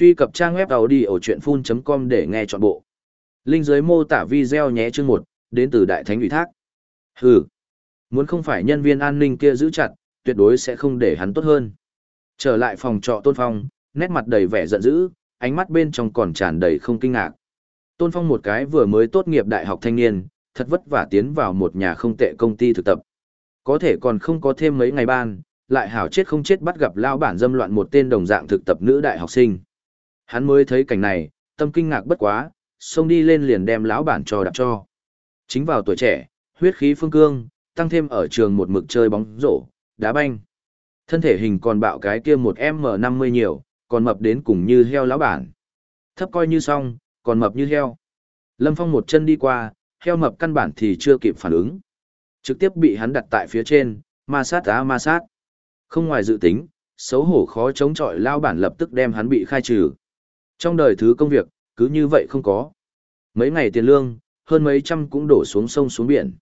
Truy cập trang web đầu đi ở audiochuyenphun.com để nghe trọn bộ. Linh dưới mô tả video nhé chương một đến từ Đại Thánh ủy thác. Hừ, muốn không phải nhân viên an ninh kia giữ chặt, tuyệt đối sẽ không để hắn tốt hơn. Trở lại phòng trọ Tôn Phong, nét mặt đầy vẻ giận dữ, ánh mắt bên trong còn tràn đầy không kinh ngạc. Tôn Phong một cái vừa mới tốt nghiệp đại học thanh niên, thật vất vả tiến vào một nhà không tệ công ty thực tập. Có thể còn không có thêm mấy ngày ban, lại hảo chết không chết bắt gặp lao bản dâm loạn một tên đồng dạng thực tập nữ đại học sinh. Hắn mới thấy cảnh này, tâm kinh ngạc bất quá, xông đi lên liền đem lão bản cho đạp cho. Chính vào tuổi trẻ, huyết khí phương cương, tăng thêm ở trường một mực chơi bóng rổ, đá banh. Thân thể hình còn bạo cái kia một M50 nhiều, còn mập đến cùng như heo lão bản. Thấp coi như xong, còn mập như heo. Lâm Phong một chân đi qua, heo mập căn bản thì chưa kịp phản ứng. Trực tiếp bị hắn đặt tại phía trên, ma sát á ma sát. Không ngoài dự tính, xấu hổ khó chống chọi lao bản lập tức đem hắn bị khai trừ. Trong đời thứ công việc, cứ như vậy không có. Mấy ngày tiền lương, hơn mấy trăm cũng đổ xuống sông xuống biển.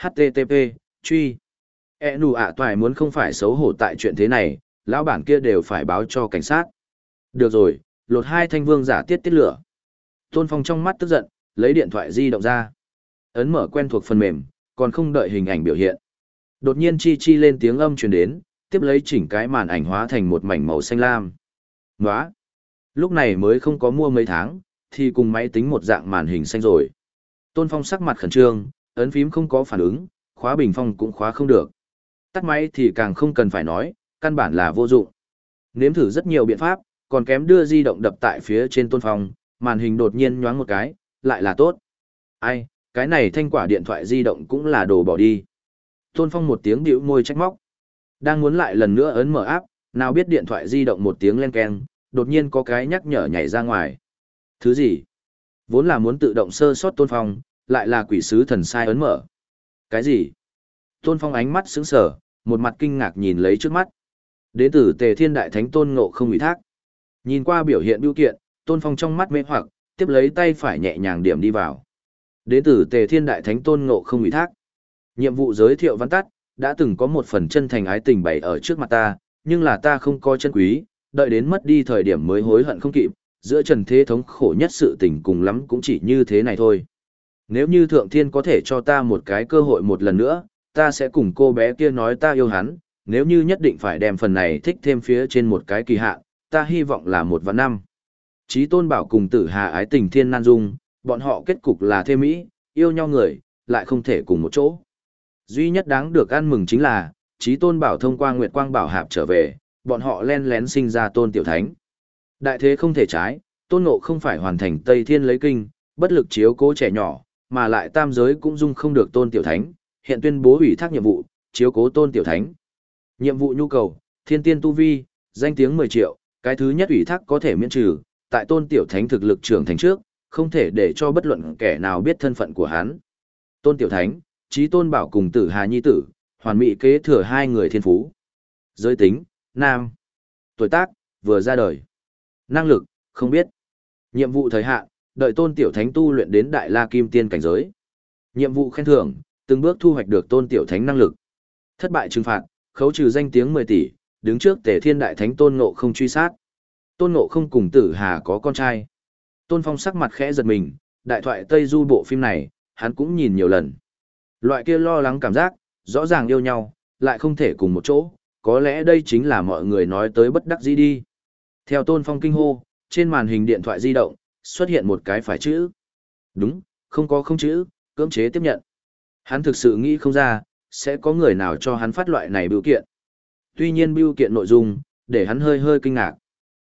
HTTP, truy. E nù ạ toài muốn không phải xấu hổ tại chuyện thế này, lão bản kia đều phải báo cho cảnh sát. Được rồi, lột hai thanh vương giả tiết tiết lửa. Tôn Phong trong mắt tức giận, lấy điện thoại di động ra. Ấn mở quen thuộc phần mềm, còn không đợi hình ảnh biểu hiện. Đột nhiên chi chi lên tiếng âm truyền đến, tiếp lấy chỉnh cái màn ảnh hóa thành một mảnh màu xanh lam. Nóa! Lúc này mới không có mua mấy tháng, thì cùng máy tính một dạng màn hình xanh rồi. Tôn Phong sắc mặt khẩn trương, ấn phím không có phản ứng, khóa bình phong cũng khóa không được. Tắt máy thì càng không cần phải nói, căn bản là vô dụng. Nếm thử rất nhiều biện pháp, còn kém đưa di động đập tại phía trên Tôn Phong, màn hình đột nhiên nhoáng một cái, lại là tốt. Ai, cái này thanh quả điện thoại di động cũng là đồ bỏ đi. Tôn Phong một tiếng điệu môi trách móc. Đang muốn lại lần nữa ấn mở áp, nào biết điện thoại di động một tiếng len keng, đột nhiên có cái nhắc nhở nhảy ra ngoài. Thứ gì? Vốn là muốn tự động sơ sót Tôn Phong, lại là quỷ sứ thần sai ấn mở. Cái gì? Tôn Phong ánh mắt sững sờ, một mặt kinh ngạc nhìn lấy trước mắt. Đến từ Tề Thiên Đại Thánh Tôn Ngộ không ủy thác. Nhìn qua biểu hiện biểu kiện, Tôn Phong trong mắt mê hoặc, tiếp lấy tay phải nhẹ nhàng điểm đi vào. Đến từ Tề Thiên Đại Thánh Tôn Ngộ không ủy thác. Nhiệm vụ giới thiệu văn tắt, đã từng có một phần chân thành ái tình bày ở trước mặt ta, nhưng là ta không coi chân quý, đợi đến mất đi thời điểm mới hối hận không kịp, giữa trần thế thống khổ nhất sự tình cùng lắm cũng chỉ như thế này thôi. Nếu như Thượng Thiên có thể cho ta một cái cơ hội một lần nữa, ta sẽ cùng cô bé kia nói ta yêu hắn, nếu như nhất định phải đem phần này thích thêm phía trên một cái kỳ hạn, ta hy vọng là một và năm. Chí tôn bảo cùng tử hà ái tình thiên nan dung, bọn họ kết cục là thêm mỹ, yêu nhau người, lại không thể cùng một chỗ. Duy nhất đáng được ăn mừng chính là, Chí tôn bảo thông qua Nguyệt Quang Bảo Hạp trở về, bọn họ len lén sinh ra tôn tiểu thánh. Đại thế không thể trái, tôn ngộ không phải hoàn thành Tây Thiên lấy kinh, bất lực chiếu cố trẻ nhỏ, mà lại tam giới cũng dung không được tôn tiểu thánh, hiện tuyên bố ủy thác nhiệm vụ, chiếu cố tôn tiểu thánh. Nhiệm vụ nhu cầu, thiên tiên tu vi, danh tiếng 10 triệu, cái thứ nhất ủy thác có thể miễn trừ, tại tôn tiểu thánh thực lực trưởng thành trước, không thể để cho bất luận kẻ nào biết thân phận của hắn. Tôn tiểu thánh, trí tôn bảo cùng tử hà nhi tử, hoàn mỹ kế thừa hai người thiên phú. Giới tính, nam. Tuổi tác, vừa ra đời. Năng lực, không biết. Nhiệm vụ thời hạn, đợi tôn tiểu thánh tu luyện đến đại la kim tiên cảnh giới. Nhiệm vụ khen thưởng, từng bước thu hoạch được tôn tiểu thánh năng lực. Thất bại trừng phạt, khấu trừ danh tiếng 10 tỷ, đứng trước tề thiên đại thánh tôn ngộ không truy sát. Tôn ngộ không cùng tử hà có con trai. Tôn phong sắc mặt khẽ giật mình, đại thoại Tây Du bộ phim này, hắn cũng nhìn nhiều lần. Loại kia lo lắng cảm giác, rõ ràng yêu nhau, lại không thể cùng một chỗ, có lẽ đây chính là mọi người nói tới bất đắc dĩ đi. Theo tôn phong kinh hô, trên màn hình điện thoại di động, xuất hiện một cái phải chữ. Đúng, không có không chữ, cưỡng chế tiếp nhận. Hắn thực sự nghĩ không ra, sẽ có người nào cho hắn phát loại này biểu kiện. Tuy nhiên biểu kiện nội dung, để hắn hơi hơi kinh ngạc.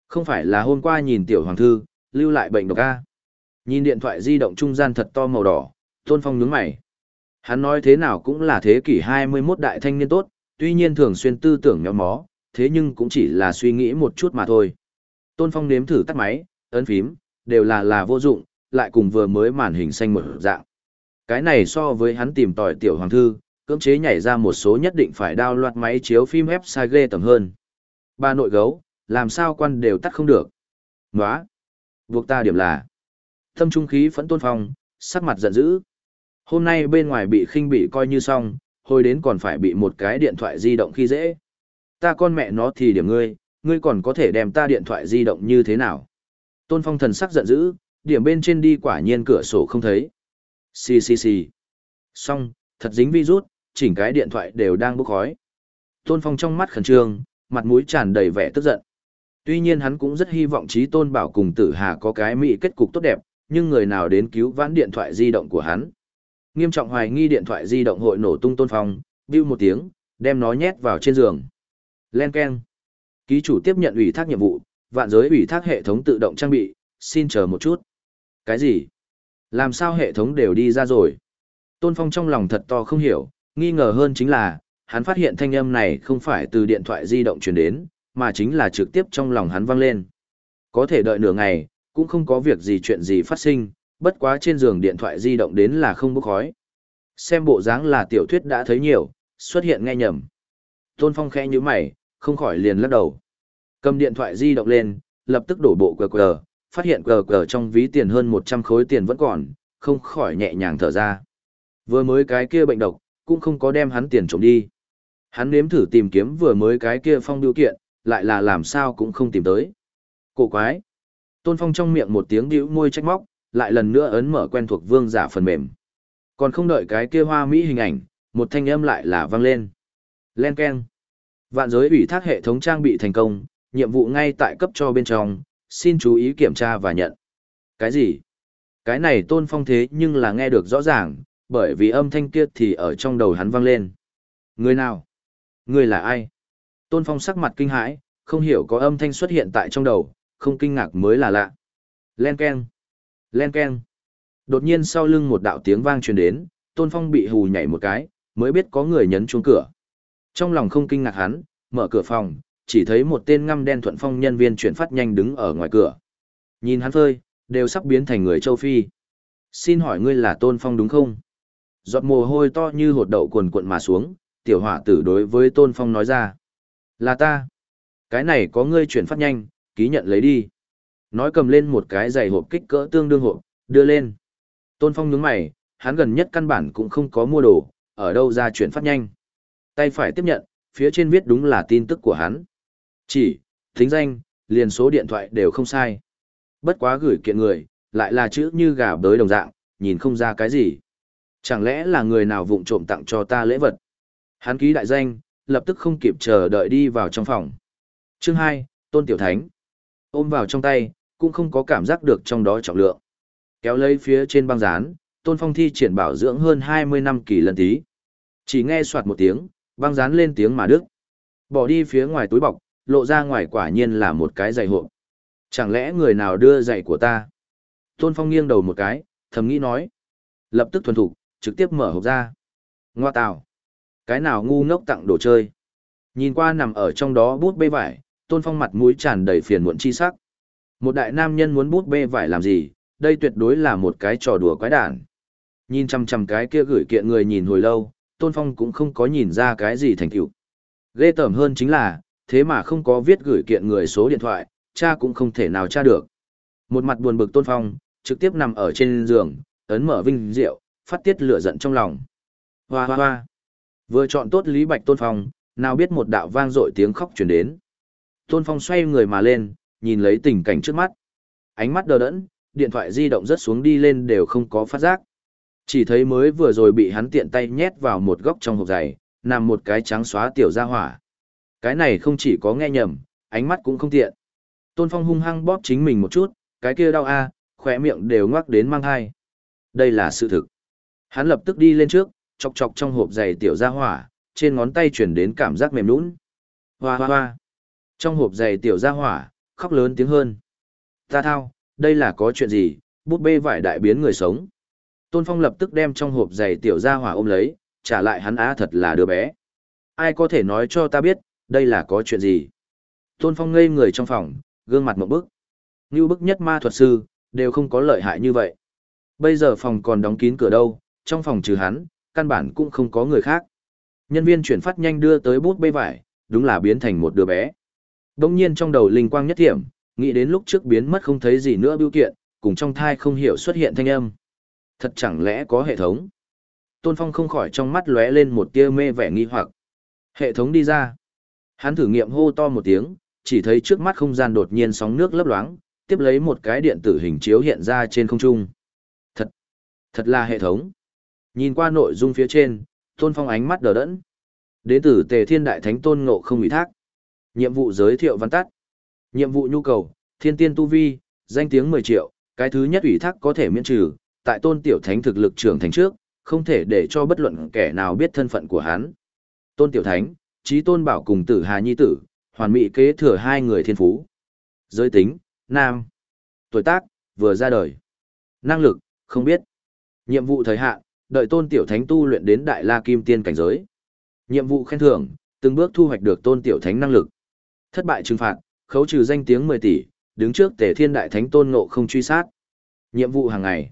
Không phải là hôm qua nhìn tiểu hoàng thư, lưu lại bệnh độc A. Nhìn điện thoại di động trung gian thật to màu đỏ, tôn phong nhướng mày. Hắn nói thế nào cũng là thế kỷ 21 đại thanh niên tốt, tuy nhiên thường xuyên tư tưởng nhóm mó, thế nhưng cũng chỉ là suy nghĩ một chút mà thôi. Tôn Phong nếm thử tắt máy, ấn phím, đều là là vô dụng, lại cùng vừa mới màn hình xanh một dạng. Cái này so với hắn tìm tòi tiểu hoàng thư, cưỡng chế nhảy ra một số nhất định phải đao loạt máy chiếu phim website ghê tầm hơn. Ba nội gấu, làm sao quan đều tắt không được. Nóa! Buộc ta điểm là. Thâm trung khí phẫn tôn phong, sắc mặt giận dữ. Hôm nay bên ngoài bị khinh bị coi như xong, hồi đến còn phải bị một cái điện thoại di động khi dễ. Ta con mẹ nó thì điểm ngươi, ngươi còn có thể đem ta điện thoại di động như thế nào? Tôn Phong thần sắc giận dữ, điểm bên trên đi quả nhiên cửa sổ không thấy. Xì xì xì. Xong, thật dính virus, chỉnh cái điện thoại đều đang bốc khói. Tôn Phong trong mắt khẩn trương, mặt mũi tràn đầy vẻ tức giận. Tuy nhiên hắn cũng rất hy vọng Trí Tôn Bảo cùng Tử Hà có cái mỹ kết cục tốt đẹp, nhưng người nào đến cứu vãn điện thoại di động của hắn. Nghiêm trọng hoài nghi điện thoại di động hội nổ tung Tôn Phong, bưu một tiếng, đem nó nhét vào trên giường. Len Ken. Ký chủ tiếp nhận ủy thác nhiệm vụ, vạn giới ủy thác hệ thống tự động trang bị, xin chờ một chút. Cái gì? Làm sao hệ thống đều đi ra rồi? Tôn Phong trong lòng thật to không hiểu, nghi ngờ hơn chính là, hắn phát hiện thanh âm này không phải từ điện thoại di động truyền đến, mà chính là trực tiếp trong lòng hắn vang lên. Có thể đợi nửa ngày, cũng không có việc gì chuyện gì phát sinh, bất quá trên giường điện thoại di động đến là không bốc khói. Xem bộ dáng là tiểu thuyết đã thấy nhiều, xuất hiện nghe nhầm. Tôn Phong khẽ như mày, không khỏi liền lắc đầu. Cầm điện thoại di động lên, lập tức đổ bộ QR, phát hiện QR trong ví tiền hơn 100 khối tiền vẫn còn, không khỏi nhẹ nhàng thở ra. Vừa mới cái kia bệnh độc, cũng không có đem hắn tiền trộm đi. Hắn nếm thử tìm kiếm vừa mới cái kia phong điều kiện, lại là làm sao cũng không tìm tới. Cổ quái. Tôn Phong trong miệng một tiếng điếu môi trách móc, lại lần nữa ấn mở quen thuộc vương giả phần mềm. Còn không đợi cái kia hoa mỹ hình ảnh, một thanh âm lại là vang lên. Len keng. Vạn giới ủy thác hệ thống trang bị thành công, nhiệm vụ ngay tại cấp cho bên trong, xin chú ý kiểm tra và nhận. Cái gì? Cái này tôn phong thế nhưng là nghe được rõ ràng, bởi vì âm thanh kia thì ở trong đầu hắn vang lên. Người nào? Người là ai? Tôn phong sắc mặt kinh hãi, không hiểu có âm thanh xuất hiện tại trong đầu, không kinh ngạc mới là lạ. Len keng. Len keng. Đột nhiên sau lưng một đạo tiếng vang truyền đến, tôn phong bị hù nhảy một cái, mới biết có người nhấn chuông cửa. Trong lòng không kinh ngạc hắn, mở cửa phòng, chỉ thấy một tên ngăm đen thuận phong nhân viên chuyển phát nhanh đứng ở ngoài cửa. Nhìn hắn phơi, đều sắp biến thành người châu Phi. Xin hỏi ngươi là Tôn Phong đúng không? Giọt mồ hôi to như hột đậu cuồn cuộn mà xuống, tiểu hỏa tử đối với Tôn Phong nói ra. Là ta. Cái này có ngươi chuyển phát nhanh, ký nhận lấy đi. Nói cầm lên một cái giày hộp kích cỡ tương đương hộp, đưa lên. Tôn Phong nhướng mày, hắn gần nhất căn bản cũng không có mua đồ, ở đâu ra chuyển phát nhanh. Tay phải tiếp nhận, phía trên viết đúng là tin tức của hắn. Chỉ, thính danh, liền số điện thoại đều không sai. Bất quá gửi kiện người, lại là chữ như gà bới đồng dạng, nhìn không ra cái gì. Chẳng lẽ là người nào vụng trộm tặng cho ta lễ vật? Hắn ký đại danh, lập tức không kịp chờ đợi đi vào trong phòng. Chương 2, Tôn Tiểu Thánh. Ôm vào trong tay, cũng không có cảm giác được trong đó trọng lượng. Kéo lấy phía trên băng dán, Tôn Phong thi triển bảo dưỡng hơn 20 năm kỳ lần tí. Chỉ nghe soạt một tiếng, băng dán lên tiếng mà đức. Bỏ đi phía ngoài túi bọc, lộ ra ngoài quả nhiên là một cái giày hộp. Chẳng lẽ người nào đưa giày của ta? Tôn Phong nghiêng đầu một cái, thầm nghĩ nói. Lập tức thuần thục, trực tiếp mở hộp ra. Ngoa tào. Cái nào ngu ngốc tặng đồ chơi. Nhìn qua nằm ở trong đó bút bê vải, Tôn Phong mặt mũi tràn đầy phiền muộn chi sắc. Một đại nam nhân muốn bút bê vải làm gì, đây tuyệt đối là một cái trò đùa quái đản. Nhìn chằm chằm cái kia gửi kiện người nhìn hồi lâu, Tôn Phong cũng không có nhìn ra cái gì thành tựu. Ghê tởm hơn chính là, thế mà không có viết gửi kiện người số điện thoại, cha cũng không thể nào tra được. Một mặt buồn bực Tôn Phong, trực tiếp nằm ở trên giường, ấn mở vinh rượu, phát tiết lửa giận trong lòng. Hoa hoa hoa. Vừa chọn tốt Lý Bạch Tôn Phong, nào biết một đạo vang dội tiếng khóc truyền đến. Tôn Phong xoay người mà lên, nhìn lấy tình cảnh trước mắt. Ánh mắt đờ đẫn, điện thoại di động rất xuống đi lên đều không có phát giác. Chỉ thấy mới vừa rồi bị hắn tiện tay nhét vào một góc trong hộp giày, nằm một cái trắng xóa tiểu ra hỏa. Cái này không chỉ có nghe nhầm, ánh mắt cũng không tiện. Tôn Phong hung hăng bóp chính mình một chút, cái kia đau a, à, khỏe miệng đều ngoắc đến mang hai. Đây là sự thực. Hắn lập tức đi lên trước, chọc chọc trong hộp giày tiểu ra hỏa, trên ngón tay chuyển đến cảm giác mềm nũng. Hoa hoa hoa. Trong hộp giày tiểu ra hỏa, khóc lớn tiếng hơn. Ta thao, đây là có chuyện gì, bút bê vải đại biến người sống. Tôn Phong lập tức đem trong hộp giày tiểu ra hỏa ôm lấy, trả lại hắn á thật là đứa bé. Ai có thể nói cho ta biết, đây là có chuyện gì? Tôn Phong ngây người trong phòng, gương mặt một bức. Như bức nhất ma thuật sư, đều không có lợi hại như vậy. Bây giờ phòng còn đóng kín cửa đâu, trong phòng trừ hắn, căn bản cũng không có người khác. Nhân viên chuyển phát nhanh đưa tới bút bê vải, đúng là biến thành một đứa bé. Đông nhiên trong đầu linh quang nhất thiểm, nghĩ đến lúc trước biến mất không thấy gì nữa biểu kiện, cùng trong thai không hiểu xuất hiện thanh âm. Thật chẳng lẽ có hệ thống? Tôn Phong không khỏi trong mắt lóe lên một tia mê vẻ nghi hoặc. Hệ thống đi ra. Hắn thử nghiệm hô to một tiếng, chỉ thấy trước mắt không gian đột nhiên sóng nước lấp loáng, tiếp lấy một cái điện tử hình chiếu hiện ra trên không trung. Thật, thật là hệ thống. Nhìn qua nội dung phía trên, Tôn Phong ánh mắt đờ đẫn. Đế tử Tề Thiên Đại Thánh Tôn Ngộ không ủy thác. Nhiệm vụ giới thiệu văn tắt. Nhiệm vụ nhu cầu, thiên tiên tu vi, danh tiếng 10 triệu, cái thứ nhất ủy thác có thể miễn trừ, tại Tôn Tiểu Thánh thực lực trưởng thành trước, không thể để cho bất luận kẻ nào biết thân phận của hắn. Tôn Tiểu Thánh, trí Tôn Bảo cùng Tử Hà Nhi tử, hoàn mỹ kế thừa hai người thiên phú. Giới tính, nam. Tuổi tác, vừa ra đời. Năng lực, không biết. Nhiệm vụ thời hạn, đợi Tôn Tiểu Thánh tu luyện đến Đại La Kim Tiên cảnh giới. Nhiệm vụ khen thưởng, từng bước thu hoạch được Tôn Tiểu Thánh năng lực. Thất bại trừng phạt, khấu trừ danh tiếng 10 tỷ, đứng trước Tề Thiên Đại Thánh Tôn Ngộ không truy sát. Nhiệm vụ hàng ngày.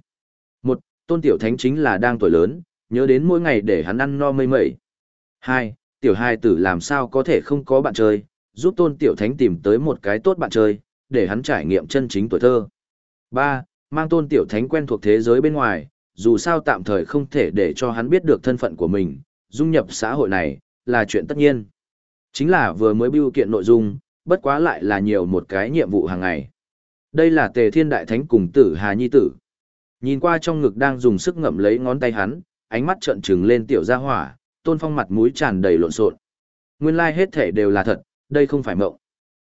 một Tôn Tiểu Thánh chính là đang tuổi lớn, nhớ đến mỗi ngày để hắn ăn no mây mẩy. hai Tiểu hai tử làm sao có thể không có bạn chơi, giúp Tôn Tiểu Thánh tìm tới một cái tốt bạn chơi, để hắn trải nghiệm chân chính tuổi thơ. ba Mang Tôn Tiểu Thánh quen thuộc thế giới bên ngoài, dù sao tạm thời không thể để cho hắn biết được thân phận của mình, dung nhập xã hội này, là chuyện tất nhiên. Chính là vừa mới biêu kiện nội dung, bất quá lại là nhiều một cái nhiệm vụ hàng ngày. Đây là Tề Thiên Đại Thánh cùng Tử Hà Nhi Tử. Nhìn qua trong ngực đang dùng sức ngậm lấy ngón tay hắn, ánh mắt trợn trừng lên tiểu gia hỏa, tôn phong mặt mũi tràn đầy lộn xộn. Nguyên lai like hết thể đều là thật, đây không phải mộng.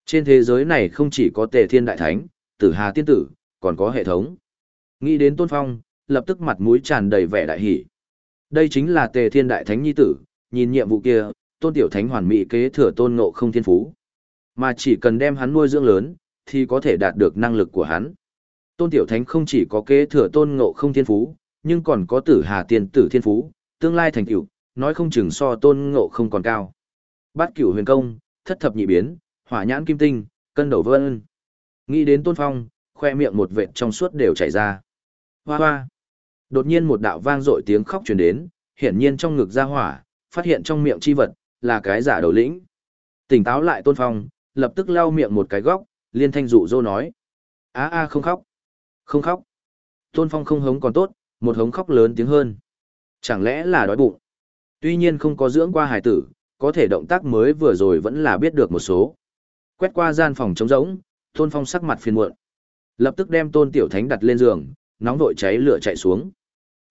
Trên thế giới này không chỉ có Tề Thiên Đại Thánh, Tử Hà Tiên Tử, còn có hệ thống. Nghĩ đến tôn phong, lập tức mặt mũi tràn đầy vẻ đại hỷ. Đây chính là Tề Thiên Đại Thánh Nhi Tử, nhìn nhiệm vụ kia, tôn tiểu thánh hoàn mỹ kế thừa tôn ngộ không thiên phú. Mà chỉ cần đem hắn nuôi dưỡng lớn, thì có thể đạt được năng lực của hắn. Tôn tiểu thánh không chỉ có kế thừa tôn ngộ không thiên phú, nhưng còn có tử hà tiên tử thiên phú, tương lai thành tựu, nói không chừng so tôn ngộ không còn cao. Bát cửu huyền công, thất thập nhị biến, hỏa nhãn kim tinh, cân đầu vân. Nghĩ đến tôn phong, khoe miệng một vệt trong suốt đều chảy ra. Hoa hoa. Đột nhiên một đạo vang dội tiếng khóc truyền đến, hiển nhiên trong ngực ra hỏa, phát hiện trong miệng chi vật, là cái giả đầu lĩnh. Tỉnh táo lại tôn phong, lập tức lau miệng một cái góc, liên thanh dụ dô nói. a a không khóc. Không khóc. Tôn phong không hống còn tốt, một hống khóc lớn tiếng hơn. Chẳng lẽ là đói bụng? Tuy nhiên không có dưỡng qua hải tử, có thể động tác mới vừa rồi vẫn là biết được một số. Quét qua gian phòng trống rỗng, tôn phong sắc mặt phiền muộn. Lập tức đem tôn tiểu thánh đặt lên giường, nóng vội cháy lửa chạy xuống.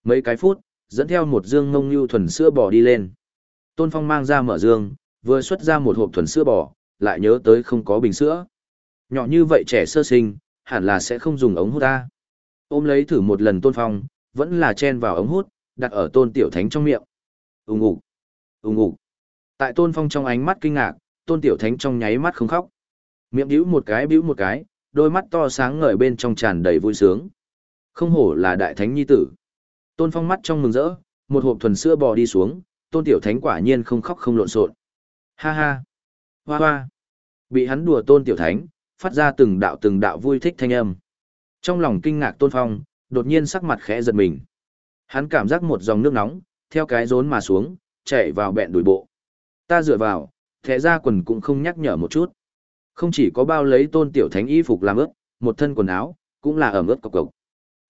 Mấy cái phút, dẫn theo một dương ngông như thuần sữa bò đi lên. Tôn Phong mang ra mở dương, vừa xuất ra một hộp thuần sữa bò, lại nhớ tới không có bình sữa. Nhỏ như vậy trẻ sơ sinh, hẳn là sẽ không dùng ống hút ta. Ôm lấy thử một lần Tôn Phong, vẫn là chen vào ống hút, đặt ở Tôn Tiểu Thánh trong miệng. Ùng ục, ùng ục. Tại Tôn Phong trong ánh mắt kinh ngạc, Tôn Tiểu Thánh trong nháy mắt không khóc. Miệng bĩu một cái bĩu một cái, đôi mắt to sáng ngời bên trong tràn đầy vui sướng. Không hổ là đại thánh nhi tử. Tôn Phong mắt trong mừng rỡ, một hộp thuần sữa bò đi xuống, tôn tiểu thánh quả nhiên không khóc không lộn xộn. Ha ha! Hoa hoa! Bị hắn đùa tôn tiểu thánh, phát ra từng đạo từng đạo vui thích thanh âm. Trong lòng kinh ngạc tôn phong, đột nhiên sắc mặt khẽ giật mình. Hắn cảm giác một dòng nước nóng, theo cái rốn mà xuống, chạy vào bẹn đùi bộ. Ta dựa vào, thẻ ra quần cũng không nhắc nhở một chút. Không chỉ có bao lấy tôn tiểu thánh y phục làm ướt, một thân quần áo, cũng là ẩm ướt cộc cộc.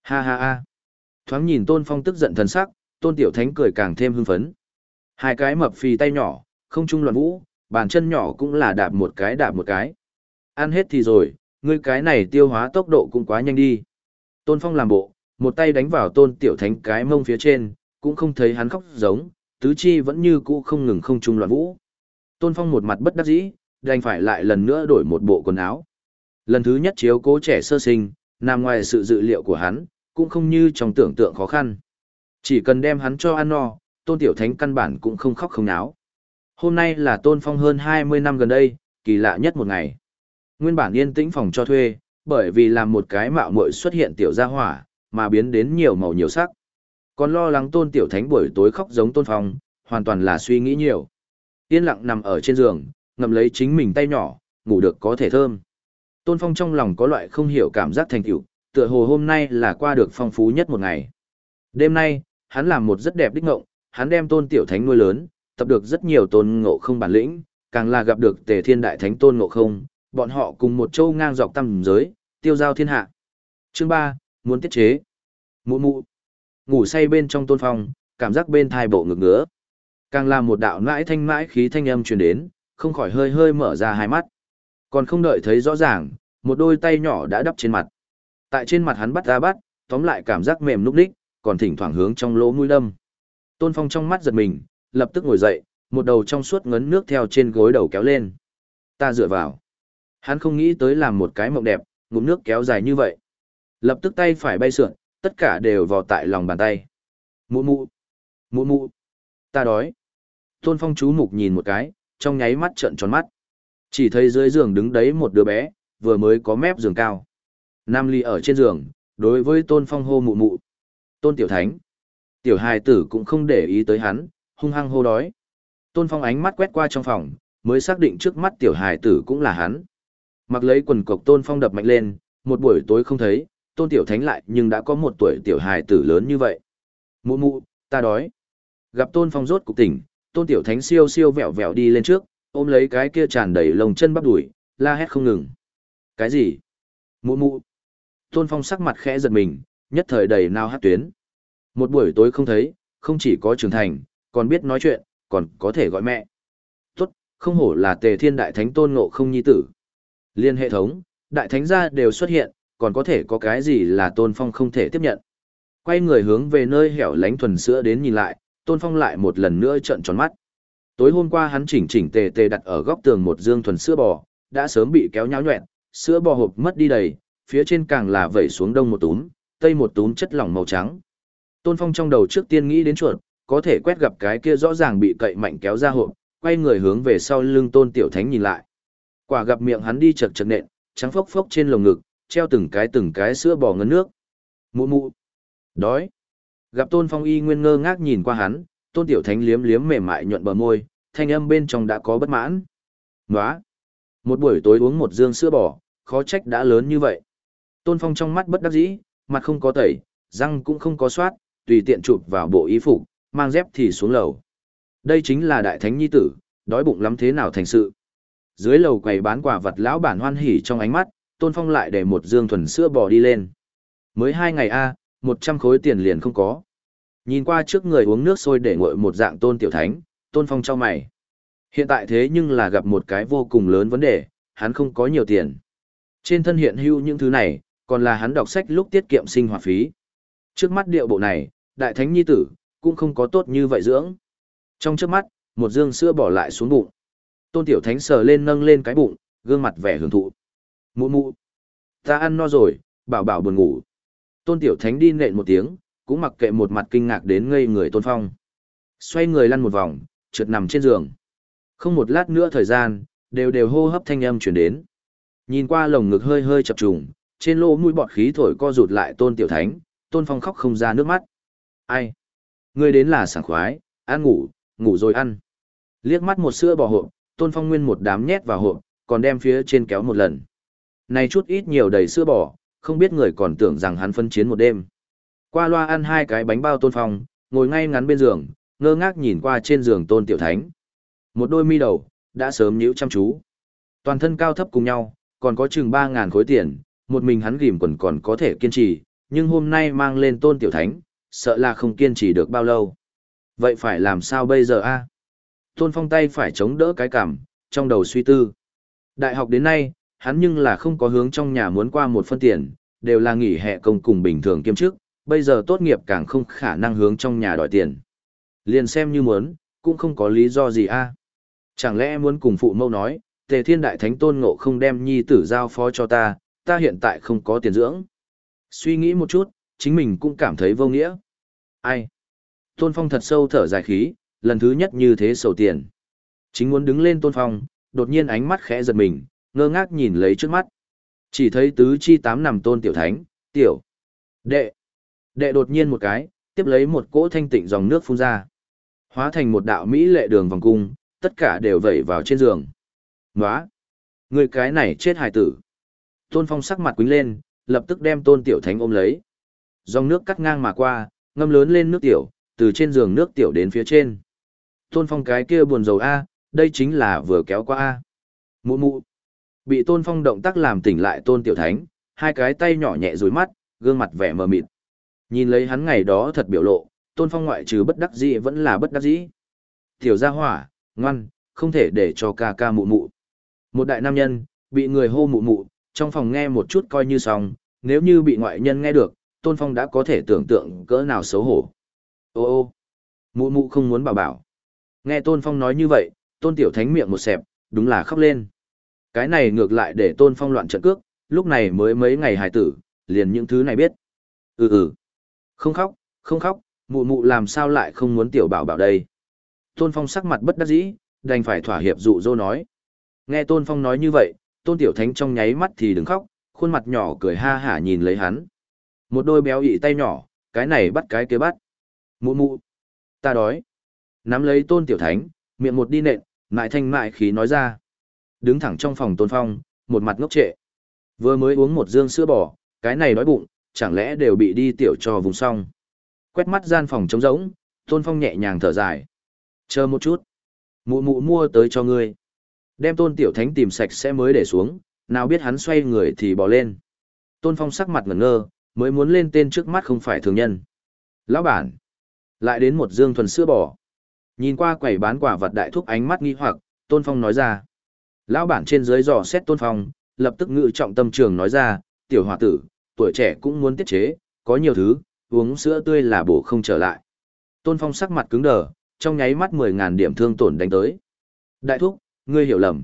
Ha ha ha! Thoáng nhìn tôn phong tức giận thần sắc, tôn tiểu thánh cười càng thêm hưng phấn. Hai cái mập phì tay nhỏ, không chung loạn vũ, bàn chân nhỏ cũng là đạp một cái đạp một cái. Ăn hết thì rồi, ngươi cái này tiêu hóa tốc độ cũng quá nhanh đi. Tôn Phong làm bộ, một tay đánh vào tôn tiểu thánh cái mông phía trên, cũng không thấy hắn khóc giống, tứ chi vẫn như cũ không ngừng không chung loạn vũ. Tôn Phong một mặt bất đắc dĩ, đành phải lại lần nữa đổi một bộ quần áo. Lần thứ nhất chiếu cố trẻ sơ sinh, nằm ngoài sự dự liệu của hắn, cũng không như trong tưởng tượng khó khăn. Chỉ cần đem hắn cho ăn no, tôn tiểu thánh căn bản cũng không khóc không náo. Hôm nay là tôn phong hơn 20 năm gần đây, kỳ lạ nhất một ngày. Nguyên bản yên tĩnh phòng cho thuê, bởi vì làm một cái mạo muội xuất hiện tiểu gia hỏa, mà biến đến nhiều màu nhiều sắc. Còn lo lắng tôn tiểu thánh buổi tối khóc giống tôn phong, hoàn toàn là suy nghĩ nhiều. Yên lặng nằm ở trên giường, ngậm lấy chính mình tay nhỏ, ngủ được có thể thơm. Tôn phong trong lòng có loại không hiểu cảm giác thành tựu, tựa hồ hôm nay là qua được phong phú nhất một ngày. Đêm nay, hắn làm một rất đẹp đích ngộng, hắn đem tôn tiểu thánh nuôi lớn, tập được rất nhiều tôn ngộ không bản lĩnh, càng là gặp được tề thiên đại thánh tôn ngộ không, bọn họ cùng một châu ngang dọc tầm giới, tiêu giao thiên hạ. Chương 3, muốn tiết chế. Mụ mụ. Ngủ say bên trong tôn phòng, cảm giác bên thai bộ ngực ngứa. Càng là một đạo mãi thanh mãi khí thanh âm truyền đến, không khỏi hơi hơi mở ra hai mắt. Còn không đợi thấy rõ ràng, Một đôi tay nhỏ đã đắp trên mặt. Tại trên mặt hắn bắt ra bắt, tóm lại cảm giác mềm núc đích, còn thỉnh thoảng hướng trong lỗ mũi đâm. Tôn Phong trong mắt giật mình, lập tức ngồi dậy, một đầu trong suốt ngấn nước theo trên gối đầu kéo lên. Ta dựa vào. Hắn không nghĩ tới làm một cái mộng đẹp, ngụm nước kéo dài như vậy. Lập tức tay phải bay sượn, tất cả đều vào tại lòng bàn tay. Mụ mụ. Mụ mụ. Ta đói. Tôn Phong chú mục nhìn một cái, trong nháy mắt trợn tròn mắt. Chỉ thấy dưới giường đứng đấy một đứa bé, vừa mới có mép giường cao. Nam Ly ở trên giường, đối với Tôn Phong hô mụ mụ. Tôn Tiểu Thánh. Tiểu hài tử cũng không để ý tới hắn, hung hăng hô đói. Tôn Phong ánh mắt quét qua trong phòng, mới xác định trước mắt tiểu hài tử cũng là hắn. Mặc lấy quần cộc Tôn Phong đập mạnh lên, một buổi tối không thấy, Tôn Tiểu Thánh lại nhưng đã có một tuổi tiểu hài tử lớn như vậy. Mụ mụ, ta đói. Gặp Tôn Phong rốt cục tỉnh, Tôn Tiểu Thánh siêu siêu vẹo vẹo đi lên trước, ôm lấy cái kia tràn đầy lồng chân bắp đuổi, la hét không ngừng. Cái gì? Mụ mụ. Tôn Phong sắc mặt khẽ giật mình, nhất thời đầy nao hát tuyến. Một buổi tối không thấy, không chỉ có trưởng thành, còn biết nói chuyện, còn có thể gọi mẹ. Tốt, không hổ là tề thiên đại thánh tôn ngộ không nhi tử. Liên hệ thống, đại thánh gia đều xuất hiện, còn có thể có cái gì là tôn phong không thể tiếp nhận. Quay người hướng về nơi hẻo lánh thuần sữa đến nhìn lại, tôn phong lại một lần nữa trợn tròn mắt. Tối hôm qua hắn chỉnh chỉnh tề tề đặt ở góc tường một dương thuần sữa bò, đã sớm bị kéo nháo nhuẹn, sữa bò hộp mất đi đầy, phía trên càng là vẩy xuống đông một túm, tây một túm chất lỏng màu trắng. Tôn Phong trong đầu trước tiên nghĩ đến chuột, có thể quét gặp cái kia rõ ràng bị cậy mạnh kéo ra hộp, quay người hướng về sau lưng Tôn Tiểu Thánh nhìn lại. Quả gặp miệng hắn đi chật chật nện, trắng phốc phốc trên lồng ngực, treo từng cái từng cái sữa bò ngấn nước. Mụ mụ. Đói. Gặp Tôn Phong y nguyên ngơ ngác nhìn qua hắn, Tôn Tiểu Thánh liếm liếm mềm mại nhuận bờ môi, thanh âm bên trong đã có bất mãn. Nóa. Một buổi tối uống một dương sữa bò, khó trách đã lớn như vậy. Tôn Phong trong mắt bất đắc dĩ, mặt không có tẩy, răng cũng không có soát, tùy tiện chụp vào bộ y phục, mang dép thì xuống lầu. Đây chính là đại thánh nhi tử, đói bụng lắm thế nào thành sự. Dưới lầu quầy bán quả vật lão bản hoan hỉ trong ánh mắt, Tôn Phong lại để một dương thuần sữa bò đi lên. Mới hai ngày a, một trăm khối tiền liền không có. Nhìn qua trước người uống nước sôi để nguội một dạng Tôn Tiểu Thánh, Tôn Phong cho mày. Hiện tại thế nhưng là gặp một cái vô cùng lớn vấn đề, hắn không có nhiều tiền. Trên thân hiện hữu những thứ này, còn là hắn đọc sách lúc tiết kiệm sinh hoạt phí. Trước mắt điệu bộ này, đại thánh nhi tử, cũng không có tốt như vậy dưỡng. Trong trước mắt, một dương sữa bỏ lại xuống bụng. Tôn tiểu thánh sờ lên nâng lên cái bụng, gương mặt vẻ hưởng thụ. Mụ mụ, ta ăn no rồi, bảo bảo buồn ngủ. Tôn tiểu thánh đi nện một tiếng, cũng mặc kệ một mặt kinh ngạc đến ngây người tôn phong. Xoay người lăn một vòng, trượt nằm trên giường. Không một lát nữa thời gian, đều đều hô hấp thanh âm chuyển đến. Nhìn qua lồng ngực hơi hơi chập trùng, trên lỗ mũi bọt khí thổi co rụt lại tôn tiểu thánh, tôn phong khóc không ra nước mắt. Ai? Ngươi đến là sảng khoái, ăn ngủ, ngủ rồi ăn. Liếc mắt một sữa bò hộp, tôn phong nguyên một đám nhét vào hộp, còn đem phía trên kéo một lần. Này chút ít nhiều đầy sữa bò, không biết người còn tưởng rằng hắn phân chiến một đêm. Qua loa ăn hai cái bánh bao tôn phong, ngồi ngay ngắn bên giường, ngơ ngác nhìn qua trên giường tôn tiểu thánh. Một đôi mi đầu, đã sớm nhíu chăm chú. Toàn thân cao thấp cùng nhau, còn có chừng ba ngàn khối tiền, một mình hắn ghìm quần còn có thể kiên trì, nhưng hôm nay mang lên tôn tiểu thánh, sợ là không kiên trì được bao lâu. Vậy phải làm sao bây giờ a? Tôn Phong tay phải chống đỡ cái cằm, trong đầu suy tư. Đại học đến nay, hắn nhưng là không có hướng trong nhà muốn qua một phân tiền, đều là nghỉ hè công cùng bình thường kiêm chức, bây giờ tốt nghiệp càng không khả năng hướng trong nhà đòi tiền. Liền xem như muốn, cũng không có lý do gì a. Chẳng lẽ muốn cùng phụ mâu nói, Tề Thiên Đại Thánh Tôn Ngộ không đem nhi tử giao phó cho ta, ta hiện tại không có tiền dưỡng. Suy nghĩ một chút, chính mình cũng cảm thấy vô nghĩa. Ai? Tôn Phong thật sâu thở dài khí, lần thứ nhất như thế sầu tiền. Chính muốn đứng lên Tôn Phong, đột nhiên ánh mắt khẽ giật mình, ngơ ngác nhìn lấy trước mắt. Chỉ thấy tứ chi tám nằm Tôn Tiểu Thánh, Tiểu. Đệ. Đệ đột nhiên một cái, tiếp lấy một cỗ thanh tịnh dòng nước phun ra. Hóa thành một đạo Mỹ lệ đường vòng cung, tất cả đều vẩy vào trên giường. Nóa! Người cái này chết hài tử. Tôn Phong sắc mặt quính lên, lập tức đem Tôn Tiểu Thánh ôm lấy. Dòng nước cắt ngang mà qua, ngâm lớn lên nước tiểu, từ trên giường nước tiểu đến phía trên. Tôn Phong cái kia buồn rầu A, đây chính là vừa kéo qua A. Mụ mụ. Bị Tôn Phong động tác làm tỉnh lại Tôn Tiểu Thánh, hai cái tay nhỏ nhẹ rối mắt, gương mặt vẻ mờ mịt. Nhìn lấy hắn ngày đó thật biểu lộ, Tôn Phong ngoại trừ bất đắc dĩ vẫn là bất đắc dĩ. Tiểu gia hỏa, ngoan, không thể để cho ca ca mụ mụ. Một đại nam nhân, bị người hô mụ mụ, trong phòng nghe một chút coi như xong, nếu như bị ngoại nhân nghe được, Tôn Phong đã có thể tưởng tượng cỡ nào xấu hổ. Ô ô, mụ mụ không muốn bảo bảo. Nghe Tôn Phong nói như vậy, Tôn Tiểu Thánh miệng một xẹp, đúng là khóc lên. Cái này ngược lại để Tôn Phong loạn trận cước, lúc này mới mấy ngày hài tử, liền những thứ này biết. Ừ ừ, không khóc, không khóc, mụ mụ làm sao lại không muốn Tiểu bảo bảo đây. Tôn Phong sắc mặt bất đắc dĩ, đành phải thỏa hiệp dụ dỗ nói. Nghe Tôn Phong nói như vậy, Tôn Tiểu Thánh trong nháy mắt thì đừng khóc, khuôn mặt nhỏ cười ha hả nhìn lấy hắn. Một đôi béo ị tay nhỏ, cái này bắt cái kia bắt. Mụ mụ, ta đói. Nắm lấy Tôn Tiểu Thánh, miệng một đi nện, mại thanh mại khí nói ra. Đứng thẳng trong phòng Tôn Phong, một mặt ngốc trệ. Vừa mới uống một dương sữa bò, cái này đói bụng, chẳng lẽ đều bị đi tiểu cho vùng xong. Quét mắt gian phòng trống rỗng, Tôn Phong nhẹ nhàng thở dài. Chờ một chút. Mụ mụ mua tới cho ngươi. Đem tôn tiểu thánh tìm sạch sẽ mới để xuống, nào biết hắn xoay người thì bỏ lên. Tôn phong sắc mặt ngẩn ngơ, mới muốn lên tên trước mắt không phải thường nhân. Lão bản. Lại đến một dương thuần sữa bò. Nhìn qua quầy bán quả vật đại thúc ánh mắt nghi hoặc, tôn phong nói ra. Lão bản trên dưới dò xét tôn phong, lập tức ngự trọng tâm trường nói ra, tiểu hòa tử, tuổi trẻ cũng muốn tiết chế, có nhiều thứ, uống sữa tươi là bổ không trở lại. Tôn phong sắc mặt cứng đờ, trong nháy mắt mười ngàn điểm thương tổn đánh tới. Đại thúc, ngươi hiểu lầm.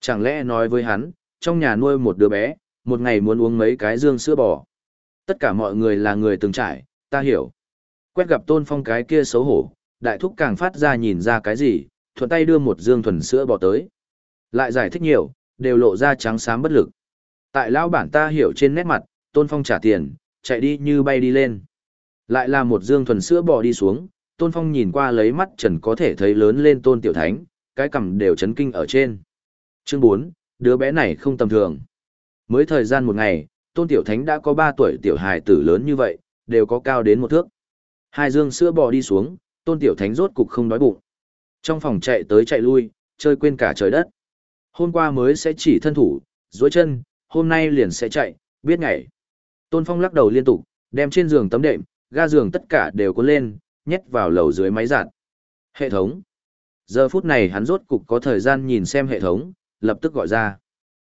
Chẳng lẽ nói với hắn, trong nhà nuôi một đứa bé, một ngày muốn uống mấy cái dương sữa bò. Tất cả mọi người là người từng trải, ta hiểu. Quét gặp tôn phong cái kia xấu hổ, đại thúc càng phát ra nhìn ra cái gì, thuận tay đưa một dương thuần sữa bò tới. Lại giải thích nhiều, đều lộ ra trắng xám bất lực. Tại lão bản ta hiểu trên nét mặt, tôn phong trả tiền, chạy đi như bay đi lên. Lại là một dương thuần sữa bò đi xuống, tôn phong nhìn qua lấy mắt trần có thể thấy lớn lên tôn tiểu thánh, cái cằm đều chấn kinh ở trên. Chương 4, đứa bé này không tầm thường. Mới thời gian một ngày, Tôn Tiểu Thánh đã có ba tuổi tiểu hài tử lớn như vậy, đều có cao đến một thước. Hai dương sữa bò đi xuống, Tôn Tiểu Thánh rốt cục không đói bụng. Trong phòng chạy tới chạy lui, chơi quên cả trời đất. Hôm qua mới sẽ chỉ thân thủ, duỗi chân, hôm nay liền sẽ chạy, biết ngày. Tôn Phong lắc đầu liên tục, đem trên giường tấm đệm, ga giường tất cả đều cuốn lên, nhét vào lầu dưới máy giặt. Hệ thống. Giờ phút này hắn rốt cục có thời gian nhìn xem hệ thống, lập tức gọi ra.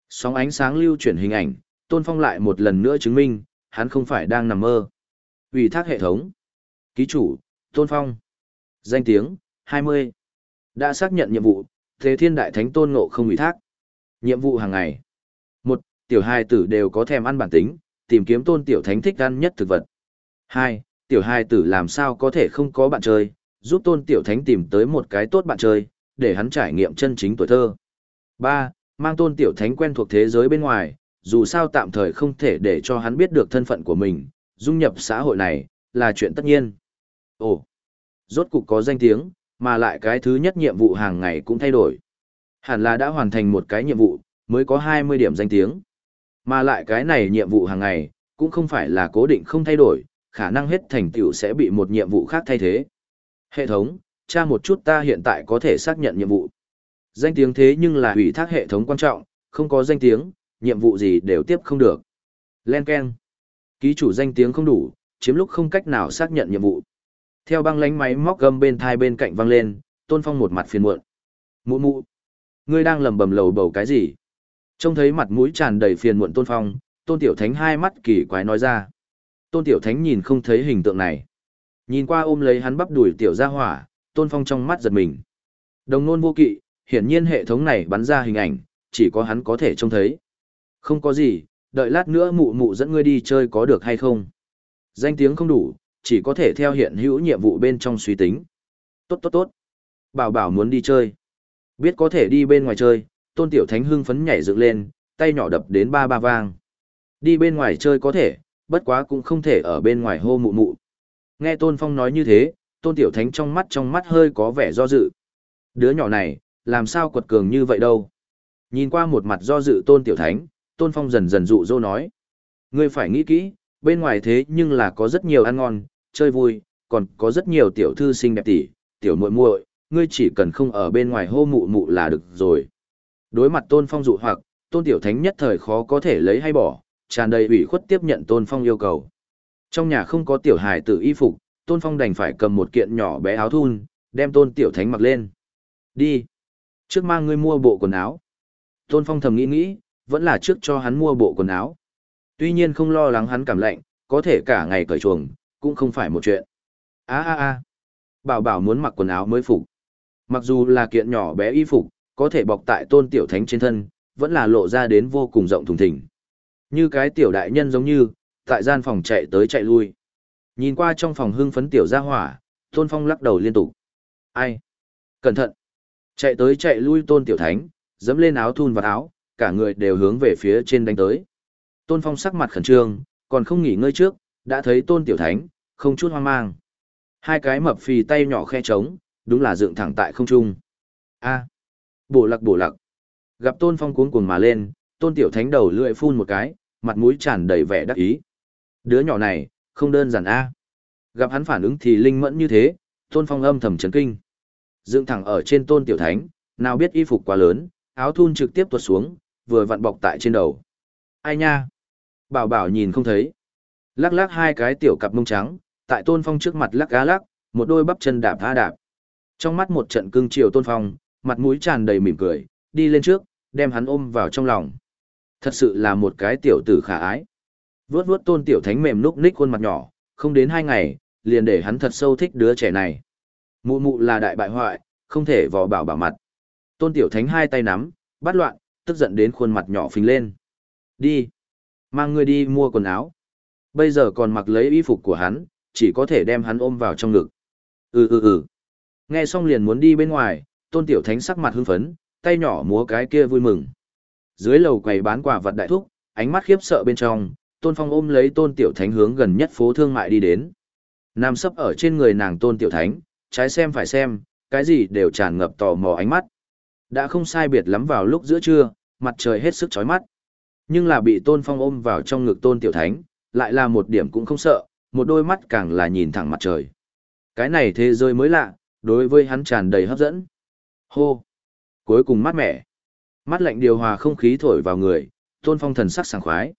Sóng ánh sáng lưu chuyển hình ảnh, Tôn Phong lại một lần nữa chứng minh, hắn không phải đang nằm mơ. Ủy thác hệ thống. Ký chủ, Tôn Phong. Danh tiếng, 20. Đã xác nhận nhiệm vụ, Thế Thiên Đại Thánh Tôn Ngộ không ủy thác. Nhiệm vụ hàng ngày. một Tiểu hài tử đều có thèm ăn bản tính, tìm kiếm Tôn Tiểu Thánh thích ăn nhất thực vật. Hai, Tiểu hài tử làm sao có thể không có bạn chơi, giúp tôn tiểu thánh tìm tới một cái tốt bạn chơi, để hắn trải nghiệm chân chính tuổi thơ. Ba, Mang tôn tiểu thánh quen thuộc thế giới bên ngoài, dù sao tạm thời không thể để cho hắn biết được thân phận của mình, dung nhập xã hội này, là chuyện tất nhiên. Ồ, rốt cục có danh tiếng, mà lại cái thứ nhất nhiệm vụ hàng ngày cũng thay đổi. Hẳn là đã hoàn thành một cái nhiệm vụ, mới có 20 điểm danh tiếng. Mà lại cái này nhiệm vụ hàng ngày, cũng không phải là cố định không thay đổi, khả năng hết thành tựu sẽ bị một nhiệm vụ khác thay thế. Hệ thống, tra một chút ta hiện tại có thể xác nhận nhiệm vụ. Danh tiếng thế nhưng là hủy thác hệ thống quan trọng, không có danh tiếng, nhiệm vụ gì đều tiếp không được. Len Ken. Ký chủ danh tiếng không đủ, chiếm lúc không cách nào xác nhận nhiệm vụ. Theo băng lánh máy móc gầm bên thai bên cạnh văng lên, Tôn Phong một mặt phiền muộn. Mụ mụ. Ngươi đang lầm bầm lầu bầu cái gì? Trông thấy mặt mũi tràn đầy phiền muộn Tôn Phong, Tôn Tiểu Thánh hai mắt kỳ quái nói ra. Tôn Tiểu Thánh nhìn không thấy hình tượng này. Nhìn qua ôm lấy hắn bắp đuổi tiểu gia hỏa, Tôn Phong trong mắt giật mình. Đồng nôn vô kỵ, hiển nhiên hệ thống này bắn ra hình ảnh, chỉ có hắn có thể trông thấy. Không có gì, đợi lát nữa mụ mụ dẫn ngươi đi chơi có được hay không? Danh tiếng không đủ, chỉ có thể theo hiện hữu nhiệm vụ bên trong suy tính. Tốt tốt tốt. Bảo bảo muốn đi chơi. Biết có thể đi bên ngoài chơi, Tôn Tiểu Thánh hưng phấn nhảy dựng lên, tay nhỏ đập đến ba ba vang. Đi bên ngoài chơi có thể, bất quá cũng không thể ở bên ngoài hô mụ mụ. Nghe Tôn Phong nói như thế, Tôn Tiểu Thánh trong mắt trong mắt hơi có vẻ do dự. Đứa nhỏ này, làm sao quật cường như vậy đâu. Nhìn qua một mặt do dự Tôn Tiểu Thánh, Tôn Phong dần dần dụ dỗ nói. Ngươi phải nghĩ kỹ, bên ngoài thế nhưng là có rất nhiều ăn ngon, chơi vui, còn có rất nhiều tiểu thư xinh đẹp tỷ, tiểu muội muội, ngươi chỉ cần không ở bên ngoài hô mụ mụ là được rồi. Đối mặt Tôn Phong dụ hoặc, Tôn Tiểu Thánh nhất thời khó có thể lấy hay bỏ, tràn đầy ủy khuất tiếp nhận Tôn Phong yêu cầu. Trong nhà không có tiểu hài tử y phục, Tôn Phong đành phải cầm một kiện nhỏ bé áo thun, đem Tôn Tiểu Thánh mặc lên. Đi. Trước mang ngươi mua bộ quần áo. Tôn Phong thầm nghĩ nghĩ, vẫn là trước cho hắn mua bộ quần áo. Tuy nhiên không lo lắng hắn cảm lạnh, có thể cả ngày cởi chuồng, cũng không phải một chuyện. a a a Bảo bảo muốn mặc quần áo mới phục. Mặc dù là kiện nhỏ bé y phục, có thể bọc tại tôn tiểu thánh trên thân, vẫn là lộ ra đến vô cùng rộng thùng thình. Như cái tiểu đại nhân giống như, tại gian phòng chạy tới chạy lui. Nhìn qua trong phòng hưng phấn tiểu ra hỏa, tôn phong lắc đầu liên tục. Ai? Cẩn thận! Chạy tới chạy lui tôn tiểu thánh, dẫm lên áo thun vào áo, cả người đều hướng về phía trên đánh tới. Tôn phong sắc mặt khẩn trương, còn không nghỉ ngơi trước, đã thấy tôn tiểu thánh, không chút hoang mang. Hai cái mập phì tay nhỏ khe trống, đúng là dựng thẳng tại không trung. A, bổ lặc bổ lặc. Gặp Tôn Phong cuống cuồng mà lên, Tôn Tiểu Thánh đầu lưỡi phun một cái, mặt mũi tràn đầy vẻ đắc ý. Đứa nhỏ này, không đơn giản a. Gặp hắn phản ứng thì linh mẫn như thế, Tôn Phong âm thầm chấn kinh. Dựng thẳng ở trên Tôn Tiểu Thánh, nào biết y phục quá lớn, áo thun trực tiếp tuột xuống, vừa vặn bọc tại trên đầu. Ai nha? Bảo bảo nhìn không thấy. Lắc lắc hai cái tiểu cặp mông trắng, tại Tôn Phong trước mặt lắc gá lắc, một đôi bắp chân đạp tha đạp. Trong mắt một trận cương chiều Tôn Phong, mặt mũi tràn đầy mỉm cười, đi lên trước, đem hắn ôm vào trong lòng. Thật sự là một cái tiểu tử khả ái. Vướt vướt Tôn Tiểu Thánh mềm núc ních khuôn mặt nhỏ, không đến hai ngày, liền để hắn thật sâu thích đứa trẻ này. Mụ mụ là đại bại hoại, không thể vò bảo bảo mặt. Tôn Tiểu Thánh hai tay nắm, bắt loạn, tức giận đến khuôn mặt nhỏ phình lên. Đi. Mang ngươi đi mua quần áo. Bây giờ còn mặc lấy y phục của hắn, chỉ có thể đem hắn ôm vào trong ngực. Ừ ừ ừ. Nghe xong liền muốn đi bên ngoài, tôn tiểu thánh sắc mặt hưng phấn, tay nhỏ múa cái kia vui mừng. Dưới lầu quầy bán quả vật đại thúc, ánh mắt khiếp sợ bên trong, tôn phong ôm lấy tôn tiểu thánh hướng gần nhất phố thương mại đi đến. Nam sấp ở trên người nàng tôn tiểu thánh, trái xem phải xem, cái gì đều tràn ngập tò mò ánh mắt. Đã không sai biệt lắm vào lúc giữa trưa, mặt trời hết sức chói mắt. Nhưng là bị tôn phong ôm vào trong ngực tôn tiểu thánh, lại là một điểm cũng không sợ, một đôi mắt càng là nhìn thẳng mặt trời. Cái này thế giới mới lạ, đối với hắn tràn đầy hấp dẫn. Hô! Cuối cùng mát mẻ. Mắt lạnh điều hòa không khí thổi vào người, tôn phong thần sắc sảng khoái.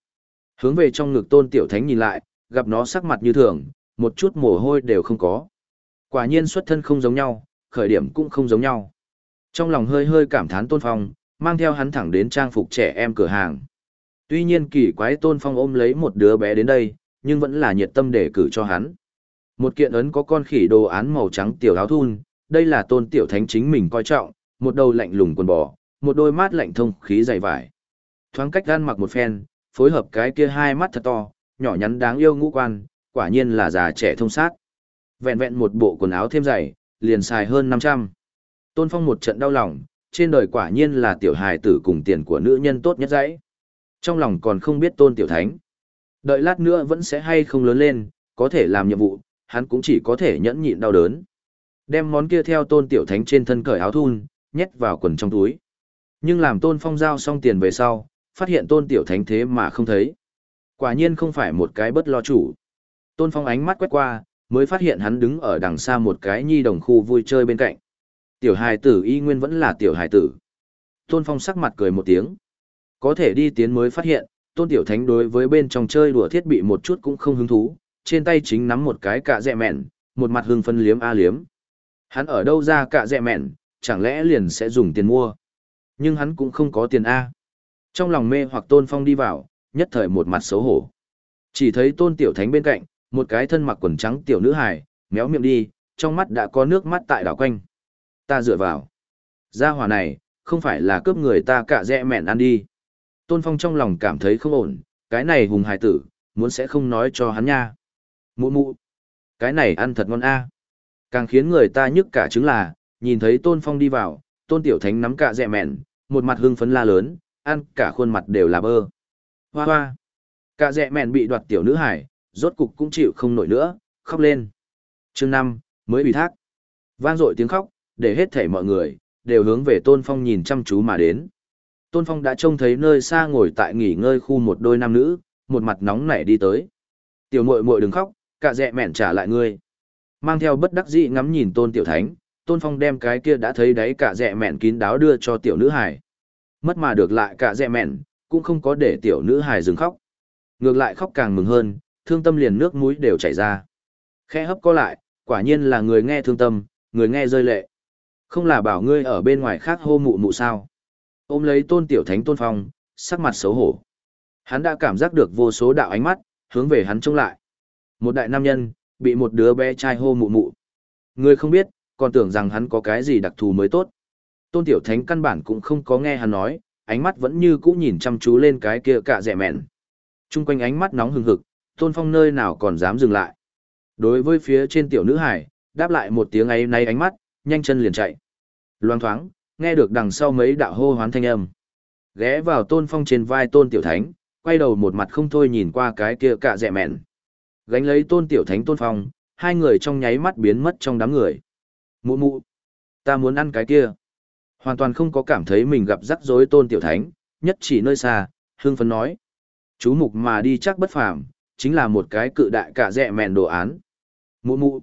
Hướng về trong ngực tôn tiểu thánh nhìn lại, gặp nó sắc mặt như thường, một chút mồ hôi đều không có. Quả nhiên xuất thân không giống nhau, khởi điểm cũng không giống nhau. Trong lòng hơi hơi cảm thán tôn phong, mang theo hắn thẳng đến trang phục trẻ em cửa hàng. Tuy nhiên kỳ quái tôn phong ôm lấy một đứa bé đến đây, nhưng vẫn là nhiệt tâm để cử cho hắn. Một kiện ấn có con khỉ đồ án màu trắng tiểu áo thun, đây là tôn tiểu thánh chính mình coi trọng, một đầu lạnh lùng quần bò, một đôi mát lạnh thông khí dày vải. Thoáng cách gan mặc một phen, phối hợp cái kia hai mắt thật to, nhỏ nhắn đáng yêu ngũ quan, quả nhiên là già trẻ thông sát. Vẹn vẹn một bộ quần áo thêm dày, liền xài hơn 500. Tôn Phong một trận đau lòng, trên đời quả nhiên là tiểu hài tử cùng tiền của nữ nhân tốt nhất dãy. Trong lòng còn không biết tôn tiểu thánh. Đợi lát nữa vẫn sẽ hay không lớn lên, có thể làm nhiệm vụ, hắn cũng chỉ có thể nhẫn nhịn đau đớn. Đem món kia theo tôn tiểu thánh trên thân cởi áo thun, nhét vào quần trong túi. Nhưng làm tôn phong giao xong tiền về sau, phát hiện tôn tiểu thánh thế mà không thấy. Quả nhiên không phải một cái bất lo chủ. Tôn phong ánh mắt quét qua, mới phát hiện hắn đứng ở đằng xa một cái nhi đồng khu vui chơi bên cạnh. Tiểu hài tử y nguyên vẫn là tiểu hài tử. Tôn phong sắc mặt cười một tiếng. Có thể đi tiến mới phát hiện, tôn tiểu thánh đối với bên trong chơi đùa thiết bị một chút cũng không hứng thú, trên tay chính nắm một cái cạ dẹ mẹn, một mặt hưng phân liếm a liếm. Hắn ở đâu ra cạ dẹ mẹn, chẳng lẽ liền sẽ dùng tiền mua. Nhưng hắn cũng không có tiền A. Trong lòng mê hoặc tôn phong đi vào, nhất thời một mặt xấu hổ. Chỉ thấy tôn tiểu thánh bên cạnh, một cái thân mặc quần trắng tiểu nữ hài, méo miệng đi, trong mắt đã có nước mắt tại đảo quanh. Ta dựa vào. Gia hỏa này, không phải là cướp người ta cả dẹ mẹn ăn đi. Tôn Phong trong lòng cảm thấy không ổn, cái này hùng hài tử, muốn sẽ không nói cho hắn nha. Mụ mụ, cái này ăn thật ngon a. Càng khiến người ta nhức cả trứng là, nhìn thấy Tôn Phong đi vào, Tôn Tiểu Thánh nắm cả dẹ mẹn, một mặt hưng phấn la lớn, ăn cả khuôn mặt đều là bơ. Hoa hoa, cả dẹ mẹn bị đoạt tiểu nữ hải, rốt cục cũng chịu không nổi nữa, khóc lên. Chương năm mới bị thác. Vang dội tiếng khóc, để hết thảy mọi người, đều hướng về Tôn Phong nhìn chăm chú mà đến. Tôn Phong đã trông thấy nơi xa ngồi tại nghỉ ngơi khu một đôi nam nữ, một mặt nóng nảy đi tới. Tiểu muội muội đừng khóc, cả dẹ mẹn trả lại ngươi. Mang theo bất đắc dĩ ngắm nhìn Tôn Tiểu Thánh, Tôn Phong đem cái kia đã thấy đấy cả dẹ mẹn kín đáo đưa cho tiểu nữ hải, Mất mà được lại cả dẹ mẹn, cũng không có để tiểu nữ hải dừng khóc. Ngược lại khóc càng mừng hơn, thương tâm liền nước mũi đều chảy ra. Khe hấp có lại, quả nhiên là người nghe thương tâm, người nghe rơi lệ. Không là bảo ngươi ở bên ngoài khác hô mụ mụ sao ôm lấy tôn tiểu thánh tôn phong, sắc mặt xấu hổ. Hắn đã cảm giác được vô số đạo ánh mắt, hướng về hắn trông lại. Một đại nam nhân, bị một đứa bé trai hô mụ mụ. ngươi không biết, còn tưởng rằng hắn có cái gì đặc thù mới tốt. Tôn Tiểu Thánh căn bản cũng không có nghe hắn nói, ánh mắt vẫn như cũ nhìn chăm chú lên cái kia cạ rẻ mẹn. Trung quanh ánh mắt nóng hừng hực, Tôn Phong nơi nào còn dám dừng lại. Đối với phía trên tiểu nữ hải, đáp lại một tiếng ấy nay ánh mắt, nhanh chân liền chạy. Loang thoáng, nghe được đằng sau mấy đạo hô hoán thanh âm. Ghé vào Tôn Phong trên vai Tôn Tiểu Thánh, quay đầu một mặt không thôi nhìn qua cái kia cạ rẻ mẹn. Gánh lấy Tôn Tiểu Thánh Tôn Phong, hai người trong nháy mắt biến mất trong đám người. Mụ mụ, ta muốn ăn cái kia. Hoàn toàn không có cảm thấy mình gặp rắc rối tôn tiểu thánh, nhất chỉ nơi xa, hương phấn nói. Chú mục mà đi chắc bất phàm, chính là một cái cự đại cả dẹ mèn đồ án. Mụ mụ,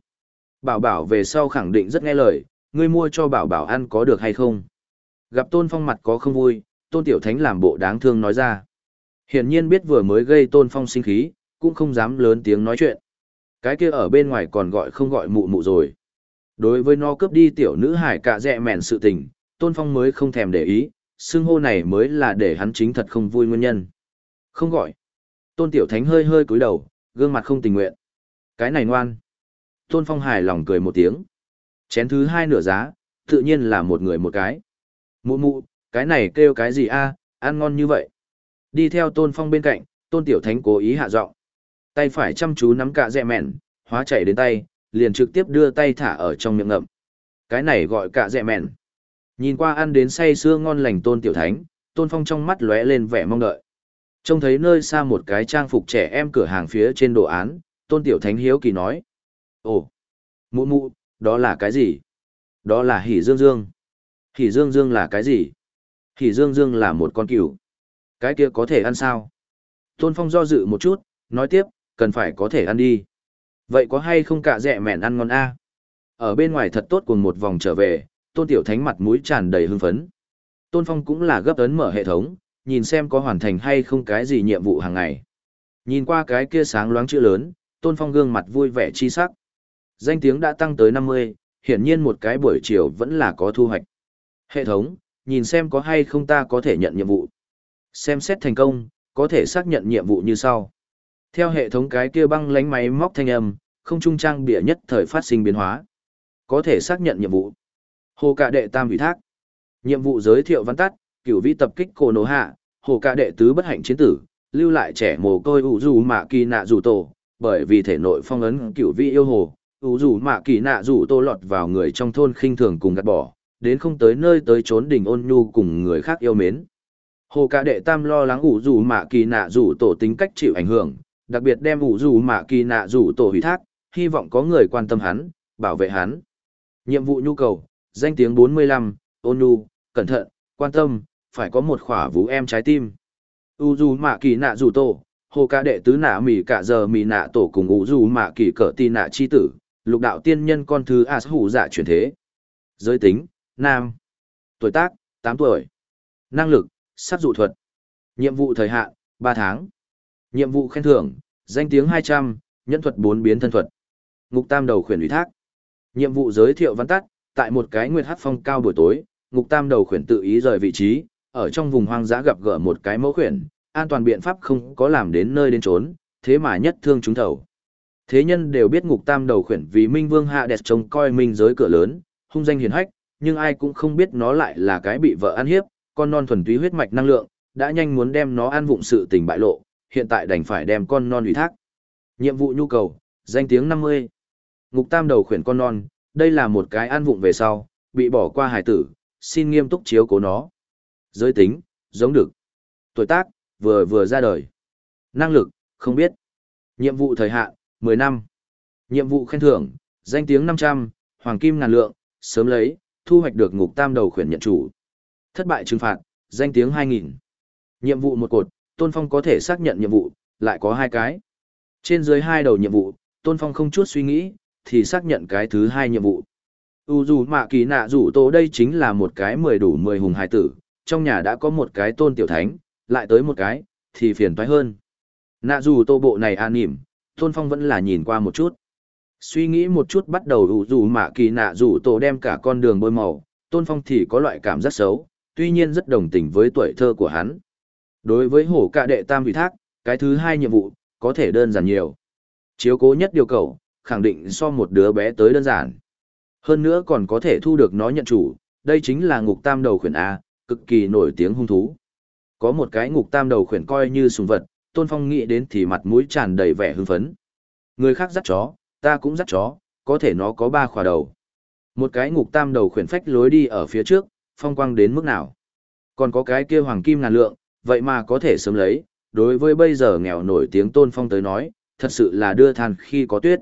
bảo bảo về sau khẳng định rất nghe lời, ngươi mua cho bảo bảo ăn có được hay không? Gặp tôn phong mặt có không vui, tôn tiểu thánh làm bộ đáng thương nói ra. Hiển nhiên biết vừa mới gây tôn phong sinh khí, cũng không dám lớn tiếng nói chuyện. Cái kia ở bên ngoài còn gọi không gọi mụ mụ rồi. Đối với nó cướp đi tiểu nữ hải cả dẹ mẹn sự tình, Tôn Phong mới không thèm để ý, xưng hô này mới là để hắn chính thật không vui nguyên nhân. Không gọi. Tôn Tiểu Thánh hơi hơi cúi đầu, gương mặt không tình nguyện. Cái này ngoan. Tôn Phong hài lòng cười một tiếng. Chén thứ hai nửa giá, tự nhiên là một người một cái. Mụ mụ, cái này kêu cái gì a? À, ăn ngon như vậy. Đi theo Tôn Phong bên cạnh, Tôn Tiểu Thánh cố ý hạ giọng. Tay phải chăm chú nắm cả dẹ mẹn, hóa chảy đến tay, liền trực tiếp đưa tay thả ở trong miệng ngậm. Cái này gọi cả dẹ mẹn. Nhìn qua ăn đến say sưa ngon lành tôn tiểu thánh, tôn phong trong mắt lóe lên vẻ mong đợi. Trông thấy nơi xa một cái trang phục trẻ em cửa hàng phía trên đồ án, tôn tiểu thánh hiếu kỳ nói. Ồ, mụ mụ, đó là cái gì? Đó là hỉ dương dương. Hỉ dương dương là cái gì? Hỉ dương dương là một con cừu. Cái kia có thể ăn sao? Tôn phong do dự một chút, nói tiếp, cần phải có thể ăn đi. Vậy có hay không cả rẻ mẹn ăn ngon a? Ở bên ngoài thật tốt cùng một vòng trở về, tôn tiểu thánh mặt mũi tràn đầy hưng phấn. Tôn Phong cũng là gấp ấn mở hệ thống, nhìn xem có hoàn thành hay không cái gì nhiệm vụ hàng ngày. Nhìn qua cái kia sáng loáng chữ lớn, Tôn Phong gương mặt vui vẻ chi sắc. Danh tiếng đã tăng tới 50, hiển nhiên một cái buổi chiều vẫn là có thu hoạch. Hệ thống, nhìn xem có hay không ta có thể nhận nhiệm vụ. Xem xét thành công, có thể xác nhận nhiệm vụ như sau. Theo hệ thống cái kia băng lánh máy móc thanh âm, không trung trang bịa nhất thời phát sinh biến hóa. Có thể xác nhận nhiệm vụ. Hồ cả đệ tam ủy thác. Nhiệm vụ giới thiệu văn tắt, cửu vi tập kích cổ nổ hạ, hồ cả đệ tứ bất hạnh chiến tử, lưu lại trẻ mồ côi ủ dù mạ kỳ nạ dù tổ, bởi vì thể nội phong ấn cửu vi yêu hồ, ủ rủ mạ kỳ nạ rủ tổ lọt vào người trong thôn khinh thường cùng gạt bỏ, đến không tới nơi tới trốn đỉnh ôn nhu cùng người khác yêu mến. Hồ Cả đệ tam lo lắng ủ rủ mạ kỳ nạ rủ tổ tính cách chịu ảnh hưởng, đặc biệt đem ủ rủ mạ kỳ nạ rủ tổ hủy thác, hy vọng có người quan tâm hắn, bảo vệ hắn. Nhiệm vụ nhu cầu, danh tiếng 45, ôn nhu, cẩn thận, quan tâm, phải có một khỏa vũ em trái tim. U dù mạ kỳ nạ rủ tổ, hồ ca đệ tứ nạ mỉ cả giờ mỉ nạ tổ cùng u dù mạ kỳ cỡ tì nạ chi tử, lục đạo tiên nhân con thứ as hủ dạ chuyển thế. Giới tính, nam. Tuổi tác, 8 tuổi. Năng lực, sát dụ thuật. Nhiệm vụ thời hạn, 3 tháng. Nhiệm vụ khen thưởng, danh tiếng 200, nhân thuật bốn biến thân thuật. Ngục tam đầu khuyển ủy thác. Nhiệm vụ giới thiệu văn tắt, tại một cái nguyệt hát phong cao buổi tối, ngục tam đầu khuyển tự ý rời vị trí, ở trong vùng hoang dã gặp gỡ một cái mẫu khuyển, an toàn biện pháp không có làm đến nơi đến trốn, thế mà nhất thương chúng thầu. Thế nhân đều biết ngục tam đầu khuyển vì Minh Vương hạ đẹp trông coi minh giới cửa lớn, hung danh hiền hách, nhưng ai cũng không biết nó lại là cái bị vợ ăn hiếp, con non thuần túy huyết mạch năng lượng, đã nhanh muốn đem nó ăn vụng sự tình bại lộ, hiện tại đành phải đem con non ủy thác. Nhiệm vụ nhu cầu, danh tiếng 50. Ngục tam đầu khuyển con non, đây là một cái an vụng về sau, bị bỏ qua hải tử, xin nghiêm túc chiếu cố nó. Giới tính, giống được. Tuổi tác, vừa vừa ra đời. Năng lực, không biết. Nhiệm vụ thời hạn, 10 năm. Nhiệm vụ khen thưởng, danh tiếng 500, hoàng kim ngàn lượng, sớm lấy, thu hoạch được ngục tam đầu khuyển nhận chủ. Thất bại trừng phạt, danh tiếng 2000. Nhiệm vụ một cột, Tôn Phong có thể xác nhận nhiệm vụ, lại có hai cái. Trên dưới hai đầu nhiệm vụ, Tôn Phong không chút suy nghĩ, thì xác nhận cái thứ hai nhiệm vụ. U dù mạ kỳ nạ rủ tổ đây chính là một cái mười đủ mười hùng hài tử, trong nhà đã có một cái tôn tiểu thánh, lại tới một cái, thì phiền toái hơn. Nạ dù tô bộ này an nỉm, tôn phong vẫn là nhìn qua một chút. Suy nghĩ một chút bắt đầu u dù mạ kỳ nạ rủ tổ đem cả con đường bôi màu, tôn phong thì có loại cảm giác xấu, tuy nhiên rất đồng tình với tuổi thơ của hắn. Đối với hổ cạ đệ tam vị thác, cái thứ hai nhiệm vụ, có thể đơn giản nhiều. Chiếu cố nhất điều cầu, khẳng định so một đứa bé tới đơn giản. Hơn nữa còn có thể thu được nó nhận chủ, đây chính là ngục tam đầu khuyển A, cực kỳ nổi tiếng hung thú. Có một cái ngục tam đầu khuyển coi như sùng vật, Tôn Phong nghĩ đến thì mặt mũi tràn đầy vẻ hưng phấn. Người khác dắt chó, ta cũng dắt chó, có thể nó có ba khỏa đầu. Một cái ngục tam đầu khuyển phách lối đi ở phía trước, phong quang đến mức nào. Còn có cái kia hoàng kim ngàn lượng, vậy mà có thể sớm lấy, đối với bây giờ nghèo nổi tiếng Tôn Phong tới nói, thật sự là đưa than khi có tuyết.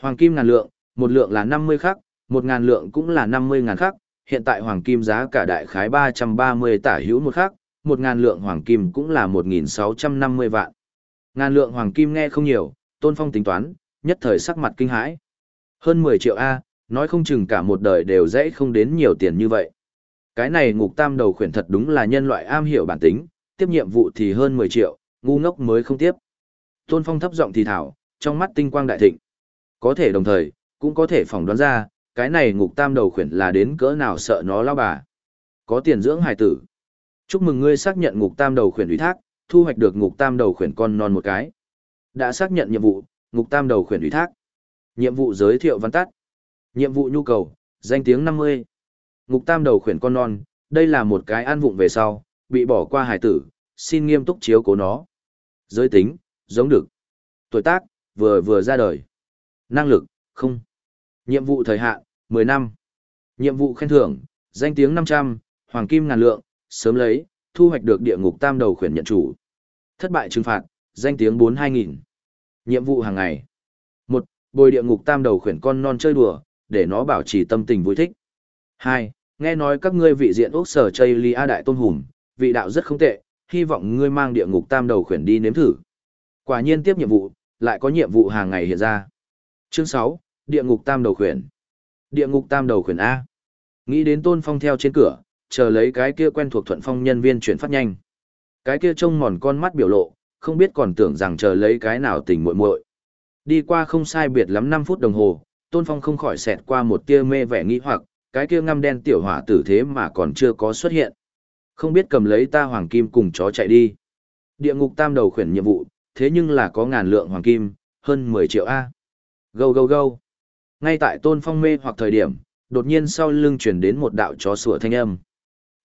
Hoàng kim ngàn lượng, một lượng là 50 khắc, một ngàn lượng cũng là 50 ngàn khắc, hiện tại hoàng kim giá cả đại khái 330 tả hữu một khắc, một ngàn lượng hoàng kim cũng là 1.650 vạn. Ngàn lượng hoàng kim nghe không nhiều, Tôn Phong tính toán, nhất thời sắc mặt kinh hãi. Hơn 10 triệu A, nói không chừng cả một đời đều dễ không đến nhiều tiền như vậy. Cái này ngục tam đầu khuyển thật đúng là nhân loại am hiểu bản tính, tiếp nhiệm vụ thì hơn 10 triệu, ngu ngốc mới không tiếp. Tôn Phong thấp giọng thì thảo, trong mắt tinh quang đại thịnh. Có thể đồng thời, cũng có thể phỏng đoán ra, cái này ngục tam đầu khuyển là đến cỡ nào sợ nó lao bà. Có tiền dưỡng hài tử. Chúc mừng ngươi xác nhận ngục tam đầu khuyển ủy thác, thu hoạch được ngục tam đầu khuyển con non một cái. Đã xác nhận nhiệm vụ, ngục tam đầu khuyển ủy thác. Nhiệm vụ giới thiệu văn tắt. Nhiệm vụ nhu cầu, danh tiếng 50. Ngục tam đầu khuyển con non, đây là một cái an vụng về sau, bị bỏ qua hải tử, xin nghiêm túc chiếu cố nó. Giới tính, giống được. Tuổi tác, vừa vừa ra đời. Năng lực, không. Nhiệm vụ thời hạn, 10 năm. Nhiệm vụ khen thưởng, danh tiếng 500, hoàng kim ngàn lượng, sớm lấy, thu hoạch được địa ngục tam đầu khuyển nhận chủ. Thất bại trừng phạt, danh tiếng 4-2000. Nhiệm vụ hàng ngày. một Bồi địa ngục tam đầu khuyển con non chơi đùa, để nó bảo trì tâm tình vui thích. 2. Nghe nói các ngươi vị diện Úc sở chây ly A đại tôn hùm, vị đạo rất không tệ, hy vọng ngươi mang địa ngục tam đầu khuyển đi nếm thử. Quả nhiên tiếp nhiệm vụ, lại có nhiệm vụ hàng ngày hiện ra. Chương 6, địa ngục tam đầu khuyển. Địa ngục tam đầu khuyển A. Nghĩ đến tôn phong theo trên cửa, chờ lấy cái kia quen thuộc thuận phong nhân viên chuyển phát nhanh. Cái kia trông mòn con mắt biểu lộ, không biết còn tưởng rằng chờ lấy cái nào tình muội muội. Đi qua không sai biệt lắm 5 phút đồng hồ, Tôn Phong không khỏi xẹt qua một tia mê vẻ nghi hoặc, cái kia ngăm đen tiểu hỏa tử thế mà còn chưa có xuất hiện. Không biết cầm lấy ta hoàng kim cùng chó chạy đi. Địa ngục tam đầu khuyển nhiệm vụ, thế nhưng là có ngàn lượng hoàng kim, hơn 10 triệu A. Gâu gâu gâu. Ngay tại Tôn Phong mê hoặc thời điểm, đột nhiên sau lưng chuyển đến một đạo chó sủa thanh âm.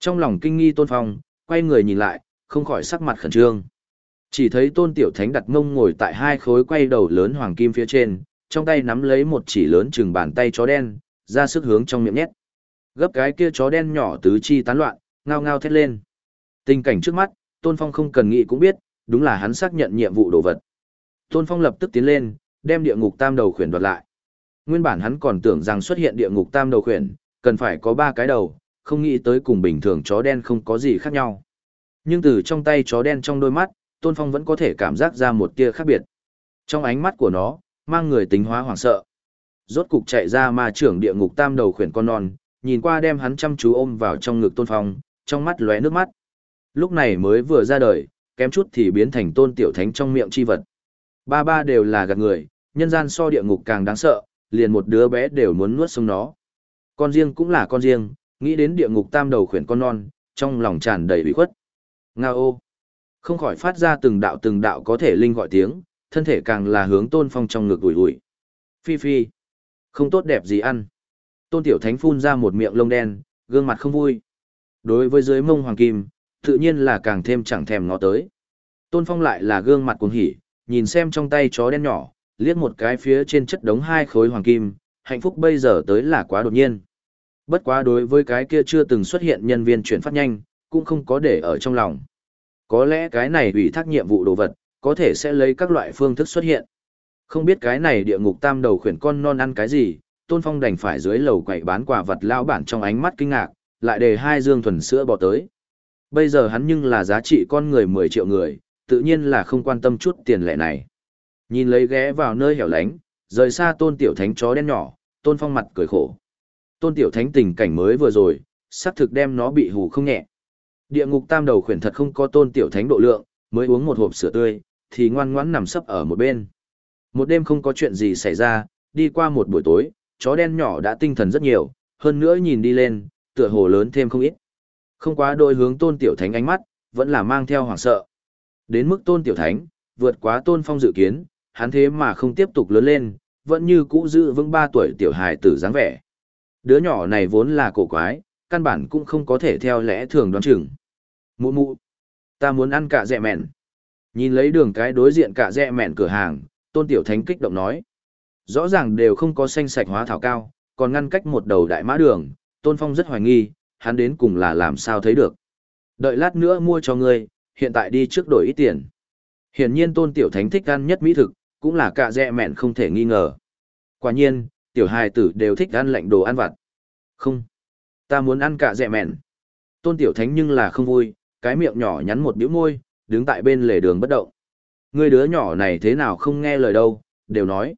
Trong lòng kinh nghi Tôn Phong, quay người nhìn lại, không khỏi sắc mặt khẩn trương. Chỉ thấy Tôn Tiểu Thánh đặt mông ngồi tại hai khối quay đầu lớn hoàng kim phía trên, trong tay nắm lấy một chỉ lớn chừng bàn tay chó đen, ra sức hướng trong miệng nhét. Gấp cái kia chó đen nhỏ tứ chi tán loạn, ngao ngao thét lên. Tình cảnh trước mắt, Tôn Phong không cần nghĩ cũng biết, đúng là hắn xác nhận nhiệm vụ đồ vật. Tôn Phong lập tức tiến lên, đem địa ngục tam đầu khuyển đoạt lại. Nguyên bản hắn còn tưởng rằng xuất hiện địa ngục tam đầu khuyển, cần phải có ba cái đầu, không nghĩ tới cùng bình thường chó đen không có gì khác nhau. Nhưng từ trong tay chó đen trong đôi mắt, Tôn Phong vẫn có thể cảm giác ra một tia khác biệt. Trong ánh mắt của nó, mang người tính hóa hoảng sợ. Rốt cục chạy ra ma trưởng địa ngục tam đầu khuyển con non, nhìn qua đem hắn chăm chú ôm vào trong ngực Tôn Phong, trong mắt lóe nước mắt. Lúc này mới vừa ra đời, kém chút thì biến thành tôn tiểu thánh trong miệng chi vật. Ba ba đều là gạt người, nhân gian so địa ngục càng đáng sợ, liền một đứa bé đều muốn nuốt sống nó. Con riêng cũng là con riêng, nghĩ đến địa ngục tam đầu khuyển con non, trong lòng tràn đầy bị khuất. Nga ô! Không khỏi phát ra từng đạo từng đạo có thể linh gọi tiếng, thân thể càng là hướng tôn phong trong ngực ủi ủi. Phi phi! Không tốt đẹp gì ăn. Tôn tiểu thánh phun ra một miệng lông đen, gương mặt không vui. Đối với dưới mông hoàng kim, tự nhiên là càng thêm chẳng thèm ngó tới. Tôn phong lại là gương mặt cuồng hỉ, nhìn xem trong tay chó đen nhỏ, liếc một cái phía trên chất đống hai khối hoàng kim, hạnh phúc bây giờ tới là quá đột nhiên. Bất quá đối với cái kia chưa từng xuất hiện nhân viên chuyển phát nhanh, cũng không có để ở trong lòng. Có lẽ cái này ủy thác nhiệm vụ đồ vật, có thể sẽ lấy các loại phương thức xuất hiện. Không biết cái này địa ngục tam đầu khuyển con non ăn cái gì, Tôn Phong đành phải dưới lầu quậy bán quả vật lao bản trong ánh mắt kinh ngạc, lại để hai dương thuần sữa bỏ tới. Bây giờ hắn nhưng là giá trị con người 10 triệu người, tự nhiên là không quan tâm chút tiền lệ này. Nhìn lấy ghé vào nơi hẻo lánh, rời xa tôn tiểu thánh chó đen nhỏ, tôn phong mặt cười khổ. Tôn tiểu thánh tình cảnh mới vừa rồi, xác thực đem nó bị hù không nhẹ. Địa ngục tam đầu khuyển thật không có tôn tiểu thánh độ lượng, mới uống một hộp sữa tươi, thì ngoan ngoãn nằm sấp ở một bên. Một đêm không có chuyện gì xảy ra, đi qua một buổi tối, chó đen nhỏ đã tinh thần rất nhiều, hơn nữa nhìn đi lên, tựa hồ lớn thêm không ít. Không quá đôi hướng tôn tiểu thánh ánh mắt, vẫn là mang theo hoảng sợ. Đến mức tôn tiểu thánh, vượt quá tôn phong dự kiến, hắn thế mà không tiếp tục lớn lên, vẫn như cũ giữ vững ba tuổi tiểu hài tử dáng vẻ. Đứa nhỏ này vốn là cổ quái, căn bản cũng không có thể theo lẽ thường đoán chừng. Mụ mụ, ta muốn ăn cả dẹ mẹn. Nhìn lấy đường cái đối diện cả dẹ mẹn cửa hàng, tôn tiểu thánh kích động nói. Rõ ràng đều không có xanh sạch hóa thảo cao, còn ngăn cách một đầu đại mã đường, tôn phong rất hoài nghi, hắn đến cùng là làm sao thấy được. Đợi lát nữa mua cho ngươi, hiện tại đi trước đổi ít tiền. Hiển nhiên tôn tiểu thánh thích ăn nhất mỹ thực, cũng là cả dẹ mẹn không thể nghi ngờ. Quả nhiên, tiểu hài tử đều thích ăn lạnh đồ ăn vặt. Không, ta muốn ăn cả dẹ mẹn. Tôn tiểu thánh nhưng là không vui, cái miệng nhỏ nhắn một bĩu môi, đứng tại bên lề đường bất động. Ngươi đứa nhỏ này thế nào không nghe lời đâu, đều nói.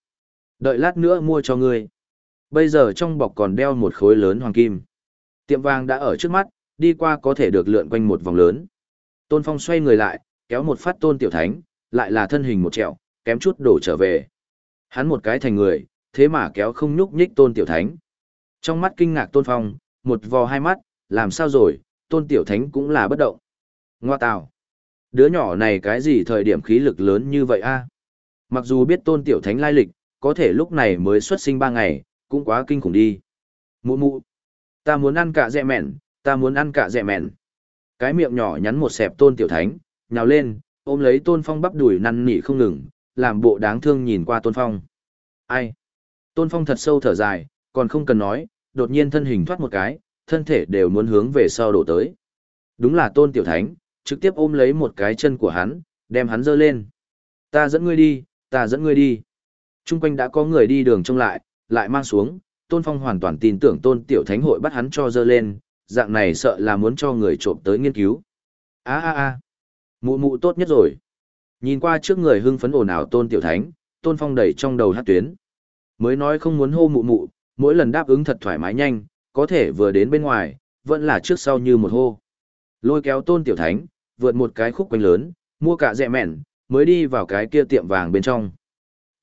Đợi lát nữa mua cho ngươi. Bây giờ trong bọc còn đeo một khối lớn hoàng kim. Tiệm vàng đã ở trước mắt, đi qua có thể được lượn quanh một vòng lớn. Tôn Phong xoay người lại, kéo một phát tôn tiểu thánh, lại là thân hình một trẹo, kém chút đổ trở về. Hắn một cái thành người, thế mà kéo không nhúc nhích tôn tiểu thánh. Trong mắt kinh ngạc tôn phong, một vò hai mắt, làm sao rồi, tôn tiểu thánh cũng là bất động. Ngoa tào. Đứa nhỏ này cái gì thời điểm khí lực lớn như vậy a? Mặc dù biết tôn tiểu thánh lai lịch, có thể lúc này mới xuất sinh ba ngày, cũng quá kinh khủng đi. Mụ mụ. Ta muốn ăn cả dẹ mẹn, ta muốn ăn cả dẹ mẹn. Cái miệng nhỏ nhắn một xẹp tôn tiểu thánh, nhào lên, ôm lấy tôn phong bắp đùi năn nỉ không ngừng, làm bộ đáng thương nhìn qua tôn phong. Ai? Tôn phong thật sâu thở dài, còn không cần nói, đột nhiên thân hình thoát một cái, thân thể đều muốn hướng về sau đổ tới. Đúng là tôn tiểu thánh, trực tiếp ôm lấy một cái chân của hắn, đem hắn dơ lên. Ta dẫn ngươi đi, ta dẫn ngươi đi. Trung quanh đã có người đi đường trông lại, lại mang xuống, tôn phong hoàn toàn tin tưởng tôn tiểu thánh hội bắt hắn cho dơ lên, dạng này sợ là muốn cho người trộm tới nghiên cứu. a a a mụ mụ tốt nhất rồi. Nhìn qua trước người hưng phấn ồn ào tôn tiểu thánh, tôn phong đẩy trong đầu hát tuyến. Mới nói không muốn hô mụ mụ, mỗi lần đáp ứng thật thoải mái nhanh, có thể vừa đến bên ngoài, vẫn là trước sau như một hô. Lôi kéo tôn tiểu thánh, vượt một cái khúc quanh lớn, mua cả dẹ mẹn, mới đi vào cái kia tiệm vàng bên trong.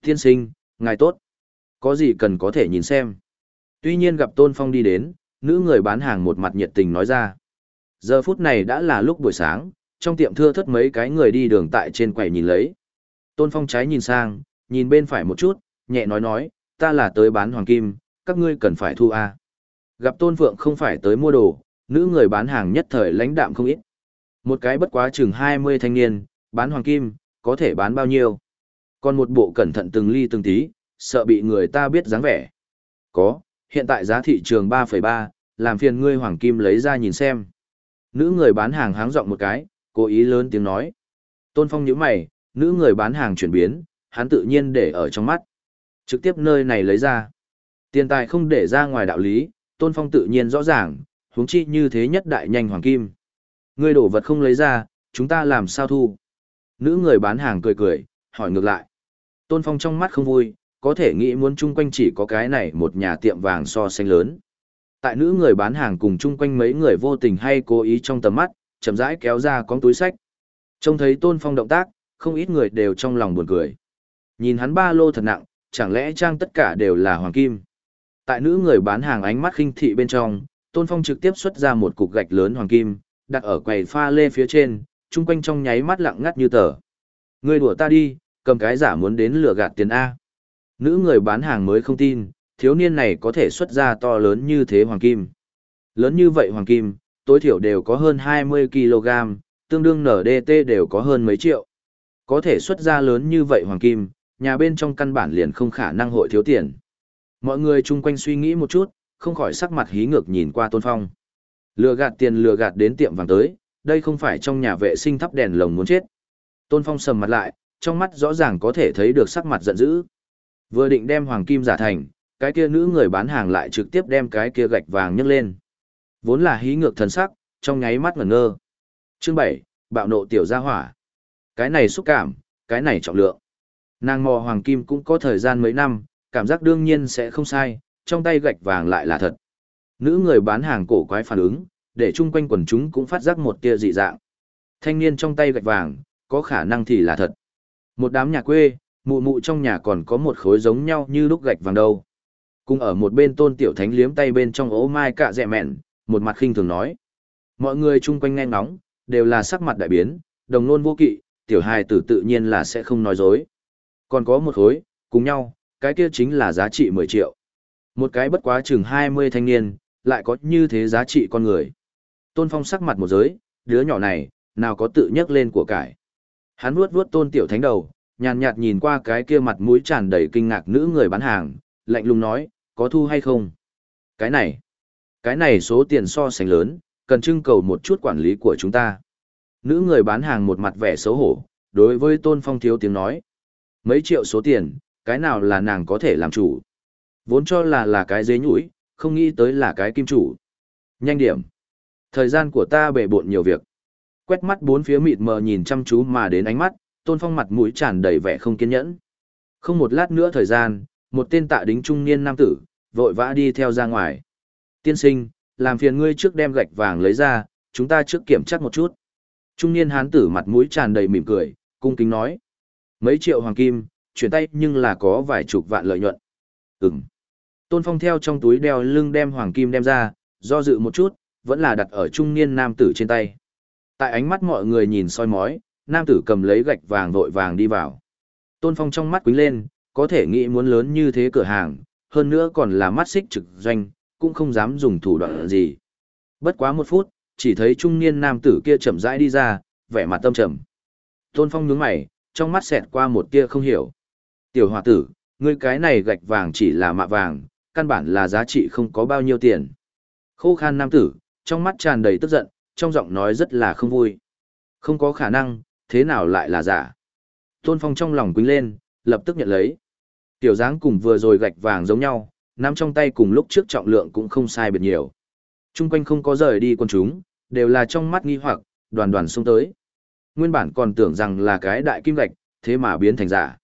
Tiên sinh, ngài tốt. Có gì cần có thể nhìn xem. Tuy nhiên gặp tôn phong đi đến, nữ người bán hàng một mặt nhiệt tình nói ra. Giờ phút này đã là lúc buổi sáng, trong tiệm thưa thất mấy cái người đi đường tại trên quầy nhìn lấy. Tôn Phong trái nhìn sang, nhìn bên phải một chút, nhẹ nói nói, ta là tới bán hoàng kim, các ngươi cần phải thu A. Gặp Tôn Phượng không phải tới mua đồ, nữ người bán hàng nhất thời lãnh đạm không ít. Một cái bất quá chừng 20 thanh niên, bán hoàng kim, có thể bán bao nhiêu. Còn một bộ cẩn thận từng ly từng tí, sợ bị người ta biết dáng vẻ. Có, hiện tại giá thị trường 3,3, làm phiền ngươi hoàng kim lấy ra nhìn xem. Nữ người bán hàng háng giọng một cái, cố ý lớn tiếng nói. Tôn Phong nhíu mày, nữ người bán hàng chuyển biến, hắn tự nhiên để ở trong mắt. Trực tiếp nơi này lấy ra. Tiền tài không để ra ngoài đạo lý, Tôn Phong tự nhiên rõ ràng, huống chi như thế nhất đại nhanh hoàng kim. Ngươi đổ vật không lấy ra, chúng ta làm sao thu? Nữ người bán hàng cười cười, hỏi ngược lại. Tôn Phong trong mắt không vui, có thể nghĩ muốn chung quanh chỉ có cái này một nhà tiệm vàng so sánh lớn. Tại nữ người bán hàng cùng chung quanh mấy người vô tình hay cố ý trong tầm mắt, chậm rãi kéo ra con túi sách. Trông thấy Tôn Phong động tác, không ít người đều trong lòng buồn cười. Nhìn hắn ba lô thật nặng, chẳng lẽ trang tất cả đều là hoàng kim. Tại nữ người bán hàng ánh mắt khinh thị bên trong, Tôn Phong trực tiếp xuất ra một cục gạch lớn hoàng kim, đặt ở quầy pha lê phía trên, chung quanh trong nháy mắt lặng ngắt như tờ. Người đùa ta đi, cầm cái giả muốn đến lừa gạt tiền A. Nữ người bán hàng mới không tin, thiếu niên này có thể xuất ra to lớn như thế hoàng kim. Lớn như vậy hoàng kim, tối thiểu đều có hơn 20 kg, tương đương NDT đều có hơn mấy triệu. Có thể xuất ra lớn như vậy hoàng kim, nhà bên trong căn bản liền không khả năng hội thiếu tiền. Mọi người chung quanh suy nghĩ một chút, không khỏi sắc mặt hí ngược nhìn qua Tôn Phong. Lừa gạt tiền lừa gạt đến tiệm vàng tới, đây không phải trong nhà vệ sinh thắp đèn lồng muốn chết. Tôn Phong sầm mặt lại, trong mắt rõ ràng có thể thấy được sắc mặt giận dữ. Vừa định đem hoàng kim giả thành, cái kia nữ người bán hàng lại trực tiếp đem cái kia gạch vàng nhấc lên. Vốn là hí ngược thần sắc, trong nháy mắt ngẩn ngơ. Chương 7, bạo nộ tiểu gia hỏa. Cái này xúc cảm, cái này trọng lượng. Nàng mò hoàng kim cũng có thời gian mấy năm, cảm giác đương nhiên sẽ không sai, trong tay gạch vàng lại là thật. Nữ người bán hàng cổ quái phản ứng, để chung quanh quần chúng cũng phát giác một tia dị dạng. Thanh niên trong tay gạch vàng, có khả năng thì là thật. Một đám nhà quê, mụ mụ trong nhà còn có một khối giống nhau như lúc gạch vàng đâu. Cùng ở một bên tôn tiểu thánh liếm tay bên trong ố mai cạ dẹ mẹn, một mặt khinh thường nói. Mọi người chung quanh nghe ngóng, đều là sắc mặt đại biến, đồng nôn vô kỵ, tiểu hài tử tự nhiên là sẽ không nói dối. Còn có một khối, cùng nhau, cái kia chính là giá trị 10 triệu. Một cái bất quá chừng 20 thanh niên, lại có như thế giá trị con người. Tôn Phong sắc mặt một giới, đứa nhỏ này, nào có tự nhắc lên của cải. Hắn vuốt vuốt tôn tiểu thánh đầu, nhàn nhạt nhìn qua cái kia mặt mũi tràn đầy kinh ngạc nữ người bán hàng, lạnh lùng nói, có thu hay không? Cái này, cái này số tiền so sánh lớn, cần trưng cầu một chút quản lý của chúng ta. Nữ người bán hàng một mặt vẻ xấu hổ, đối với tôn phong thiếu tiếng nói. Mấy triệu số tiền, cái nào là nàng có thể làm chủ. Vốn cho là là cái dế nhũi, không nghĩ tới là cái kim chủ. Nhanh điểm. Thời gian của ta bể bộn nhiều việc. Quét mắt bốn phía mịt mờ nhìn chăm chú mà đến ánh mắt, tôn phong mặt mũi tràn đầy vẻ không kiên nhẫn. Không một lát nữa thời gian, một tên tạ đính trung niên nam tử, vội vã đi theo ra ngoài. Tiên sinh, làm phiền ngươi trước đem gạch vàng lấy ra, chúng ta trước kiểm chắc một chút. Trung niên hán tử mặt mũi tràn đầy mỉm cười, cung kính nói. Mấy triệu hoàng kim, chuyển tay nhưng là có vài chục vạn lợi nhuận. Ừm. Tôn Phong theo trong túi đeo lưng đem hoàng kim đem ra, do dự một chút, vẫn là đặt ở trung niên nam tử trên tay. Tại ánh mắt mọi người nhìn soi mói, nam tử cầm lấy gạch vàng vội vàng đi vào. Tôn Phong trong mắt quính lên, có thể nghĩ muốn lớn như thế cửa hàng, hơn nữa còn là mắt xích trực doanh, cũng không dám dùng thủ đoạn gì. Bất quá một phút, chỉ thấy trung niên nam tử kia chậm rãi đi ra, vẻ mặt tâm trầm. Tôn Phong nhướng mày, trong mắt xẹt qua một tia không hiểu. Tiểu hòa tử, ngươi cái này gạch vàng chỉ là mạ vàng, căn bản là giá trị không có bao nhiêu tiền. Khô khan nam tử, trong mắt tràn đầy tức giận, trong giọng nói rất là không vui. Không có khả năng, thế nào lại là giả. Tôn Phong trong lòng quýnh lên, lập tức nhận lấy. Tiểu dáng cùng vừa rồi gạch vàng giống nhau, nắm trong tay cùng lúc trước trọng lượng cũng không sai biệt nhiều. Trung quanh không có rời đi con chúng, đều là trong mắt nghi hoặc, đoàn đoàn xông tới. Nguyên bản còn tưởng rằng là cái đại kim gạch, thế mà biến thành giả.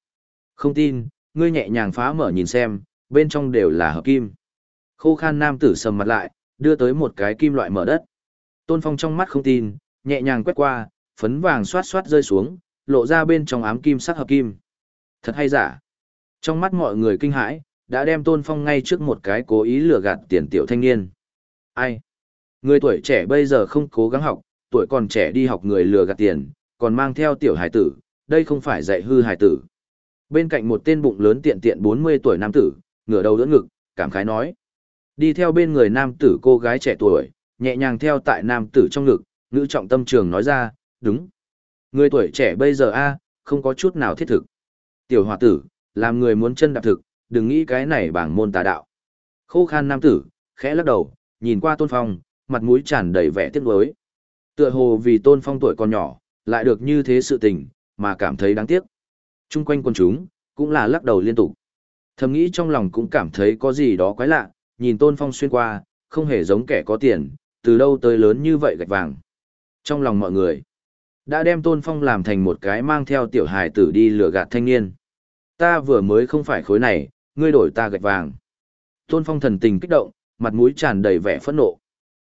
Không tin, ngươi nhẹ nhàng phá mở nhìn xem, bên trong đều là hợp kim. Khô khan nam tử sầm mặt lại, đưa tới một cái kim loại mở đất. Tôn Phong trong mắt không tin, nhẹ nhàng quét qua, phấn vàng xoát xoát rơi xuống, lộ ra bên trong ám kim sắc hợp kim. Thật hay giả. Trong mắt mọi người kinh hãi, đã đem Tôn Phong ngay trước một cái cố ý lừa gạt tiền tiểu thanh niên. Ai? Người tuổi trẻ bây giờ không cố gắng học, tuổi còn trẻ đi học người lừa gạt tiền, còn mang theo tiểu hải tử, đây không phải dạy hư hải tử. Bên cạnh một tên bụng lớn tiện tiện 40 tuổi nam tử, ngửa đầu đỡ ngực, cảm khái nói. Đi theo bên người nam tử cô gái trẻ tuổi, nhẹ nhàng theo tại nam tử trong ngực, ngữ trọng tâm trường nói ra, đúng. Người tuổi trẻ bây giờ a không có chút nào thiết thực. Tiểu hòa tử, làm người muốn chân đạp thực, đừng nghĩ cái này bảng môn tà đạo. Khô khan nam tử, khẽ lắc đầu, nhìn qua tôn phong, mặt mũi tràn đầy vẻ tiếc nuối. Tựa hồ vì tôn phong tuổi còn nhỏ, lại được như thế sự tình, mà cảm thấy đáng tiếc. Trung quanh quân chúng, cũng là lắc đầu liên tục. Thầm nghĩ trong lòng cũng cảm thấy có gì đó quái lạ, nhìn tôn phong xuyên qua, không hề giống kẻ có tiền, từ đâu tới lớn như vậy gạch vàng. Trong lòng mọi người, đã đem tôn phong làm thành một cái mang theo tiểu hài tử đi lừa gạt thanh niên. Ta vừa mới không phải khối này, ngươi đổi ta gạch vàng. Tôn phong thần tình kích động, mặt mũi tràn đầy vẻ phẫn nộ.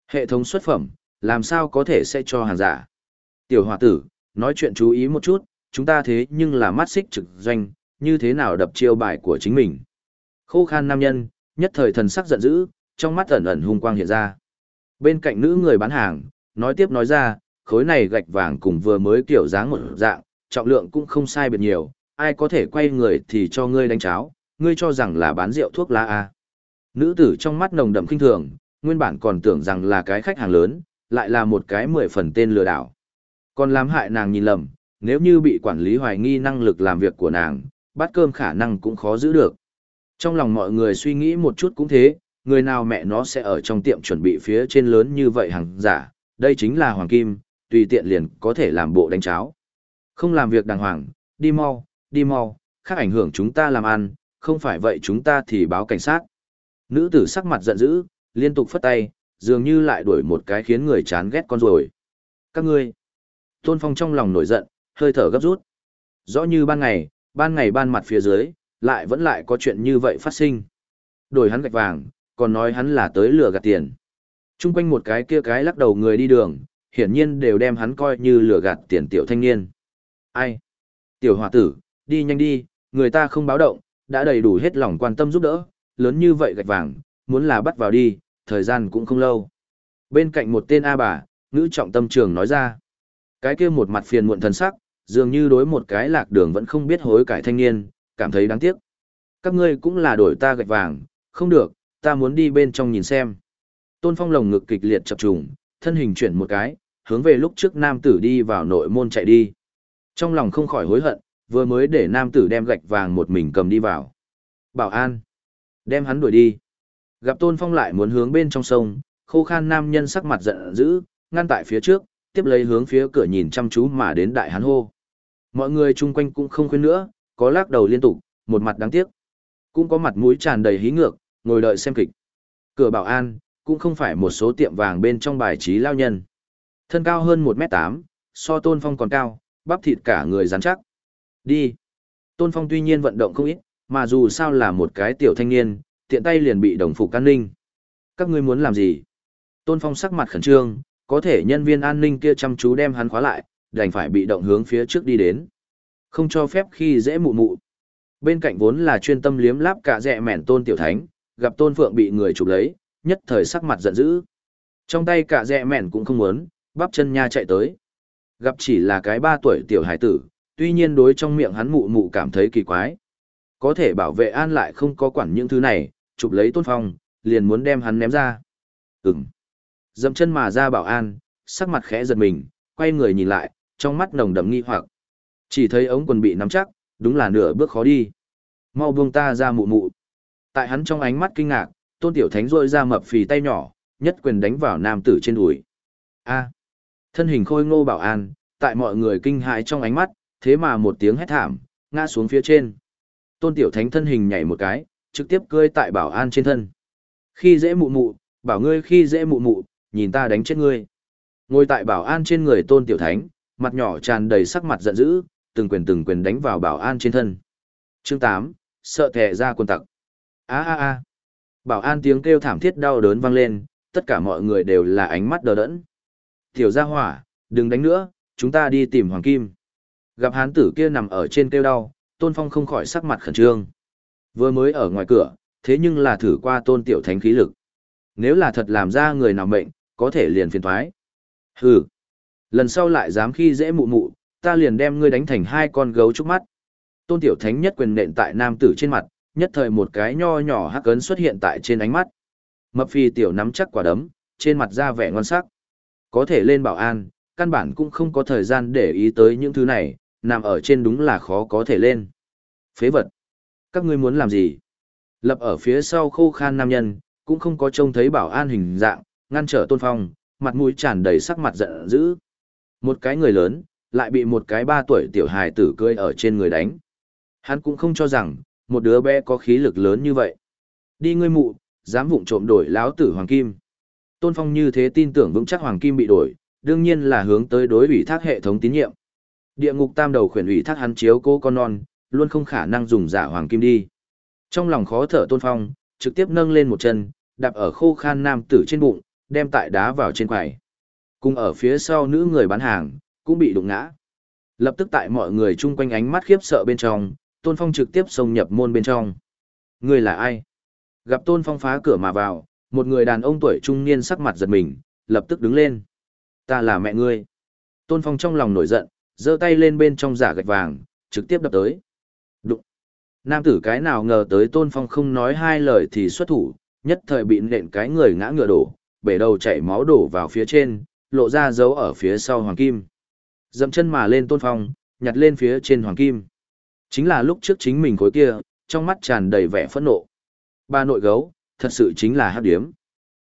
Hệ thống xuất phẩm, làm sao có thể sẽ cho hàng giả. Tiểu hòa tử, nói chuyện chú ý một chút, chúng ta thế nhưng là mắt xích trực doanh, như thế nào đập chiêu bài của chính mình. Khô khan nam nhân, nhất thời thần sắc giận dữ, trong mắt ẩn ẩn hung quang hiện ra. Bên cạnh nữ người bán hàng, nói tiếp nói ra, khối này gạch vàng cùng vừa mới kiểu dáng một dạng, trọng lượng cũng không sai biệt nhiều, ai có thể quay người thì cho ngươi đánh cháo, ngươi cho rằng là bán rượu thuốc lá à. Nữ tử trong mắt nồng đậm kinh thường, nguyên bản còn tưởng rằng là cái khách hàng lớn, lại là một cái mười phần tên lừa đảo. Còn làm hại nàng nhìn lầm, nếu như bị quản lý hoài nghi năng lực làm việc của nàng, bát cơm khả năng cũng khó giữ được. Trong lòng mọi người suy nghĩ một chút cũng thế, người nào mẹ nó sẽ ở trong tiệm chuẩn bị phía trên lớn như vậy hàng giả, đây chính là hoàng kim, tùy tiện liền có thể làm bộ đánh cháo. Không làm việc đàng hoàng, đi mau, đi mau, khác ảnh hưởng chúng ta làm ăn, không phải vậy chúng ta thì báo cảnh sát. Nữ tử sắc mặt giận dữ, liên tục phất tay, dường như lại đuổi một cái khiến người chán ghét con rồi. Các ngươi, Tôn Phong trong lòng nổi giận, hơi thở gấp rút. Rõ như ban ngày, ban ngày ban mặt phía dưới, lại vẫn lại có chuyện như vậy phát sinh. Đổi hắn gạch vàng, còn nói hắn là tới lừa gạt tiền. Trung quanh một cái kia cái lắc đầu người đi đường, hiển nhiên đều đem hắn coi như lừa gạt tiền tiểu thanh niên. Ai? Tiểu hòa tử, đi nhanh đi, người ta không báo động, đã đầy đủ hết lòng quan tâm giúp đỡ, lớn như vậy gạch vàng, muốn là bắt vào đi, thời gian cũng không lâu. Bên cạnh một tên A bà, ngữ trọng tâm trường nói ra. Cái kia một mặt phiền muộn thần sắc, dường như đối một cái lạc đường vẫn không biết hối cải thanh niên, cảm thấy đáng tiếc. Các ngươi cũng là đổi ta gạch vàng, không được, ta muốn đi bên trong nhìn xem. Tôn Phong lồng ngực kịch liệt chập trùng, thân hình chuyển một cái, hướng về lúc trước nam tử đi vào nội môn chạy đi. Trong lòng không khỏi hối hận, vừa mới để nam tử đem gạch vàng một mình cầm đi vào. Bảo an, đem hắn đuổi đi. Gặp Tôn Phong lại muốn hướng bên trong sông, khô khan nam nhân sắc mặt giận dữ, ngăn tại phía trước, tiếp lấy hướng phía cửa nhìn chăm chú mà đến đại hán hô. Mọi người chung quanh cũng không khuyên nữa, có lắc đầu liên tục, một mặt đáng tiếc. Cũng có mặt mũi tràn đầy hí ngược, ngồi đợi xem kịch. Cửa bảo an, cũng không phải một số tiệm vàng bên trong bài trí lao nhân. Thân cao hơn 1m8, so tôn phong còn cao, bắp thịt cả người rắn chắc. Đi. Tôn phong tuy nhiên vận động không ít, mà dù sao là một cái tiểu thanh niên, tiện tay liền bị đồng phục an ninh. Các ngươi muốn làm gì? Tôn phong sắc mặt khẩn trương, có thể nhân viên an ninh kia chăm chú đem hắn khóa lại, đành phải bị động hướng phía trước đi đến. Không cho phép khi dễ mụ mụ. Bên cạnh vốn là chuyên tâm liếm láp cả dẹ mẻn tôn tiểu thánh, gặp tôn phượng bị người chụp lấy, nhất thời sắc mặt giận dữ. Trong tay cả dẹ mẻn cũng không muốn, bắp chân nha chạy tới. Gặp chỉ là cái ba tuổi tiểu hải tử, tuy nhiên đối trong miệng hắn mụ mụ cảm thấy kỳ quái. Có thể bảo vệ an lại không có quản những thứ này, chụp lấy tôn phong, liền muốn đem hắn ném ra. Ừm. Dậm chân mà ra bảo an, sắc mặt khẽ giật mình, quay người nhìn lại, trong mắt nồng đậm nghi hoặc. Chỉ thấy ống quần bị nắm chắc, đúng là nửa bước khó đi. Mau buông ta ra mụ mụ. Tại hắn trong ánh mắt kinh ngạc, tôn tiểu thánh rôi ra mập phì tay nhỏ, nhất quyền đánh vào nam tử trên đùi. A. Thân hình khôi ngô bảo an, tại mọi người kinh hãi trong ánh mắt, thế mà một tiếng hét thảm, ngã xuống phía trên. Tôn tiểu thánh thân hình nhảy một cái, trực tiếp cơi tại bảo an trên thân. Khi dễ mụ mụ, bảo ngươi khi dễ mụ mụ, nhìn ta đánh chết ngươi. Ngồi tại bảo an trên người tôn tiểu thánh, mặt nhỏ tràn đầy sắc mặt giận dữ, từng quyền từng quyền đánh vào bảo an trên thân. Chương 8, sợ thẻ ra quân tặc. a a a Bảo an tiếng kêu thảm thiết đau đớn vang lên, tất cả mọi người đều là ánh mắt đờ đẫn. Tiểu gia hỏa, đừng đánh nữa, chúng ta đi tìm Hoàng Kim. Gặp hán tử kia nằm ở trên kêu đau, Tôn Phong không khỏi sắc mặt khẩn trương. Vừa mới ở ngoài cửa, thế nhưng là thử qua Tôn Tiểu Thánh khí lực. Nếu là thật làm ra người nào mệnh, có thể liền phiền thoái. Hừ, lần sau lại dám khi dễ mụ mụ, ta liền đem ngươi đánh thành hai con gấu trúc mắt. Tôn Tiểu Thánh nhất quyền nện tại nam tử trên mặt, nhất thời một cái nho nhỏ hắc ấn xuất hiện tại trên ánh mắt. Mập phi tiểu nắm chắc quả đấm, trên mặt ra vẻ ngon sắc. Có thể lên bảo an, căn bản cũng không có thời gian để ý tới những thứ này, nằm ở trên đúng là khó có thể lên. Phế vật. Các ngươi muốn làm gì? Lập ở phía sau khô khan nam nhân, cũng không có trông thấy bảo an hình dạng, ngăn trở tôn phong, mặt mũi tràn đầy sắc mặt giận dữ. Một cái người lớn, lại bị một cái ba tuổi tiểu hài tử cưỡi ở trên người đánh. Hắn cũng không cho rằng, một đứa bé có khí lực lớn như vậy. Đi ngươi mụ, dám vụng trộm đổi láo tử Hoàng Kim. Tôn Phong như thế tin tưởng vững chắc Hoàng Kim bị đổi, đương nhiên là hướng tới đối ủy thác hệ thống tín nhiệm. Địa ngục tam đầu khuyển ủy thác hắn chiếu cô con non, luôn không khả năng dùng giả Hoàng Kim đi. Trong lòng khó thở Tôn Phong, trực tiếp nâng lên một chân, đạp ở khô khan nam tử trên bụng, đem tại đá vào trên quầy. Cùng ở phía sau nữ người bán hàng, cũng bị đụng ngã. Lập tức tại mọi người chung quanh ánh mắt khiếp sợ bên trong, Tôn Phong trực tiếp xông nhập môn bên trong. Người là ai? Gặp Tôn Phong phá cửa mà vào, một người đàn ông tuổi trung niên sắc mặt giật mình, lập tức đứng lên. Ta là mẹ ngươi. Tôn Phong trong lòng nổi giận, giơ tay lên bên trong giả gạch vàng, trực tiếp đập tới. Đụng. Nam tử cái nào ngờ tới Tôn Phong không nói hai lời thì xuất thủ, nhất thời bị nện cái người ngã ngựa đổ, bể đầu chảy máu đổ vào phía trên, lộ ra dấu ở phía sau hoàng kim. Dậm chân mà lên Tôn Phong, nhặt lên phía trên hoàng kim. Chính là lúc trước chính mình khối kia, trong mắt tràn đầy vẻ phẫn nộ. Ba nội gấu, thật sự chính là hắc điếm.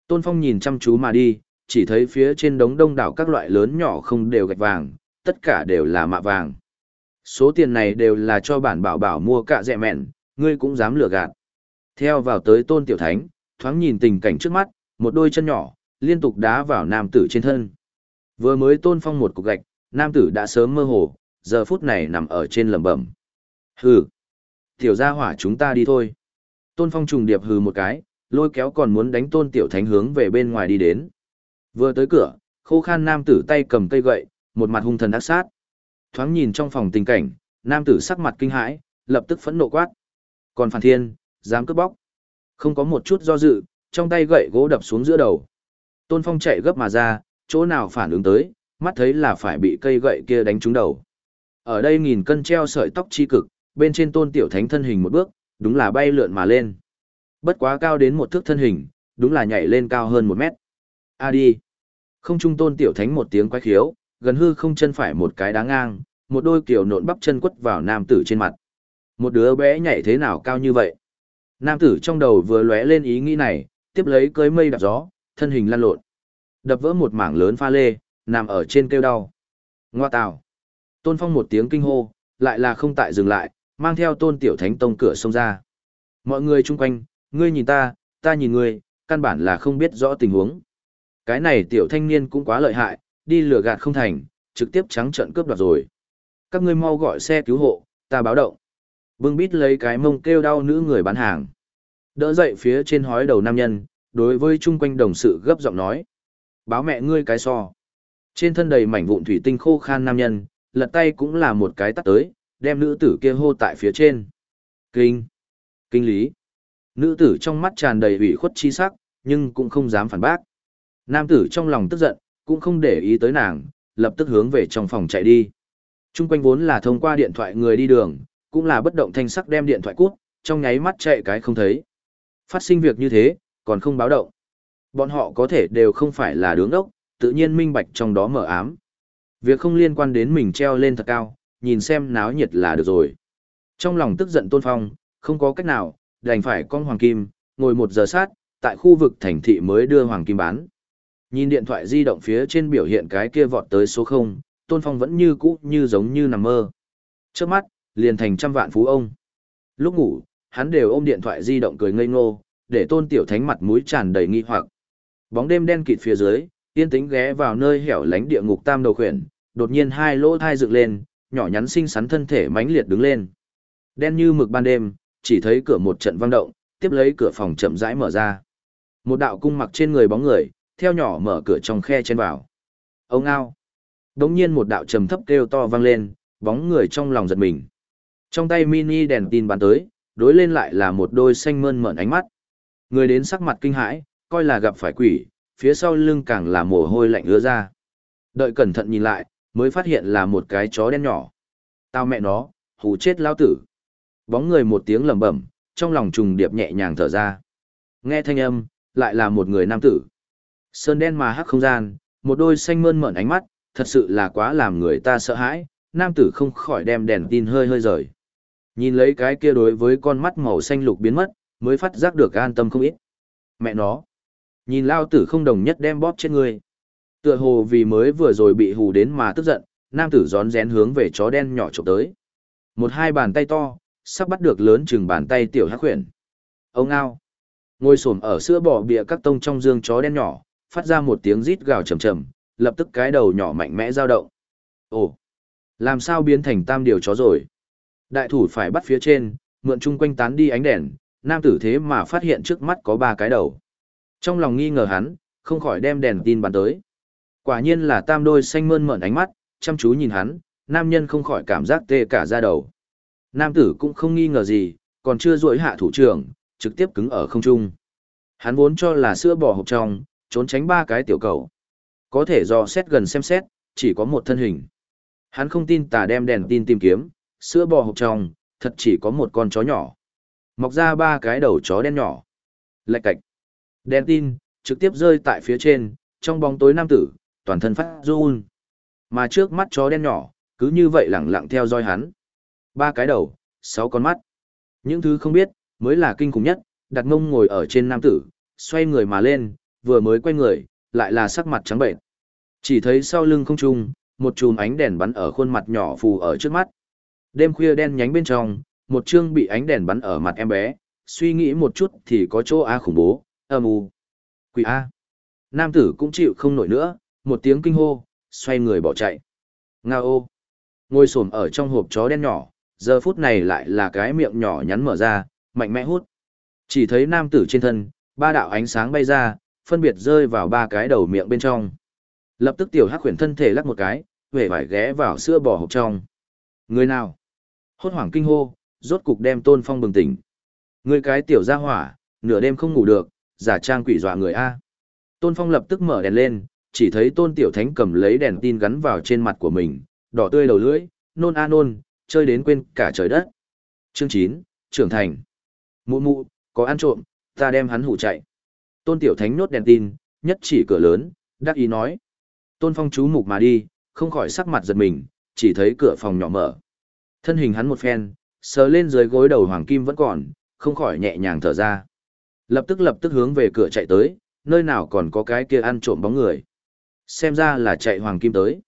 Tôn Phong nhìn chăm chú mà đi, chỉ thấy phía trên đống đông đảo các loại lớn nhỏ không đều gạch vàng, tất cả đều là mạ vàng. Số tiền này đều là cho bản bảo bảo mua cả dẹ mẹn, ngươi cũng dám lừa gạt. Theo vào tới Tôn Tiểu Thánh, thoáng nhìn tình cảnh trước mắt, một đôi chân nhỏ, liên tục đá vào nam tử trên thân. Vừa mới Tôn Phong một cục gạch, nam tử đã sớm mơ hồ, giờ phút này nằm ở trên lẩm bẩm. Hừ. Tiểu gia hỏa chúng ta đi thôi. Tôn Phong trùng điệp hừ một cái, lôi kéo còn muốn đánh tôn tiểu thánh hướng về bên ngoài đi đến. Vừa tới cửa, khô khan nam tử tay cầm cây gậy, một mặt hung thần ác sát. Thoáng nhìn trong phòng tình cảnh, nam tử sắc mặt kinh hãi, lập tức phẫn nộ quát. Còn phản thiên, dám cướp bóc. Không có một chút do dự, trong tay gậy gỗ đập xuống giữa đầu. Tôn Phong chạy gấp mà ra, chỗ nào phản ứng tới, mắt thấy là phải bị cây gậy kia đánh trúng đầu. Ở đây nghìn cân treo sợi tóc chi cực, bên trên tôn tiểu thánh thân hình một bước, đúng là bay lượn mà lên. Bất quá cao đến một thước thân hình, đúng là nhảy lên cao hơn một mét. A đi. Không trung tôn tiểu thánh một tiếng quái khiếu, gần hư không chân phải một cái đá ngang, một đôi kiểu nộn bắp chân quất vào nam tử trên mặt. Một đứa bé nhảy thế nào cao như vậy? Nam tử trong đầu vừa lóe lên ý nghĩ này, tiếp lấy cưới mây đạp gió, thân hình lăn lộn. Đập vỡ một mảng lớn pha lê, nằm ở trên kêu đau. Ngoa tào. Tôn Phong một tiếng kinh hô, lại là không tại dừng lại, mang theo tôn tiểu thánh tông cửa xông ra. Mọi người chung quanh, ngươi nhìn ta, ta nhìn ngươi, căn bản là không biết rõ tình huống. Cái này tiểu thanh niên cũng quá lợi hại, đi lừa gạt không thành, trực tiếp trắng trợn cướp đoạt rồi. Các ngươi mau gọi xe cứu hộ, ta báo động. Bưng bít lấy cái mông kêu đau nữ người bán hàng. Đỡ dậy phía trên hói đầu nam nhân, đối với chung quanh đồng sự gấp giọng nói. Báo mẹ ngươi cái so. Trên thân đầy mảnh vụn thủy tinh khô khan nam nhân, lật tay cũng là một cái tắt tới, đem nữ tử kia hô tại phía trên. Kinh! Kinh lý! Nữ tử trong mắt tràn đầy ủy khuất chi sắc, nhưng cũng không dám phản bác. Nam tử trong lòng tức giận, cũng không để ý tới nàng, lập tức hướng về trong phòng chạy đi. Trung quanh vốn là thông qua điện thoại người đi đường, cũng là bất động thanh sắc đem điện thoại cút, trong nháy mắt chạy cái không thấy. Phát sinh việc như thế, còn không báo động. Bọn họ có thể đều không phải là đứng đốc, tự nhiên minh bạch trong đó mở ám. Việc không liên quan đến mình treo lên thật cao, nhìn xem náo nhiệt là được rồi. Trong lòng tức giận Tôn Phong, không có cách nào, đành phải con Hoàng Kim, ngồi một giờ sát, tại khu vực thành thị mới đưa Hoàng Kim bán. Nhìn điện thoại di động phía trên biểu hiện cái kia vọt tới số 0, Tôn Phong vẫn như cũ như giống như nằm mơ. Trước mắt, liền thành trăm vạn phú ông. Lúc ngủ, hắn đều ôm điện thoại di động cười ngây ngô, để Tôn Tiểu Thánh mặt mũi tràn đầy nghi hoặc. Bóng đêm đen kịt phía dưới, yên tĩnh ghé vào nơi hẻo lánh địa ngục tam đầu khuyển, đột nhiên hai lỗ thai dựng lên, nhỏ nhắn xinh xắn thân thể mãnh liệt đứng lên. Đen như mực ban đêm, chỉ thấy cửa một trận vang động, tiếp lấy cửa phòng chậm rãi mở ra. Một đạo cung mặc trên người bóng người, theo nhỏ mở cửa trong khe chen vào. Ông ao. Đống nhiên một đạo trầm thấp kêu to vang lên, bóng người trong lòng giật mình. Trong tay mini đèn tin bắn tới, đối lên lại là một đôi xanh mơn mởn ánh mắt. Người đến sắc mặt kinh hãi, coi là gặp phải quỷ, phía sau lưng càng là mồ hôi lạnh ứa ra. Đợi cẩn thận nhìn lại, mới phát hiện là một cái chó đen nhỏ. Tao mẹ nó, hù chết lao tử. Bóng người một tiếng lẩm bẩm, trong lòng trùng điệp nhẹ nhàng thở ra. Nghe thanh âm, lại là một người nam tử. Sơn đen mà hắc không gian, một đôi xanh mơn mởn ánh mắt, thật sự là quá làm người ta sợ hãi, nam tử không khỏi đem đèn tin hơi hơi rời. Nhìn lấy cái kia đối với con mắt màu xanh lục biến mất, mới phát giác được an tâm không ít. Mẹ nó, nhìn lao tử không đồng nhất đem bóp trên người. Tựa hồ vì mới vừa rồi bị hù đến mà tức giận, nam tử gión rén hướng về chó đen nhỏ chụp tới. Một hai bàn tay to, sắp bắt được lớn chừng bàn tay tiểu hắc khuyển. Ông ao. Ngồi xổm ở sữa bò bịa các tông trong dương chó đen nhỏ, phát ra một tiếng rít gào trầm trầm, lập tức cái đầu nhỏ mạnh mẽ dao động. Ồ, làm sao biến thành tam điều chó rồi? Đại thủ phải bắt phía trên, mượn chung quanh tán đi ánh đèn, nam tử thế mà phát hiện trước mắt có ba cái đầu. Trong lòng nghi ngờ hắn, không khỏi đem đèn tin bắn tới. Quả nhiên là tam đôi xanh mơn mởn ánh mắt, chăm chú nhìn hắn, nam nhân không khỏi cảm giác tê cả da đầu. Nam tử cũng không nghi ngờ gì, còn chưa rỗi hạ thủ trưởng, trực tiếp cứng ở không trung. Hắn vốn cho là sữa bò hộp trong, trốn tránh ba cái tiểu cầu. Có thể do xét gần xem xét, chỉ có một thân hình. Hắn không tin tà đem đèn tin tìm kiếm, sữa bò hộp trong, thật chỉ có một con chó nhỏ. Mọc ra ba cái đầu chó đen nhỏ. Lạch cạch. Đèn tin, trực tiếp rơi tại phía trên, trong bóng tối nam tử, toàn thân phát run. Mà trước mắt chó đen nhỏ, cứ như vậy lẳng lặng theo dõi hắn. Ba cái đầu, sáu con mắt. Những thứ không biết, mới là kinh khủng nhất, đặt ngông ngồi ở trên nam tử, xoay người mà lên, vừa mới quay người, lại là sắc mặt trắng bệnh. Chỉ thấy sau lưng không trung, một chùm ánh đèn bắn ở khuôn mặt nhỏ phù ở trước mắt. Đêm khuya đen nhánh bên trong, một chương bị ánh đèn bắn ở mặt em bé, suy nghĩ một chút thì có chỗ A khủng bố, âm u. Quỷ A. Nam tử cũng chịu không nổi nữa, một tiếng kinh hô, xoay người bỏ chạy. Nga ô. Ngồi xổm ở trong hộp chó đen nhỏ, giờ phút này lại là cái miệng nhỏ nhắn mở ra, mạnh mẽ hút. Chỉ thấy nam tử trên thân, ba đạo ánh sáng bay ra, phân biệt rơi vào ba cái đầu miệng bên trong. Lập tức tiểu hắc khuyển thân thể lắc một cái, về vải ghé vào sữa bò hộp trong. Người nào? Hốt hoảng kinh hô, rốt cục đem tôn phong bừng tỉnh. Người cái tiểu gia hỏa, nửa đêm không ngủ được, giả trang quỷ dọa người A. Tôn phong lập tức mở đèn lên, chỉ thấy tôn tiểu thánh cầm lấy đèn tin gắn vào trên mặt của mình, đỏ tươi đầu lưỡi, nôn a nôn, chơi đến quên cả trời đất. Chương 9, trưởng thành. Mụ mụ, có ăn trộm, ta đem hắn hủ chạy. Tôn tiểu thánh nốt đèn tin, nhất chỉ cửa lớn, đắc ý nói. Tôn phong chú mục mà đi, không khỏi sắc mặt giật mình, chỉ thấy cửa phòng nhỏ mở. Thân hình hắn một phen, sờ lên dưới gối đầu hoàng kim vẫn còn, không khỏi nhẹ nhàng thở ra. Lập tức lập tức hướng về cửa chạy tới, nơi nào còn có cái kia ăn trộm bóng người. Xem ra là chạy hoàng kim tới.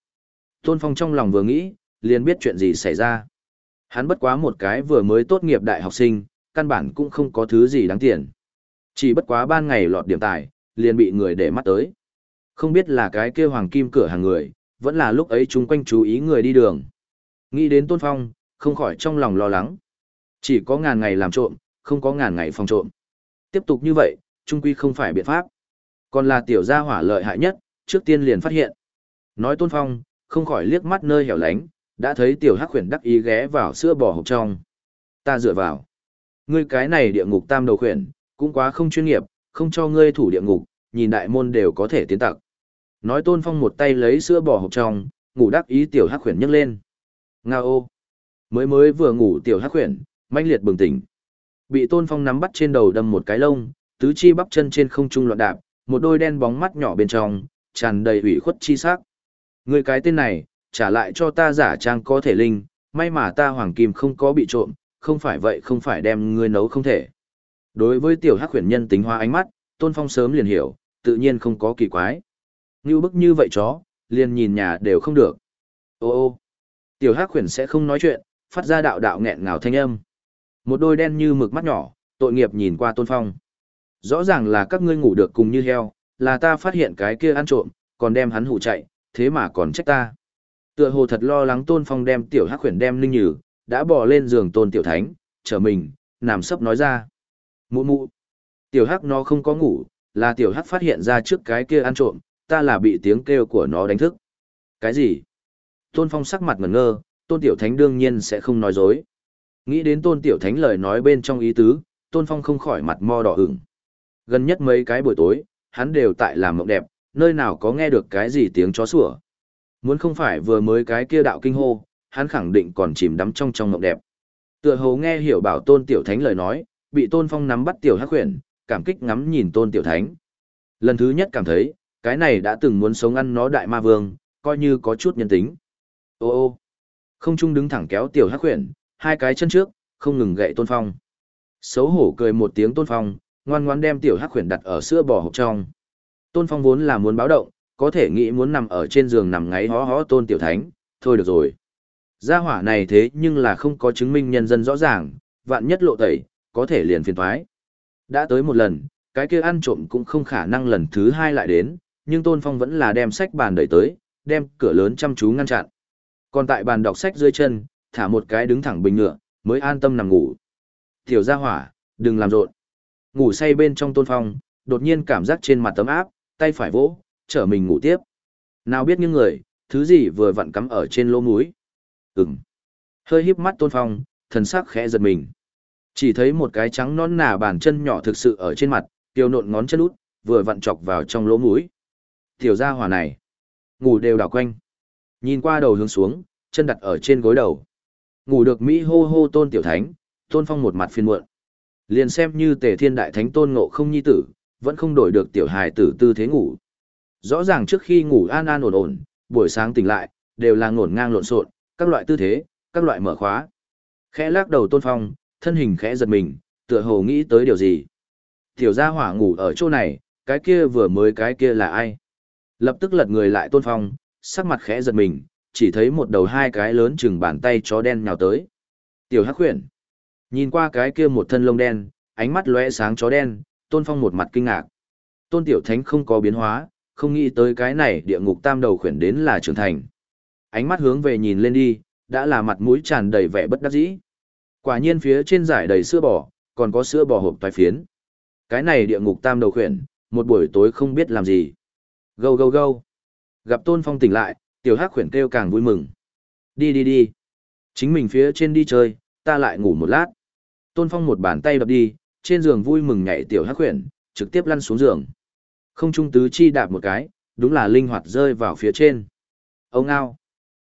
Tôn Phong trong lòng vừa nghĩ, liền biết chuyện gì xảy ra. Hắn bất quá một cái vừa mới tốt nghiệp đại học sinh, căn bản cũng không có thứ gì đáng tiền. Chỉ bất quá ban ngày lọt điểm tài, liền bị người để mắt tới. Không biết là cái kia hoàng kim cửa hàng người, vẫn là lúc ấy chúng quanh chú ý người đi đường. Nghĩ đến Tôn Phong, không khỏi trong lòng lo lắng. Chỉ có ngàn ngày làm trộm, không có ngàn ngày phòng trộm. Tiếp tục như vậy, trung quy không phải biện pháp. Còn là tiểu gia hỏa lợi hại nhất, trước tiên liền phát hiện. Nói Tôn Phong, không khỏi liếc mắt nơi hẻo lánh, đã thấy tiểu hắc khuyển đắc ý ghé vào sữa bò hộp trong. Ta dựa vào. Ngươi cái này địa ngục tam đầu khuyển, cũng quá không chuyên nghiệp, không cho ngươi thủ địa ngục, nhìn đại môn đều có thể tiến tặc. Nói Tôn Phong một tay lấy sữa bò hộp trong, ngủ đắc ý tiểu hắc khuyển nhấc lên. Nga ô. Mới mới vừa ngủ tiểu hắc khuyển, manh liệt bừng tỉnh. Bị Tôn Phong nắm bắt trên đầu đâm một cái lông, tứ chi bắp chân trên không trung loạn đạp, một đôi đen bóng mắt nhỏ bên trong, tràn đầy ủy khuất chi sắc. Người cái tên này, trả lại cho ta giả trang có thể linh, may mà ta hoàng kim không có bị trộm, không phải vậy không phải đem ngươi nấu không thể. Đối với tiểu hắc huyền nhân tính hoa ánh mắt, Tôn Phong sớm liền hiểu, tự nhiên không có kỳ quái. Như bức như vậy chó, liền nhìn nhà đều không được. Ô ô, tiểu hắc huyền sẽ không nói chuyện, phát ra đạo đạo nghẹn ngào thanh âm. Một đôi đen như mực mắt nhỏ, tội nghiệp nhìn qua Tôn Phong. Rõ ràng là các ngươi ngủ được cùng như heo, là ta phát hiện cái kia ăn trộm, còn đem hắn hủ chạy, thế mà còn trách ta. Tựa hồ thật lo lắng Tôn Phong đem tiểu hắc khuyển đem linh nhử, đã bỏ lên giường Tôn Tiểu Thánh, trở mình, nằm sấp nói ra. Mụ mụ, tiểu hắc nó không có ngủ, là tiểu hắc phát hiện ra trước cái kia ăn trộm, ta là bị tiếng kêu của nó đánh thức. Cái gì? Tôn Phong sắc mặt ngẩn ngơ, Tôn Tiểu Thánh đương nhiên sẽ không nói dối. Nghĩ đến Tôn Tiểu Thánh lời nói bên trong ý tứ, Tôn Phong không khỏi mặt mo đỏ ửng. Gần nhất mấy cái buổi tối, hắn đều tại làm mộng đẹp, nơi nào có nghe được cái gì tiếng chó sủa. Muốn không phải vừa mới cái kia đạo kinh hô, hắn khẳng định còn chìm đắm trong trong mộng đẹp. Tựa hồ nghe hiểu bảo tôn tiểu thánh lời nói, bị tôn phong nắm bắt tiểu hắc huyền, cảm kích ngắm nhìn tôn tiểu thánh. Lần thứ nhất cảm thấy, cái này đã từng muốn sống ăn nó đại ma vương, coi như có chút nhân tính. Ô ô, không trung đứng thẳng kéo tiểu hắc huyền, hai cái chân trước, không ngừng gậy tôn phong. Xấu hổ cười một tiếng tôn phong, ngoan ngoan đem tiểu hắc huyền đặt ở sữa bò hộp trong. Tôn Phong vốn là muốn báo động, có thể nghĩ muốn nằm ở trên giường nằm ngáy hó hó tôn tiểu thánh, thôi được rồi. Gia hỏa này thế nhưng là không có chứng minh nhân dân rõ ràng, vạn nhất lộ tẩy, có thể liền phiền thoái. Đã tới một lần, cái kia ăn trộm cũng không khả năng lần thứ hai lại đến, nhưng Tôn Phong vẫn là đem sách bàn đẩy tới, đem cửa lớn chăm chú ngăn chặn. Còn tại bàn đọc sách dưới chân, thả một cái đứng thẳng bình ngựa, mới an tâm nằm ngủ. Tiểu gia hỏa, đừng làm rộn. Ngủ say bên trong Tôn Phong, đột nhiên cảm giác trên mặt tấm áp, tay phải vỗ, trở mình ngủ tiếp. Nào biết những người, thứ gì vừa vặn cắm ở trên lỗ mũi. Ừm. Hơi híp mắt tôn phong, thần sắc khẽ giật mình. Chỉ thấy một cái trắng non nà bàn chân nhỏ thực sự ở trên mặt, tiêu nộn ngón chân út, vừa vặn chọc vào trong lỗ mũi. Tiểu gia hỏa này, ngủ đều đảo quanh. Nhìn qua đầu hướng xuống, chân đặt ở trên gối đầu. Ngủ được Mỹ hô hô tôn tiểu thánh, tôn phong một mặt phiền muộn. Liền xem như tề thiên đại thánh tôn ngộ không nhi tử, vẫn không đổi được tiểu hài tử tư thế ngủ. Rõ ràng trước khi ngủ an an ổn ổn, buổi sáng tỉnh lại, đều là ngổn ngang lộn xộn, các loại tư thế, các loại mở khóa. Khẽ lắc đầu tôn phong, thân hình khẽ giật mình, tựa hồ nghĩ tới điều gì. Tiểu gia hỏa ngủ ở chỗ này, cái kia vừa mới cái kia là ai? Lập tức lật người lại tôn phong, sắc mặt khẽ giật mình, chỉ thấy một đầu hai cái lớn chừng bàn tay chó đen nhào tới. Tiểu hắc Huyền, Nhìn qua cái kia một thân lông đen, ánh mắt lóe sáng chó đen, Tôn Phong một mặt kinh ngạc. Tôn Tiểu Thánh không có biến hóa, không nghĩ tới cái này địa ngục tam đầu khuyển đến là trưởng thành. Ánh mắt hướng về nhìn lên đi, đã là mặt mũi tràn đầy vẻ bất đắc dĩ. Quả nhiên phía trên giải đầy sữa bò, còn có sữa bò hộp toái phiến. Cái này địa ngục tam đầu khuyển, một buổi tối không biết làm gì. Gâu gâu gâu. Gặp Tôn Phong tỉnh lại, tiểu hắc khuyển kêu càng vui mừng. Đi đi đi. Chính mình phía trên đi chơi, ta lại ngủ một lát. Tôn Phong một bàn tay đập đi, trên giường vui mừng nhảy tiểu hắc khuyển, trực tiếp lăn xuống giường. Không trung tứ chi đạp một cái, đúng là linh hoạt rơi vào phía trên. Ông ao.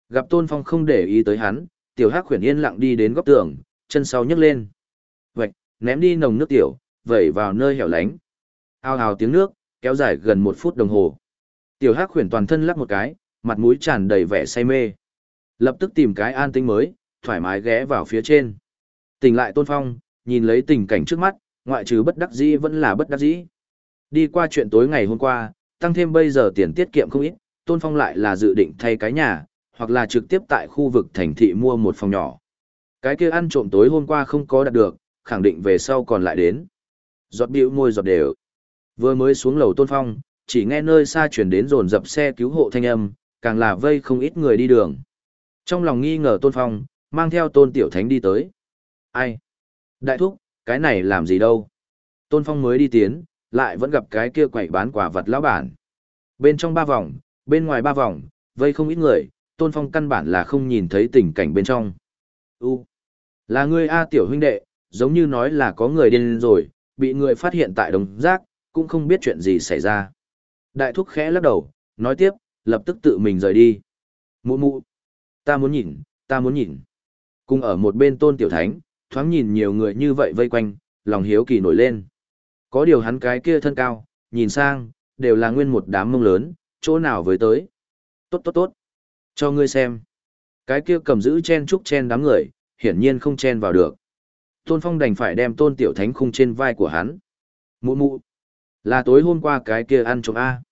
Gặp Tôn Phong không để ý tới hắn, tiểu hắc khuyển yên lặng đi đến góc tường, chân sau nhấc lên. Vạch, ném đi nồng nước tiểu, vẩy vào nơi hẻo lánh. Ao hào tiếng nước, kéo dài gần một phút đồng hồ. Tiểu hắc khuyển toàn thân lắc một cái, mặt mũi tràn đầy vẻ say mê. Lập tức tìm cái an tĩnh mới, thoải mái ghé vào phía trên. Tỉnh lại Tôn Phong, nhìn lấy tình cảnh trước mắt, ngoại trừ bất đắc dĩ vẫn là bất đắc dĩ. Đi qua chuyện tối ngày hôm qua, tăng thêm bây giờ tiền tiết kiệm không ít, Tôn Phong lại là dự định thay cái nhà, hoặc là trực tiếp tại khu vực thành thị mua một phòng nhỏ. Cái kia ăn trộm tối hôm qua không có đạt được, khẳng định về sau còn lại đến. Giọt bĩu môi giọt đều. Vừa mới xuống lầu Tôn Phong, chỉ nghe nơi xa chuyển đến rồn dập xe cứu hộ thanh âm, càng là vây không ít người đi đường. Trong lòng nghi ngờ Tôn Phong, mang theo Tôn Tiểu Thánh đi tới. Ai? Đại thúc, cái này làm gì đâu? Tôn Phong mới đi tiến, lại vẫn gặp cái kia quẩy bán quả vật lão bản. Bên trong ba vòng, bên ngoài ba vòng, vây không ít người, Tôn Phong căn bản là không nhìn thấy tình cảnh bên trong. U, là ngươi A tiểu huynh đệ, giống như nói là có người điên rồi, bị người phát hiện tại đồng rác, cũng không biết chuyện gì xảy ra. Đại thúc khẽ lắc đầu, nói tiếp, lập tức tự mình rời đi. Mụ mụ, ta muốn nhìn, ta muốn nhìn. Cùng ở một bên tôn tiểu thánh, thoáng nhìn nhiều người như vậy vây quanh, lòng hiếu kỳ nổi lên. Có điều hắn cái kia thân cao, nhìn sang, đều là nguyên một đám mông lớn, chỗ nào với tới. Tốt tốt tốt. Cho ngươi xem. Cái kia cầm giữ chen trúc chen đám người, hiển nhiên không chen vào được. Tôn Phong đành phải đem tôn tiểu thánh khung trên vai của hắn. Mụ mụ. Là tối hôm qua cái kia ăn trộm A.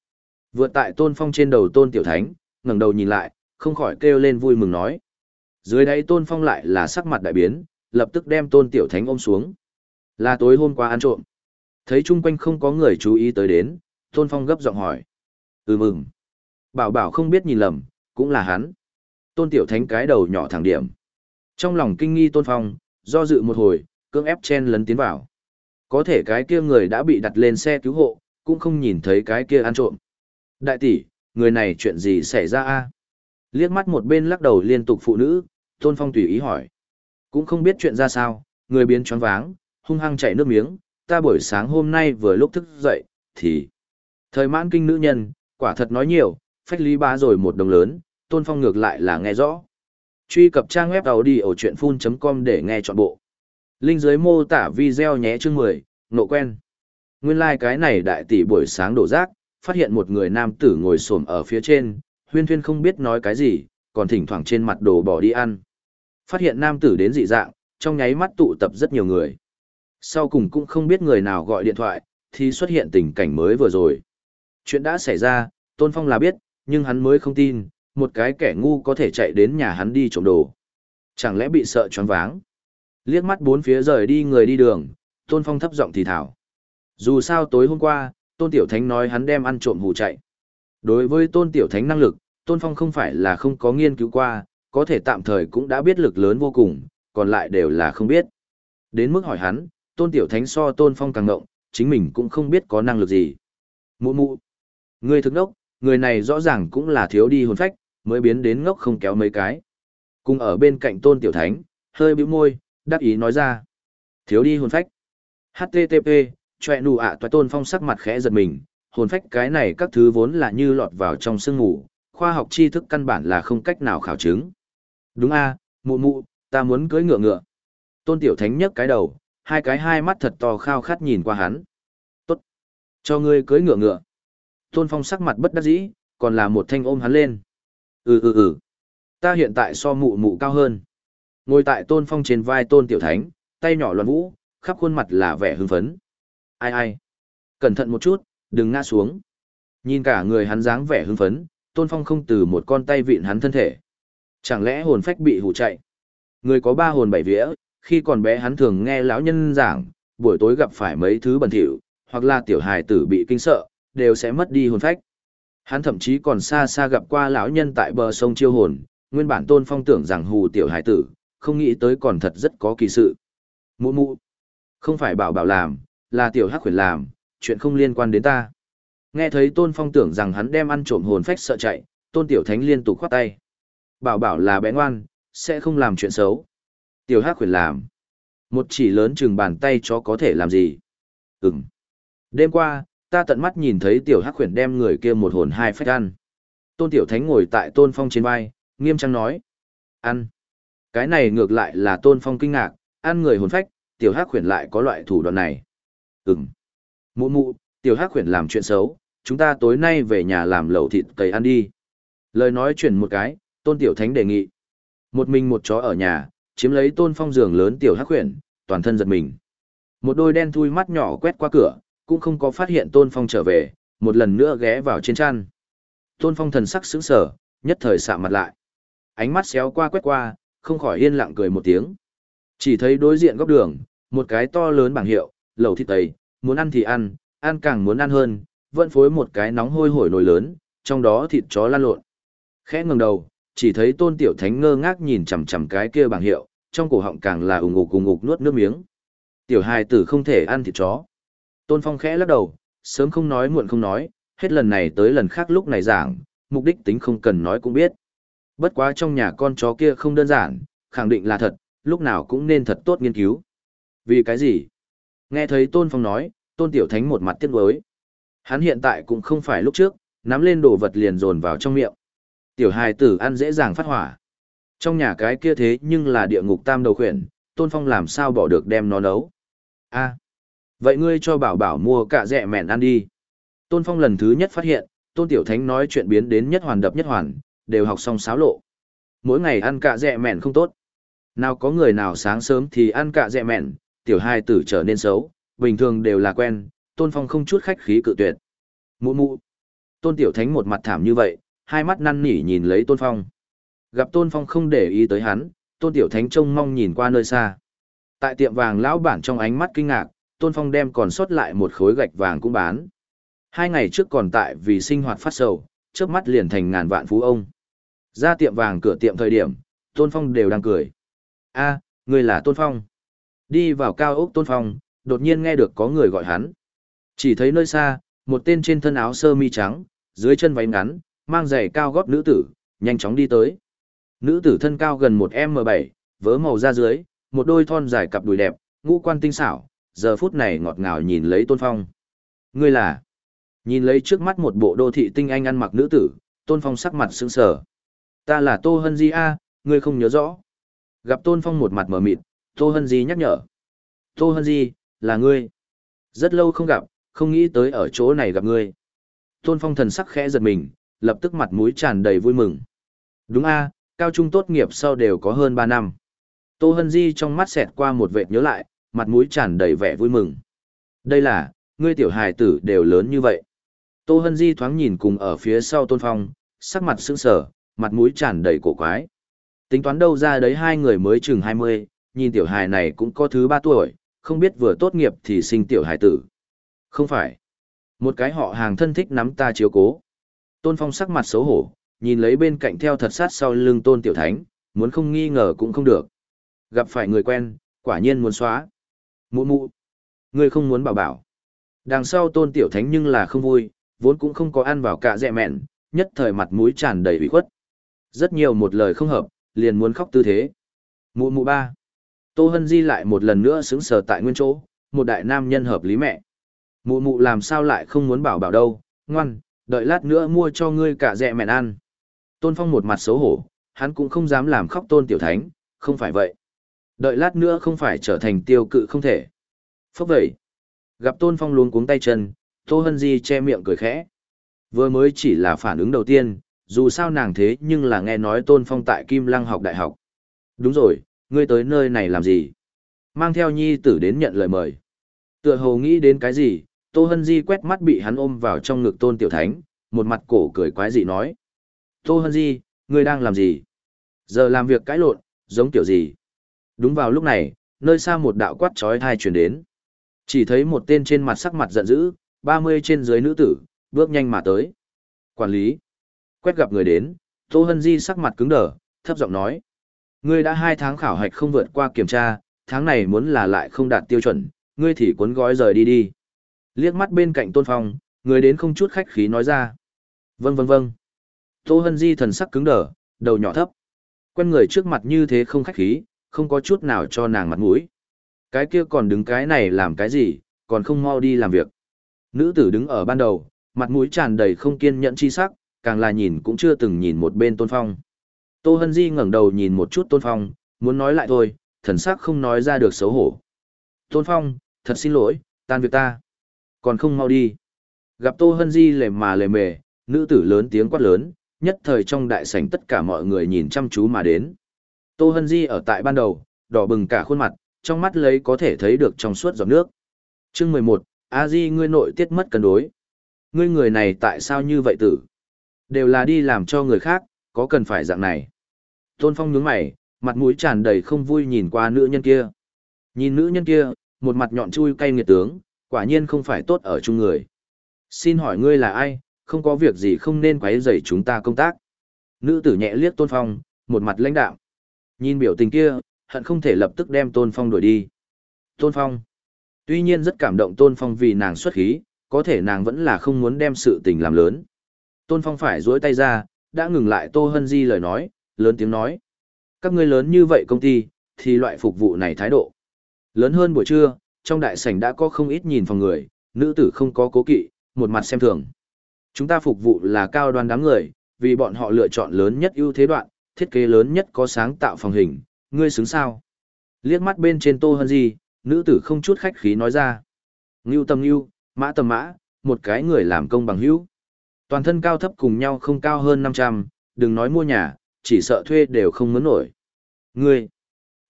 Vượt tại tôn phong trên đầu tôn tiểu thánh, ngẩng đầu nhìn lại, không khỏi kêu lên vui mừng nói. Dưới đáy tôn phong lại là sắc mặt đại biến, lập tức đem tôn tiểu thánh ôm xuống. Là tối hôm qua ăn trộm. Thấy chung quanh không có người chú ý tới đến, tôn phong gấp giọng hỏi. Ừ mừng. Bảo bảo không biết nhìn lầm, cũng là hắn. Tôn tiểu thánh cái đầu nhỏ thẳng điểm. Trong lòng kinh nghi tôn phong, do dự một hồi, cưỡng ép chen lấn tiến vào. Có thể cái kia người đã bị đặt lên xe cứu hộ, cũng không nhìn thấy cái kia ăn trộm. Đại tỷ, người này chuyện gì xảy ra a? Liếc mắt một bên lắc đầu liên tục phụ nữ, Tôn Phong tùy ý hỏi. Cũng không biết chuyện ra sao, người biến choáng váng, hung hăng chảy nước miếng, ta buổi sáng hôm nay vừa lúc thức dậy, thì... Thời mãn kinh nữ nhân, quả thật nói nhiều, phách lý bá rồi một đồng lớn, Tôn Phong ngược lại là nghe rõ. Truy cập trang web đầu đi ở chuyện full.com để nghe trọn bộ. Linh dưới mô tả video nhé chương 10, nộ quen. Nguyên lai like cái này đại tỷ buổi sáng đổ rác, phát hiện một người nam tử ngồi xổm ở phía trên, huyên thuyên không biết nói cái gì, còn thỉnh thoảng trên mặt đồ bỏ đi ăn. Phát hiện nam tử đến dị dạng, trong nháy mắt tụ tập rất nhiều người. Sau cùng cũng không biết người nào gọi điện thoại, thì xuất hiện tình cảnh mới vừa rồi. Chuyện đã xảy ra, Tôn Phong là biết, nhưng hắn mới không tin, một cái kẻ ngu có thể chạy đến nhà hắn đi trộm đồ. Chẳng lẽ bị sợ choáng váng? Liếc mắt bốn phía rời đi người đi đường, Tôn Phong thấp giọng thì thảo. Dù sao tối hôm qua, Tôn Tiểu Thánh nói hắn đem ăn trộm hù chạy. Đối với Tôn Tiểu Thánh năng lực, Tôn Phong không phải là không có nghiên cứu qua, có thể tạm thời cũng đã biết lực lớn vô cùng, còn lại đều là không biết. Đến mức hỏi hắn, Tôn Tiểu Thánh so Tôn Phong càng ngộng, chính mình cũng không biết có năng lực gì. Mụ mụ, người thức đốc, người này rõ ràng cũng là thiếu đi hồn phách, mới biến đến ngốc không kéo mấy cái. Cùng ở bên cạnh Tôn Tiểu Thánh, hơi bĩu môi, đắc ý nói ra. Thiếu đi hồn phách. HTTP, chọe nụ ạ toại tôn phong sắc mặt khẽ giật mình, hồn phách cái này các thứ vốn là như lọt vào trong sương ngủ, khoa học tri thức căn bản là không cách nào khảo chứng. Đúng a, mụ mụ, ta muốn cưới ngựa ngựa. Tôn tiểu thánh nhấc cái đầu, hai cái hai mắt thật to khao khát nhìn qua hắn. Tốt, cho ngươi cưới ngựa ngựa. Tôn phong sắc mặt bất đắc dĩ, còn là một thanh ôm hắn lên. Ừ ừ ừ, ta hiện tại so mụ mụ cao hơn. Ngồi tại tôn phong trên vai tôn tiểu thánh, tay nhỏ loạn vũ, khắp khuôn mặt là vẻ hưng phấn. Ai ai? Cẩn thận một chút, đừng ngã xuống. Nhìn cả người hắn dáng vẻ hưng phấn, tôn phong không từ một con tay vịn hắn thân thể. Chẳng lẽ hồn phách bị hủ chạy? Người có ba hồn bảy vía, khi còn bé hắn thường nghe lão nhân giảng, buổi tối gặp phải mấy thứ bẩn thỉu, hoặc là tiểu hài tử bị kinh sợ, đều sẽ mất đi hồn phách. Hắn thậm chí còn xa xa gặp qua lão nhân tại bờ sông chiêu hồn, nguyên bản tôn phong tưởng rằng hù tiểu hài tử, không nghĩ tới còn thật rất có kỳ sự. Mụ mụ, không phải bảo bảo làm, là tiểu hắc khuyển làm, chuyện không liên quan đến ta. Nghe thấy tôn phong tưởng rằng hắn đem ăn trộm hồn phách sợ chạy, tôn tiểu thánh liên tục khoát tay. Bảo bảo là bé ngoan, sẽ không làm chuyện xấu. Tiểu hắc khuyển làm. Một chỉ lớn chừng bàn tay cho có thể làm gì. Ừm. Đêm qua, ta tận mắt nhìn thấy tiểu hắc khuyển đem người kia một hồn hai phách ăn. Tôn Tiểu Thánh ngồi tại Tôn Phong trên vai, nghiêm trang nói. Ăn. Cái này ngược lại là Tôn Phong kinh ngạc, ăn người hồn phách, tiểu hắc khuyển lại có loại thủ đoạn này. Ừm. Mụ mụ, tiểu hắc khuyển làm chuyện xấu, chúng ta tối nay về nhà làm lẩu thịt cầy ăn đi. Lời nói chuyển một cái, Tôn Tiểu Thánh đề nghị. Một mình một chó ở nhà, chiếm lấy Tôn Phong giường lớn tiểu hắc khuyển, toàn thân giật mình. Một đôi đen thui mắt nhỏ quét qua cửa, cũng không có phát hiện Tôn Phong trở về, một lần nữa ghé vào trên chăn. Tôn Phong thần sắc sững sờ, nhất thời sạm mặt lại. Ánh mắt xéo qua quét qua, không khỏi yên lặng cười một tiếng. Chỉ thấy đối diện góc đường, một cái to lớn bảng hiệu, lẩu thịt tây, muốn ăn thì ăn, ăn càng muốn ăn hơn, vẫn phối một cái nóng hôi hổi nồi lớn, trong đó thịt chó lan lộn. Khẽ ngẩng đầu, chỉ thấy Tôn Tiểu Thánh ngơ ngác nhìn chằm chằm cái kia bảng hiệu, trong cổ họng càng là ùng ục ùng ục nuốt nước miếng. Tiểu hài tử không thể ăn thịt chó. Tôn Phong khẽ lắc đầu, sớm không nói muộn không nói, hết lần này tới lần khác lúc này giảng, mục đích tính không cần nói cũng biết. Bất quá trong nhà con chó kia không đơn giản, khẳng định là thật, lúc nào cũng nên thật tốt nghiên cứu. Vì cái gì? Nghe thấy Tôn Phong nói, Tôn Tiểu Thánh một mặt tiếc nuối. Hắn hiện tại cũng không phải lúc trước, nắm lên đồ vật liền dồn vào trong miệng. Tiểu hài tử ăn dễ dàng phát hỏa. Trong nhà cái kia thế nhưng là địa ngục tam đầu khuyển, Tôn Phong làm sao bỏ được đem nó nấu. a vậy ngươi cho bảo bảo mua cả rẻ mẹn ăn đi. Tôn Phong lần thứ nhất phát hiện, Tôn Tiểu Thánh nói chuyện biến đến nhất hoàn đập nhất hoàn, đều học xong sáo lộ. Mỗi ngày ăn cạ rẻ mẹn không tốt. Nào có người nào sáng sớm thì ăn cạ rẻ mẹn, tiểu hai tử trở nên xấu, bình thường đều là quen, Tôn Phong không chút khách khí cự tuyệt. Mụ mụ. Tôn Tiểu Thánh một mặt thảm như vậy, hai mắt năn nỉ nhìn lấy Tôn Phong. Gặp Tôn Phong không để ý tới hắn, Tôn Tiểu Thánh trông mong nhìn qua nơi xa. Tại tiệm vàng lão bản trong ánh mắt kinh ngạc, Tôn Phong đem còn sót lại một khối gạch vàng cũng bán. Hai ngày trước còn tại vì sinh hoạt phát sầu, trước mắt liền thành ngàn vạn phú ông. Ra tiệm vàng cửa tiệm thời điểm, Tôn Phong đều đang cười. a người là Tôn Phong. Đi vào cao ốc Tôn Phong, đột nhiên nghe được có người gọi hắn. Chỉ thấy nơi xa, một tên trên thân áo sơ mi trắng, dưới chân váy ngắn, mang giày cao gót nữ tử, nhanh chóng đi tới. Nữ tử thân cao gần một m bảy, vớ màu da dưới, một đôi thon dài cặp đùi đẹp, ngũ quan tinh xảo, giờ phút này ngọt ngào nhìn lấy Tôn Phong. Ngươi là? Nhìn lấy trước mắt một bộ đô thị tinh anh ăn mặc nữ tử, Tôn Phong sắc mặt sững sờ. Ta là Tô Hân Di A, ngươi không nhớ rõ. Gặp Tôn Phong một mặt mở mịt, Tô Hân Di nhắc nhở. Tô Hân Di, là ngươi. Rất lâu không gặp, không nghĩ tới ở chỗ này gặp ngươi. Tôn Phong thần sắc khẽ giật mình, lập tức mặt mũi tràn đầy vui mừng. Đúng a, cao trung tốt nghiệp sau đều có hơn ba năm. Tô Hân Di trong mắt xẹt qua một vệt nhớ lại, mặt mũi tràn đầy vẻ vui mừng. Đây là, ngươi tiểu hài tử đều lớn như vậy. Tô Hân Di thoáng nhìn cùng ở phía sau Tôn Phong, sắc mặt sững sờ, mặt mũi tràn đầy cổ quái. Tính toán đâu ra đấy hai người mới chừng 20, nhìn tiểu hài này cũng có thứ 3 tuổi, không biết vừa tốt nghiệp thì sinh tiểu hài tử. Không phải. Một cái họ hàng thân thích nắm ta chiếu cố. Tôn Phong sắc mặt xấu hổ, nhìn lấy bên cạnh theo thật sát sau lưng Tôn Tiểu Thánh, muốn không nghi ngờ cũng không được. Gặp phải người quen, quả nhiên muốn xóa. Mụ mụ. Ngươi không muốn bảo bảo. Đằng sau Tôn Tiểu Thánh nhưng là không vui, vốn cũng không có ăn vào cả dẹ mẹn, nhất thời mặt mũi tràn đầy ủy khuất. Rất nhiều một lời không hợp, liền muốn khóc tư thế. Mụ mụ ba. Tô Hân Di lại một lần nữa xứng sờ tại nguyên chỗ, một đại nam nhân hợp lý mẹ. Mụ mụ làm sao lại không muốn bảo bảo đâu, ngoan, đợi lát nữa mua cho ngươi cả dẹ mẹn ăn. Tôn Phong một mặt xấu hổ, hắn cũng không dám làm khóc Tôn Tiểu Thánh, không phải vậy. Đợi lát nữa không phải trở thành tiêu cự không thể. Phốc vậy. Gặp Tôn Phong luống cuống tay chân, Tô Hân Di che miệng cười khẽ. Vừa mới chỉ là phản ứng đầu tiên, dù sao nàng thế nhưng là nghe nói Tôn Phong tại Kim Lăng học đại học. Đúng rồi, ngươi tới nơi này làm gì? Mang theo nhi tử đến nhận lời mời. Tựa hồ nghĩ đến cái gì, Tô Hân Di quét mắt bị hắn ôm vào trong ngực Tôn Tiểu Thánh, một mặt cổ cười quái dị nói. Tô Hân Di, ngươi đang làm gì? Giờ làm việc cãi lộn, giống kiểu gì? Đúng vào lúc này, nơi xa một đạo quát trói thai truyền đến. Chỉ thấy một tên trên mặt sắc mặt giận dữ, 30 trên dưới nữ tử, bước nhanh mà tới. Quản lý. Quét gặp người đến, Tô Hân Di sắc mặt cứng đờ, thấp giọng nói. Ngươi đã hai tháng khảo hạch không vượt qua kiểm tra, tháng này muốn là lại không đạt tiêu chuẩn, ngươi thì cuốn gói rời đi đi. Liếc mắt bên cạnh Tôn Phong, người đến không chút khách khí nói ra. Vâng vâng vâng. Tô Hân Di thần sắc cứng đờ, đầu nhỏ thấp. Quen người trước mặt như thế không khách khí, không có chút nào cho nàng mặt mũi. Cái kia còn đứng cái này làm cái gì, còn không mau đi làm việc. Nữ tử đứng ở ban đầu, mặt mũi tràn đầy không kiên nhẫn chi sắc, càng là nhìn cũng chưa từng nhìn một bên Tôn Phong. Tô Hân Di ngẩng đầu nhìn một chút Tôn Phong, muốn nói lại thôi, thần sắc không nói ra được xấu hổ. Tôn Phong, thật xin lỗi, tan việc ta. Còn không mau đi. Gặp Tô Hân Di lề mà lề mề, nữ tử lớn tiếng quát lớn, nhất thời trong đại sảnh tất cả mọi người nhìn chăm chú mà đến. Tô Hân Di ở tại ban đầu, đỏ bừng cả khuôn mặt, trong mắt lấy có thể thấy được trong suốt giọt nước. Chương 11, A Di ngươi nội tiết mất cân đối. Ngươi người này tại sao như vậy tử? Đều là đi làm cho người khác, có cần phải dạng này. Tôn Phong nhướng mày, mặt mũi tràn đầy không vui nhìn qua nữ nhân kia. Nhìn nữ nhân kia, một mặt nhọn chui cay nghiệt tướng, quả nhiên không phải tốt ở chung người. Xin hỏi ngươi là ai, không có việc gì không nên quấy rầy chúng ta công tác. Nữ tử nhẹ liếc Tôn Phong, một mặt lãnh đạm. Nhìn biểu tình kia, hận không thể lập tức đem Tôn Phong đuổi đi. Tôn Phong. Tuy nhiên rất cảm động Tôn Phong vì nàng xuất khí, có thể nàng vẫn là không muốn đem sự tình làm lớn. Tôn Phong phải duỗi tay ra, đã ngừng lại Tô Hân Di lời nói, lớn tiếng nói. Các ngươi lớn như vậy công ty, thì loại phục vụ này thái độ. Lớn hơn buổi trưa, trong đại sảnh đã có không ít nhìn phòng người, nữ tử không có cố kỵ, một mặt xem thường. Chúng ta phục vụ là cao đoàn đám người, vì bọn họ lựa chọn lớn nhất ưu thế đoạn, thiết kế lớn nhất có sáng tạo phòng hình, ngươi xứng sao. Liếc mắt bên trên Tô Hân Di, nữ tử không chút khách khí nói ra. Ngưu tầm ngưu, mã tầm mã, một cái người làm công bằng hữu. Toàn thân cao thấp cùng nhau không cao hơn 500, đừng nói mua nhà, chỉ sợ thuê đều không mướn nổi. Ngươi!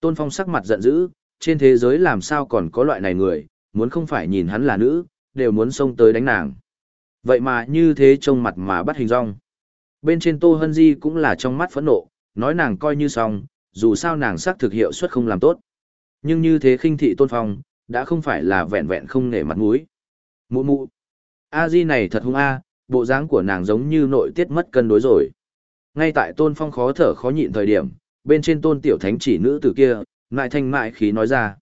Tôn Phong sắc mặt giận dữ, trên thế giới làm sao còn có loại này người, muốn không phải nhìn hắn là nữ, đều muốn xông tới đánh nàng. Vậy mà như thế trông mặt mà bắt hình rong. Bên trên Tô Hân Di cũng là trong mắt phẫn nộ, nói nàng coi như xong, dù sao nàng xác thực hiệu suất không làm tốt. Nhưng như thế khinh thị Tôn Phong, đã không phải là vẹn vẹn không nể mặt mũi. Mụ mụ. A Di này thật hung a, bộ dáng của nàng giống như nội tiết mất cân đối rồi. Ngay tại Tôn Phong khó thở khó nhịn thời điểm, bên trên Tôn Tiểu Thánh chỉ nữ tử kia, ngại thanh mại khí nói ra.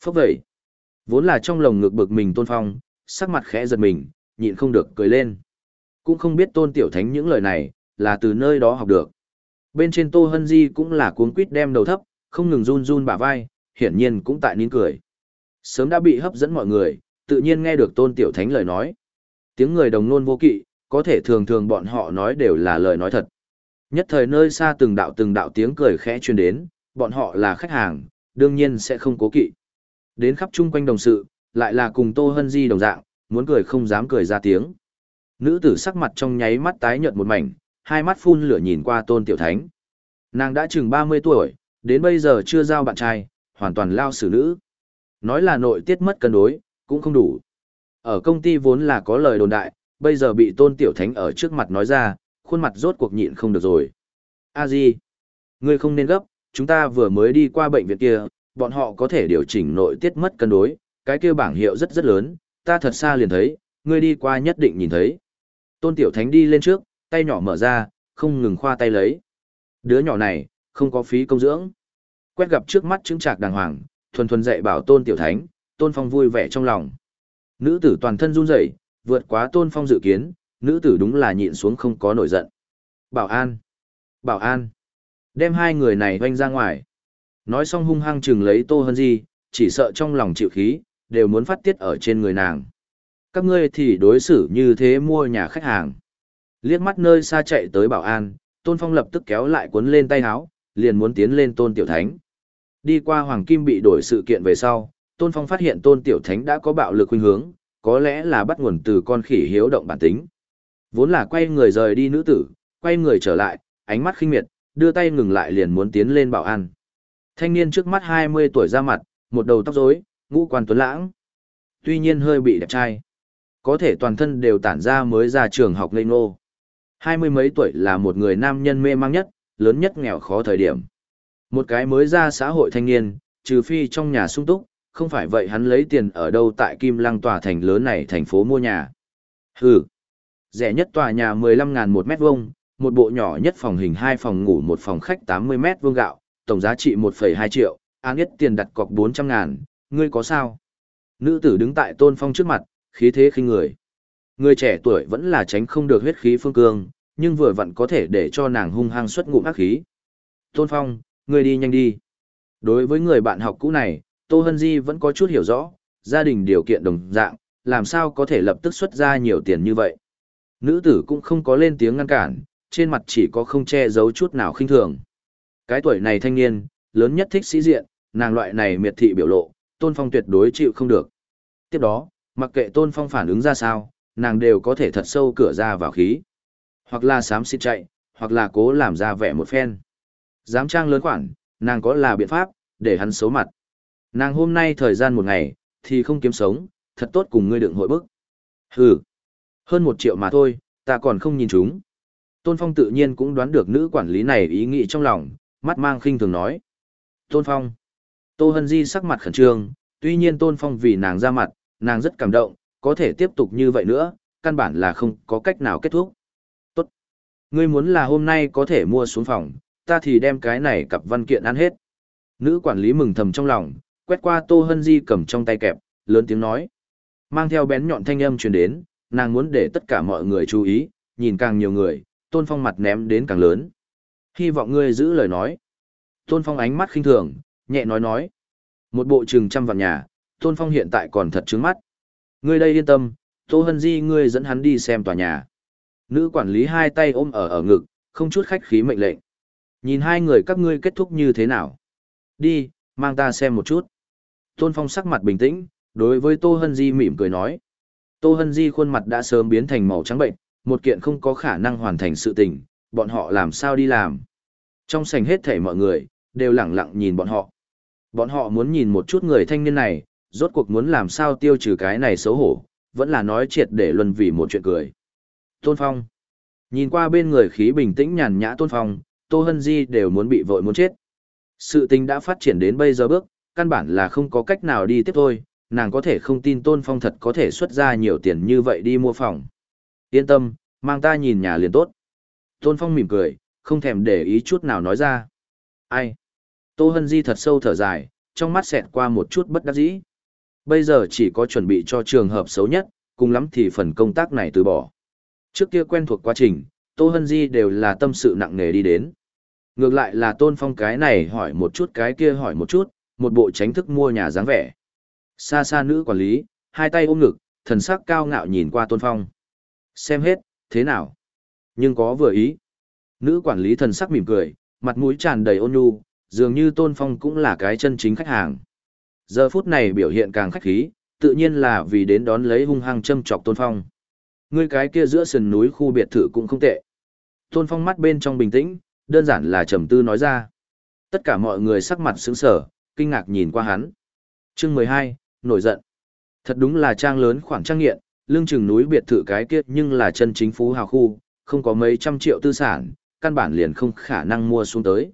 Phốc vậy. Vốn là trong lồng ngực bực mình Tôn Phong, sắc mặt khẽ giật mình, nhịn không được cười lên. Cũng không biết Tôn Tiểu Thánh những lời này, là từ nơi đó học được. Bên trên Tô Hân Di cũng là cuống quýt đem đầu thấp, không ngừng run run bả vai, hiển nhiên cũng tại nín cười. Sớm đã bị hấp dẫn mọi người, tự nhiên nghe được Tôn Tiểu Thánh lời nói. Tiếng người đồng nôn vô kỵ, có thể thường thường bọn họ nói đều là lời nói thật. Nhất thời nơi xa từng đạo từng đạo tiếng cười khẽ truyền đến, bọn họ là khách hàng, đương nhiên sẽ không cố kỵ. Đến khắp chung quanh đồng sự, lại là cùng Tô Hân Di đồng dạng, muốn cười không dám cười ra tiếng. Nữ tử sắc mặt trong nháy mắt tái nhợt một mảnh, hai mắt phun lửa nhìn qua Tôn Tiểu Thánh. Nàng đã chừng 30 tuổi, đến bây giờ chưa giao bạn trai, hoàn toàn lao xử nữ. Nói là nội tiết mất cân đối, cũng không đủ. Ở công ty vốn là có lời đồn đại, bây giờ bị Tôn Tiểu Thánh ở trước mặt nói ra, khuôn mặt rốt cuộc nhịn không được rồi. A Di, ngươi không nên gấp, chúng ta vừa mới đi qua bệnh viện kia, bọn họ có thể điều chỉnh nội tiết mất cân đối, cái kia bảng hiệu rất rất lớn, ta thật xa liền thấy, ngươi đi qua nhất định nhìn thấy. Tôn Tiểu Thánh đi lên trước, tay nhỏ mở ra, không ngừng khoa tay lấy. Đứa nhỏ này, không có phí công dưỡng. Quét gặp trước mắt chứng trạc đàng hoàng, thuần thuần dạy bảo Tôn Tiểu Thánh, Tôn Phong vui vẻ trong lòng. Nữ tử toàn thân run rẩy, vượt quá Tôn Phong dự kiến, nữ tử đúng là nhịn xuống không có nổi giận. Bảo an! Bảo an! Đem hai người này hoanh ra ngoài. Nói xong hung hăng chừng lấy Tô Hân Di, chỉ sợ trong lòng chịu khí, đều muốn phát tiết ở trên người nàng. Các ngươi thì đối xử như thế mua nhà khách hàng. Liếc mắt nơi xa chạy tới bảo an, Tôn Phong lập tức kéo lại cuốn lên tay áo, liền muốn tiến lên Tôn Tiểu Thánh. Đi qua Hoàng Kim bị đổi sự kiện về sau, Tôn Phong phát hiện Tôn Tiểu Thánh đã có bạo lực khuynh hướng, có lẽ là bắt nguồn từ con khỉ hiếu động bản tính. Vốn là quay người rời đi nữ tử, quay người trở lại, ánh mắt khinh miệt, đưa tay ngừng lại liền muốn tiến lên bảo an. Thanh niên trước mắt 20 tuổi ra mặt, một đầu tóc rối, ngũ quan tuấn lãng. Tuy nhiên hơi bị đẹp trai. Có thể toàn thân đều tản ra mới ra trường học ngây ngô. Hai mươi mấy tuổi là một người nam nhân mê mang nhất, lớn nhất nghèo khó thời điểm. Một cái mới ra xã hội thanh niên, trừ phi trong nhà sung túc, không phải vậy hắn lấy tiền ở đâu tại Kim Lăng tòa thành lớn này thành phố mua nhà. Hừ. Rẻ nhất tòa nhà 15.000 một mét vuông, một bộ nhỏ nhất phòng hình hai phòng ngủ một phòng khách 80 mét vuông gạo, tổng giá trị 1,2 triệu, án nhất tiền đặt cọc 400 ngàn, ngươi có sao? Nữ tử đứng tại tôn phong trước mặt, khí thế khinh người. Người trẻ tuổi vẫn là tránh không được huyết khí phương cương, nhưng vừa vặn có thể để cho nàng hung hăng xuất ngụm ác khí. Tôn phong, ngươi đi nhanh đi. Đối với người bạn học cũ này, Tô Hân Di vẫn có chút hiểu rõ, gia đình điều kiện đồng dạng, làm sao có thể lập tức xuất ra nhiều tiền như vậy. Nữ tử cũng không có lên tiếng ngăn cản, trên mặt chỉ có không che giấu chút nào khinh thường. Cái tuổi này thanh niên, lớn nhất thích sĩ diện, nàng loại này miệt thị biểu lộ, Tôn Phong tuyệt đối chịu không được. Tiếp đó, mặc kệ Tôn Phong phản ứng ra sao, nàng đều có thể thật sâu cửa ra vào khí. Hoặc là sám xịt chạy, hoặc là cố làm ra vẻ một phen. Dám trang lớn khoản, nàng có là biện pháp, để hắn xấu mặt. Nàng hôm nay thời gian một ngày, thì không kiếm sống, thật tốt cùng ngươi đựng hội bức. Hừ, hơn một triệu mà thôi, ta còn không nhìn chúng. Tôn Phong tự nhiên cũng đoán được nữ quản lý này ý nghĩ trong lòng, mắt mang khinh thường nói. Tôn Phong. Tô Hân Di sắc mặt khẩn trương, tuy nhiên Tôn Phong vì nàng ra mặt, nàng rất cảm động, có thể tiếp tục như vậy nữa, căn bản là không có cách nào kết thúc. Tốt. Ngươi muốn là hôm nay có thể mua xuống phòng, ta thì đem cái này cặp văn kiện ăn hết. Nữ quản lý mừng thầm trong lòng, quét qua Tô Hân Di cầm trong tay kẹp, lớn tiếng nói. Mang theo bén nhọn thanh âm truyền đến, nàng muốn để tất cả mọi người chú ý, nhìn càng nhiều người, Tôn Phong mặt ném đến càng lớn. Hy vọng ngươi giữ lời nói. Tôn Phong ánh mắt khinh thường, nhẹ nói nói. Một bộ trừng trăm vạn nhà, Tôn Phong hiện tại còn thật trứng mắt. Ngươi đây yên tâm, Tô Hân Di ngươi dẫn hắn đi xem tòa nhà. Nữ quản lý hai tay ôm ở ở ngực, không chút khách khí mệnh lệnh. Nhìn hai người các ngươi kết thúc như thế nào. Đi, mang ta xem một chút. Tôn Phong sắc mặt bình tĩnh, đối với Tô Hân Di mỉm cười nói. Tô Hân Di khuôn mặt đã sớm biến thành màu trắng bệnh, một kiện không có khả năng hoàn thành sự tình, bọn họ làm sao đi làm. Trong sảnh hết thảy mọi người, đều lặng lặng nhìn bọn họ. Bọn họ muốn nhìn một chút người thanh niên này, rốt cuộc muốn làm sao tiêu trừ cái này xấu hổ, vẫn là nói triệt để luân vì một chuyện cười. Tôn Phong. Nhìn qua bên người khí bình tĩnh nhàn nhã Tôn Phong, Tô Hân Di đều muốn bị vội muốn chết. Sự tình đã phát triển đến bây giờ bước, căn bản là không có cách nào đi tiếp thôi, nàng có thể không tin Tôn Phong thật có thể xuất ra nhiều tiền như vậy đi mua phòng. Yên tâm, mang ta nhìn nhà liền tốt. Tôn Phong mỉm cười, không thèm để ý chút nào nói ra. Ai? Tô Hân Di thật sâu thở dài, trong mắt xẹt qua một chút bất đắc dĩ. Bây giờ chỉ có chuẩn bị cho trường hợp xấu nhất, cùng lắm thì phần công tác này từ bỏ. Trước kia quen thuộc quá trình, Tô Hân Di đều là tâm sự nặng nề đi đến. Ngược lại là Tôn Phong cái này hỏi một chút cái kia hỏi một chút, một bộ tránh thức mua nhà dáng vẻ. Xa xa nữ quản lý, hai tay ôm ngực, thần sắc cao ngạo nhìn qua Tôn Phong. Xem hết, thế nào? Nhưng có vừa ý. Nữ quản lý thần sắc mỉm cười, mặt mũi tràn đầy ôn nhu, dường như Tôn Phong cũng là cái chân chính khách hàng. Giờ phút này biểu hiện càng khách khí, tự nhiên là vì đến đón lấy hung hăng châm chọc Tôn Phong. Ngươi cái kia giữa sườn núi khu biệt thự cũng không tệ. Tôn Phong mắt bên trong bình tĩnh, đơn giản là trầm tư nói ra. Tất cả mọi người sắc mặt sững sờ, kinh ngạc nhìn qua hắn. Chương mười hai, nổi giận. Thật đúng là trang lớn khoảng trang nghiện, lương chừng núi biệt thự cái kiết nhưng là chân chính phú hào khu, không có mấy trăm triệu tư sản, căn bản liền không khả năng mua xuống tới.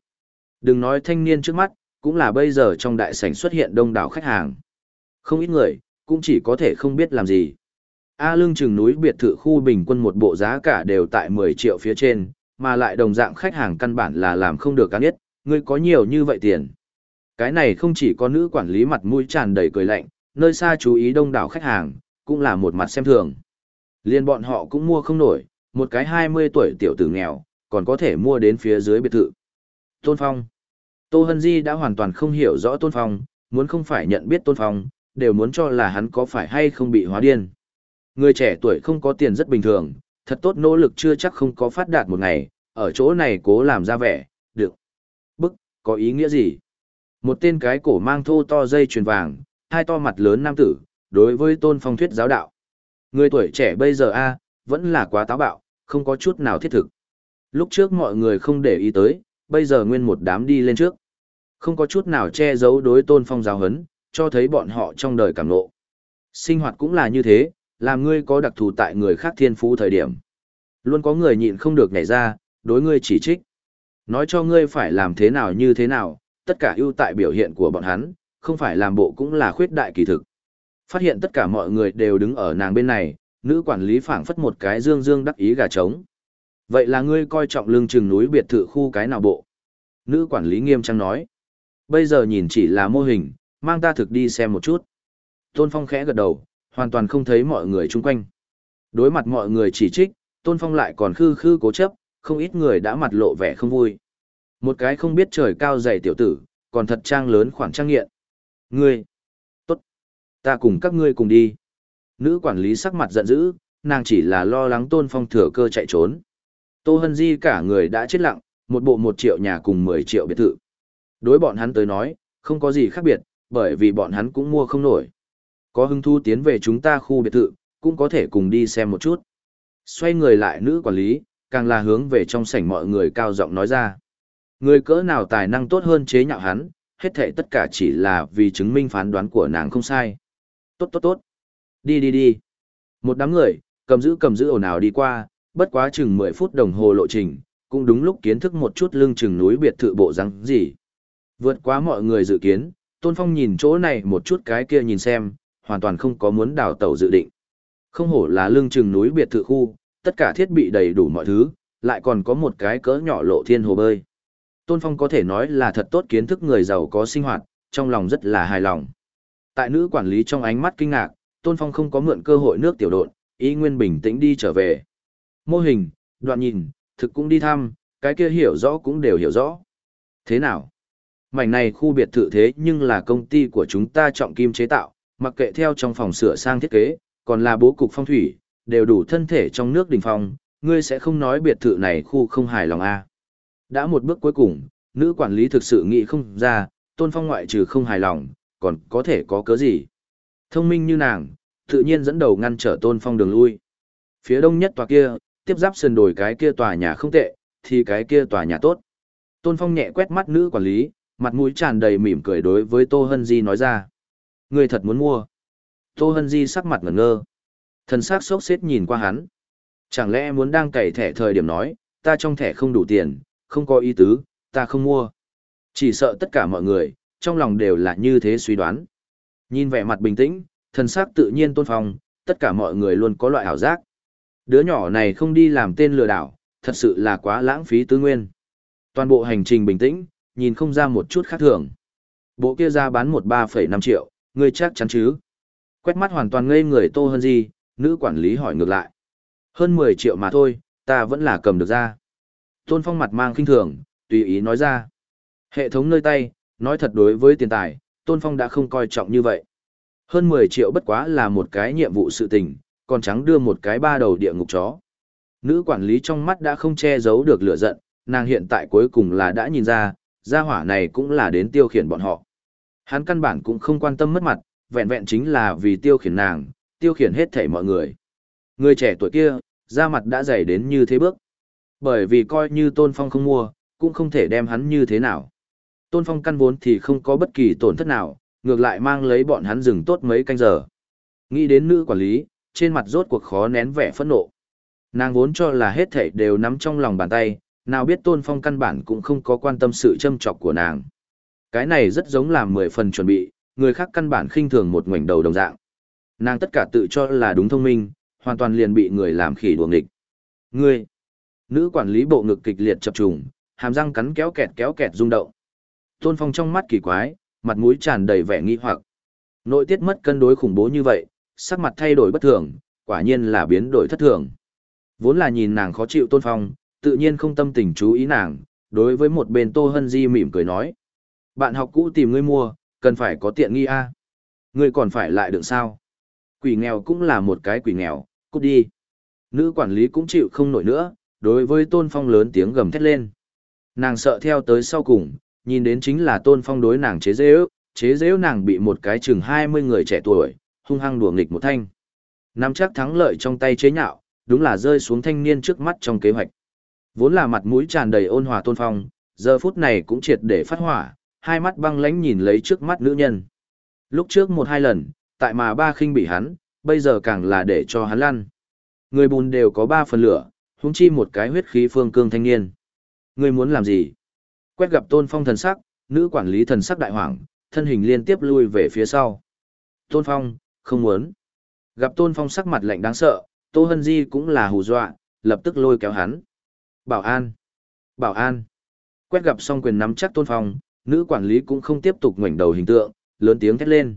Đừng nói thanh niên trước mắt, cũng là bây giờ trong đại sảnh xuất hiện đông đảo khách hàng. Không ít người, cũng chỉ có thể không biết làm gì. A lương chừng núi biệt thự khu bình quân một bộ giá cả đều tại 10 triệu phía trên, mà lại đồng dạng khách hàng căn bản là làm không được cán nhất, ngươi có nhiều như vậy tiền. Cái này không chỉ có nữ quản lý mặt mũi tràn đầy cười lạnh, nơi xa chú ý đông đảo khách hàng, cũng là một mặt xem thường. Liên bọn họ cũng mua không nổi, một cái 20 tuổi tiểu tử nghèo, còn có thể mua đến phía dưới biệt thự. Tôn Phong Tô Hân Di đã hoàn toàn không hiểu rõ Tôn Phong, muốn không phải nhận biết Tôn Phong, đều muốn cho là hắn có phải hay không bị hóa điên. Người trẻ tuổi không có tiền rất bình thường, thật tốt nỗ lực chưa chắc không có phát đạt một ngày, ở chỗ này cố làm ra vẻ, được. Bức, có ý nghĩa gì? Một tên cái cổ mang thô to dây chuyền vàng, hai to mặt lớn nam tử, đối với tôn phong thuyết giáo đạo. Người tuổi trẻ bây giờ a vẫn là quá táo bạo, không có chút nào thiết thực. Lúc trước mọi người không để ý tới, bây giờ nguyên một đám đi lên trước. Không có chút nào che giấu đối tôn phong giáo hấn, cho thấy bọn họ trong đời cảm nộ. Sinh hoạt cũng là như thế, làm ngươi có đặc thù tại người khác thiên phú thời điểm. Luôn có người nhịn không được nhảy ra, đối ngươi chỉ trích. Nói cho ngươi phải làm thế nào như thế nào, tất cả ưu tại biểu hiện của bọn hắn, không phải làm bộ cũng là khuyết đại kỳ thực. Phát hiện tất cả mọi người đều đứng ở nàng bên này, nữ quản lý phảng phất một cái dương dương đắc ý gà trống. Vậy là ngươi coi trọng lương chừng núi biệt thự khu cái nào bộ? Nữ quản lý nghiêm trang nói. Bây giờ nhìn chỉ là mô hình, mang ta thực đi xem một chút. Tôn Phong khẽ gật đầu, hoàn toàn không thấy mọi người chung quanh. Đối mặt mọi người chỉ trích, Tôn Phong lại còn khư khư cố chấp, không ít người đã mặt lộ vẻ không vui. Một cái không biết trời cao dày tiểu tử, còn thật trang lớn khoản trang nghiện. Ngươi, tốt, ta cùng các ngươi cùng đi. Nữ quản lý sắc mặt giận dữ, nàng chỉ là lo lắng tôn phong thừa cơ chạy trốn. Tô Hân Di cả người đã chết lặng, một bộ một triệu nhà cùng 10 triệu biệt thự. Đối bọn hắn tới nói, không có gì khác biệt, bởi vì bọn hắn cũng mua không nổi. Có hứng thu tiến về chúng ta khu biệt thự, cũng có thể cùng đi xem một chút. Xoay người lại nữ quản lý, càng là hướng về trong sảnh mọi người cao giọng nói ra. Người cỡ nào tài năng tốt hơn chế nhạo hắn, hết thệ tất cả chỉ là vì chứng minh phán đoán của nàng không sai. Tốt tốt tốt. Đi đi đi. Một đám người, cầm giữ cầm giữ ồn ào đi qua, bất quá chừng 10 phút đồng hồ lộ trình, cũng đúng lúc kiến thức một chút lưng chừng núi biệt thự bộ răng gì. Vượt quá mọi người dự kiến, Tôn Phong nhìn chỗ này một chút cái kia nhìn xem, hoàn toàn không có muốn đào tàu dự định. Không hổ là lưng chừng núi biệt thự khu, tất cả thiết bị đầy đủ mọi thứ, lại còn có một cái cỡ nhỏ lộ thiên hồ bơi. Tôn Phong có thể nói là thật tốt kiến thức người giàu có sinh hoạt, trong lòng rất là hài lòng. Tại nữ quản lý trong ánh mắt kinh ngạc, Tôn Phong không có mượn cơ hội nước tiểu độn, ý nguyên bình tĩnh đi trở về. Mô hình, đoạn nhìn, thực cũng đi thăm, cái kia hiểu rõ cũng đều hiểu rõ. Thế nào? Mảnh này khu biệt thự thế nhưng là công ty của chúng ta trọng kim chế tạo, mặc kệ theo trong phòng sửa sang thiết kế, còn là bố cục phong thủy, đều đủ thân thể trong nước đỉnh phong, ngươi sẽ không nói biệt thự này khu không hài lòng a à. Đã một bước cuối cùng, nữ quản lý thực sự nghĩ không ra, tôn phong ngoại trừ không hài lòng, còn có thể có cớ gì. Thông minh như nàng, tự nhiên dẫn đầu ngăn trở tôn phong đường lui. Phía đông nhất tòa kia, tiếp giáp sườn đồi cái kia tòa nhà không tệ, thì cái kia tòa nhà tốt. Tôn phong nhẹ quét mắt nữ quản lý, mặt mũi tràn đầy mỉm cười đối với Tô Hân Di nói ra. Người thật muốn mua. Tô Hân Di sắc mặt ngẩn ngơ. Thần sắc sốc xếp nhìn qua hắn. Chẳng lẽ muốn đang cày thẻ thời điểm nói, ta trong thẻ không đủ tiền, không có ý tứ, ta không mua. Chỉ sợ tất cả mọi người, trong lòng đều là như thế suy đoán. Nhìn vẻ mặt bình tĩnh, thần sắc tự nhiên tôn phong, tất cả mọi người luôn có loại ảo giác. Đứa nhỏ này không đi làm tên lừa đảo, thật sự là quá lãng phí tư nguyên. Toàn bộ hành trình bình tĩnh, nhìn không ra một chút khác thường. Bộ kia ra bán một ba phẩy năm triệu, ngươi chắc chắn chứ? Quét mắt hoàn toàn ngây người Tô Hân Di, nữ quản lý hỏi ngược lại. Hơn 10 triệu mà thôi, ta vẫn là cầm được ra. Tôn Phong mặt mang khinh thường, tùy ý nói ra. Hệ thống nơi tay, nói thật đối với tiền tài, Tôn Phong đã không coi trọng như vậy. Hơn 10 triệu bất quá là một cái nhiệm vụ sự tình, còn trắng đưa một cái ba đầu địa ngục chó. Nữ quản lý trong mắt đã không che giấu được lửa giận, nàng hiện tại cuối cùng là đã nhìn ra, gia hỏa này cũng là đến tiêu khiển bọn họ. Hắn căn bản cũng không quan tâm mất mặt, vẹn vẹn chính là vì tiêu khiển nàng, tiêu khiển hết thảy mọi người. Người trẻ tuổi kia, da mặt đã dày đến như thế bước. Bởi vì coi như Tôn Phong không mua, cũng không thể đem hắn như thế nào. Tôn Phong căn vốn thì không có bất kỳ tổn thất nào, ngược lại mang lấy bọn hắn dừng tốt mấy canh giờ. Nghĩ đến nữ quản lý, trên mặt rốt cuộc khó nén vẻ phẫn nộ. Nàng vốn cho là hết thảy đều nắm trong lòng bàn tay, nào biết Tôn Phong căn bản cũng không có quan tâm sự châm chọc của nàng. Cái này rất giống làm mười phần chuẩn bị, người khác căn bản khinh thường một ngoảnh đầu đồng dạng. Nàng tất cả tự cho là đúng thông minh, hoàn toàn liền bị người làm khỉ đuồng địch. Ngươi, nữ quản lý bộ ngực kịch liệt chập trùng, hàm răng cắn kéo kẹt kéo kẹt rung động. Tôn Phong trong mắt kỳ quái, mặt mũi tràn đầy vẻ nghi hoặc. Nội tiết mất cân đối khủng bố như vậy, sắc mặt thay đổi bất thường, quả nhiên là biến đổi thất thường. Vốn là nhìn nàng khó chịu Tôn Phong, tự nhiên không tâm tình chú ý nàng, đối với một bên Tô Hân Di mỉm cười nói. Bạn học cũ tìm ngươi mua, cần phải có tiện nghi a Ngươi còn phải lại được sao? Quỷ nghèo cũng là một cái quỷ nghèo, cút đi. Nữ quản lý cũng chịu không nổi nữa, đối với Tôn Phong lớn tiếng gầm thét lên. Nàng sợ theo tới sau cùng, nhìn đến chính là Tôn Phong đối nàng chế dễ ước, chế dễ nàng bị một cái chừng 20 người trẻ tuổi, hung hăng đùa nghịch một thanh. Nắm chắc thắng lợi trong tay chế nhạo, đúng là rơi xuống thanh niên trước mắt trong kế hoạch. Vốn là mặt mũi tràn đầy ôn hòa Tôn Phong, giờ phút này cũng triệt để phát hỏa, hai mắt băng lãnh nhìn lấy trước mắt nữ nhân. Lúc trước một hai lần, tại mà ba khinh bị hắn, bây giờ càng là để cho hắn lăn. Người bùn đều có ba phần lửa, huống chi một cái huyết khí phương cương thanh niên. Người muốn làm gì? Quét gặp tôn phong thần sắc, nữ quản lý thần sắc đại hoảng, thân hình liên tiếp lui về phía sau. Tôn phong, không muốn. Gặp tôn phong sắc mặt lạnh đáng sợ, tô hân di cũng là hù dọa, lập tức lôi kéo hắn. Bảo an! Bảo an! Quét gặp xong quyền nắm chắc tôn phong, nữ quản lý cũng không tiếp tục ngoảnh đầu hình tượng, lớn tiếng thét lên.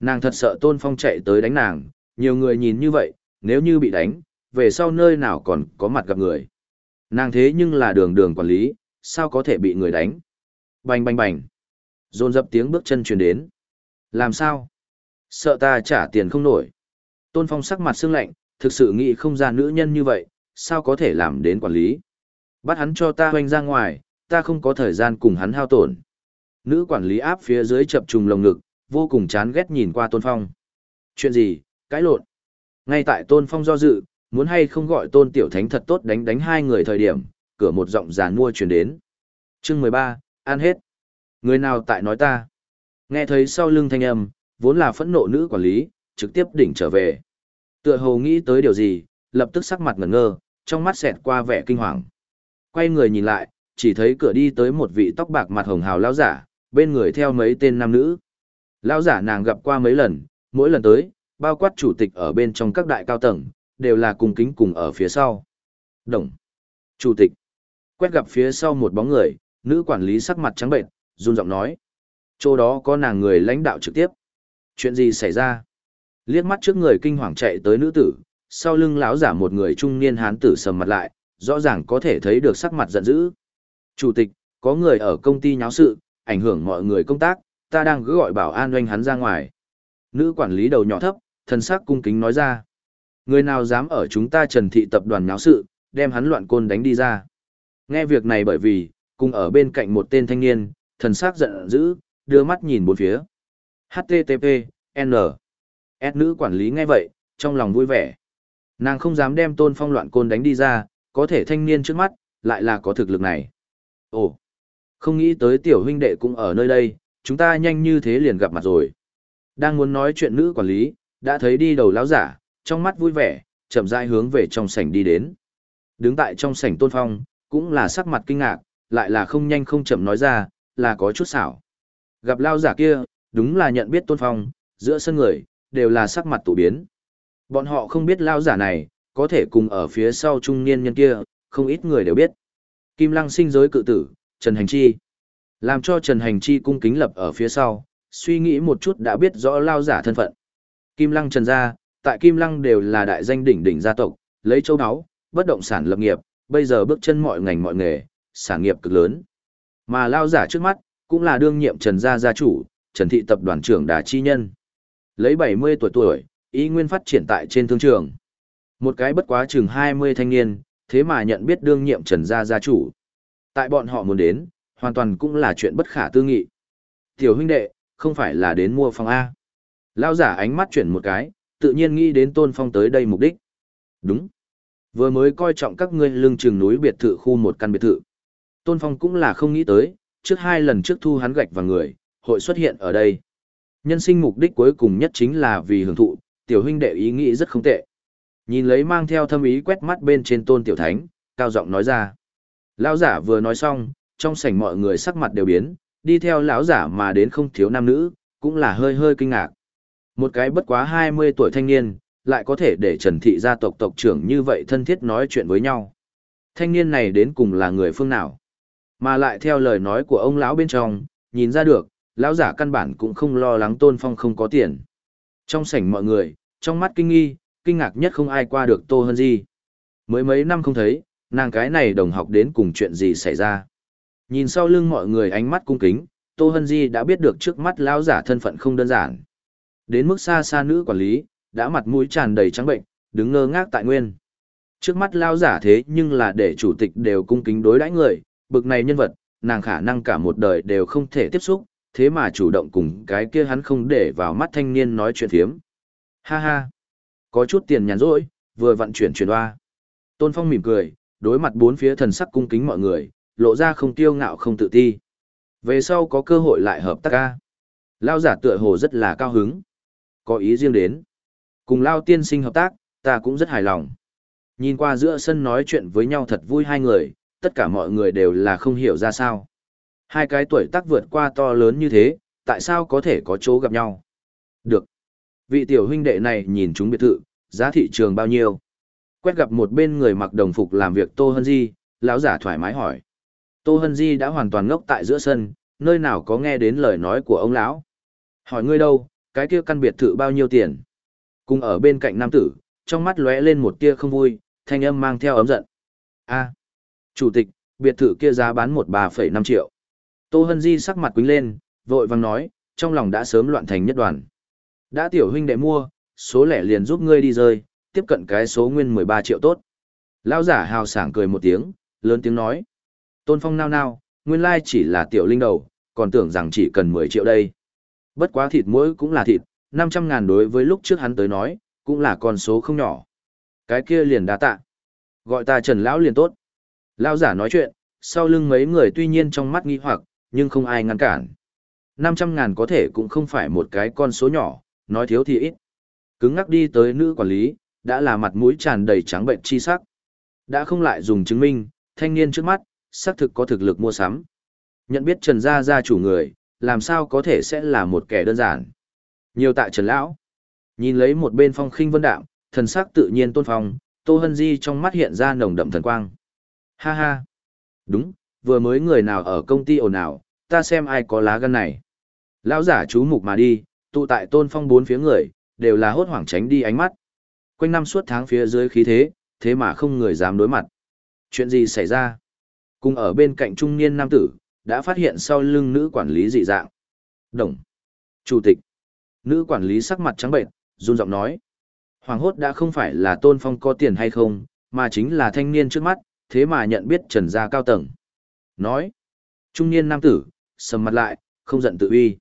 Nàng thật sợ Tôn Phong chạy tới đánh nàng, nhiều người nhìn như vậy, nếu như bị đánh, về sau nơi nào còn có mặt gặp người. Nàng thế nhưng là đường đường quản lý, sao có thể bị người đánh. Bành bành bành. Rôn dập tiếng bước chân truyền đến. Làm sao? Sợ ta trả tiền không nổi. Tôn Phong sắc mặt sương lạnh, thực sự nghĩ không ra nữ nhân như vậy, sao có thể làm đến quản lý. Bắt hắn cho ta hoành ra ngoài, ta không có thời gian cùng hắn hao tổn. Nữ quản lý áp phía dưới chập trùng lồng ngực, vô cùng chán ghét nhìn qua Tôn Phong. Chuyện gì, cái lộn. Ngay tại Tôn Phong do dự, muốn hay không gọi Tôn Tiểu Thánh thật tốt đánh đánh hai người thời điểm, cửa một giọng giàn mua truyền đến. Chương mười ba, ăn hết. Người nào tại nói ta? Nghe thấy sau lưng thanh âm, vốn là phẫn nộ nữ quản lý, trực tiếp đỉnh trở về. Tựa hồ nghĩ tới điều gì, lập tức sắc mặt ngẩn ngơ, trong mắt xẹt qua vẻ kinh hoàng. Quay người nhìn lại, chỉ thấy cửa đi tới một vị tóc bạc mặt hồng hào lão giả, bên người theo mấy tên nam nữ. Lão giả nàng gặp qua mấy lần, mỗi lần tới, bao quát chủ tịch ở bên trong các đại cao tầng, đều là cùng kính cùng ở phía sau. Đồng. Chủ tịch. Quét gặp phía sau một bóng người, nữ quản lý sắc mặt trắng bệnh, run giọng nói. Chỗ đó có nàng người lãnh đạo trực tiếp. Chuyện gì xảy ra? Liếc mắt trước người kinh hoàng chạy tới nữ tử, sau lưng lão giả một người trung niên hán tử sầm mặt lại, rõ ràng có thể thấy được sắc mặt giận dữ. Chủ tịch, có người ở công ty nháo sự, ảnh hưởng mọi người công tác, ta đang cứ gọi bảo an doanh hắn ra ngoài. Nữ quản lý đầu nhỏ thấp, thân sắc cung kính nói ra. Người nào dám ở chúng ta trần thị tập đoàn nháo sự, đem hắn loạn côn đánh đi ra. Nghe việc này bởi vì, cùng ở bên cạnh một tên thanh niên, thần sắc giận dữ, đưa mắt nhìn bốn phía. HTTP, N. S nữ quản lý nghe vậy, trong lòng vui vẻ. Nàng không dám đem tôn phong loạn côn đánh đi ra, có thể thanh niên trước mắt, lại là có thực lực này. Ồ, không nghĩ tới tiểu huynh đệ cũng ở nơi đây, chúng ta nhanh như thế liền gặp mặt rồi. Đang muốn nói chuyện nữ quản lý, đã thấy đi đầu lão giả, trong mắt vui vẻ, chậm rãi hướng về trong sảnh đi đến. Đứng tại trong sảnh tôn phong, cũng là sắc mặt kinh ngạc, lại là không nhanh không chậm nói ra, là có chút xảo. Gặp lao giả kia, đúng là nhận biết tôn phong, giữa sân người, đều là sắc mặt tủ biến. Bọn họ không biết lao giả này, có thể cùng ở phía sau trung niên nhân kia, không ít người đều biết. Kim Lăng sinh giới cự tử, Trần Hành Chi. Làm cho Trần Hành Chi cung kính lập ở phía sau, suy nghĩ một chút đã biết rõ lao giả thân phận. Kim Lăng Trần gia, tại Kim Lăng đều là đại danh đỉnh đỉnh gia tộc, lấy châu áo, bất động sản lập nghiệp, bây giờ bước chân mọi ngành mọi nghề, sản nghiệp cực lớn. Mà lao giả trước mắt, cũng là đương nhiệm Trần gia gia chủ, Trần thị tập đoàn trưởng Đà Chi Nhân. Lấy 70 tuổi tuổi, ý nguyên phát triển tại trên thương trường. Một cái bất quá chừng 20 thanh niên, thế mà nhận biết đương nhiệm Trần gia gia chủ. Tại bọn họ muốn đến, hoàn toàn cũng là chuyện bất khả tư nghị. Tiểu huynh đệ, không phải là đến mua phòng A. Lao giả ánh mắt chuyển một cái, tự nhiên nghĩ đến tôn phong tới đây mục đích. Đúng. Vừa mới coi trọng các ngươi lưng chừng núi biệt thự khu một căn biệt thự. Tôn phong cũng là không nghĩ tới, trước hai lần trước thu hắn gạch và người, hội xuất hiện ở đây. Nhân sinh mục đích cuối cùng nhất chính là vì hưởng thụ, tiểu huynh đệ ý nghĩ rất không tệ. Nhìn lấy mang theo thâm ý quét mắt bên trên tôn tiểu thánh, cao giọng nói ra. Lão giả vừa nói xong, trong sảnh mọi người sắc mặt đều biến, đi theo lão giả mà đến không thiếu nam nữ, cũng là hơi hơi kinh ngạc. Một cái bất quá 20 tuổi thanh niên, lại có thể để Trần Thị gia tộc tộc trưởng như vậy thân thiết nói chuyện với nhau. Thanh niên này đến cùng là người phương nào? Mà lại theo lời nói của ông lão bên trong, nhìn ra được, lão giả căn bản cũng không lo lắng Tôn Phong không có tiền. Trong sảnh mọi người, trong mắt kinh nghi, kinh ngạc nhất không ai qua được Tô Hân Di. Mới mấy năm không thấy, nàng cái này đồng học đến cùng chuyện gì xảy ra. Nhìn sau lưng mọi người ánh mắt cung kính, Tô Hân Di đã biết được trước mắt lão giả thân phận không đơn giản. Đến mức xa xa nữ quản lý, đã mặt mũi tràn đầy trắng bệnh, đứng ngơ ngác tại nguyên. Trước mắt lao giả thế nhưng là để chủ tịch đều cung kính đối đãi người, bực này nhân vật, nàng khả năng cả một đời đều không thể tiếp xúc, thế mà chủ động cùng cái kia hắn không để vào mắt thanh niên nói chuyện thiếm. Ha ha, có chút tiền nhàn rỗi, vừa vận chuyển chuyển hoa. Tôn Phong mỉm cười, đối mặt bốn phía thần sắc cung kính mọi người, lộ ra không tiêu ngạo không tự ti. Về sau có cơ hội lại hợp tác ca. Lao giả tựa hồ rất là cao hứng. Có ý riêng đến. Cùng Lao tiên sinh hợp tác, ta cũng rất hài lòng. Nhìn qua giữa sân nói chuyện với nhau thật vui hai người, tất cả mọi người đều là không hiểu ra sao. Hai cái tuổi tác vượt qua to lớn như thế, tại sao có thể có chỗ gặp nhau? Được. Vị tiểu huynh đệ này nhìn chúng biệt thự, giá thị trường bao nhiêu? Quét gặp một bên người mặc đồng phục làm việc Tô Hân Di, lão giả thoải mái hỏi. Tô Hân Di đã hoàn toàn ngốc tại giữa sân, nơi nào có nghe đến lời nói của ông lão. Hỏi ngươi đâu, cái kia căn biệt thự bao nhiêu tiền? Cùng ở bên cạnh nam tử, trong mắt lóe lên một tia không vui, thanh âm mang theo ấm giận. A, chủ tịch, biệt thự kia giá bán một ba phẩy năm triệu. Tô Hân Di sắc mặt quính lên, vội vàng nói, trong lòng đã sớm loạn thành nhất đoàn. Đã tiểu huynh đệ mua, số lẻ liền giúp ngươi đi rơi, tiếp cận cái số nguyên 13 triệu tốt. Lão giả hào sảng cười một tiếng, lớn tiếng nói. Tôn Phong nao nao, nguyên lai chỉ là tiểu linh đầu, còn tưởng rằng chỉ cần 10 triệu đây. Bất quá thịt mỗi cũng là thịt, 500 ngàn đối với lúc trước hắn tới nói, cũng là con số không nhỏ. Cái kia liền đá tạ. Gọi ta Trần Lão liền tốt. Lão giả nói chuyện, sau lưng mấy người tuy nhiên trong mắt nghi hoặc, nhưng không ai ngăn cản. 500 ngàn có thể cũng không phải một cái con số nhỏ, nói thiếu thì ít. Cứng ngắc đi tới nữ quản lý, đã là mặt mũi tràn đầy trắng bệnh chi sắc. Đã không lại dùng chứng minh, thanh niên trước mắt, xác thực có thực lực mua sắm. Nhận biết Trần Gia Gia chủ người, làm sao có thể sẽ là một kẻ đơn giản. Nhiều tạ Trần Lão. Nhìn lấy một bên phong khinh vân đạm, thần sắc tự nhiên tôn phong, Tô Hân Di trong mắt hiện ra nồng đậm thần quang. Ha ha. Đúng, vừa mới người nào ở công ty ồn ào, ta xem ai có lá gan này. Lão giả chú mục mà đi, tụ tại tôn phong bốn phía người, đều là hốt hoảng tránh đi ánh mắt. Quanh năm suốt tháng phía dưới khí thế, thế mà không người dám đối mặt. Chuyện gì xảy ra? Cùng ở bên cạnh trung niên nam tử, đã phát hiện sau lưng nữ quản lý dị dạng. Đồng. Chủ tịch. Nữ quản lý sắc mặt trắng bệnh, run giọng nói. Hoàng hốt đã không phải là tôn phong có tiền hay không, mà chính là thanh niên trước mắt, thế mà nhận biết trần gia cao tầng. Nói. Trung niên nam tử, sầm mặt lại, không giận tự uy.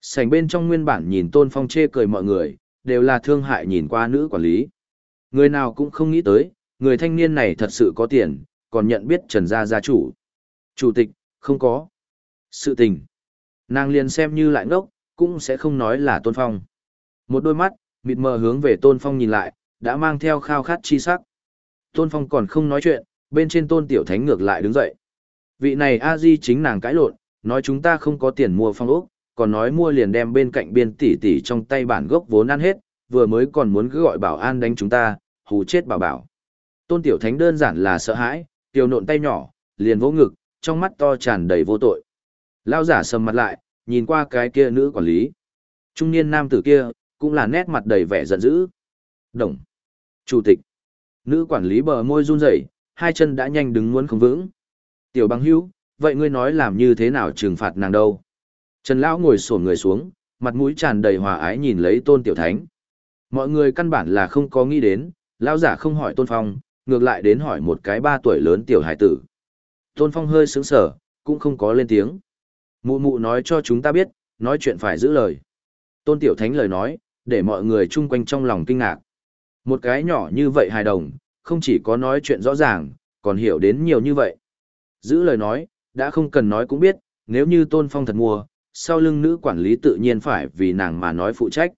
Sành bên trong nguyên bản nhìn tôn phong chê cười mọi người, đều là thương hại nhìn qua nữ quản lý. Người nào cũng không nghĩ tới, người thanh niên này thật sự có tiền, còn nhận biết Trần Gia gia chủ. Chủ tịch, không có. Sự tình. Nàng liền xem như lại ngốc, cũng sẽ không nói là Tôn Phong. Một đôi mắt, mịt mờ hướng về Tôn Phong nhìn lại, đã mang theo khao khát chi sắc. Tôn Phong còn không nói chuyện, bên trên Tôn Tiểu Thánh ngược lại đứng dậy. Vị này a di chính nàng cãi lộn, nói chúng ta không có tiền mua phong ốc, còn nói mua liền đem bên cạnh biên tỷ tỷ trong tay bản gốc vốn ăn hết, vừa mới còn muốn cứ gọi bảo an đánh chúng ta, hù chết bảo bảo. Tôn Tiểu Thánh đơn giản là sợ hãi, tiểu nộn tay nhỏ, liền vỗ ngực, trong mắt to tràn đầy vô tội. Lao giả sầm mặt lại, nhìn qua cái kia nữ quản lý. Trung niên nam tử kia, cũng là nét mặt đầy vẻ giận dữ. Đồng. Chủ tịch. Nữ quản lý bờ môi run rẩy, hai chân đã nhanh đứng muốn không vững. Tiểu băng hữu, vậy ngươi nói làm như thế nào trừng phạt nàng đâu? Trần Lão ngồi sổn người xuống, mặt mũi tràn đầy hòa ái nhìn lấy tôn tiểu thánh. Mọi người căn bản là không có nghĩ đến, Lão giả không hỏi tôn phong, ngược lại đến hỏi một cái ba tuổi lớn tiểu hải tử. Tôn phong hơi sướng sở, cũng không có lên tiếng. Mụ mụ nói cho chúng ta biết, nói chuyện phải giữ lời. Tôn tiểu thánh lời nói, để mọi người chung quanh trong lòng kinh ngạc. Một cái nhỏ như vậy hài đồng, không chỉ có nói chuyện rõ ràng, còn hiểu đến nhiều như vậy. Giữ lời nói, đã không cần nói cũng biết, nếu như tôn phong thật mua, sau lưng nữ quản lý tự nhiên phải vì nàng mà nói phụ trách.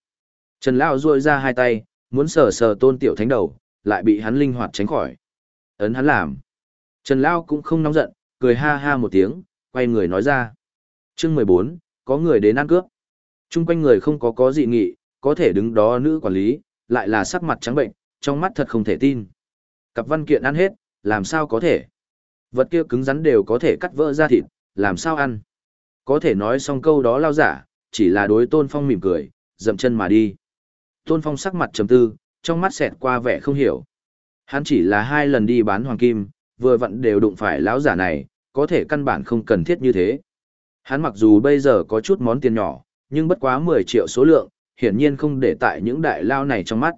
Trần Lão ruôi ra hai tay, muốn sờ sờ tôn tiểu thánh đầu, lại bị hắn linh hoạt tránh khỏi. Ấn hắn làm. Trần Lão cũng không nóng giận, cười ha ha một tiếng, quay người nói ra. chương 14, có người đến ăn cướp. Trung quanh người không có có dị nghị, có thể đứng đó nữ quản lý, lại là sắc mặt trắng bệnh, trong mắt thật không thể tin. Cặp văn kiện ăn hết, làm sao có thể? Vật kia cứng rắn đều có thể cắt vỡ ra thịt, làm sao ăn? Có thể nói xong câu đó lao giả, chỉ là đối Tôn Phong mỉm cười, dậm chân mà đi. Tôn Phong sắc mặt trầm tư, trong mắt xẹt qua vẻ không hiểu. Hắn chỉ là hai lần đi bán hoàng kim, vừa vặn đều đụng phải lão giả này, có thể căn bản không cần thiết như thế. Hắn mặc dù bây giờ có chút món tiền nhỏ, nhưng bất quá 10 triệu số lượng, hiển nhiên không để tại những đại lao này trong mắt.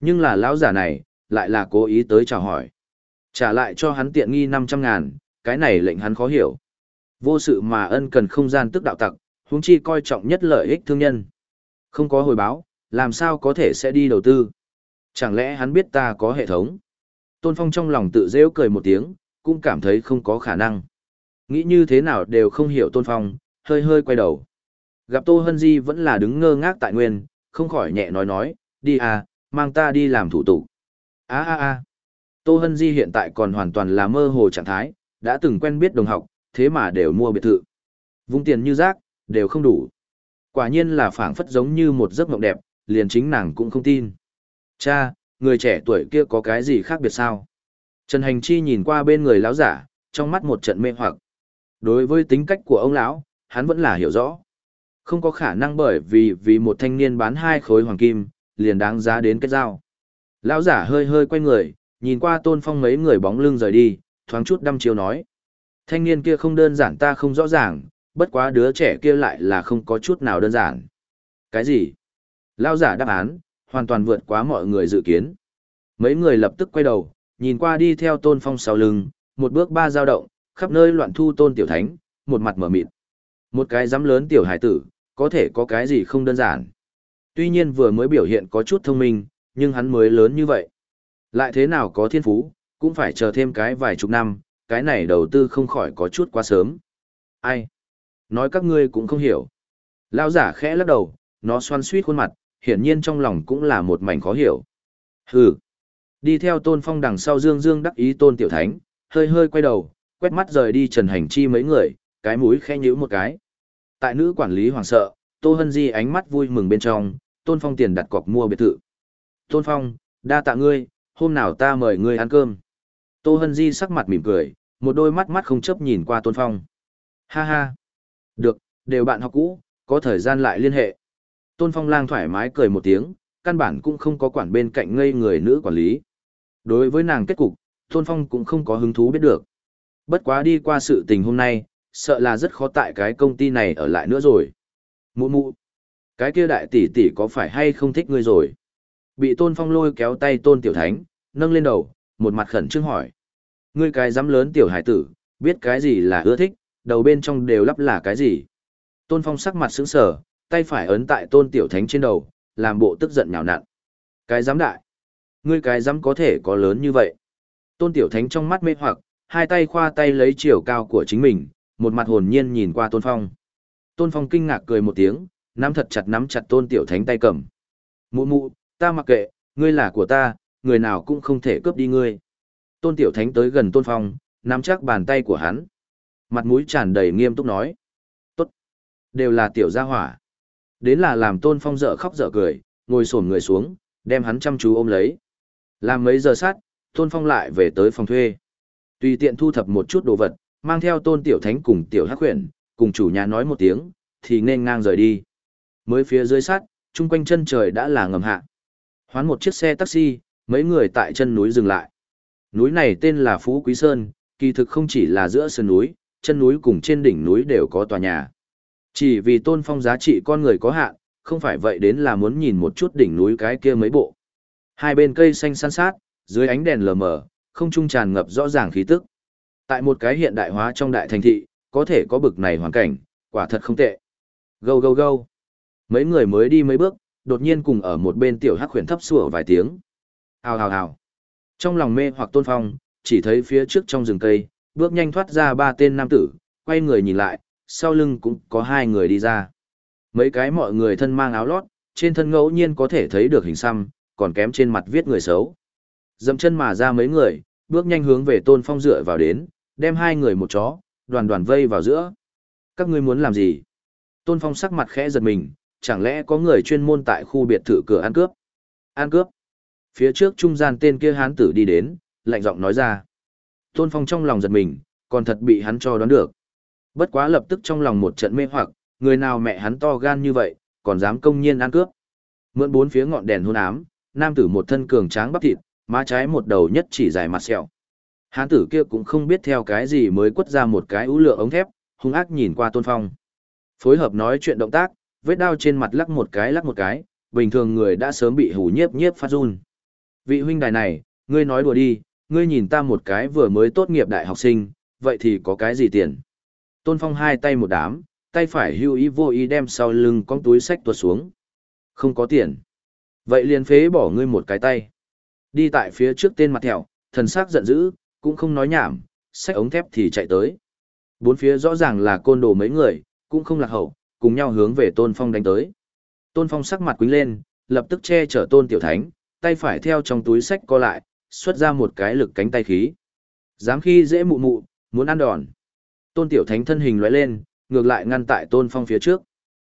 Nhưng là lão giả này, lại là cố ý tới chào hỏi. Trả lại cho hắn tiện nghi 500 ngàn, cái này lệnh hắn khó hiểu. Vô sự mà ân cần không gian tức đạo tặc, huống chi coi trọng nhất lợi ích thương nhân. Không có hồi báo, làm sao có thể sẽ đi đầu tư? Chẳng lẽ hắn biết ta có hệ thống? Tôn Phong trong lòng tự dễu cười một tiếng, cũng cảm thấy không có khả năng. Nghĩ như thế nào đều không hiểu Tôn Phong, hơi hơi quay đầu. Gặp Tô Hân Di vẫn là đứng ngơ ngác tại nguyên, không khỏi nhẹ nói nói, đi à, mang ta đi làm thủ tục. a a a Tô Hân Di hiện tại còn hoàn toàn là mơ hồ trạng thái, đã từng quen biết đồng học, thế mà đều mua biệt thự. Vung tiền như rác, đều không đủ. Quả nhiên là phảng phất giống như một giấc mộng đẹp, liền chính nàng cũng không tin. Cha, người trẻ tuổi kia có cái gì khác biệt sao? Trần Hành Chi nhìn qua bên người lão giả, trong mắt một trận mê hoặc. Đối với tính cách của ông lão, hắn vẫn là hiểu rõ. Không có khả năng bởi vì vì một thanh niên bán hai khối hoàng kim, liền đáng giá đến kết giao. Lão giả hơi hơi quay người, nhìn qua tôn phong mấy người bóng lưng rời đi, thoáng chút đăm chiêu nói. Thanh niên kia không đơn giản ta không rõ ràng, bất quá đứa trẻ kia lại là không có chút nào đơn giản. Cái gì? Lão giả đáp án, hoàn toàn vượt quá mọi người dự kiến. Mấy người lập tức quay đầu, nhìn qua đi theo tôn phong sau lưng, một bước ba dao động, khắp nơi loạn thu tôn tiểu thánh, một mặt mở mịt. Một cái dám lớn tiểu hải tử, có thể có cái gì không đơn giản. Tuy nhiên vừa mới biểu hiện có chút thông minh, nhưng hắn mới lớn như vậy. Lại thế nào có thiên phú, cũng phải chờ thêm cái vài chục năm, cái này đầu tư không khỏi có chút quá sớm. Ai? Nói các ngươi cũng không hiểu. Lão giả khẽ lắc đầu, nó xoan suýt khuôn mặt, hiển nhiên trong lòng cũng là một mảnh khó hiểu. Hừ. Đi theo tôn phong đằng sau dương dương đắc ý tôn tiểu thánh, hơi hơi quay đầu, quét mắt rời đi trần hành chi mấy người, cái mũi khẽ nhíu một cái. Tại nữ quản lý hoàng sợ, Tô Hân Di ánh mắt vui mừng bên trong, Tôn Phong tiền đặt cọc mua biệt thự. Tôn Phong, đa tạ ngươi, hôm nào ta mời ngươi ăn cơm. Tô Hân Di sắc mặt mỉm cười, một đôi mắt mắt không chấp nhìn qua Tôn Phong. Ha ha. Được, đều bạn học cũ, có thời gian lại liên hệ. Tôn Phong lang thoải mái cười một tiếng, căn bản cũng không có quản bên cạnh ngây người nữ quản lý. Đối với nàng kết cục, Tôn Phong cũng không có hứng thú biết được. Bất quá đi qua sự tình hôm nay, sợ là rất khó tại cái công ty này ở lại nữa rồi. Mụ mụ, cái kia đại tỷ tỷ có phải hay không thích ngươi rồi? Bị Tôn Phong lôi kéo tay Tôn Tiểu Thánh, nâng lên đầu, một mặt khẩn trương hỏi. Ngươi cái dám lớn tiểu hải tử, biết cái gì là ưa thích, đầu bên trong đều lắp là cái gì? Tôn Phong sắc mặt sững sờ, tay phải ấn tại Tôn Tiểu Thánh trên đầu, làm bộ tức giận nhào nặn. Cái dám đại? Ngươi cái dám có thể có lớn như vậy? Tôn Tiểu Thánh trong mắt mê hoặc, hai tay khoa tay lấy chiều cao của chính mình, một mặt hồn nhiên nhìn qua Tôn Phong. Tôn Phong kinh ngạc cười một tiếng, nắm thật chặt nắm chặt Tôn Tiểu Thánh tay cầm. Mụ mụ, ta mặc kệ, ngươi là của ta, người nào cũng không thể cướp đi ngươi. Tôn Tiểu Thánh tới gần Tôn Phong, nắm chắc bàn tay của hắn. Mặt mũi tràn đầy nghiêm túc nói. Tốt. Đều là tiểu gia hỏa. Đến là làm Tôn Phong dở khóc dở cười, ngồi xổm người xuống, đem hắn chăm chú ôm lấy. Làm mấy giờ sát, Tôn Phong lại về tới phòng thuê. Tùy tiện thu thập một chút đồ vật, mang theo tôn tiểu thánh cùng tiểu hắc huyền, cùng chủ nhà nói một tiếng, thì nên ngang rời đi. Mới phía dưới sát, chung quanh chân trời đã là ngầm hạ. Hoán một chiếc xe taxi, mấy người tại chân núi dừng lại. Núi này tên là Phú Quý Sơn, kỳ thực không chỉ là giữa sơn núi, chân núi cùng trên đỉnh núi đều có tòa nhà. Chỉ vì tôn phong giá trị con người có hạn, không phải vậy đến là muốn nhìn một chút đỉnh núi cái kia mấy bộ. Hai bên cây xanh san sát, dưới ánh đèn lờ mờ, không trung tràn ngập rõ ràng khí tức. Tại một cái hiện đại hóa trong đại thành thị, có thể có bực này hoàn cảnh, quả thật không tệ. Gâu gâu gâu. Mấy người mới đi mấy bước, đột nhiên cùng ở một bên tiểu hắc khuyển thấp sủa vài tiếng. Hào hào hào. Trong lòng mê hoặc tôn phong, chỉ thấy phía trước trong rừng cây, bước nhanh thoát ra ba tên nam tử, quay người nhìn lại, sau lưng cũng có hai người đi ra. Mấy cái mọi người thân mang áo lót, trên thân ngẫu nhiên có thể thấy được hình xăm, còn kém trên mặt viết người xấu. Dậm chân mà ra mấy người, bước nhanh hướng về tôn phong dựa vào đến, đem hai người một chó, đoàn đoàn vây vào giữa. Các ngươi muốn làm gì? Tôn phong sắc mặt khẽ giật mình, chẳng lẽ có người chuyên môn tại khu biệt thự cửa ăn cướp? Ăn cướp? Phía trước trung gian tên kia hán tử đi đến, lạnh giọng nói ra. Tôn phong trong lòng giật mình, còn thật bị hắn cho đoán được. Bất quá lập tức trong lòng một trận mê hoặc, người nào mẹ hắn to gan như vậy, còn dám công nhiên ăn cướp. Mượn bốn phía ngọn đèn hôn ám, nam tử một thân cường tráng bắp thịt, má trái một đầu nhất chỉ dài mặt sẹo. Hán tử kia cũng không biết theo cái gì mới quất ra một cái ú lượng ống thép, hung ác nhìn qua tôn phong. Phối hợp nói chuyện động tác, vết đao trên mặt lắc một cái lắc một cái, bình thường người đã sớm bị hủ nhiếp nhiếp phát run. Vị huynh đài này, ngươi nói đùa đi, ngươi nhìn ta một cái vừa mới tốt nghiệp đại học sinh, vậy thì có cái gì tiền? Tôn phong hai tay một đám, tay phải hưu ý vô ý đem sau lưng con túi sách tuột xuống. Không có tiền. Vậy liền phế bỏ ngươi một cái tay. Đi tại phía trước tên mặt thẹo, thần sắc giận dữ, cũng không nói nhảm, sách ống thép thì chạy tới. Bốn phía rõ ràng là côn đồ mấy người, cũng không lạc hậu, cùng nhau hướng về Tôn Phong đánh tới. Tôn Phong sắc mặt quýnh lên, lập tức che chở Tôn Tiểu Thánh, tay phải theo trong túi sách co lại, xuất ra một cái lực cánh tay khí. Dám khi dễ mụ mụ, muốn ăn đòn. Tôn Tiểu Thánh thân hình lóe lên, ngược lại ngăn tại Tôn Phong phía trước.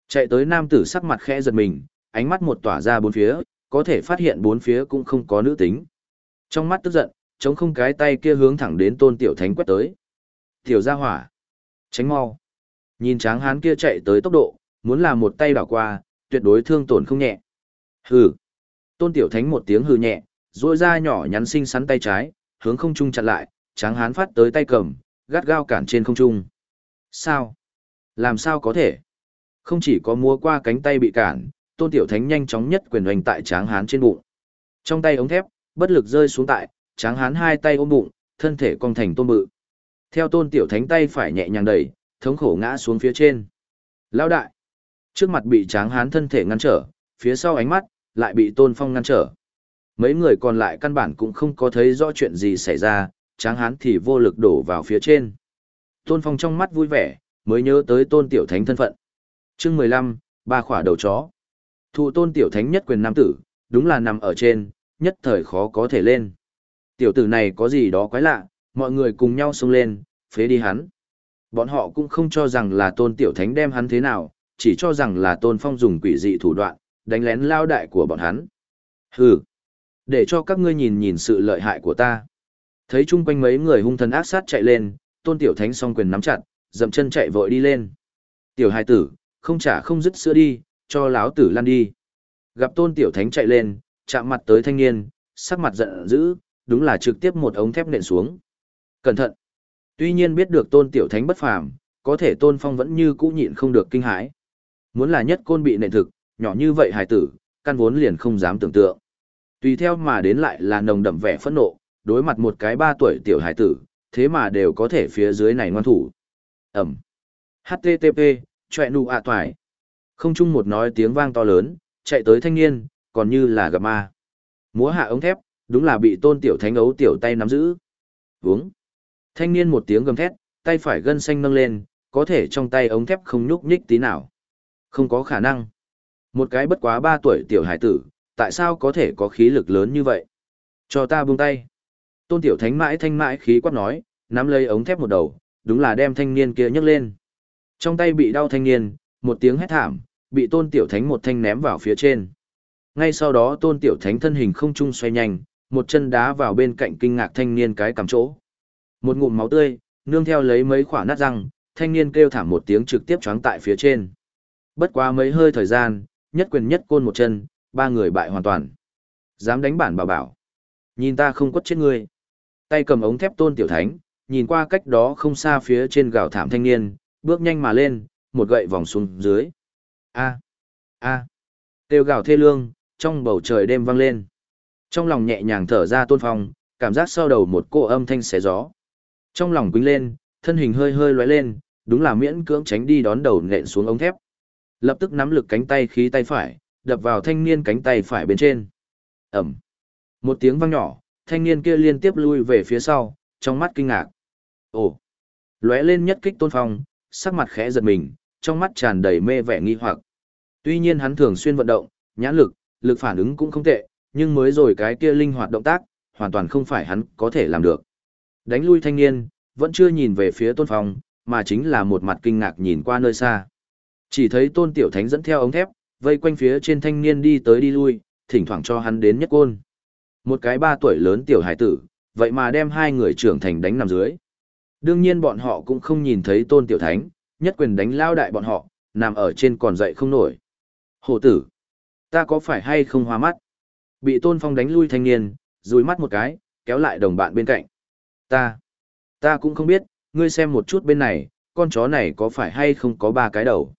Chạy tới nam tử sắc mặt khẽ giật mình, ánh mắt một tỏa ra bốn phía, có thể phát hiện bốn phía cũng không có nữ tính. Trong mắt tức giận, chống không cái tay kia hướng thẳng đến tôn tiểu thánh quét tới. Tiểu gia hỏa. Tránh mau. Nhìn tráng hán kia chạy tới tốc độ, muốn làm một tay đảo qua, tuyệt đối thương tổn không nhẹ. Hừ. Tôn tiểu thánh một tiếng hừ nhẹ, rôi ra nhỏ nhắn xinh xắn tay trái, hướng không trung chặn lại, tráng hán phát tới tay cầm, gắt gao cản trên không trung. Sao? Làm sao có thể? Không chỉ có múa qua cánh tay bị cản, tôn tiểu thánh nhanh chóng nhất quyền hoành tại tráng hán trên bụng. Trong tay ống thép, bất lực rơi xuống tại, tráng hán hai tay ôm bụng, thân thể cong thành tôn bự. Theo tôn tiểu thánh tay phải nhẹ nhàng đẩy, thống khổ ngã xuống phía trên. Lao đại! Trước mặt bị tráng hán thân thể ngăn trở, phía sau ánh mắt, lại bị tôn phong ngăn trở. Mấy người còn lại căn bản cũng không có thấy rõ chuyện gì xảy ra, tráng hán thì vô lực đổ vào phía trên. Tôn phong trong mắt vui vẻ, mới nhớ tới tôn tiểu thánh thân phận. chương mười lăm ba khỏa đầu chó. Thụ tôn tiểu thánh nhất quyền nam tử, đúng là nằm ở trên, nhất thời khó có thể lên. Tiểu tử này có gì đó quái lạ, mọi người cùng nhau xông lên, phế đi hắn. Bọn họ cũng không cho rằng là tôn tiểu thánh đem hắn thế nào, chỉ cho rằng là tôn phong dùng quỷ dị thủ đoạn, đánh lén lao đại của bọn hắn. Hừ, để cho các ngươi nhìn nhìn sự lợi hại của ta. Thấy chung quanh mấy người hung thần ác sát chạy lên, tôn tiểu thánh song quyền nắm chặt, dậm chân chạy vội đi lên. Tiểu hài tử, không trả không dứt sữa đi, cho láo tử lăn đi. Gặp tôn tiểu thánh chạy lên, chạm mặt tới thanh niên, sắc mặt giận dữ, đúng là trực tiếp một ống thép nện xuống. Cẩn thận! Tuy nhiên biết được tôn tiểu thánh bất phàm, có thể tôn phong vẫn như cũ nhịn không được kinh hãi. Muốn là nhất côn bị nện thực, nhỏ như vậy hài tử, căn vốn liền không dám tưởng tượng. Tùy theo mà đến lại là nồng đậm vẻ phẫn nộ, đối mặt một cái ba tuổi tiểu hải tử, thế mà đều có thể phía dưới này ngoan thủ. Ẩm. HTTP, chọe nụ ạ toài. Không chung một nói tiếng vang to lớn, chạy tới thanh niên, còn như là gặp ma. Múa hạ ống thép, đúng là bị tôn tiểu thánh ấu tiểu tay nắm giữ. Vướng. Thanh niên một tiếng gầm thét, tay phải gân xanh nâng lên, có thể trong tay ống thép không nhúc nhích tí nào. Không có khả năng. Một cái bất quá ba tuổi tiểu hải tử, tại sao có thể có khí lực lớn như vậy? Cho ta buông tay. Tôn tiểu thánh mãi thanh mãi khí quát nói, nắm lấy ống thép một đầu, đúng là đem thanh niên kia nhấc lên. Trong tay bị đau thanh niên, một tiếng hét thảm, bị tôn tiểu thánh một thanh ném vào phía trên. Ngay sau đó tôn tiểu thánh thân hình không trung xoay nhanh, một chân đá vào bên cạnh kinh ngạc thanh niên cái cằm chỗ. Một ngụm máu tươi, nương theo lấy mấy khỏa nát răng, thanh niên kêu thảm một tiếng trực tiếp choáng tại phía trên. Bất quá mấy hơi thời gian, nhất quyền nhất côn một chân, ba người bại hoàn toàn. Dám đánh bản bảo bảo. Nhìn ta không quất chết ngươi. Tay cầm ống thép tôn tiểu thánh, nhìn qua cách đó không xa phía trên gạo thảm thanh niên, bước nhanh mà lên, một gậy vòng xuống dưới. A. A. À. Tiêu gạo thê lương, trong bầu trời đêm vang lên. Trong lòng nhẹ nhàng thở ra tôn phong, cảm giác sau đầu một cô âm thanh xé gió. Trong lòng quýnh lên, thân hình hơi hơi lóe lên, đúng là miễn cưỡng tránh đi đón đầu nện xuống ống thép. Lập tức nắm lực cánh tay khí tay phải, đập vào thanh niên cánh tay phải bên trên. Ẩm. Một tiếng vang nhỏ, thanh niên kia liên tiếp lui về phía sau, trong mắt kinh ngạc. Ồ. Lóe lên nhất kích tôn phong, sắc mặt khẽ giật mình, trong mắt tràn đầy mê vẻ nghi hoặc. Tuy nhiên hắn thường xuyên vận động, nhãn lực, lực phản ứng cũng không tệ, nhưng mới rồi cái kia linh hoạt động tác, hoàn toàn không phải hắn có thể làm được. Đánh lui thanh niên, vẫn chưa nhìn về phía tôn phong, mà chính là một mặt kinh ngạc nhìn qua nơi xa. Chỉ thấy tôn tiểu thánh dẫn theo ống thép, vây quanh phía trên thanh niên đi tới đi lui, thỉnh thoảng cho hắn đến nhất côn. Một cái ba tuổi lớn tiểu hải tử, vậy mà đem hai người trưởng thành đánh nằm dưới. Đương nhiên bọn họ cũng không nhìn thấy tôn tiểu thánh, nhất quyền đánh lao đại bọn họ, nằm ở trên còn dậy không nổi. Hổ tử, ta có phải hay không hoa mắt? Bị tôn phong đánh lui thanh niên, rùi mắt một cái, kéo lại đồng bạn bên cạnh. Ta, ta cũng không biết, ngươi xem một chút bên này, con chó này có phải hay không có ba cái đầu.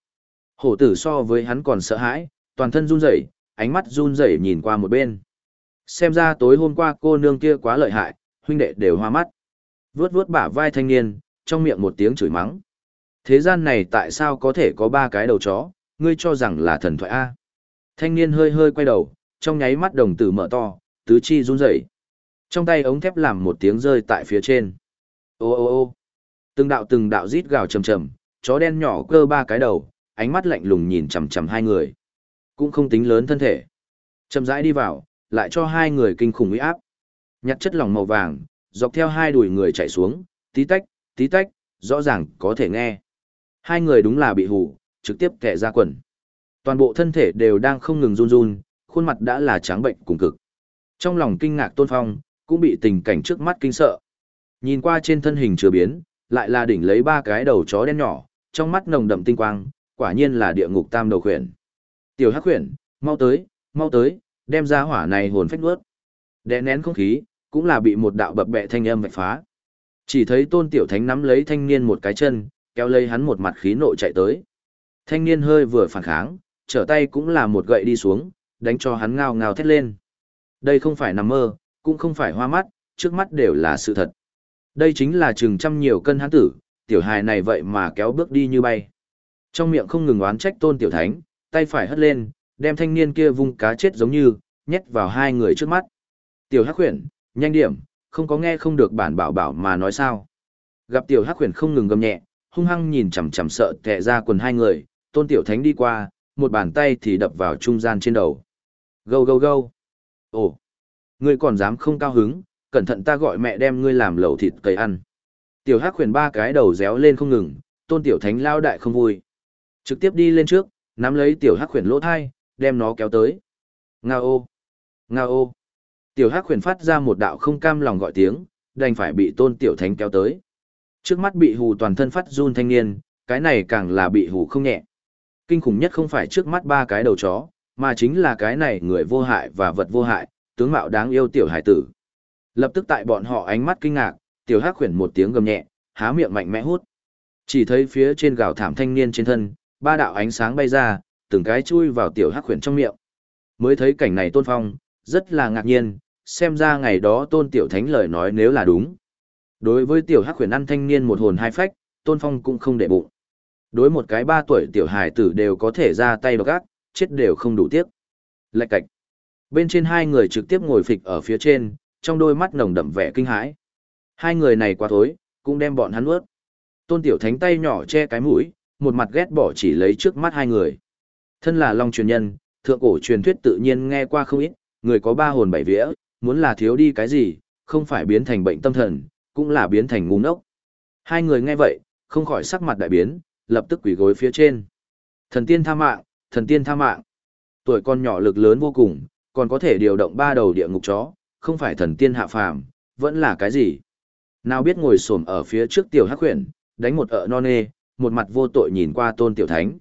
Hổ tử so với hắn còn sợ hãi, toàn thân run rẩy, ánh mắt run rẩy nhìn qua một bên. Xem ra tối hôm qua cô nương kia quá lợi hại, huynh đệ đều hoa mắt. Vướt vướt bả vai thanh niên, trong miệng một tiếng chửi mắng. Thế gian này tại sao có thể có ba cái đầu chó, ngươi cho rằng là thần thoại A. Thanh niên hơi hơi quay đầu, trong nháy mắt đồng tử mở to, tứ chi run rẩy. Trong tay ống thép làm một tiếng rơi tại phía trên. Ô ô ô từng đạo từng đạo rít gào trầm trầm, chó đen nhỏ cơ ba cái đầu, ánh mắt lạnh lùng nhìn chằm chằm hai người. Cũng không tính lớn thân thể. Chậm rãi đi vào, lại cho hai người kinh khủng uy áp. Nhặt chất lỏng màu vàng, dọc theo hai đùi người chạy xuống, tí tách, tí tách, rõ ràng có thể nghe. Hai người đúng là bị hù, trực tiếp kẻ ra quần. Toàn bộ thân thể đều đang không ngừng run run, khuôn mặt đã là trắng bệnh cùng cực. Trong lòng kinh ngạc Tôn Phong, cũng bị tình cảnh trước mắt kinh sợ. Nhìn qua trên thân hình chưa biến, lại là đỉnh lấy ba cái đầu chó đen nhỏ, trong mắt nồng đậm tinh quang, quả nhiên là địa ngục tam đầu khuyển. Tiểu Hắc khuyển, mau tới, mau tới, đem ra hỏa này hồn phách nuốt. Đè nén không khí, cũng là bị một đạo bập bẹ thanh âm vạch phá. Chỉ thấy Tôn Tiểu Thánh nắm lấy thanh niên một cái chân, kéo lấy hắn một mặt khí nộ chạy tới. Thanh niên hơi vừa phản kháng, trở tay cũng là một gậy đi xuống, đánh cho hắn ngao ngao thét lên. Đây không phải nằm mơ, cũng không phải hoa mắt, trước mắt đều là sự thật. Đây chính là chừng trăm nhiều cân hắn tử, tiểu hài này vậy mà kéo bước đi như bay. Trong miệng không ngừng oán trách tôn tiểu thánh, tay phải hất lên, đem thanh niên kia vung cá chết giống như, nhét vào hai người trước mắt. Tiểu hắc huyền, nhanh điểm, không có nghe không được bản bảo bảo mà nói sao. Gặp tiểu hắc huyền không ngừng gầm nhẹ, hung hăng nhìn chằm chằm sợ tệ ra quần hai người, tôn tiểu thánh đi qua, một bàn tay thì đập vào trung gian trên đầu. Gâu gâu gâu. Ồ, ngươi còn dám không cao hứng, cẩn thận ta gọi mẹ đem ngươi làm lẩu thịt cầy ăn. Tiểu hắc huyền ba cái đầu réo lên không ngừng, tôn tiểu thánh lao đại không vui. Trực tiếp đi lên trước, nắm lấy tiểu hắc huyền lỗ thai, đem nó kéo tới. Nga ô! Nga ô! Tiểu hắc huyền phát ra một đạo không cam lòng gọi tiếng, đành phải bị tôn tiểu thánh kéo tới. Trước mắt bị hù toàn thân phát run thanh niên, cái này càng là bị hù không nhẹ. Kinh khủng nhất không phải trước mắt ba cái đầu chó, mà chính là cái này người vô hại và vật vô hại, tướng mạo đáng yêu tiểu hải tử. Lập tức tại bọn họ ánh mắt kinh ngạc, tiểu hắc khuyển một tiếng gầm nhẹ, há miệng mạnh mẽ hút. Chỉ thấy phía trên gào thảm thanh niên trên thân, ba đạo ánh sáng bay ra, từng cái chui vào tiểu hắc khuyển trong miệng. Mới thấy cảnh này Tôn Phong, rất là ngạc nhiên, xem ra ngày đó Tôn Tiểu Thánh lời nói nếu là đúng. Đối với tiểu hắc khuyển ăn thanh niên một hồn hai phách, Tôn Phong cũng không để bụng. Đối một cái ba tuổi tiểu hài tử đều có thể ra tay độc ác, chết đều không đủ tiếc. Lạch cạch. Bên trên hai người trực tiếp ngồi phịch ở phía trên, trong đôi mắt nồng đậm vẻ kinh hãi. Hai người này quá thối, cũng đem bọn hắn ướt. Tôn Tiểu Thánh tay nhỏ che cái mũi, một mặt ghét bỏ chỉ lấy trước mắt hai người. Thân là Long truyền nhân, thượng cổ truyền thuyết tự nhiên nghe qua không ít, người có ba hồn bảy vía, muốn là thiếu đi cái gì, không phải biến thành bệnh tâm thần, cũng là biến thành ngu ngốc. Hai người nghe vậy, không khỏi sắc mặt đại biến, lập tức quỳ gối phía trên. Thần tiên tha mạng, thần tiên tha mạng. Tuổi con nhỏ lực lớn vô cùng, còn có thể điều động ba đầu địa ngục chó, không phải thần tiên hạ phàm, vẫn là cái gì. Nào biết ngồi xổm ở phía trước tiểu hắc huyền, đánh một ợ non nê, một mặt vô tội nhìn qua tôn tiểu thánh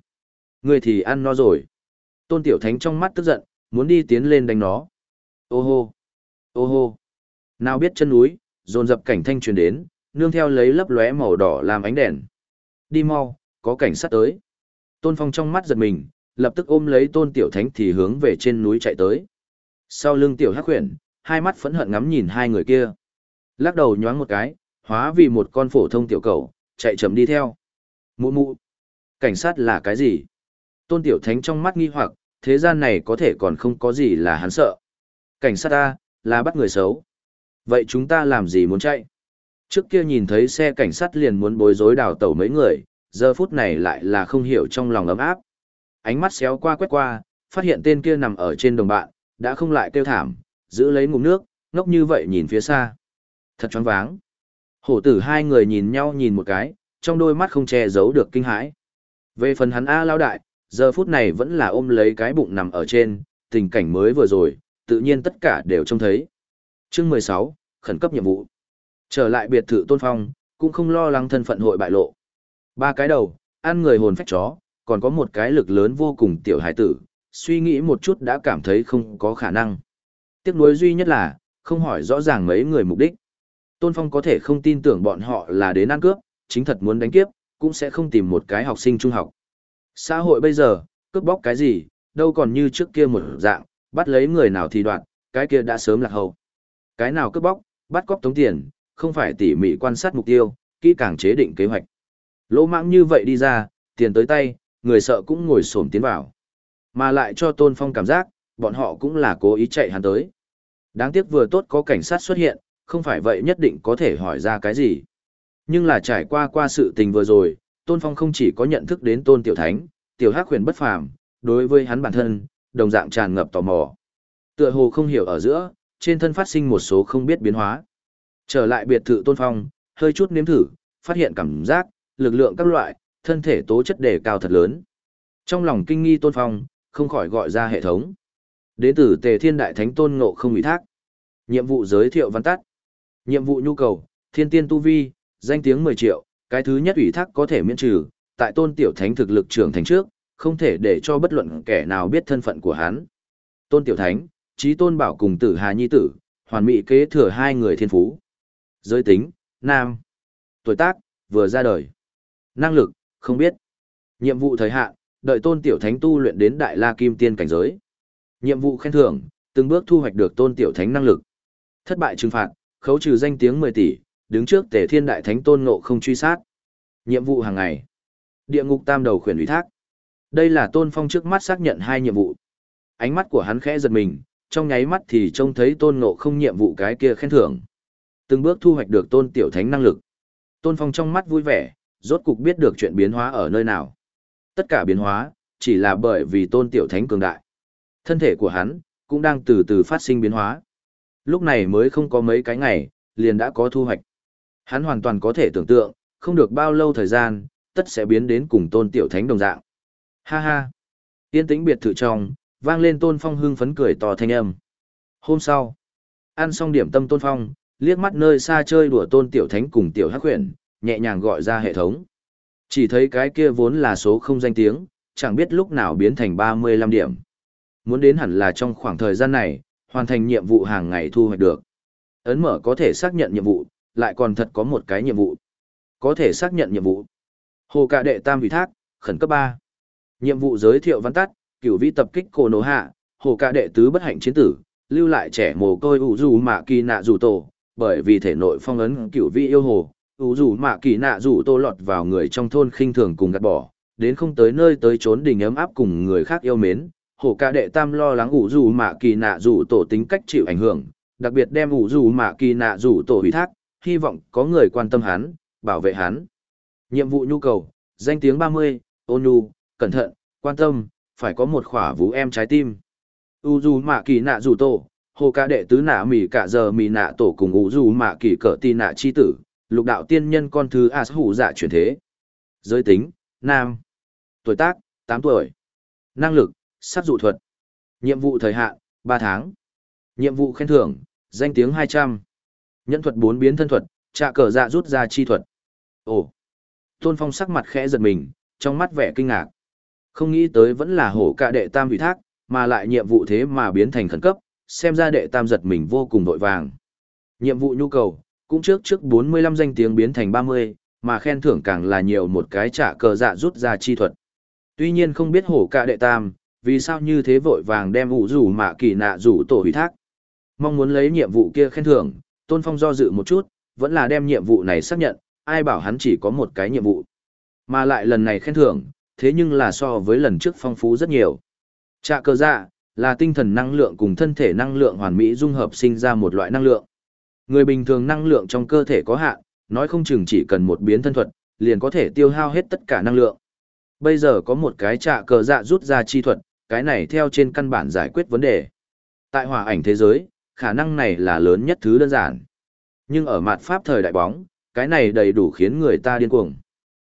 ngươi thì ăn no rồi. Tôn tiểu thánh trong mắt tức giận, muốn đi tiến lên đánh nó. Ô hô! Ô hô! Nào biết chân núi, dồn dập cảnh thanh truyền đến, nương theo lấy lấp lóe màu đỏ làm ánh đèn. Đi mau, có cảnh sát tới. Tôn Phong trong mắt giật mình, lập tức ôm lấy Tôn Tiểu Thánh thì hướng về trên núi chạy tới. Sau lưng Tiểu Hắc Huyền, hai mắt phẫn hận ngắm nhìn hai người kia. Lắc đầu nhoáng một cái, hóa vì một con phổ thông tiểu cầu, chạy chậm đi theo. Mụ mụ. Cảnh sát là cái gì? Tôn Tiểu Thánh trong mắt nghi hoặc, thế gian này có thể còn không có gì là hắn sợ. Cảnh sát ta, là bắt người xấu. Vậy chúng ta làm gì muốn chạy? Trước kia nhìn thấy xe cảnh sát liền muốn bối rối đào tẩu mấy người, giờ phút này lại là không hiểu trong lòng ấm áp. Ánh mắt xéo qua quét qua, phát hiện tên kia nằm ở trên đồng bạn, đã không lại kêu thảm, giữ lấy ngụm nước, ngốc như vậy nhìn phía xa. Thật choáng váng. Hổ tử hai người nhìn nhau nhìn một cái, trong đôi mắt không che giấu được kinh hãi. Về phần hắn A lao đại, giờ phút này vẫn là ôm lấy cái bụng nằm ở trên, tình cảnh mới vừa rồi, tự nhiên tất cả đều trông thấy. Chương 16, khẩn cấp nhiệm vụ. Trở lại biệt thự Tôn Phong, cũng không lo lắng thân phận hội bại lộ. Ba cái đầu, ăn người hồn phách chó, còn có một cái lực lớn vô cùng tiểu hải tử, suy nghĩ một chút đã cảm thấy không có khả năng. Tiếc nuối duy nhất là, không hỏi rõ ràng mấy người mục đích. Tôn Phong có thể không tin tưởng bọn họ là đến ăn cướp, chính thật muốn đánh kiếp, cũng sẽ không tìm một cái học sinh trung học. Xã hội bây giờ, cướp bóc cái gì, đâu còn như trước kia một dạng, bắt lấy người nào thì đoạn, cái kia đã sớm lạc hậu. Cái nào cướp bóc, bắt cóc tống tiền, không phải tỉ mỉ quan sát mục tiêu, kỹ càng chế định kế hoạch. Lỗ mãng như vậy đi ra, tiền tới tay, người sợ cũng ngồi xổm tiến vào. Mà lại cho Tôn Phong cảm giác, bọn họ cũng là cố ý chạy hắn tới. Đáng tiếc vừa tốt có cảnh sát xuất hiện, không phải vậy nhất định có thể hỏi ra cái gì. Nhưng là trải qua qua sự tình vừa rồi, Tôn Phong không chỉ có nhận thức đến Tôn Tiểu Thánh, Tiểu Hắc huyền bất phàm, đối với hắn bản thân, đồng dạng tràn ngập tò mò. Tựa hồ không hiểu ở giữa, trên thân phát sinh một số không biết biến hóa. Trở lại biệt thự Tôn Phong, hơi chút nếm thử, phát hiện cảm giác, lực lượng các loại, thân thể tố chất đề cao thật lớn. Trong lòng kinh nghi tôn phong, không khỏi gọi ra hệ thống. Đế tử Tề Thiên Đại Thánh Tôn Ngộ không ủy thác. Nhiệm vụ giới thiệu văn tắt. Nhiệm vụ nhu cầu, thiên tiên tu vi, danh tiếng 10 triệu, cái thứ nhất ủy thác có thể miễn trừ, tại Tôn Tiểu Thánh thực lực trưởng thành trước, không thể để cho bất luận kẻ nào biết thân phận của hắn. Tôn Tiểu Thánh, trí Tôn Bảo cùng Tử Hà Nhi tử, hoàn mỹ kế thừa hai người thiên phú. Giới tính, nam. Tuổi tác, vừa ra đời. Năng lực, không biết. Nhiệm vụ thời hạn, Đợi tôn tiểu thánh tu luyện đến đại la kim tiên cảnh giới. Nhiệm vụ khen thưởng, từng bước thu hoạch được tôn tiểu thánh năng lực. Thất bại trừng phạt, khấu trừ danh tiếng 10 tỷ, đứng trước tề thiên đại thánh tôn ngộ không truy sát. Nhiệm vụ hàng ngày. Địa ngục tam đầu khuyển ủy thác. Đây là tôn phong trước mắt xác nhận hai nhiệm vụ. Ánh mắt của hắn khẽ giật mình, trong nháy mắt thì trông thấy tôn ngộ không nhiệm vụ cái kia khen thưởng. Từng bước thu hoạch được tôn tiểu thánh năng lực. Tôn phong trong mắt vui vẻ, rốt cục biết được chuyện biến hóa ở nơi nào. Tất cả biến hóa, chỉ là bởi vì tôn tiểu thánh cường đại. Thân thể của hắn, cũng đang từ từ phát sinh biến hóa. Lúc này mới không có mấy cái ngày, liền đã có thu hoạch. Hắn hoàn toàn có thể tưởng tượng, không được bao lâu thời gian, tất sẽ biến đến cùng tôn tiểu thánh đồng dạng. Ha ha! Yên tĩnh biệt thự trong, vang lên tôn phong hưng phấn cười to thanh âm. Hôm sau, ăn xong điểm tâm tôn phong, liếc mắt nơi xa chơi đùa tôn tiểu thánh cùng tiểu hắc huyền, nhẹ nhàng gọi ra hệ thống. Chỉ thấy cái kia vốn là số không danh tiếng, chẳng biết lúc nào biến thành 35 điểm. Muốn đến hẳn là trong khoảng thời gian này, hoàn thành nhiệm vụ hàng ngày thu hoạch được. Ấn mở có thể xác nhận nhiệm vụ, lại còn thật có một cái nhiệm vụ. Có thể xác nhận nhiệm vụ. Hồ Cạ Đệ Tam ủy Thác, khẩn cấp 3. Nhiệm vụ giới thiệu văn tắt, cửu vi tập kích cổ nổ hạ, Hồ Cạ Đệ Tứ bất hạnh chiến tử, lưu lại trẻ mồ côi ủ dù mạ kỳ nạ dù tổ, bởi vì thể nội phong ấn cửu vi yêu hồ, ủ dù mạ kỳ nạ dù tô lọt vào người trong thôn khinh thường cùng gạt bỏ, đến không tới nơi tới trốn đình ấm áp cùng người khác yêu mến. Hồ Cạ Đệ Tam lo lắng ủ dù mạ kỳ nạ dù tổ tính cách chịu ảnh hưởng, đặc biệt đem ủ dù mạ kỳ nạ dù tổ hủy thác, hy vọng có người quan tâm hắn, bảo vệ hắn. Nhiệm vụ nhu cầu, danh tiếng 30, ôn nhu, cẩn thận, quan tâm, phải có một khỏa vũ em trái tim. U dù mạ kỳ nạ dù tổ, hồ ca đệ tứ nạ mỉ cả giờ mỉ nạ tổ cùng u dù mạ kỳ cỡ tì nạ chi tử, lục đạo tiên nhân con thứ as hủ dạ chuyển thế. Giới tính, nam. Tuổi tác, 8 tuổi. Năng lực, sát dụ thuật. Nhiệm vụ thời hạn, 3 tháng. Nhiệm vụ khen thưởng, danh tiếng 200. Nhẫn thuật bốn biến thân thuật, trạ cờ dạ rút ra chi thuật. Ồ! Tôn Phong sắc mặt khẽ giật mình, trong mắt vẻ kinh ngạc. Không nghĩ tới vẫn là hổ cả đệ tam ủy thác, mà lại nhiệm vụ thế mà biến thành khẩn cấp, xem ra đệ tam giật mình vô cùng vội vàng. Nhiệm vụ nhu cầu, cũng trước trước 45 danh tiếng biến thành 30, mà khen thưởng càng là nhiều một cái trả cờ dạ rút ra chi thuật. Tuy nhiên không biết hổ cả đệ tam, vì sao như thế vội vàng đem ủ rủ mạ kỳ nạ rủ tổ hủy thác. Mong muốn lấy nhiệm vụ kia khen thưởng, Tôn Phong do dự một chút, vẫn là đem nhiệm vụ này xác nhận, ai bảo hắn chỉ có một cái nhiệm vụ. Mà lại lần này khen thưởng, thế nhưng là so với lần trước phong phú rất nhiều. Trạ cơ dạ, là tinh thần năng lượng cùng thân thể năng lượng hoàn mỹ dung hợp sinh ra một loại năng lượng. Người bình thường năng lượng trong cơ thể có hạn, nói không chừng chỉ cần một biến thân thuật, liền có thể tiêu hao hết tất cả năng lượng. Bây giờ có một cái trạ cờ dạ rút ra chi thuật, cái này theo trên căn bản giải quyết vấn đề. Tại hòa ảnh thế giới, khả năng này là lớn nhất thứ đơn giản. Nhưng ở mặt pháp thời đại bóng, cái này đầy đủ khiến người ta điên cuồng.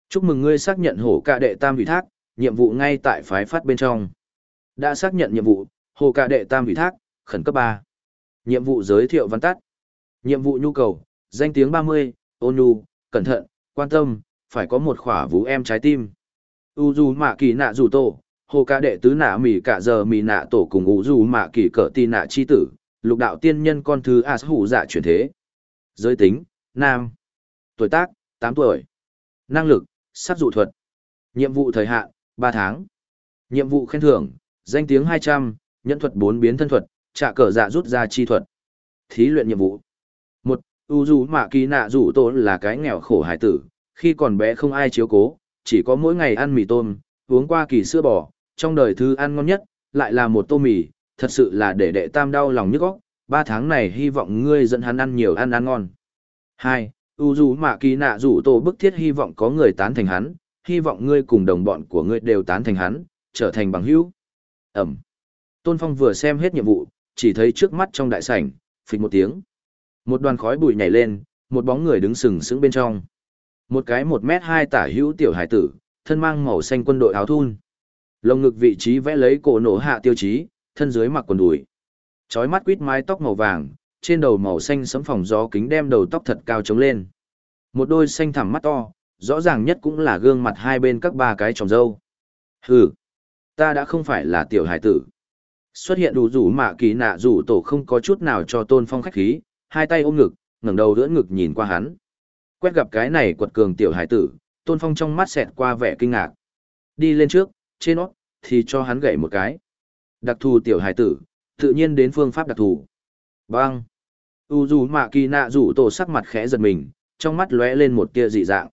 Chúc mừng ngươi xác nhận hổ cả đệ tam vị thác, nhiệm vụ ngay tại phái phát bên trong. Đã xác nhận nhiệm vụ, hổ cả đệ tam vị thác, khẩn cấp 3. Nhiệm vụ giới thiệu văn tắt. Nhiệm vụ nhu cầu, danh tiếng 30, ôn nhu, cẩn thận, quan tâm, phải có một khỏa vũ em trái tim. U dù mạ kỳ nạ dù tổ, hồ ca đệ tứ nạ mỉ cả giờ mỉ nạ tổ cùng u dù mạ kỳ cỡ tì nạ chi tử, lục đạo tiên nhân con thứ as hủ dạ chuyển thế. Giới tính, nam. Tuổi tác, tám tuổi. Năng lực, sát dụ thuật. Nhiệm vụ thời hạn, ba tháng. Nhiệm vụ khen thưởng, danh tiếng 200, nhân thuật bốn biến thân thuật, trả cờ dạ rút ra chi thuật. Thí luyện nhiệm vụ. một U dù mạ kỳ nạ rủ tôn là cái nghèo khổ hải tử, khi còn bé không ai chiếu cố, chỉ có mỗi ngày ăn mì tôm, uống qua kỳ sữa bò, trong đời thứ ăn ngon nhất, lại là một tô mì, thật sự là để đệ tam đau lòng nhức óc, ba tháng này hy vọng ngươi dẫn hắn ăn nhiều ăn ăn ngon. Hai, U dù mạ kỳ nạ rủ tổ bức thiết hy vọng có người tán thành hắn, hy vọng ngươi cùng đồng bọn của ngươi đều tán thành hắn, trở thành bằng hữu. Ẩm. Tôn Phong vừa xem hết nhiệm vụ, chỉ thấy trước mắt trong đại sảnh, phịch một tiếng. Một đoàn khói bụi nhảy lên, một bóng người đứng sừng sững bên trong. Một cái một mét hai tả hữu tiểu hải tử, thân mang màu xanh quân đội áo thun. Lồng ngực vị trí vẽ lấy cổ nổ hạ tiêu chí, thân dưới mặc quần đùi. Chói mắt quít mái tóc màu vàng, trên đầu màu xanh sấm phòng gió kính đem đầu tóc thật cao trống lên. Một đôi xanh thẳm mắt to, rõ ràng nhất cũng là gương mặt hai bên các ba cái tròng dâu. Hừ, ta đã không phải là tiểu hải tử. Xuất hiện đủ rủ mạ kỳ nạ rủ tổ không có chút nào cho tôn phong khách khí, hai tay ôm ngực, ngẩng đầu đỡ ngực nhìn qua hắn. Quét gặp cái này quật cường tiểu hải tử, tôn phong trong mắt xẹt qua vẻ kinh ngạc. Đi lên trước, trên nó, thì cho hắn gậy một cái. Đặc thù tiểu hải tử, tự nhiên đến phương pháp đặc thù. Bang! U dù mạ kỳ nạ rủ tổ sắc mặt khẽ giật mình, trong mắt lóe lên một tia dị dạng.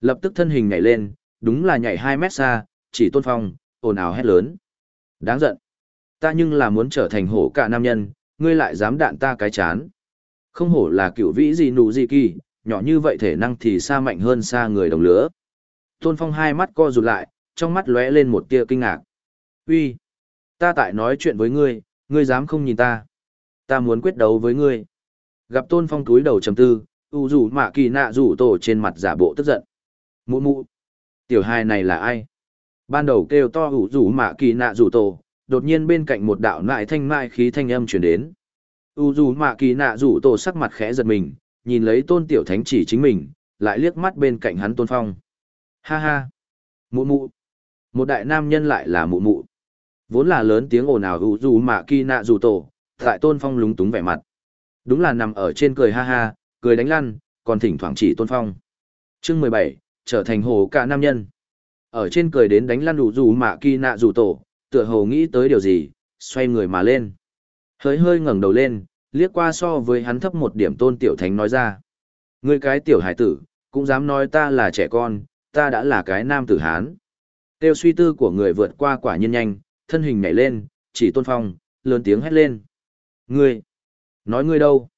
Lập tức thân hình nhảy lên, đúng là nhảy 2 mét xa, chỉ tôn phong, ồn ào hét lớn. Đáng giận. Ta nhưng là muốn trở thành hổ cả nam nhân, ngươi lại dám đạn ta cái chán. Không hổ là cựu vĩ gì nụ gì kỳ, nhỏ như vậy thể năng thì xa mạnh hơn xa người đồng lứa. Tôn phong hai mắt co rụt lại, trong mắt lóe lên một tia kinh ngạc. Uy, ta tại nói chuyện với ngươi, ngươi dám không nhìn ta. Ta muốn quyết đấu với ngươi. Gặp tôn phong túi đầu trầm tư, u rủ mạ kỳ nạ rủ tổ trên mặt giả bộ tức giận. Mụ mụ, tiểu hài này là ai? Ban đầu kêu to u rủ mạ kỳ nạ rủ tổ, đột nhiên bên cạnh một đạo nại thanh mai khí thanh âm truyền đến. U rủ mạ kỳ nạ rủ tổ sắc mặt khẽ giật mình, nhìn lấy tôn tiểu thánh chỉ chính mình, lại liếc mắt bên cạnh hắn tôn phong. Ha ha, mụ mụ, một đại nam nhân lại là mụ mụ. Vốn là lớn tiếng ồn ào u dù mạ kỳ nạ rủ tổ, tại tôn phong lúng túng vẻ mặt. Đúng là nằm ở trên cười ha ha, cười đánh lăn, còn thỉnh thoảng chỉ tôn phong. chương mười bảy trở thành hồ cả nam nhân. Ở trên cười đến đánh lăn đủ dù mạ kỳ nạ dù tổ, tựa hồ nghĩ tới điều gì, xoay người mà lên. Hơi hơi ngẩng đầu lên, liếc qua so với hắn thấp một điểm tôn tiểu thánh nói ra. Ngươi cái tiểu hải tử, cũng dám nói ta là trẻ con, ta đã là cái nam tử hán. Tiêu suy tư của người vượt qua quả nhiên nhanh, thân hình nhảy lên, chỉ tôn phong, lớn tiếng hét lên. Ngươi, nói ngươi đâu?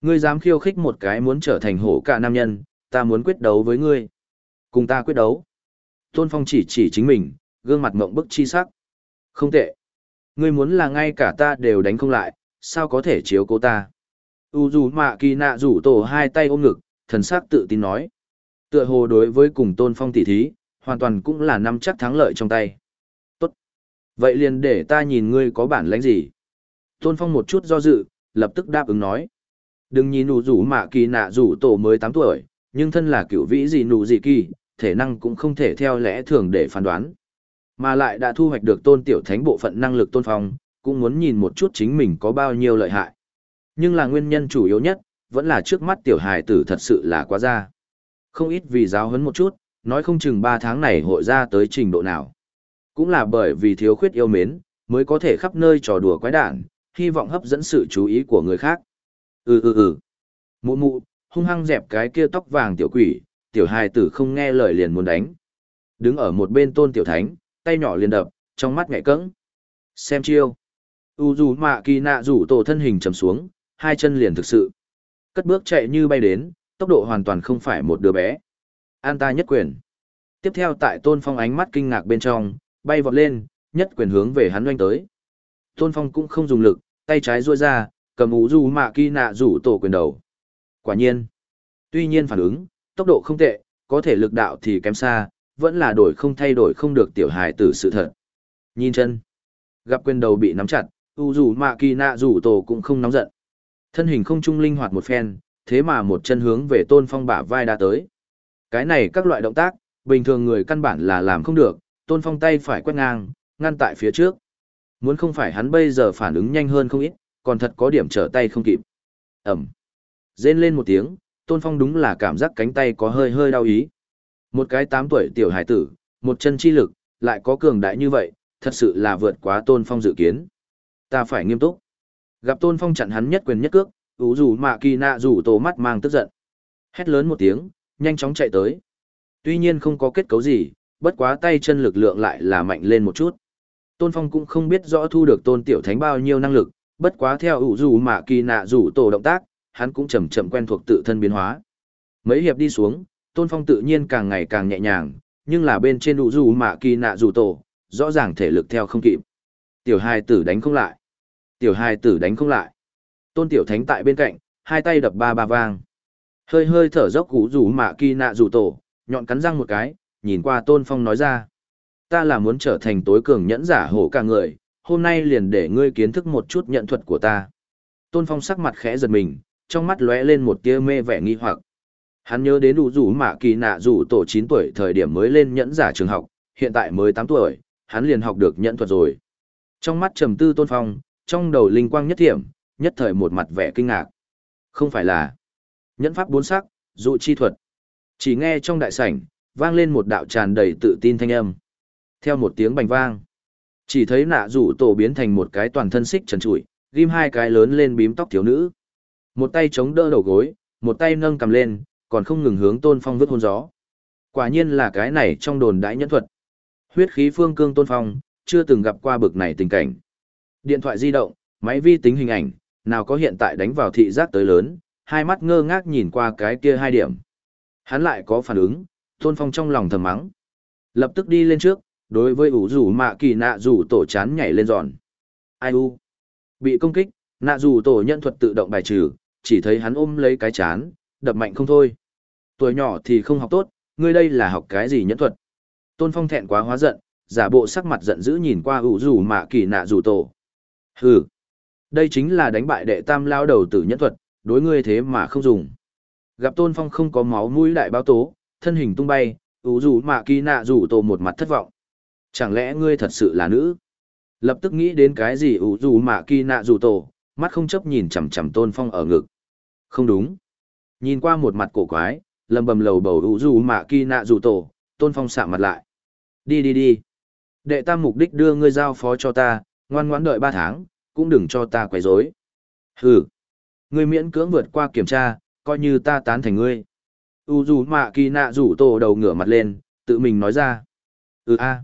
Ngươi dám khiêu khích một cái muốn trở thành hổ cả nam nhân, ta muốn quyết đấu với ngươi. Cùng ta quyết đấu. Tôn Phong chỉ chỉ chính mình, gương mặt mộng bức chi sắc. Không tệ. Ngươi muốn là ngay cả ta đều đánh không lại, sao có thể chiếu cố ta? U dù mạ kỳ nạ rủ tổ hai tay ôm ngực, thần sắc tự tin nói. Tựa hồ đối với cùng Tôn Phong tỉ thí, hoàn toàn cũng là nắm chắc thắng lợi trong tay. Vậy liền để ta nhìn ngươi có bản lãnh gì. Tôn Phong một chút do dự, lập tức đáp ứng nói. Đừng nhìn nụ rủ mạ kỳ nạ rủ tổ mới 8 tuổi, nhưng thân là cựu vĩ gì nụ gì kỳ, thể năng cũng không thể theo lẽ thường để phán đoán. Mà lại đã thu hoạch được tôn tiểu thánh bộ phận năng lực tôn phong, cũng muốn nhìn một chút chính mình có bao nhiêu lợi hại. Nhưng là nguyên nhân chủ yếu nhất, vẫn là trước mắt tiểu hài tử thật sự là quá ra. Không ít vì giáo huấn một chút, nói không chừng 3 tháng này hội ra tới trình độ nào. Cũng là bởi vì thiếu khuyết yêu mến, mới có thể khắp nơi trò đùa quái đản, hy vọng hấp dẫn sự chú ý của người khác. Ừ ừ ừ. Mụ mụ, hung hăng dẹp cái kia tóc vàng tiểu quỷ, tiểu hài tử không nghe lời liền muốn đánh. Đứng ở một bên tôn tiểu thánh, tay nhỏ liền đập, trong mắt ngại cẫng. Xem chiêu. U dù mạ kỳ nạ rủ tổ thân hình trầm xuống, hai chân liền thực sự. Cất bước chạy như bay đến, tốc độ hoàn toàn không phải một đứa bé. An ta nhất quyền. Tiếp theo tại tôn phong ánh mắt kinh ngạc bên trong, bay vọt lên, nhất quyền hướng về hắn oanh tới. Tôn phong cũng không dùng lực, tay trái duỗi ra, cầm ủ dù mạ kỳ nạ rủ tổ quyền đầu. Quả nhiên. Tuy nhiên phản ứng, tốc độ không tệ, có thể lực đạo thì kém xa, vẫn là đổi không thay đổi không được tiểu hài tử sự thật. Nhìn chân. Gặp quyền đầu bị nắm chặt, u dù mạ kỳ nạ rủ tổ cũng không nóng giận. Thân hình không trung linh hoạt một phen, thế mà một chân hướng về tôn phong bả vai đã tới. Cái này các loại động tác, bình thường người căn bản là làm không được, tôn phong tay phải quét ngang, ngăn tại phía trước. Muốn không phải hắn bây giờ phản ứng nhanh hơn không ít, còn thật có điểm trở tay không kịp. Ẩm. Rên lên một tiếng, Tôn Phong đúng là cảm giác cánh tay có hơi hơi đau ý. Một cái tám tuổi tiểu hải tử, một chân chi lực, lại có cường đại như vậy, thật sự là vượt quá Tôn Phong dự kiến. Ta phải nghiêm túc. Gặp Tôn Phong chặn hắn nhất quyền nhất cước, ủ rủ mạ kỳ nạ rủ tổ mắt mang tức giận. Hét lớn một tiếng, nhanh chóng chạy tới. Tuy nhiên không có kết cấu gì, bất quá tay chân lực lượng lại là mạnh lên một chút. Tôn Phong cũng không biết rõ thu được Tôn Tiểu Thánh bao nhiêu năng lực, bất quá theo ủ dù mà kỳ nạ rủ tổ động tác, hắn cũng chậm chậm quen thuộc tự thân biến hóa. Mấy hiệp đi xuống, Tôn Phong tự nhiên càng ngày càng nhẹ nhàng, nhưng là bên trên ủ dù mà kỳ nạ rủ tổ, rõ ràng thể lực theo không kịp. Tiểu hai tử đánh không lại. Tiểu hai tử đánh không lại. Tôn Tiểu Thánh tại bên cạnh, hai tay đập ba ba vang. Hơi hơi thở dốc ủ dù mà kỳ nạ rủ tổ, nhọn cắn răng một cái, nhìn qua Tôn Phong nói ra. Ta là muốn trở thành tối cường nhẫn giả hổ cả người, hôm nay liền để ngươi kiến thức một chút nhận thuật của ta. Tôn Phong sắc mặt khẽ giật mình, trong mắt lóe lên một tia mê vẻ nghi hoặc. Hắn nhớ đến đủ rủ mạ kỳ nạ rủ tổ 9 tuổi thời điểm mới lên nhẫn giả trường học, hiện tại mới 8 tuổi, hắn liền học được nhẫn thuật rồi. Trong mắt trầm tư Tôn Phong, trong đầu linh quang nhất thiểm, nhất thời một mặt vẻ kinh ngạc. Không phải là nhẫn pháp bốn sắc, dụ chi thuật. Chỉ nghe trong đại sảnh, vang lên một đạo tràn đầy tự tin thanh âm. Theo một tiếng bành vang, chỉ thấy nạ rủ tổ biến thành một cái toàn thân xích trần trụi, ghim hai cái lớn lên bím tóc thiếu nữ. Một tay chống đỡ đầu gối, một tay nâng cầm lên, còn không ngừng hướng tôn phong vứt hôn gió. Quả nhiên là cái này trong đồn đãi nhẫn thuật. Huyết khí phương cương tôn phong, chưa từng gặp qua bực này tình cảnh. Điện thoại di động, máy vi tính hình ảnh, nào có hiện tại đánh vào thị giác tới lớn, hai mắt ngơ ngác nhìn qua cái kia hai điểm. Hắn lại có phản ứng, tôn phong trong lòng thầm mắng. Lập tức đi lên trước, đối với ủ rủ mạ kỳ nạ rủ tổ chán nhảy lên giòn. Ai u? Bị công kích, nạ rủ tổ nhận thuật tự động bài trừ, chỉ thấy hắn ôm lấy cái chán, đập mạnh không thôi. Tuổi nhỏ thì không học tốt, ngươi đây là học cái gì nhẫn thuật? Tôn Phong thẹn quá hóa giận, giả bộ sắc mặt giận dữ nhìn qua ủ rủ mạ kỳ nạ rủ tổ. Hừ, đây chính là đánh bại đệ tam lao đầu tử nhẫn thuật, đối ngươi thế mà không dùng. Gặp Tôn Phong không có máu mũi đại báo tố, thân hình tung bay, ủ rủ mạ kỳ nạ rủ tổ một mặt thất vọng. Chẳng lẽ ngươi thật sự là nữ? Lập tức nghĩ đến cái gì ủ rủ mạ kỳ nạ rủ tổ, mắt không chấp nhìn chằm chằm Tôn Phong ở ngực. Không đúng. Nhìn qua một mặt cổ quái, lầm bầm lầu bầu ủ rủ mạ kỳ nạ rủ tổ, Tôn Phong sạm mặt lại. Đi đi đi. Đệ tam mục đích đưa ngươi giao phó cho ta, ngoan ngoãn đợi ba tháng, cũng đừng cho ta quấy rối. Hừ. Ngươi miễn cưỡng vượt qua kiểm tra, coi như ta tán thành ngươi. U dù mạ kỳ nạ rủ tổ đầu ngửa mặt lên, tự mình nói ra. Ừ a,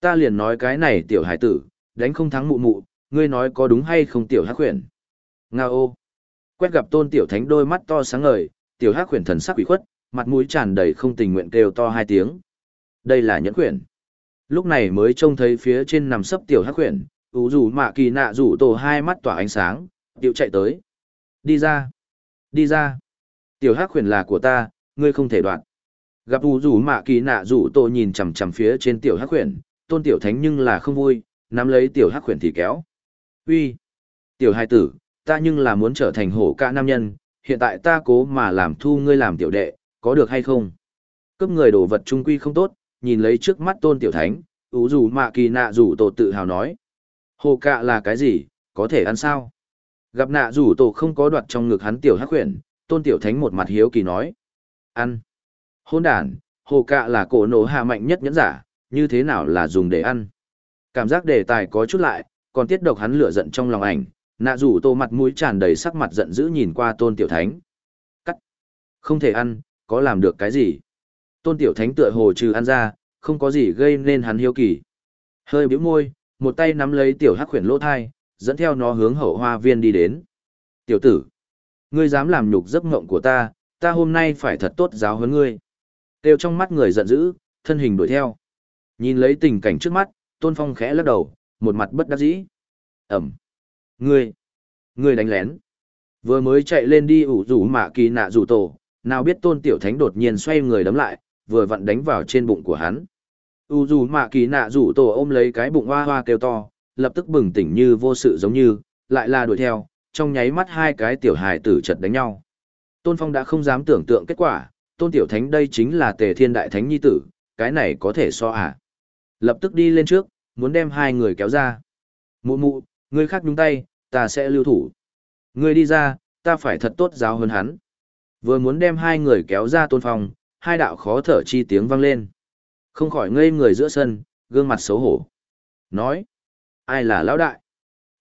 Ta liền nói cái này tiểu hải tử, đánh không thắng mụ mụ, ngươi nói có đúng hay không tiểu hắc khuyển. Nga ô. Quét gặp tôn tiểu thánh đôi mắt to sáng ngời, tiểu hắc khuyển thần sắc quỷ khuất, mặt mũi tràn đầy không tình nguyện kêu to hai tiếng. Đây là nhẫn khuyển. Lúc này mới trông thấy phía trên nằm sấp tiểu hắc khuyển, ủ rủ mạ kỳ nạ rủ tổ hai mắt tỏa ánh sáng, tiểu chạy tới. Đi ra. Đi ra. Tiểu hắc khuyển là của ta, ngươi không thể đoạn. Gặp u rủ mạ kỳ nạ rủ tô nhìn chằm chằm phía trên tiểu hắc khuyển, tôn tiểu thánh nhưng là không vui, nắm lấy tiểu hắc khuyển thì kéo. Uy, Tiểu hai tử, ta nhưng là muốn trở thành hổ ca nam nhân, hiện tại ta cố mà làm thu ngươi làm tiểu đệ, có được hay không? Cấp người đồ vật trung quy không tốt, nhìn lấy trước mắt tôn tiểu thánh, u rủ mạ kỳ nạ rủ tô tự hào nói. hổ cạ là cái gì, có thể ăn sao? Gặp nạ rủ tô không có đoạt trong ngực hắn tiểu hắc khuyển, tôn tiểu thánh một mặt hiếu kỳ nói. Ăn. Hôn đàn, hồ cạ là cổ nổ hạ mạnh nhất nhẫn giả, như thế nào là dùng để ăn? Cảm giác đề tài có chút lại, còn tiết độc hắn lửa giận trong lòng ảnh, nạ rủ tô mặt mũi tràn đầy sắc mặt giận dữ nhìn qua tôn tiểu thánh. Cắt. Không thể ăn, có làm được cái gì? Tôn tiểu thánh tựa hồ trừ ăn ra, không có gì gây nên hắn hiếu kỳ. Hơi bĩu môi, một tay nắm lấy tiểu hắc khuyển lỗ thai, dẫn theo nó hướng hậu hoa viên đi đến. Tiểu tử, ngươi dám làm nhục giấc mộng của ta, ta hôm nay phải thật tốt giáo huấn ngươi. Tiêu trong mắt người giận dữ, thân hình đuổi theo. Nhìn lấy tình cảnh trước mắt, Tôn Phong khẽ lắc đầu, một mặt bất đắc dĩ. Ẩm. Ngươi. Ngươi đánh lén. Vừa mới chạy lên đi ủ rủ mạ kỳ nạ rủ tổ, nào biết Tôn Tiểu Thánh đột nhiên xoay người đấm lại, vừa vặn đánh vào trên bụng của hắn. U dù mạ kỳ nạ rủ tổ ôm lấy cái bụng hoa hoa kêu to, lập tức bừng tỉnh như vô sự giống như, lại là đuổi theo, trong nháy mắt hai cái tiểu hài tử chật đánh nhau. Tôn Phong đã không dám tưởng tượng kết quả, Tôn Tiểu Thánh đây chính là tề thiên đại thánh nhi tử, cái này có thể so à. Lập tức đi lên trước, muốn đem hai người kéo ra. Mụ mụ, ngươi khác nhúng tay, ta sẽ lưu thủ. Ngươi đi ra, ta phải thật tốt giáo hơn hắn. Vừa muốn đem hai người kéo ra tôn phong, hai đạo khó thở chi tiếng vang lên. Không khỏi ngây người giữa sân, gương mặt xấu hổ. Nói, ai là lão đại?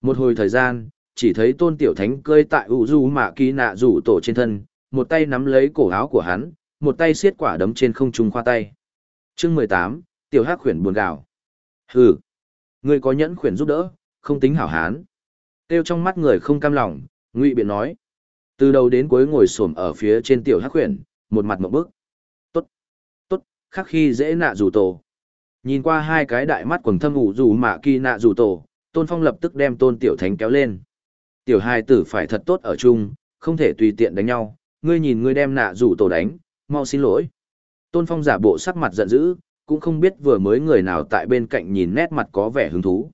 Một hồi thời gian, chỉ thấy tôn tiểu thánh cơi tại ủ du mạ kỳ nạ rủ tổ trên thân, một tay nắm lấy cổ áo của hắn, một tay xiết quả đấm trên không trung khoa tay. chương mười tám tiểu hắc khuyển buồn gạo Hừ, ngươi có nhẫn khuyển giúp đỡ, không tính hảo hán. Tiêu trong mắt người không cam lòng, ngụy biện nói. Từ đầu đến cuối ngồi xổm ở phía trên tiểu hắc khuyển, một mặt một bức. Tốt, tốt, khắc khi dễ nạ rủ tổ. Nhìn qua hai cái đại mắt quần thâm ủ rủ mạ kỳ nạ rủ tổ, tôn phong lập tức đem tôn tiểu thánh kéo lên. Tiểu hai tử phải thật tốt ở chung, không thể tùy tiện đánh nhau, ngươi nhìn ngươi đem nạ rủ tổ đánh, mau xin lỗi. Tôn phong giả bộ sắc mặt giận dữ, cũng không biết vừa mới người nào tại bên cạnh nhìn nét mặt có vẻ hứng thú.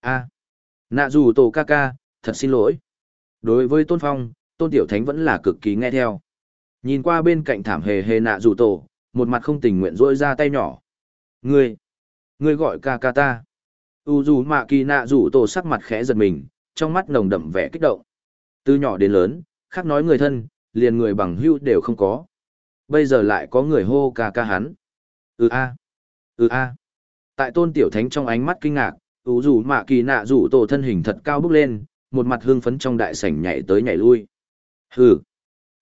a nạ rủ tổ ca ca, thật xin lỗi. Đối với Tôn Phong, Tôn Tiểu Thánh vẫn là cực kỳ nghe theo. Nhìn qua bên cạnh thảm hề hề nạ rủ tổ, một mặt không tình nguyện rôi ra tay nhỏ. Ngươi, ngươi gọi ca ca ta. U dù mạ kỳ nạ rủ tổ sắc mặt khẽ giật mình, trong mắt nồng đậm vẻ kích động. Từ nhỏ đến lớn, khác nói người thân, liền người bằng hữu đều không có. Bây giờ lại có người hô ca ca hắn. Ừ a. Ừ a. Tại tôn tiểu thánh trong ánh mắt kinh ngạc, ủ rủ mạ kỳ nạ rủ tổ thân hình thật cao bước lên, một mặt hương phấn trong đại sảnh nhảy tới nhảy lui. Hừ,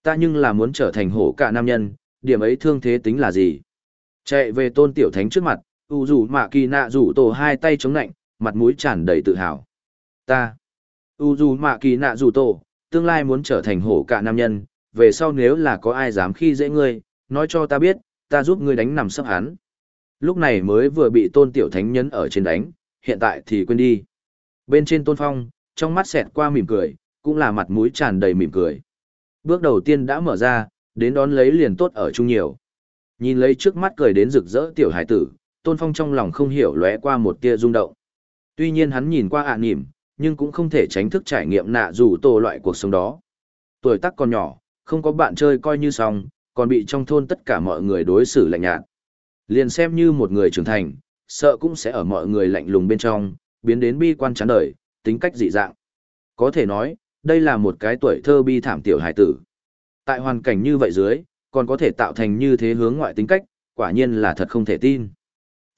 ta nhưng là muốn trở thành hổ cả nam nhân, điểm ấy thương thế tính là gì? Chạy về tôn tiểu thánh trước mặt, ủ rủ mạ kỳ nạ rủ tổ hai tay chống nạnh, mặt mũi tràn đầy tự hào. Ta, u dù mạ kỳ nạ dù tổ, tương lai muốn trở thành hổ cả nam nhân, về sau nếu là có ai dám khi dễ ngươi, nói cho ta biết, ta giúp ngươi đánh nằm sấp hắn. Lúc này mới vừa bị tôn tiểu thánh nhấn ở trên đánh, hiện tại thì quên đi. Bên trên tôn phong, trong mắt xẹt qua mỉm cười, cũng là mặt mũi tràn đầy mỉm cười. Bước đầu tiên đã mở ra, đến đón lấy liền tốt ở chung nhiều. Nhìn lấy trước mắt cười đến rực rỡ tiểu hải tử, tôn phong trong lòng không hiểu lóe qua một tia rung động. Tuy nhiên hắn nhìn qua ạ à nỉm, nhưng cũng không thể tránh thức trải nghiệm nạ dù tổ loại cuộc sống đó. Tuổi tác còn nhỏ, không có bạn chơi coi như xong, còn bị trong thôn tất cả mọi người đối xử lạnh nhạt. Liền xem như một người trưởng thành, sợ cũng sẽ ở mọi người lạnh lùng bên trong, biến đến bi quan chán đời, tính cách dị dạng. Có thể nói, đây là một cái tuổi thơ bi thảm tiểu hải tử. Tại hoàn cảnh như vậy dưới, còn có thể tạo thành như thế hướng ngoại tính cách, quả nhiên là thật không thể tin.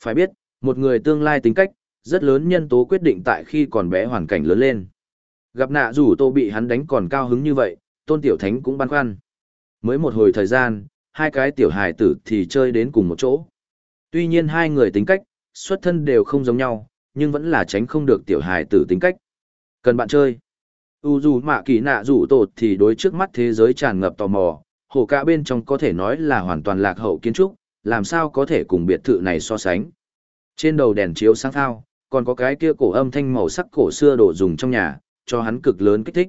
Phải biết, một người tương lai tính cách, rất lớn nhân tố quyết định tại khi còn bé hoàn cảnh lớn lên. Gặp nạ rủ tô bị hắn đánh còn cao hứng như vậy, tôn tiểu thánh cũng băn khoăn. Mới một hồi thời gian, hai cái tiểu hài tử thì chơi đến cùng một chỗ. Tuy nhiên hai người tính cách, xuất thân đều không giống nhau, nhưng vẫn là tránh không được tiểu hài tử tính cách. Cần bạn chơi. U dù mạ kỳ nạ rủ tột thì đối trước mắt thế giới tràn ngập tò mò, hồ cả bên trong có thể nói là hoàn toàn lạc hậu kiến trúc, làm sao có thể cùng biệt thự này so sánh. Trên đầu đèn chiếu sáng thao, còn có cái kia cổ âm thanh màu sắc cổ xưa đồ dùng trong nhà, cho hắn cực lớn kích thích.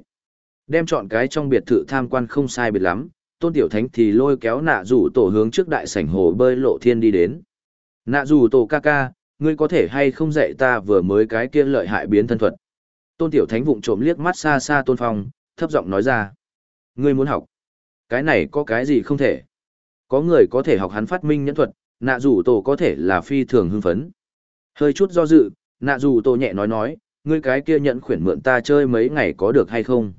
Đem chọn cái trong biệt thự tham quan không sai biệt lắm, tôn tiểu thánh thì lôi kéo nạ rủ tổ hướng trước đại sảnh hồ bơi lộ thiên đi đến. Nạ rủ tổ ca ca, ngươi có thể hay không dạy ta vừa mới cái kia lợi hại biến thân thuật. Tôn tiểu thánh vụng trộm liếc mắt xa xa tôn phong, thấp giọng nói ra. Ngươi muốn học. Cái này có cái gì không thể. Có người có thể học hắn phát minh nhẫn thuật, nạ rủ tổ có thể là phi thường hưng phấn. Hơi chút do dự, nạ Dù tô nhẹ nói nói, ngươi cái kia nhận khuyển mượn ta chơi mấy ngày có được hay không?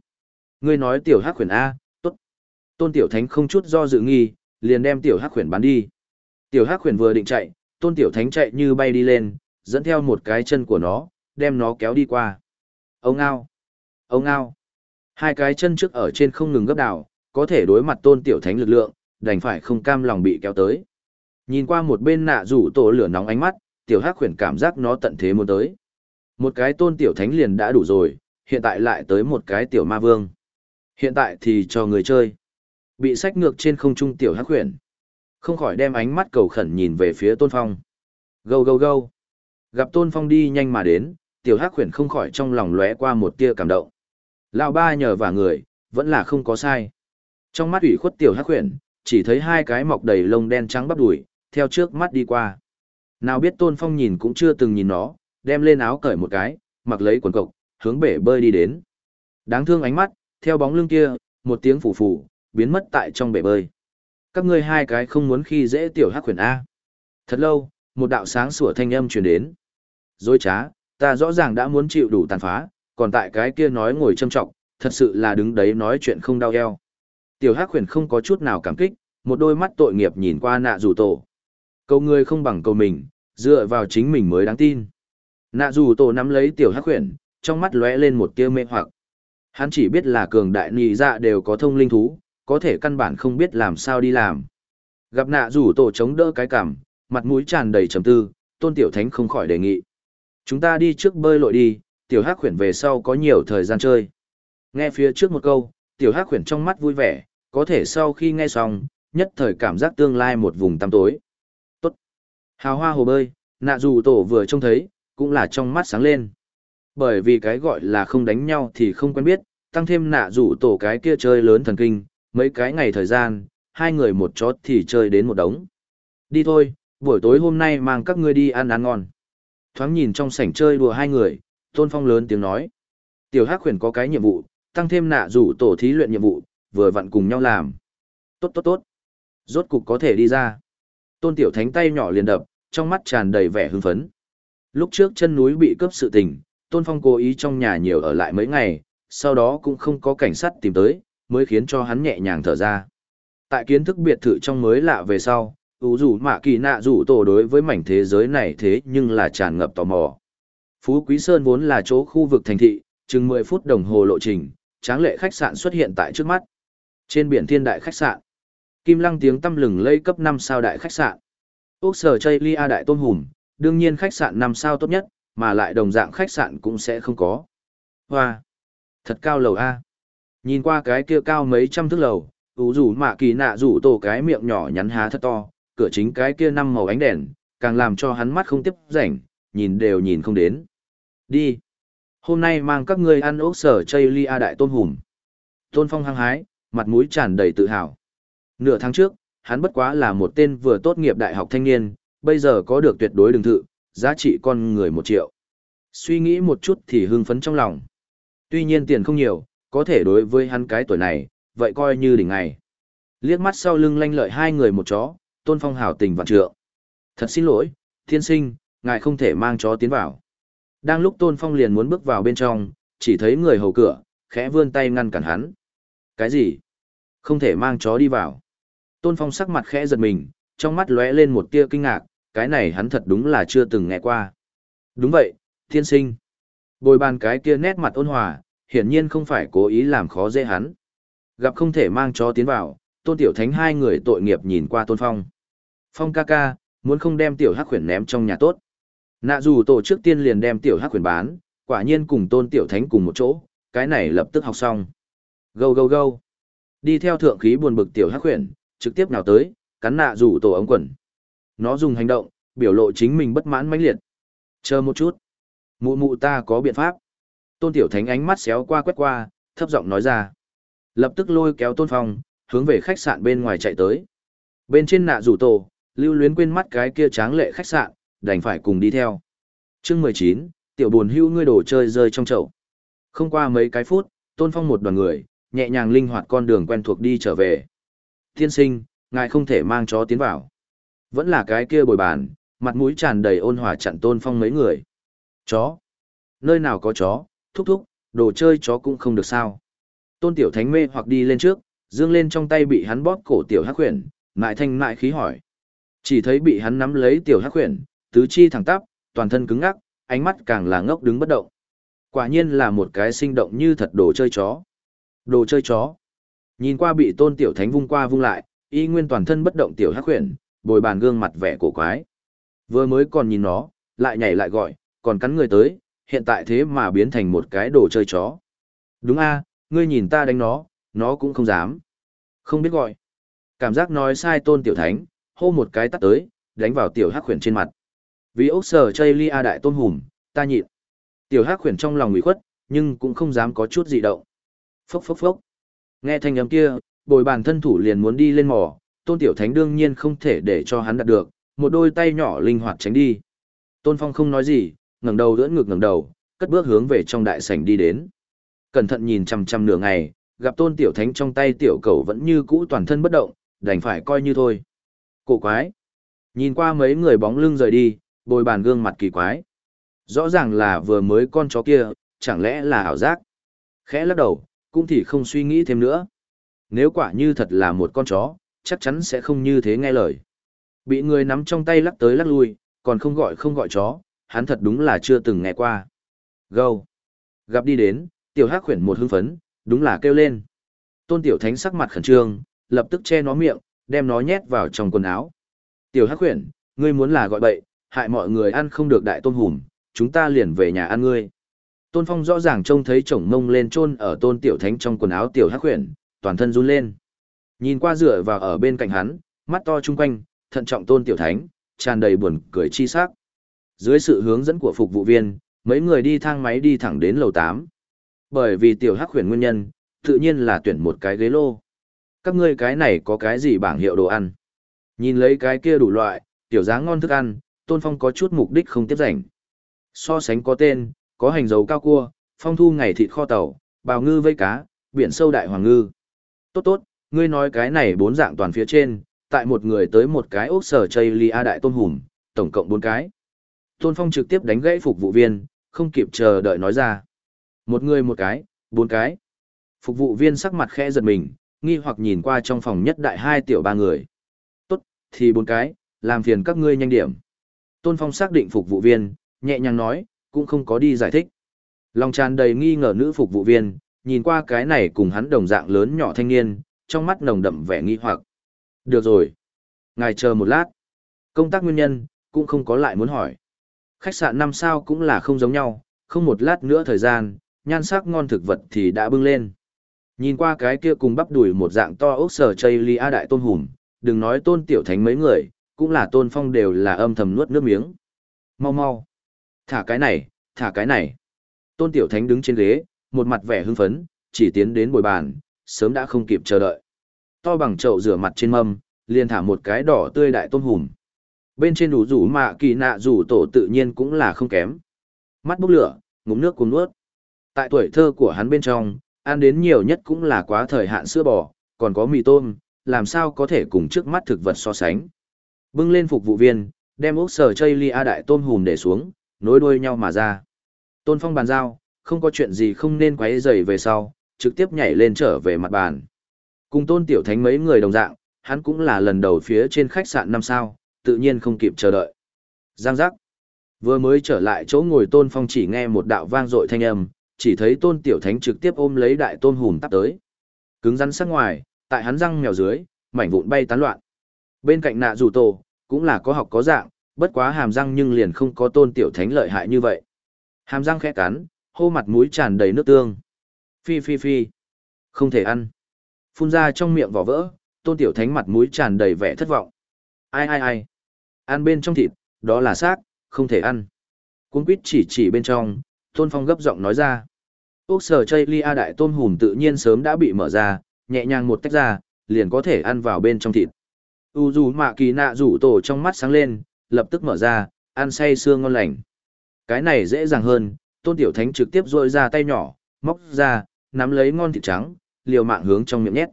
Ngươi nói tiểu hắc khuyển A, tốt. Tôn tiểu thánh không chút do dự nghi, liền đem tiểu hắc khuyển bán đi. Tiểu hắc khuyển vừa định chạy, tôn tiểu thánh chạy như bay đi lên, dẫn theo một cái chân của nó, đem nó kéo đi qua. Ông ao! Ông ao! Hai cái chân trước ở trên không ngừng gấp đảo, có thể đối mặt tôn tiểu thánh lực lượng, đành phải không cam lòng bị kéo tới. Nhìn qua một bên nạ rủ tổ lửa nóng ánh mắt, tiểu hắc khuyển cảm giác nó tận thế muốn tới. Một cái tôn tiểu thánh liền đã đủ rồi, hiện tại lại tới một cái tiểu ma vương. Hiện tại thì cho người chơi. Bị sách ngược trên không trung tiểu hắc huyền. Không khỏi đem ánh mắt cầu khẩn nhìn về phía tôn phong. Gâu gâu gâu. Gặp tôn phong đi nhanh mà đến, tiểu hắc huyền không khỏi trong lòng lóe qua một tia cảm động. Lão ba nhờ và người, vẫn là không có sai. Trong mắt ủy khuất tiểu hắc huyền, chỉ thấy hai cái mọc đầy lông đen trắng bắp đùi, theo trước mắt đi qua. Nào biết tôn phong nhìn cũng chưa từng nhìn nó, đem lên áo cởi một cái, mặc lấy quần cộc, hướng bể bơi đi đến. Đáng thương ánh mắt, theo bóng lưng kia, một tiếng phủ phủ, biến mất tại trong bể bơi. Các ngươi hai cái không muốn khi dễ tiểu hắc khuyển A. Thật lâu, một đạo sáng sủa thanh âm truyền đến. Dối trá, ta rõ ràng đã muốn chịu đủ tàn phá, còn tại cái kia nói ngồi châm trọng, thật sự là đứng đấy nói chuyện không đau eo. Tiểu hắc khuyển không có chút nào cảm kích, một đôi mắt tội nghiệp nhìn qua nạ rủ tổ cầu người không bằng cầu mình, dựa vào chính mình mới đáng tin. Nạ dù tổ nắm lấy tiểu hắc khuyển, trong mắt lóe lên một tia mê hoặc. Hắn chỉ biết là cường đại nì dạ đều có thông linh thú, có thể căn bản không biết làm sao đi làm. Gặp nạ rủ tổ chống đỡ cái cảm, mặt mũi tràn đầy trầm tư, tôn tiểu thánh không khỏi đề nghị. Chúng ta đi trước bơi lội đi, tiểu hắc khuyển về sau có nhiều thời gian chơi. Nghe phía trước một câu, tiểu hắc khuyển trong mắt vui vẻ, có thể sau khi nghe xong, nhất thời cảm giác tương lai một vùng tăm tối. Hào hoa hồ bơi, nạ dù tổ vừa trông thấy, cũng là trong mắt sáng lên. Bởi vì cái gọi là không đánh nhau thì không quen biết, tăng thêm nạ rủ tổ cái kia chơi lớn thần kinh, mấy cái ngày thời gian, hai người một chót thì chơi đến một đống. Đi thôi, buổi tối hôm nay mang các ngươi đi ăn ăn ngon. Thoáng nhìn trong sảnh chơi đùa hai người, Tôn Phong lớn tiếng nói. Tiểu Hắc Huyền có cái nhiệm vụ, tăng thêm nạ rủ tổ thí luyện nhiệm vụ, vừa vặn cùng nhau làm. Tốt tốt tốt. Rốt cục có thể đi ra. Tôn Tiểu Thánh tay nhỏ liền đập, trong mắt tràn đầy vẻ hưng phấn. Lúc trước chân núi bị cướp sự tình, Tôn Phong cố ý trong nhà nhiều ở lại mấy ngày, sau đó cũng không có cảnh sát tìm tới, mới khiến cho hắn nhẹ nhàng thở ra. Tại kiến thức biệt thự trong mới lạ về sau, ủ rủ mạ kỳ nạ rủ tổ đối với mảnh thế giới này thế nhưng là tràn ngập tò mò. Phú Quý Sơn vốn là chỗ khu vực thành thị, chừng 10 phút đồng hồ lộ trình, tráng lệ khách sạn xuất hiện tại trước mắt. Trên biển thiên đại khách sạn, Kim Lăng tiếng tâm lừng lây cấp 5 sao đại khách sạn. Úc sở Chây Lia đại tôn hùm, đương nhiên khách sạn 5 sao tốt nhất, mà lại đồng dạng khách sạn cũng sẽ không có. Hoa! Thật cao lầu A. Nhìn qua cái kia cao mấy trăm thước lầu, ủ rủ mạ kỳ nạ rủ tổ cái miệng nhỏ nhắn há thật to, cửa chính cái kia năm màu ánh đèn, càng làm cho hắn mắt không tiếp rảnh, nhìn đều nhìn không đến. Đi! Hôm nay mang các ngươi ăn ốc sở chây lia đại tôn hùm. Tôn Phong hăng hái, mặt mũi tràn đầy tự hào. Nửa tháng trước, hắn bất quá là một tên vừa tốt nghiệp đại học thanh niên, bây giờ có được tuyệt đối đường thự, giá trị con người một triệu. Suy nghĩ một chút thì hưng phấn trong lòng. Tuy nhiên tiền không nhiều, có thể đối với hắn cái tuổi này, vậy coi như đỉnh ngày. Liếc mắt sau lưng lanh lợi hai người một chó, tôn phong hảo tình vạn trượng. Thật xin lỗi, thiên sinh, ngài không thể mang chó tiến vào. Đang lúc tôn phong liền muốn bước vào bên trong, chỉ thấy người hầu cửa, khẽ vươn tay ngăn cản hắn. Cái gì? Không thể mang chó đi vào. Tôn phong sắc mặt khẽ giật mình, trong mắt lóe lên một tia kinh ngạc, cái này hắn thật đúng là chưa từng nghe qua. Đúng vậy, thiên sinh. Bồi bàn cái kia nét mặt ôn hòa, hiển nhiên không phải cố ý làm khó dễ hắn. Gặp không thể mang chó tiến vào, tôn tiểu thánh hai người tội nghiệp nhìn qua tôn phong. Phong ca ca, muốn không đem tiểu hắc khuyển ném trong nhà tốt. Nạ dù tổ trước tiên liền đem tiểu hắc khuyển bán, quả nhiên cùng tôn tiểu thánh cùng một chỗ, cái này lập tức học xong. Gâu gâu gâu. Đi theo thượng khí buồn bực tiểu hắc khuyển, trực tiếp nào tới, cắn nạ rủ tổ ống quần. Nó dùng hành động, biểu lộ chính mình bất mãn mãnh liệt. Chờ một chút. Mụ mụ ta có biện pháp. Tôn tiểu thánh ánh mắt xéo qua quét qua, thấp giọng nói ra. Lập tức lôi kéo tôn phong, hướng về khách sạn bên ngoài chạy tới. Bên trên nạ rủ tổ, lưu luyến quên mắt cái kia tráng lệ khách sạn, đành phải cùng đi theo. chương mười chín tiểu buồn hưu ngươi đồ chơi rơi trong chậu. Không qua mấy cái phút, tôn phong một đoàn người, nhẹ nhàng linh hoạt con đường quen thuộc đi trở về. Tiên sinh, ngài không thể mang chó tiến vào. Vẫn là cái kia bồi bàn, mặt mũi tràn đầy ôn hòa chặn tôn phong mấy người. Chó. Nơi nào có chó, thúc thúc, đồ chơi chó cũng không được sao. Tôn tiểu thánh mê hoặc đi lên trước, dương lên trong tay bị hắn bóp cổ tiểu hắc khuyển, mại thanh mại khí hỏi. Chỉ thấy bị hắn nắm lấy tiểu hắc khuyển, tứ chi thẳng tắp, toàn thân cứng ngắc, ánh mắt càng là ngốc đứng bất động. Quả nhiên là một cái sinh động như thật đồ chơi chó. Đồ chơi chó. Nhìn qua bị tôn tiểu thánh vung qua vung lại, y nguyên toàn thân bất động tiểu hắc khuyển, bồi bàn gương mặt vẻ cổ quái. Vừa mới còn nhìn nó, lại nhảy lại gọi, còn cắn người tới, hiện tại thế mà biến thành một cái đồ chơi chó. Đúng a, ngươi nhìn ta đánh nó, nó cũng không dám. Không biết gọi. Cảm giác nói sai tôn tiểu thánh, hô một cái tắt tới, đánh vào tiểu hắc khuyển trên mặt. Vì ốc sở chơi lia đại tôn hùm, ta nhịn. Tiểu hắc khuyển trong lòng ủy khuất, nhưng cũng không dám có chút gì động. Phốc phốc phốc. Nghe thanh âm kia, bồi bàn thân thủ liền muốn đi lên mỏ, tôn tiểu thánh đương nhiên không thể để cho hắn đạt được, một đôi tay nhỏ linh hoạt tránh đi. Tôn Phong không nói gì, ngẩng đầu đỡ ngực ngẩng đầu, cất bước hướng về trong đại sảnh đi đến. Cẩn thận nhìn chằm chằm nửa ngày, gặp Tôn Tiểu Thánh trong tay tiểu cầu vẫn như cũ toàn thân bất động, đành phải coi như thôi. Cổ quái. Nhìn qua mấy người bóng lưng rời đi, bồi bàn gương mặt kỳ quái. Rõ ràng là vừa mới con chó kia, chẳng lẽ là ảo giác. Khẽ lắc đầu, cũng thì không suy nghĩ thêm nữa. Nếu quả như thật là một con chó, chắc chắn sẽ không như thế nghe lời. Bị người nắm trong tay lắc tới lắc lui, còn không gọi không gọi chó, hắn thật đúng là chưa từng nghe qua. Gâu. Gặp đi đến, tiểu hắc khuyển một hưng phấn, đúng là kêu lên. Tôn tiểu thánh sắc mặt khẩn trương, lập tức che nó miệng, đem nó nhét vào trong quần áo. Tiểu hắc khuyển, ngươi muốn là gọi bậy, hại mọi người ăn không được đại tôn hùm, chúng ta liền về nhà ăn ngươi. Tôn Phong rõ ràng trông thấy chồng mông lên chôn ở tôn tiểu thánh trong quần áo tiểu hắc huyền, toàn thân run lên. Nhìn qua dựa vào ở bên cạnh hắn, mắt to chung quanh, thận trọng tôn tiểu thánh, tràn đầy buồn cười chi sắc. Dưới sự hướng dẫn của phục vụ viên, mấy người đi thang máy đi thẳng đến lầu 8. Bởi vì tiểu hắc huyền nguyên nhân, tự nhiên là tuyển một cái ghế lô. Các ngươi cái này có cái gì bảng hiệu đồ ăn? Nhìn lấy cái kia đủ loại, tiểu dáng ngon thức ăn, Tôn Phong có chút mục đích không tiếp rảnh. So sánh có tên, có hành dầu cao cua, phong thu ngày thịt kho tàu, bào ngư vây cá, biển sâu đại hoàng ngư. Tốt tốt, ngươi nói cái này bốn dạng toàn phía trên, tại một người tới một cái ốc sở chây lia đại tôn hùm, tổng cộng bốn cái. Tôn Phong trực tiếp đánh gãy phục vụ viên, không kịp chờ đợi nói ra. Một người một cái, bốn cái. Phục vụ viên sắc mặt khẽ giật mình, nghi hoặc nhìn qua trong phòng nhất đại hai tiểu ba người. Tốt, thì bốn cái, làm phiền các ngươi nhanh điểm. Tôn Phong xác định phục vụ viên, nhẹ nhàng nói, cũng không có đi giải thích. Lòng tràn đầy nghi ngờ nữ phục vụ viên, nhìn qua cái này cùng hắn đồng dạng lớn nhỏ thanh niên, trong mắt nồng đậm vẻ nghi hoặc. Được rồi. Ngài chờ một lát. Công tác nguyên nhân, cũng không có lại muốn hỏi. Khách sạn năm sao cũng là không giống nhau, không một lát nữa thời gian, nhan sắc ngon thực vật thì đã bưng lên. Nhìn qua cái kia cùng bắp đuổi một dạng to ốc sở chây ly a đại tôn hùm, đừng nói tôn tiểu thánh mấy người, cũng là tôn phong đều là âm thầm nuốt nước miếng. Mau mau. Thả cái này, thả cái này. Tôn tiểu thánh đứng trên ghế, một mặt vẻ hưng phấn, chỉ tiến đến bồi bàn, sớm đã không kịp chờ đợi. To bằng chậu rửa mặt trên mâm, liền thả một cái đỏ tươi đại tôm hùm. Bên trên đủ rủ mạ kỳ nạ rủ tổ tự nhiên cũng là không kém. Mắt bốc lửa, ngụm nước cuốn nuốt. Tại tuổi thơ của hắn bên trong, ăn đến nhiều nhất cũng là quá thời hạn sữa bò, còn có mì tôm, làm sao có thể cùng trước mắt thực vật so sánh. Bưng lên phục vụ viên, đem ốc sở chây lia đại tôm hùm để xuống, nối đuôi nhau mà ra. Tôn Phong bàn giao, không có chuyện gì không nên quấy rầy về sau, trực tiếp nhảy lên trở về mặt bàn. Cùng Tôn Tiểu Thánh mấy người đồng dạng, hắn cũng là lần đầu phía trên khách sạn năm sao, tự nhiên không kịp chờ đợi. Giang giác. Vừa mới trở lại chỗ ngồi Tôn Phong chỉ nghe một đạo vang dội thanh âm, chỉ thấy Tôn Tiểu Thánh trực tiếp ôm lấy đại tôn hùm tắp tới. Cứng rắn sắc ngoài, tại hắn răng mèo dưới, mảnh vụn bay tán loạn. Bên cạnh nạ rủ tổ, cũng là có học có dạng, bất quá hàm răng nhưng liền không có Tôn Tiểu Thánh lợi hại như vậy. Hàm răng khẽ cắn, hô mặt mũi tràn đầy nước tương. Phi phi phi. Không thể ăn. Phun ra trong miệng vỏ vỡ, tôn tiểu thánh mặt mũi tràn đầy vẻ thất vọng. Ai ai ai. Ăn bên trong thịt, đó là xác, không thể ăn. Cuốn quýt chỉ chỉ bên trong, tôn phong gấp giọng nói ra. Úc sở chây lia đại tôn hùm tự nhiên sớm đã bị mở ra, nhẹ nhàng một tách ra, liền có thể ăn vào bên trong thịt. U dù mạ kỳ nạ rủ tổ trong mắt sáng lên, lập tức mở ra, ăn say xương ngon lành. Cái này dễ dàng hơn, tôn tiểu thánh trực tiếp rôi ra tay nhỏ, móc ra, nắm lấy ngon thịt trắng, liều mạng hướng trong miệng nhét.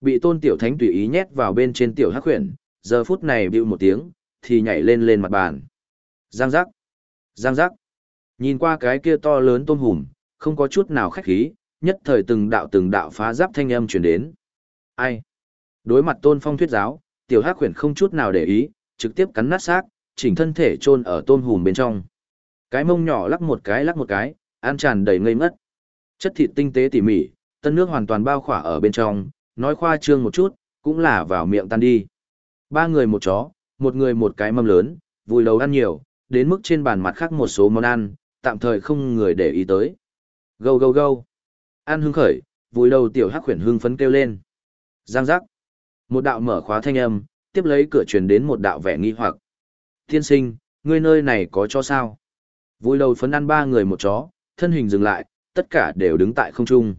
Bị tôn tiểu thánh tùy ý nhét vào bên trên tiểu hắc huyền, giờ phút này bịu một tiếng, thì nhảy lên lên mặt bàn. Giang giác, giang giác. Nhìn qua cái kia to lớn tôm hùm, không có chút nào khách khí, nhất thời từng đạo từng đạo phá giáp thanh âm truyền đến. Ai? Đối mặt tôn phong thuyết giáo, tiểu hắc huyền không chút nào để ý, trực tiếp cắn nát xác, chỉnh thân thể chôn ở tôm hùm bên trong. Cái mông nhỏ lắc một cái lắc một cái, ăn tràn đầy ngây ngất. Chất thịt tinh tế tỉ mỉ, tân nước hoàn toàn bao khỏa ở bên trong, nói khoa trương một chút, cũng là vào miệng tan đi. Ba người một chó, một người một cái mâm lớn, vùi đầu ăn nhiều, đến mức trên bàn mặt khác một số món ăn, tạm thời không người để ý tới. Gâu gâu gâu. Ăn hưng khởi, vùi đầu tiểu hắc khuyển hưng phấn kêu lên. Giang giác. Một đạo mở khóa thanh âm, tiếp lấy cửa truyền đến một đạo vẻ nghi hoặc. Thiên sinh, ngươi nơi này có cho sao? Vui đầu phấn ăn ba người một chó, thân hình dừng lại, tất cả đều đứng tại không trung.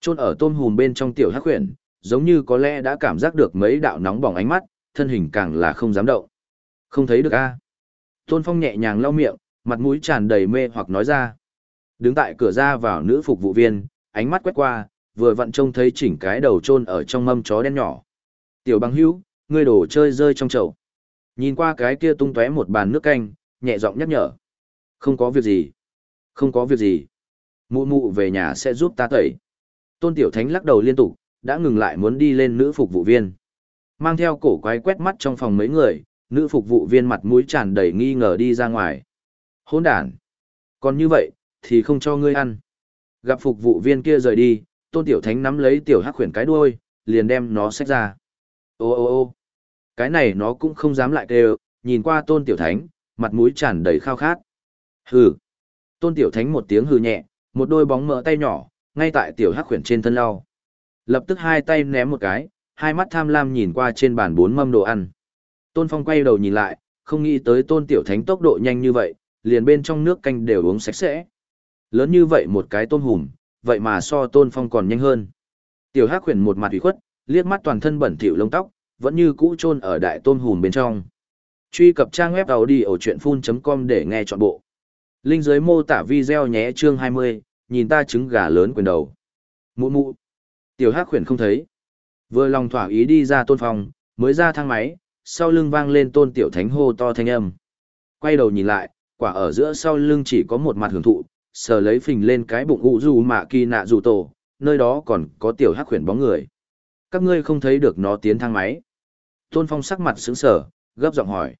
Trôn ở tôm hùm bên trong tiểu hắc huyển, giống như có lẽ đã cảm giác được mấy đạo nóng bỏng ánh mắt, thân hình càng là không dám động. Không thấy được a Tôn Phong nhẹ nhàng lau miệng, mặt mũi tràn đầy mê hoặc nói ra. Đứng tại cửa ra vào nữ phục vụ viên, ánh mắt quét qua, vừa vặn trông thấy chỉnh cái đầu trôn ở trong mâm chó đen nhỏ. Tiểu băng hữu, ngươi đổ chơi rơi trong chậu. Nhìn qua cái kia tung tóe một bàn nước canh, nhẹ giọng nhắc nhở. Không có việc gì. Không có việc gì. Mụ mụ về nhà sẽ giúp ta tẩy. Tôn Tiểu Thánh lắc đầu liên tục, đã ngừng lại muốn đi lên nữ phục vụ viên. Mang theo cổ quái quét mắt trong phòng mấy người, nữ phục vụ viên mặt mũi tràn đầy nghi ngờ đi ra ngoài. Hỗn đản. Còn như vậy, thì không cho ngươi ăn. Gặp phục vụ viên kia rời đi, Tôn Tiểu Thánh nắm lấy Tiểu Hắc khuyển cái đuôi, liền đem nó xách ra. Ô ô ô cái này nó cũng không dám lại kêu, nhìn qua Tôn Tiểu Thánh, mặt mũi tràn đầy khao khát. Hừ. Tôn Tiểu Thánh một tiếng hừ nhẹ, một đôi bóng mỡ tay nhỏ, ngay tại Tiểu Hắc khuyển trên thân lau. Lập tức hai tay ném một cái, hai mắt tham lam nhìn qua trên bàn bốn mâm đồ ăn. Tôn Phong quay đầu nhìn lại, không nghĩ tới Tôn Tiểu Thánh tốc độ nhanh như vậy, liền bên trong nước canh đều uống sạch sẽ. Lớn như vậy một cái tôn hùm, vậy mà so Tôn Phong còn nhanh hơn. Tiểu Hắc khuyển một mặt ủy khuất, liếc mắt toàn thân bẩn thỉu lông tóc, vẫn như cũ chôn ở đại tôn hùm bên trong. Truy cập trang web đầu đi ở chuyện com để nghe trọn bộ. Linh dưới mô tả video nhé chương 20, nhìn ta trứng gà lớn quyền đầu. Mụ mụ. Tiểu hắc khuyển không thấy. Vừa lòng thỏa ý đi ra tôn phòng, mới ra thang máy, sau lưng vang lên tôn tiểu thánh hô to thanh âm. Quay đầu nhìn lại, quả ở giữa sau lưng chỉ có một mặt hưởng thụ, sờ lấy phình lên cái bụng ụ dù mạ kỳ nạ dù tổ, nơi đó còn có tiểu hắc khuyển bóng người. Các ngươi không thấy được nó tiến thang máy. Tôn Phong sắc mặt sững sờ, gấp giọng hỏi.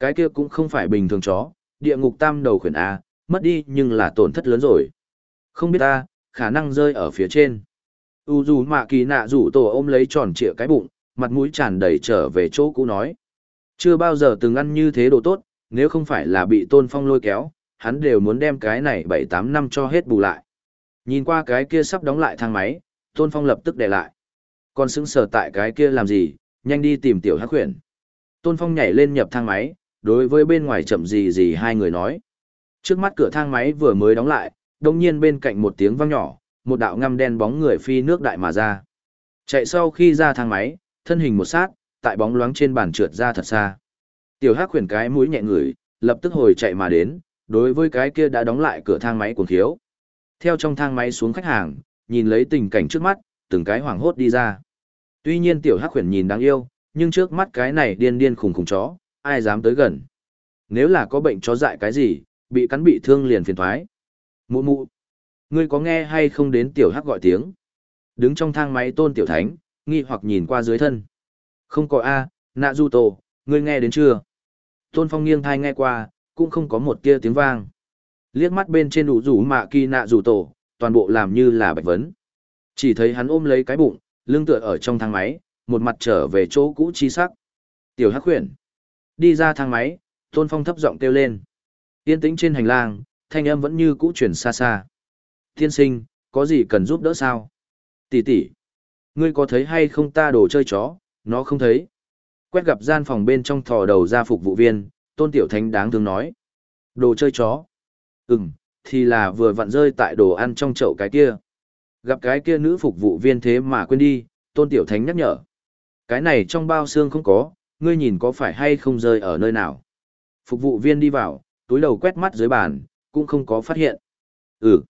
Cái kia cũng không phải bình thường chó, địa ngục tam đầu khuyển A, mất đi nhưng là tổn thất lớn rồi. Không biết ta, khả năng rơi ở phía trên. U dù mạ kỳ nạ rủ tổ ôm lấy tròn trịa cái bụng, mặt mũi tràn đầy trở về chỗ cũ nói. Chưa bao giờ từng ăn như thế đồ tốt, nếu không phải là bị tôn phong lôi kéo, hắn đều muốn đem cái này 7-8 năm cho hết bù lại. Nhìn qua cái kia sắp đóng lại thang máy, tôn phong lập tức để lại. Còn xứng sở tại cái kia làm gì, nhanh đi tìm tiểu hắc khuyển. Tôn phong nhảy lên nhập thang máy, đối với bên ngoài chậm gì gì hai người nói. Trước mắt cửa thang máy vừa mới đóng lại, đồng nhiên bên cạnh một tiếng vang nhỏ, một đạo ngăm đen bóng người phi nước đại mà ra. Chạy sau khi ra thang máy, thân hình một sát, tại bóng loáng trên bàn trượt ra thật xa. Tiểu Hắc khuyển cái mũi nhẹ ngửi, lập tức hồi chạy mà đến, đối với cái kia đã đóng lại cửa thang máy cuồng thiếu. Theo trong thang máy xuống khách hàng, nhìn lấy tình cảnh trước mắt, từng cái hoảng hốt đi ra. Tuy nhiên tiểu Hắc khuyển nhìn đáng yêu, nhưng trước mắt cái này điên điên khùng khùng chó, ai dám tới gần. Nếu là có bệnh chó dại cái gì, bị cắn bị thương liền phiền thoái. Mụ mụ, ngươi có nghe hay không đến tiểu Hắc gọi tiếng? Đứng trong thang máy tôn tiểu thánh, nghi hoặc nhìn qua dưới thân. Không có A, nạ du tổ, ngươi nghe đến chưa? Tôn Phong nghiêng thai nghe qua, cũng không có một tia tiếng vang. Liếc mắt bên trên đủ rủ mạ kỳ nạ rủ tổ, toàn bộ làm như là bạch vấn. Chỉ thấy hắn ôm lấy cái bụng, lưng tựa ở trong thang máy, một mặt trở về chỗ cũ chi sắc. Tiểu Hắc Huyền đi ra thang máy, Tôn Phong thấp giọng kêu lên. Yên tĩnh trên hành lang, thanh âm vẫn như cũ chuyển xa xa. Thiên sinh, có gì cần giúp đỡ sao? Tỷ tỷ, ngươi có thấy hay không ta đồ chơi chó, nó không thấy. Quét gặp gian phòng bên trong thò đầu ra phục vụ viên, tôn tiểu thánh đáng thương nói. Đồ chơi chó. Ừm, thì là vừa vặn rơi tại đồ ăn trong chậu cái kia. Gặp cái kia nữ phục vụ viên thế mà quên đi, tôn tiểu thánh nhắc nhở. Cái này trong bao xương không có, ngươi nhìn có phải hay không rơi ở nơi nào. Phục vụ viên đi vào, túi đầu quét mắt dưới bàn, cũng không có phát hiện. Ừ.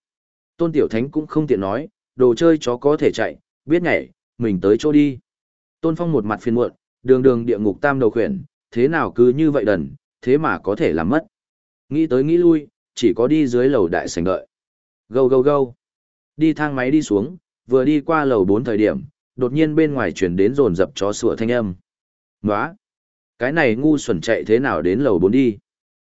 Tôn tiểu thánh cũng không tiện nói, đồ chơi chó có thể chạy, biết nhảy, mình tới chỗ đi. Tôn phong một mặt phiền muộn, Đường đường địa ngục tam đầu khuyển, thế nào cứ như vậy đần, thế mà có thể làm mất. Nghĩ tới nghĩ lui, chỉ có đi dưới lầu đại sảnh đợi. Gâu gâu gâu. Đi thang máy đi xuống, vừa đi qua lầu 4 thời điểm, đột nhiên bên ngoài chuyển đến rồn dập chó sủa thanh âm. Nóa! Cái này ngu xuẩn chạy thế nào đến lầu 4 đi?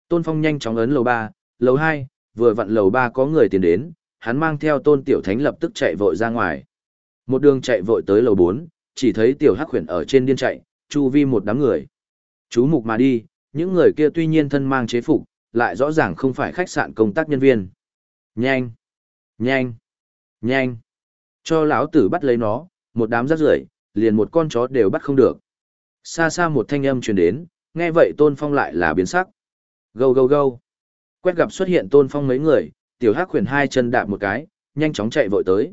Tôn Phong nhanh chóng ấn lầu 3, lầu 2, vừa vặn lầu 3 có người tiến đến, hắn mang theo Tôn Tiểu Thánh lập tức chạy vội ra ngoài. Một đường chạy vội tới lầu 4, chỉ thấy Tiểu Hắc Huyền ở trên điên chạy, chu vi một đám người. Chú mục mà đi, những người kia tuy nhiên thân mang chế phục, lại rõ ràng không phải khách sạn công tác nhân viên. Nhanh! Nhanh! Nhanh! Cho lão tử bắt lấy nó, một đám rác rưởi, liền một con chó đều bắt không được. Xa xa một thanh âm truyền đến, nghe vậy tôn phong lại là biến sắc. Gâu gâu gâu! Quét gặp xuất hiện tôn phong mấy người, tiểu hắc khuyển hai chân đạp một cái, nhanh chóng chạy vội tới.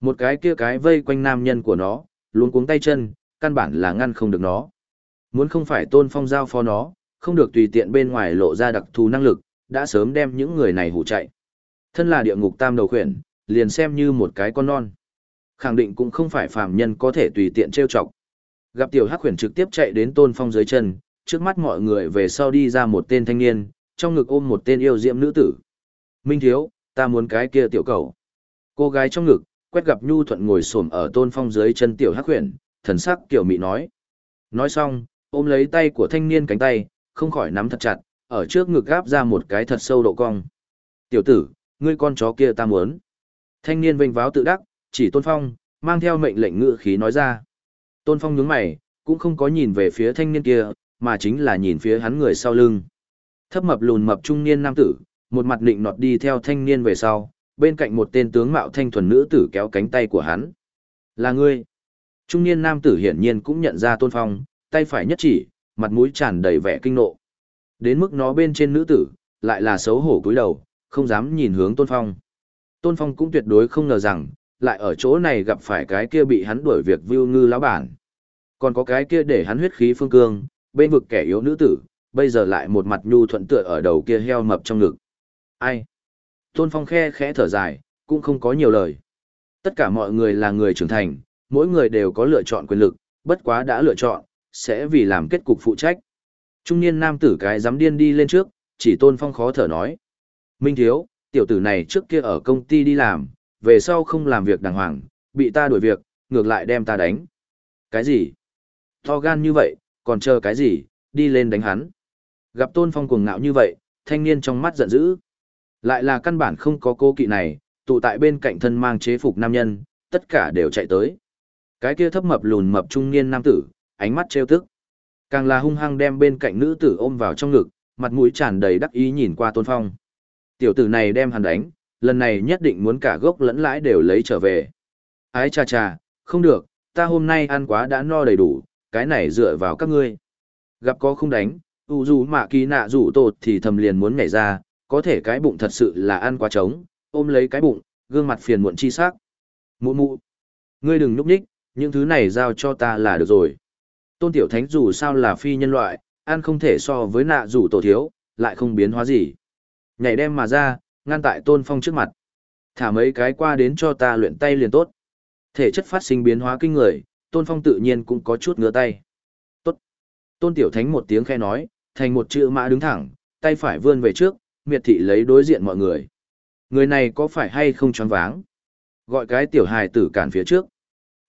Một cái kia cái vây quanh nam nhân của nó, luôn cuống tay chân, căn bản là ngăn không được nó. Muốn không phải tôn phong giao phó nó, không được tùy tiện bên ngoài lộ ra đặc thù năng lực, đã sớm đem những người này hủ chạy. Thân là địa ngục tam đầu khuyển, liền xem như một cái con non. Khẳng định cũng không phải phàm nhân có thể tùy tiện trêu chọc. Gặp tiểu hắc huyền trực tiếp chạy đến tôn phong dưới chân, trước mắt mọi người về sau đi ra một tên thanh niên, trong ngực ôm một tên yêu diễm nữ tử. Minh thiếu, ta muốn cái kia tiểu cầu. Cô gái trong ngực, quét gặp nhu thuận ngồi xổm ở tôn phong dưới chân tiểu hắc huyền, thần sắc kiểu mị nói. Nói xong, ôm lấy tay của thanh niên cánh tay, không khỏi nắm thật chặt, ở trước ngực gáp ra một cái thật sâu độ cong. Tiểu tử, ngươi con chó kia ta muốn. Thanh niên vênh váo tự đắc, chỉ Tôn Phong, mang theo mệnh lệnh ngự khí nói ra. Tôn Phong nhướng mày, cũng không có nhìn về phía thanh niên kia, mà chính là nhìn phía hắn người sau lưng. Thấp mập lùn mập trung niên nam tử, một mặt định nọt đi theo thanh niên về sau, bên cạnh một tên tướng mạo thanh thuần nữ tử kéo cánh tay của hắn. Là ngươi. Trung niên nam tử hiển nhiên cũng nhận ra Tôn Phong, tay phải nhất chỉ, mặt mũi tràn đầy vẻ kinh nộ. Đến mức nó bên trên nữ tử, lại là xấu hổ cúi đầu, không dám nhìn hướng Tôn Phong. Tôn Phong cũng tuyệt đối không ngờ rằng, lại ở chỗ này gặp phải cái kia bị hắn đuổi việc Vưu ngư lão bản. Còn có cái kia để hắn huyết khí phương cương, bên vực kẻ yếu nữ tử, bây giờ lại một mặt nhu thuận tựa ở đầu kia heo mập trong ngực. Ai? Tôn Phong khe khẽ thở dài, cũng không có nhiều lời. Tất cả mọi người là người trưởng thành, mỗi người đều có lựa chọn quyền lực, bất quá đã lựa chọn, sẽ vì làm kết cục phụ trách. Trung niên nam tử cái dám điên đi lên trước, chỉ tôn phong khó thở nói. Minh thiếu, tiểu tử này trước kia ở công ty đi làm, về sau không làm việc đàng hoàng, bị ta đuổi việc, ngược lại đem ta đánh. Cái gì? To gan như vậy, còn chờ cái gì, đi lên đánh hắn. Gặp tôn phong cuồng ngạo như vậy, thanh niên trong mắt giận dữ. Lại là căn bản không có cô kỵ này, tụ tại bên cạnh thân mang chế phục nam nhân, tất cả đều chạy tới. Cái kia thấp mập lùn mập trung niên nam tử, ánh mắt trêu tức. Càng là hung hăng đem bên cạnh nữ tử ôm vào trong ngực, mặt mũi tràn đầy đắc ý nhìn qua tôn phong. Tiểu tử này đem hắn đánh, lần này nhất định muốn cả gốc lẫn lãi đều lấy trở về. Ái cha cha, không được, ta hôm nay ăn quá đã no đầy đủ, cái này dựa vào các ngươi. Gặp có không đánh, u dù mạ kỳ nạ rủ tột thì thầm liền muốn nhảy ra, có thể cái bụng thật sự là ăn quá trống, ôm lấy cái bụng, gương mặt phiền muộn chi sắc. Mụ mụ, ngươi đừng núp nhích, những thứ này giao cho ta là được rồi. Tôn Tiểu Thánh dù sao là phi nhân loại, ăn không thể so với nạ rủ tổ thiếu, lại không biến hóa gì. Nhảy đem mà ra, ngăn tại Tôn Phong trước mặt. Thả mấy cái qua đến cho ta luyện tay liền tốt. Thể chất phát sinh biến hóa kinh người, Tôn Phong tự nhiên cũng có chút ngứa tay. Tốt. Tôn Tiểu Thánh một tiếng khe nói, thành một chữ mã đứng thẳng, tay phải vươn về trước, miệt thị lấy đối diện mọi người. Người này có phải hay không choáng váng? Gọi cái tiểu hài tử cản phía trước.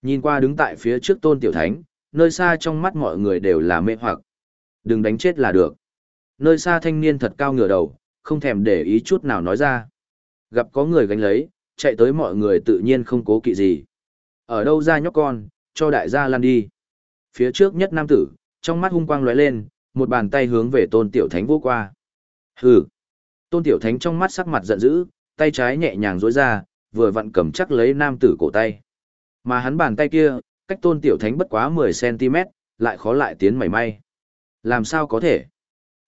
Nhìn qua đứng tại phía trước Tôn Tiểu Thánh, nơi xa trong mắt mọi người đều là mê hoặc. Đừng đánh chết là được. Nơi xa thanh niên thật cao ngửa đầu, không thèm để ý chút nào nói ra. Gặp có người gánh lấy, chạy tới mọi người tự nhiên không cố kỵ gì. Ở đâu ra nhóc con, cho đại gia lăn đi. Phía trước nhất nam tử, trong mắt hung quang lóe lên, một bàn tay hướng về tôn tiểu thánh vô qua. Hừ. Tôn tiểu thánh trong mắt sắc mặt giận dữ, tay trái nhẹ nhàng rối ra, vừa vặn cầm chắc lấy nam tử cổ tay. Mà hắn bàn tay kia, cách tôn tiểu thánh bất quá 10cm, lại khó lại tiến mảy may. Làm sao có thể?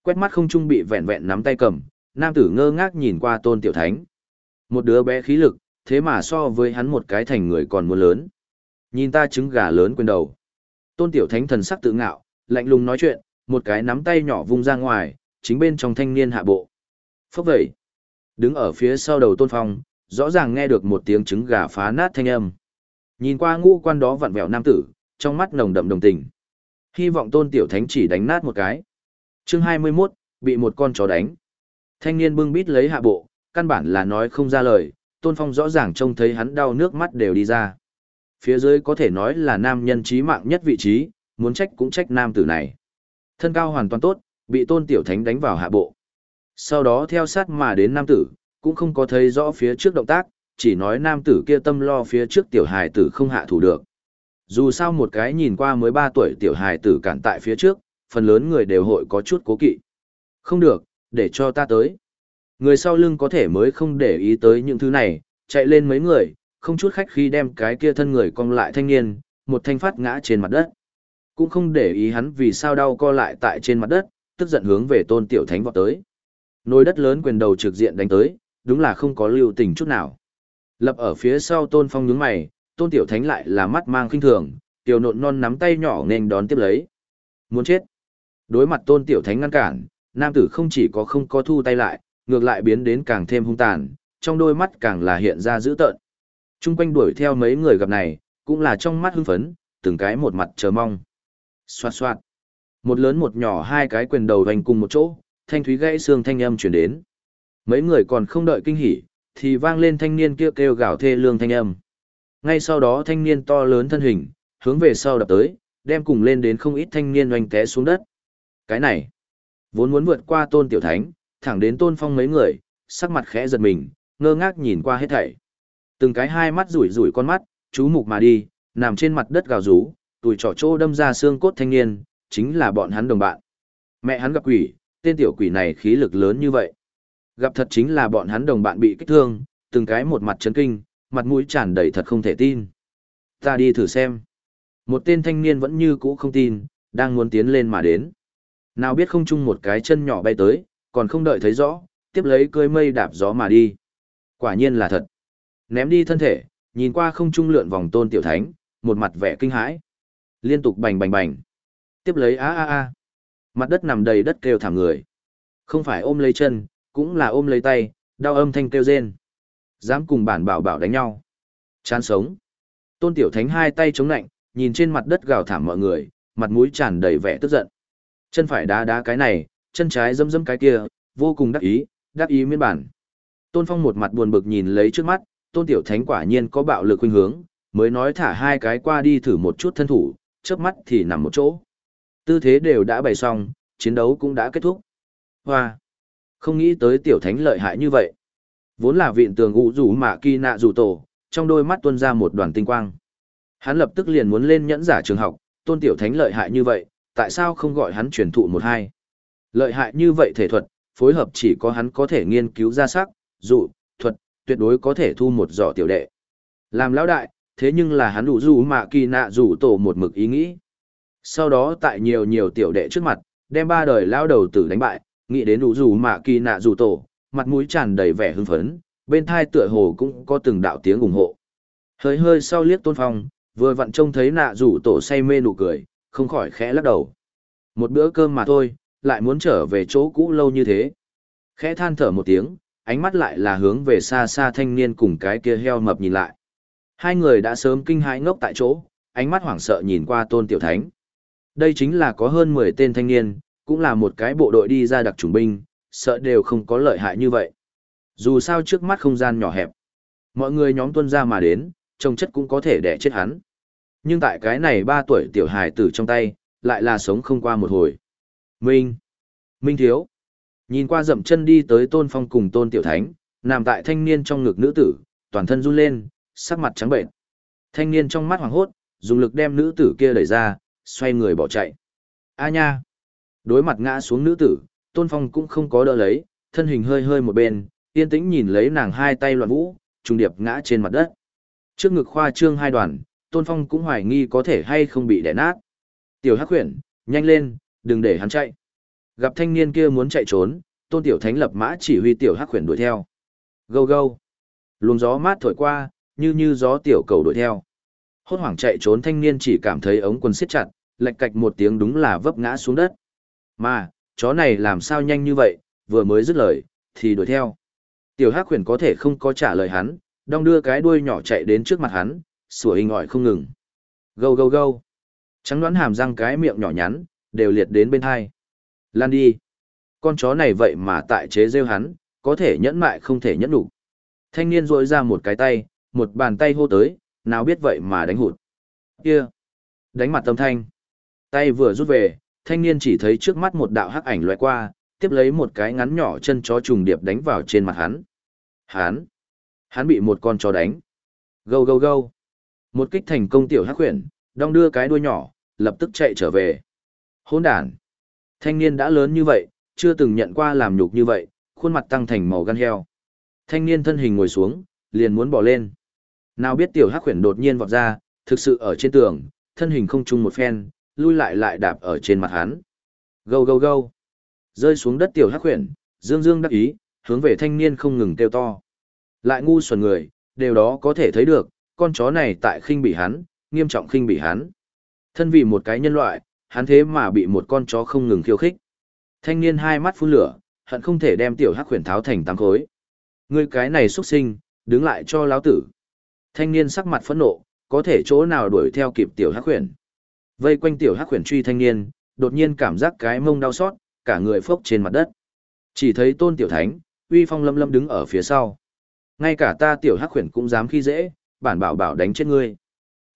Quét mắt không trung bị vẹn vẹn nắm tay cầm, nam tử ngơ ngác nhìn qua tôn tiểu thánh. Một đứa bé khí lực, thế mà so với hắn một cái thành người còn muốn lớn. Nhìn ta trứng gà lớn quên đầu. Tôn tiểu thánh thần sắc tự ngạo, lạnh lùng nói chuyện, một cái nắm tay nhỏ vung ra ngoài, chính bên trong thanh niên hạ bộ. Phốc vậy. Đứng ở phía sau đầu tôn phong, rõ ràng nghe được một tiếng trứng gà phá nát thanh âm. Nhìn qua ngũ quan đó vặn vẹo nam tử, trong mắt nồng đậm đồng tình. Hy vọng tôn tiểu thánh chỉ đánh nát một cái. chương 21, bị một con chó đánh. Thanh niên bưng bít lấy hạ bộ, căn bản là nói không ra lời, tôn phong rõ ràng trông thấy hắn đau nước mắt đều đi ra. Phía dưới có thể nói là nam nhân trí mạng nhất vị trí, muốn trách cũng trách nam tử này. Thân cao hoàn toàn tốt, bị tôn tiểu thánh đánh vào hạ bộ. Sau đó theo sát mà đến nam tử, cũng không có thấy rõ phía trước động tác, chỉ nói nam tử kia tâm lo phía trước tiểu hài tử không hạ thủ được. Dù sao một cái nhìn qua mới 3 tuổi tiểu hài tử cản tại phía trước, phần lớn người đều hội có chút cố kỵ. Không được, để cho ta tới. Người sau lưng có thể mới không để ý tới những thứ này, chạy lên mấy người, không chút khách khi đem cái kia thân người cong lại thanh niên, một thanh phát ngã trên mặt đất. Cũng không để ý hắn vì sao đau co lại tại trên mặt đất, tức giận hướng về tôn tiểu thánh vọt tới. Nồi đất lớn quyền đầu trực diện đánh tới, đúng là không có lưu tình chút nào. Lập ở phía sau tôn phong nhướng mày, tôn tiểu thánh lại là mắt mang khinh thường, tiểu nộn non nắm tay nhỏ nên đón tiếp lấy. Muốn chết. Đối mặt tôn tiểu thánh ngăn cản, nam tử không chỉ có không có thu tay lại, ngược lại biến đến càng thêm hung tàn, trong đôi mắt càng là hiện ra dữ tợn. Trung quanh đuổi theo mấy người gặp này, cũng là trong mắt hưng phấn, từng cái một mặt chờ mong. Xoạt xoạt. Một lớn một nhỏ hai cái quyền đầu vành cùng một chỗ, thanh thúy gãy xương thanh âm chuyển đến. Mấy người còn không đợi kinh hỉ, thì vang lên thanh niên kia kêu, kêu gào thê lương thanh âm. Ngay sau đó thanh niên to lớn thân hình, hướng về sau đập tới, đem cùng lên đến không ít thanh niên oanh té xuống đất. Cái này, vốn muốn vượt qua tôn tiểu thánh, thẳng đến tôn phong mấy người, sắc mặt khẽ giật mình, ngơ ngác nhìn qua hết thảy. Từng cái hai mắt rủi rủi con mắt, chú mục mà đi, nằm trên mặt đất gào rú, tuổi trỏ trô đâm ra xương cốt thanh niên, chính là bọn hắn đồng bạn. Mẹ hắn gặp quỷ, tên tiểu quỷ này khí lực lớn như vậy. Gặp thật chính là bọn hắn đồng bạn bị kích thương, từng cái một mặt chấn kinh, mặt mũi tràn đầy thật không thể tin. Ta đi thử xem. Một tên thanh niên vẫn như cũ không tin, đang muốn tiến lên mà đến. Nào biết không chung một cái chân nhỏ bay tới, còn không đợi thấy rõ, tiếp lấy cơi mây đạp gió mà đi. Quả nhiên là thật. Ném đi thân thể, nhìn qua không trung lượn vòng tôn tiểu thánh, một mặt vẻ kinh hãi. Liên tục bành bành bành. Tiếp lấy a a a. Mặt đất nằm đầy đất kêu thảm người. Không phải ôm lấy chân, cũng là ôm lấy tay, đau âm thanh kêu rên. Dám cùng bản bảo bảo đánh nhau. Chán sống. Tôn tiểu thánh hai tay chống nạnh, nhìn trên mặt đất gào thảm mọi người, mặt mũi tràn đầy vẻ tức giận. Chân phải đá đá cái này, chân trái dâm dâm cái kia, vô cùng đắc ý, đắc ý miên bản. Tôn Phong một mặt buồn bực nhìn lấy trước mắt, Tôn Tiểu Thánh quả nhiên có bạo lực khuynh hướng, mới nói thả hai cái qua đi thử một chút thân thủ, chớp mắt thì nằm một chỗ. Tư thế đều đã bày xong, chiến đấu cũng đã kết thúc. Hoa! Không nghĩ tới tiểu thánh lợi hại như vậy. Vốn là viện tường ụ rủ mạ kỳ nạ rủ tổ, trong đôi mắt tuôn ra một đoàn tinh quang. Hắn lập tức liền muốn lên nhẫn giả trường học, tôn tiểu thánh lợi hại như vậy, tại sao không gọi hắn truyền thụ một hai? Lợi hại như vậy thể thuật, phối hợp chỉ có hắn có thể nghiên cứu ra sắc, dụ, thuật, tuyệt đối có thể thu một giỏ tiểu đệ. Làm lão đại, thế nhưng là hắn đủ dù mạ kỳ nạ rủ tổ một mực ý nghĩ. Sau đó tại nhiều nhiều tiểu đệ trước mặt, đem ba đời lao đầu tử đánh bại, nghĩ đến đủ dù mạ kỳ nạ rủ tổ, mặt mũi tràn đầy vẻ hưng phấn, bên thai tựa hồ cũng có từng đạo tiếng ủng hộ. Hơi hơi sau liếc tôn phong, vừa vặn trông thấy nạ rủ tổ say mê nụ cười, không khỏi khẽ lắc đầu. Một bữa cơm mà thôi, lại muốn trở về chỗ cũ lâu như thế. Khẽ than thở một tiếng, ánh mắt lại là hướng về xa xa thanh niên cùng cái kia heo mập nhìn lại. Hai người đã sớm kinh hãi ngốc tại chỗ, ánh mắt hoảng sợ nhìn qua tôn tiểu thánh. Đây chính là có hơn 10 tên thanh niên, cũng là một cái bộ đội đi ra đặc chủng binh, sợ đều không có lợi hại như vậy. Dù sao trước mắt không gian nhỏ hẹp, mọi người nhóm tuân ra mà đến, trông chất cũng có thể đẻ chết hắn. Nhưng tại cái này ba tuổi tiểu hài tử trong tay, lại là sống không qua một hồi. Minh! Minh thiếu! Nhìn qua dậm chân đi tới tôn phong cùng tôn tiểu thánh, nằm tại thanh niên trong ngực nữ tử, toàn thân run lên, sắc mặt trắng bệnh. Thanh niên trong mắt hoàng hốt, dùng lực đem nữ tử kia đẩy ra, xoay người bỏ chạy. A nha! Đối mặt ngã xuống nữ tử, tôn phong cũng không có đỡ lấy, thân hình hơi hơi một bên, yên tĩnh nhìn lấy nàng hai tay loạn vũ, trùng điệp ngã trên mặt đất. Trước ngực khoa trương hai đoàn, tôn phong cũng hoài nghi có thể hay không bị đẻ nát. Tiểu hắc huyền, nhanh lên, đừng để hắn chạy. Gặp thanh niên kia muốn chạy trốn, tôn tiểu thánh lập mã chỉ huy tiểu hắc huyền đuổi theo. Gâu gâu. Luồng gió mát thổi qua, như như gió tiểu cầu đuổi theo. Hốt hoảng chạy trốn thanh niên chỉ cảm thấy ống quần siết chặt, lệch cạch một tiếng đúng là vấp ngã xuống đất. Mà, chó này làm sao nhanh như vậy, vừa mới dứt lời, thì đuổi theo. Tiểu Hắc Huyền có thể không có trả lời hắn, đong đưa cái đuôi nhỏ chạy đến trước mặt hắn, sủa hình ỏi không ngừng. Gâu gâu gâu. Trắng đoán hàm răng cái miệng nhỏ nhắn, đều liệt đến bên hai. Lan đi. Con chó này vậy mà tại chế rêu hắn, có thể nhẫn mại không thể nhẫn đủ. Thanh niên rội ra một cái tay, một bàn tay hô tới, nào biết vậy mà đánh hụt. Kia! Đánh mặt tâm thanh. Tay vừa rút về, thanh niên chỉ thấy trước mắt một đạo hắc ảnh loại qua, tiếp lấy một cái ngắn nhỏ chân chó trùng điệp đánh vào trên mặt hắn. Hắn! Hắn bị một con chó đánh. Gâu gâu gâu! Một kích thành công tiểu hắc khuyển, đong đưa cái đuôi nhỏ, lập tức chạy trở về. Hôn đàn! Thanh niên đã lớn như vậy, chưa từng nhận qua làm nhục như vậy, khuôn mặt tăng thành màu gan heo. Thanh niên thân hình ngồi xuống, liền muốn bỏ lên. Nào biết tiểu hắc khuyển đột nhiên vọt ra, thực sự ở trên tường, thân hình không chung một phen, lui lại lại đạp ở trên mặt hắn. Gâu gâu gâu. Rơi xuống đất tiểu hắc khuyển, dương dương đắc ý, hướng về thanh niên không ngừng kêu to. Lại ngu xuẩn người, đều đó có thể thấy được, con chó này tại khinh bị hắn, nghiêm trọng khinh bị hắn. Thân vì một cái nhân loại, hắn thế mà bị một con chó không ngừng khiêu khích. Thanh niên hai mắt phun lửa, hận không thể đem tiểu hắc khuyển tháo thành tám khối. Ngươi cái này xuất sinh, đứng lại cho lão tử. Thanh niên sắc mặt phẫn nộ, có thể chỗ nào đuổi theo kịp tiểu hắc huyền. Vây quanh tiểu hắc huyền truy thanh niên, đột nhiên cảm giác cái mông đau xót, cả người phốc trên mặt đất. Chỉ thấy tôn tiểu thánh, uy phong lâm lâm đứng ở phía sau. Ngay cả ta tiểu hắc huyền cũng dám khi dễ, bản bảo bảo đánh chết ngươi.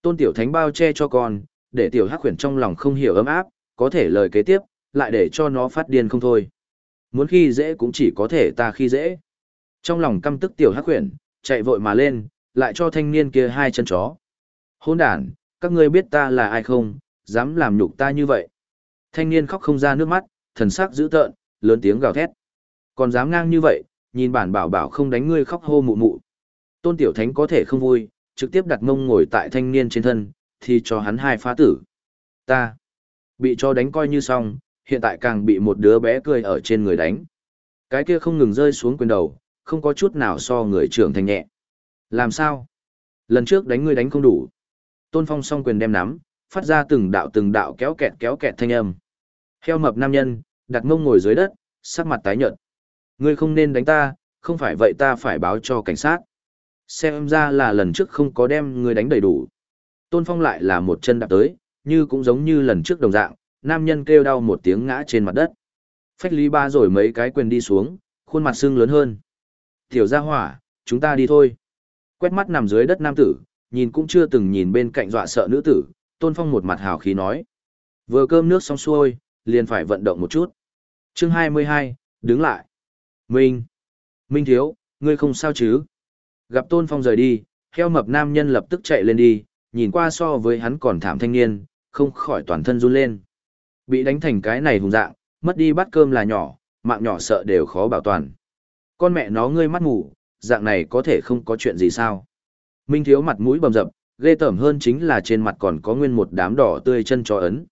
Tôn tiểu thánh bao che cho con, để tiểu hắc khuyển trong lòng không hiểu ấm áp, có thể lời kế tiếp, lại để cho nó phát điên không thôi. Muốn khi dễ cũng chỉ có thể ta khi dễ. Trong lòng căm tức tiểu hắc khuyển, chạy vội mà lên, lại cho thanh niên kia hai chân chó. Hôn đàn, các ngươi biết ta là ai không, dám làm nhục ta như vậy. Thanh niên khóc không ra nước mắt, thần sắc dữ tợn, lớn tiếng gào thét. Còn dám ngang như vậy, nhìn bản bảo bảo không đánh ngươi khóc hô mụ mụ. Tôn Tiểu Thánh có thể không vui, trực tiếp đặt mông ngồi tại thanh niên trên thân, thì cho hắn hai phá tử. Ta, bị cho đánh coi như xong, hiện tại càng bị một đứa bé cười ở trên người đánh. Cái kia không ngừng rơi xuống quyền đầu, không có chút nào so người trưởng thành nhẹ. Làm sao? Lần trước đánh ngươi đánh không đủ. Tôn Phong song quyền đem nắm, phát ra từng đạo từng đạo kéo kẹt kéo kẹt thanh âm. Heo mập nam nhân, đặt mông ngồi dưới đất, sắc mặt tái nhợt. Ngươi không nên đánh ta, không phải vậy ta phải báo cho cảnh sát. Xem ra là lần trước không có đem người đánh đầy đủ. Tôn Phong lại là một chân đạp tới, như cũng giống như lần trước đồng dạng, nam nhân kêu đau một tiếng ngã trên mặt đất. Phách lý ba rồi mấy cái quyền đi xuống, khuôn mặt sưng lớn hơn. Tiểu gia hỏa, chúng ta đi thôi. Quét mắt nằm dưới đất nam tử, nhìn cũng chưa từng nhìn bên cạnh dọa sợ nữ tử, Tôn Phong một mặt hào khí nói. Vừa cơm nước xong xuôi, liền phải vận động một chút. Chương 22, đứng lại. Minh. Minh thiếu, ngươi không sao chứ? Gặp Tôn Phong rời đi, heo mập nam nhân lập tức chạy lên đi, nhìn qua so với hắn còn thảm thanh niên, không khỏi toàn thân run lên. Bị đánh thành cái này hùng dạng, mất đi bát cơm là nhỏ, mạng nhỏ sợ đều khó bảo toàn. Con mẹ nó ngươi mắt ngủ, dạng này có thể không có chuyện gì sao? Minh thiếu mặt mũi bầm dập, ghê tởm hơn chính là trên mặt còn có nguyên một đám đỏ tươi chân cho ấn.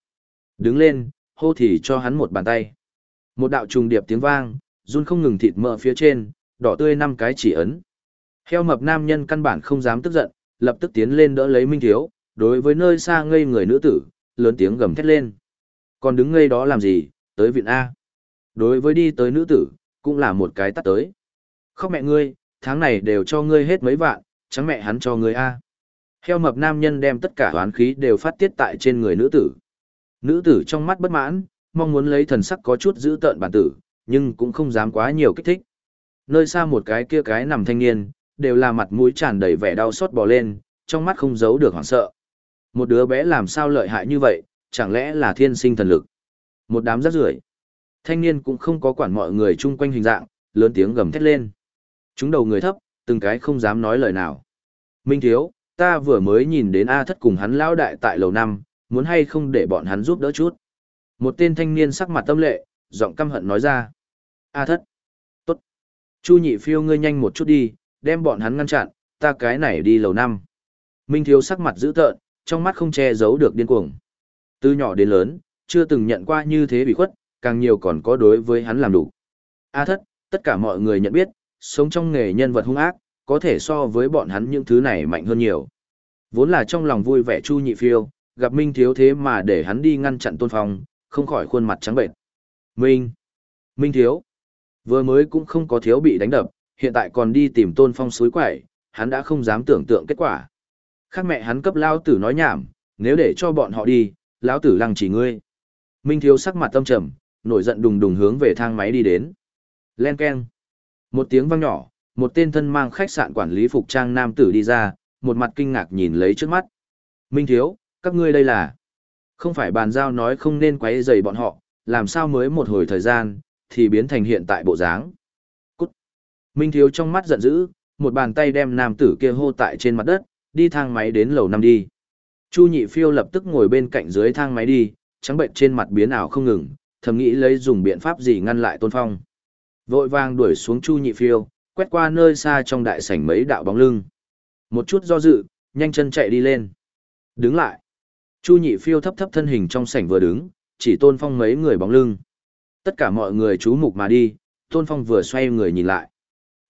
Đứng lên, hô thì cho hắn một bàn tay. Một đạo trùng điệp tiếng vang, run không ngừng thịt mỡ phía trên, đỏ tươi năm cái chỉ ấn. Heo mập nam nhân căn bản không dám tức giận, lập tức tiến lên đỡ lấy Minh Thiếu, đối với nơi xa ngây người nữ tử, lớn tiếng gầm thét lên. Còn đứng ngây đó làm gì, tới viện A. Đối với đi tới nữ tử, cũng là một cái tắt tới. Khóc mẹ ngươi, tháng này đều cho ngươi hết mấy vạn, chẳng mẹ hắn cho ngươi A. Heo mập nam nhân đem tất cả hoán khí đều phát tiết tại trên người nữ tử. Nữ tử trong mắt bất mãn, mong muốn lấy thần sắc có chút giữ tợn bản tử, nhưng cũng không dám quá nhiều kích thích. Nơi xa một cái kia cái nằm thanh niên, đều là mặt mũi tràn đầy vẻ đau xót bò lên, trong mắt không giấu được hoảng sợ. Một đứa bé làm sao lợi hại như vậy, chẳng lẽ là thiên sinh thần lực? Một đám rác rưởi. Thanh niên cũng không có quản mọi người chung quanh hình dạng, lớn tiếng gầm thét lên. Chúng đầu người thấp, từng cái không dám nói lời nào. Minh thiếu, ta vừa mới nhìn đến A thất cùng hắn lão đại tại lầu năm, muốn hay không để bọn hắn giúp đỡ chút. Một tên thanh niên sắc mặt tâm lệ, giọng căm hận nói ra. A thất. Tốt. Chu nhị phiêu ngươi nhanh một chút đi, đem bọn hắn ngăn chặn, ta cái này đi lầu năm. Minh thiếu sắc mặt dữ tợn, trong mắt không che giấu được điên cuồng. Từ nhỏ đến lớn, chưa từng nhận qua như thế bị khuất, càng nhiều còn có đối với hắn làm đủ. A thất, tất cả mọi người nhận biết, sống trong nghề nhân vật hung ác, có thể so với bọn hắn những thứ này mạnh hơn nhiều. Vốn là trong lòng vui vẻ Chu Nhị Phiêu, gặp Minh Thiếu thế mà để hắn đi ngăn chặn Tôn Phong, không khỏi khuôn mặt trắng bệnh. Minh! Minh Thiếu! Vừa mới cũng không có thiếu bị đánh đập, hiện tại còn đi tìm Tôn Phong suối quẩy, hắn đã không dám tưởng tượng kết quả. Khác mẹ hắn cấp lao tử nói nhảm, nếu để cho bọn họ đi, lão tử lăng chỉ ngươi. Minh Thiếu sắc mặt tâm trầm, nổi giận đùng đùng hướng về thang máy đi đến. Len keng. Một tiếng vang nhỏ, một tên thân mang khách sạn quản lý phục trang nam tử đi ra, một mặt kinh ngạc nhìn lấy trước mắt. Minh Thiếu, các ngươi đây là... Không phải bàn giao nói không nên quấy rầy bọn họ, làm sao mới một hồi thời gian, thì biến thành hiện tại bộ dáng. Minh Thiếu trong mắt giận dữ, một bàn tay đem nam tử kia hô tại trên mặt đất, đi thang máy đến lầu năm đi. Chu Nhị Phiêu lập tức ngồi bên cạnh dưới thang máy đi, trắng bệnh trên mặt biến ảo không ngừng, thầm nghĩ lấy dùng biện pháp gì ngăn lại Tôn Phong. Vội vàng đuổi xuống Chu Nhị Phiêu, quét qua nơi xa trong đại sảnh mấy đạo bóng lưng. Một chút do dự, nhanh chân chạy đi lên. Đứng lại. Chu Nhị Phiêu thấp thấp thân hình trong sảnh vừa đứng, chỉ Tôn Phong mấy người bóng lưng. Tất cả mọi người chú mục mà đi, Tôn Phong vừa xoay người nhìn lại.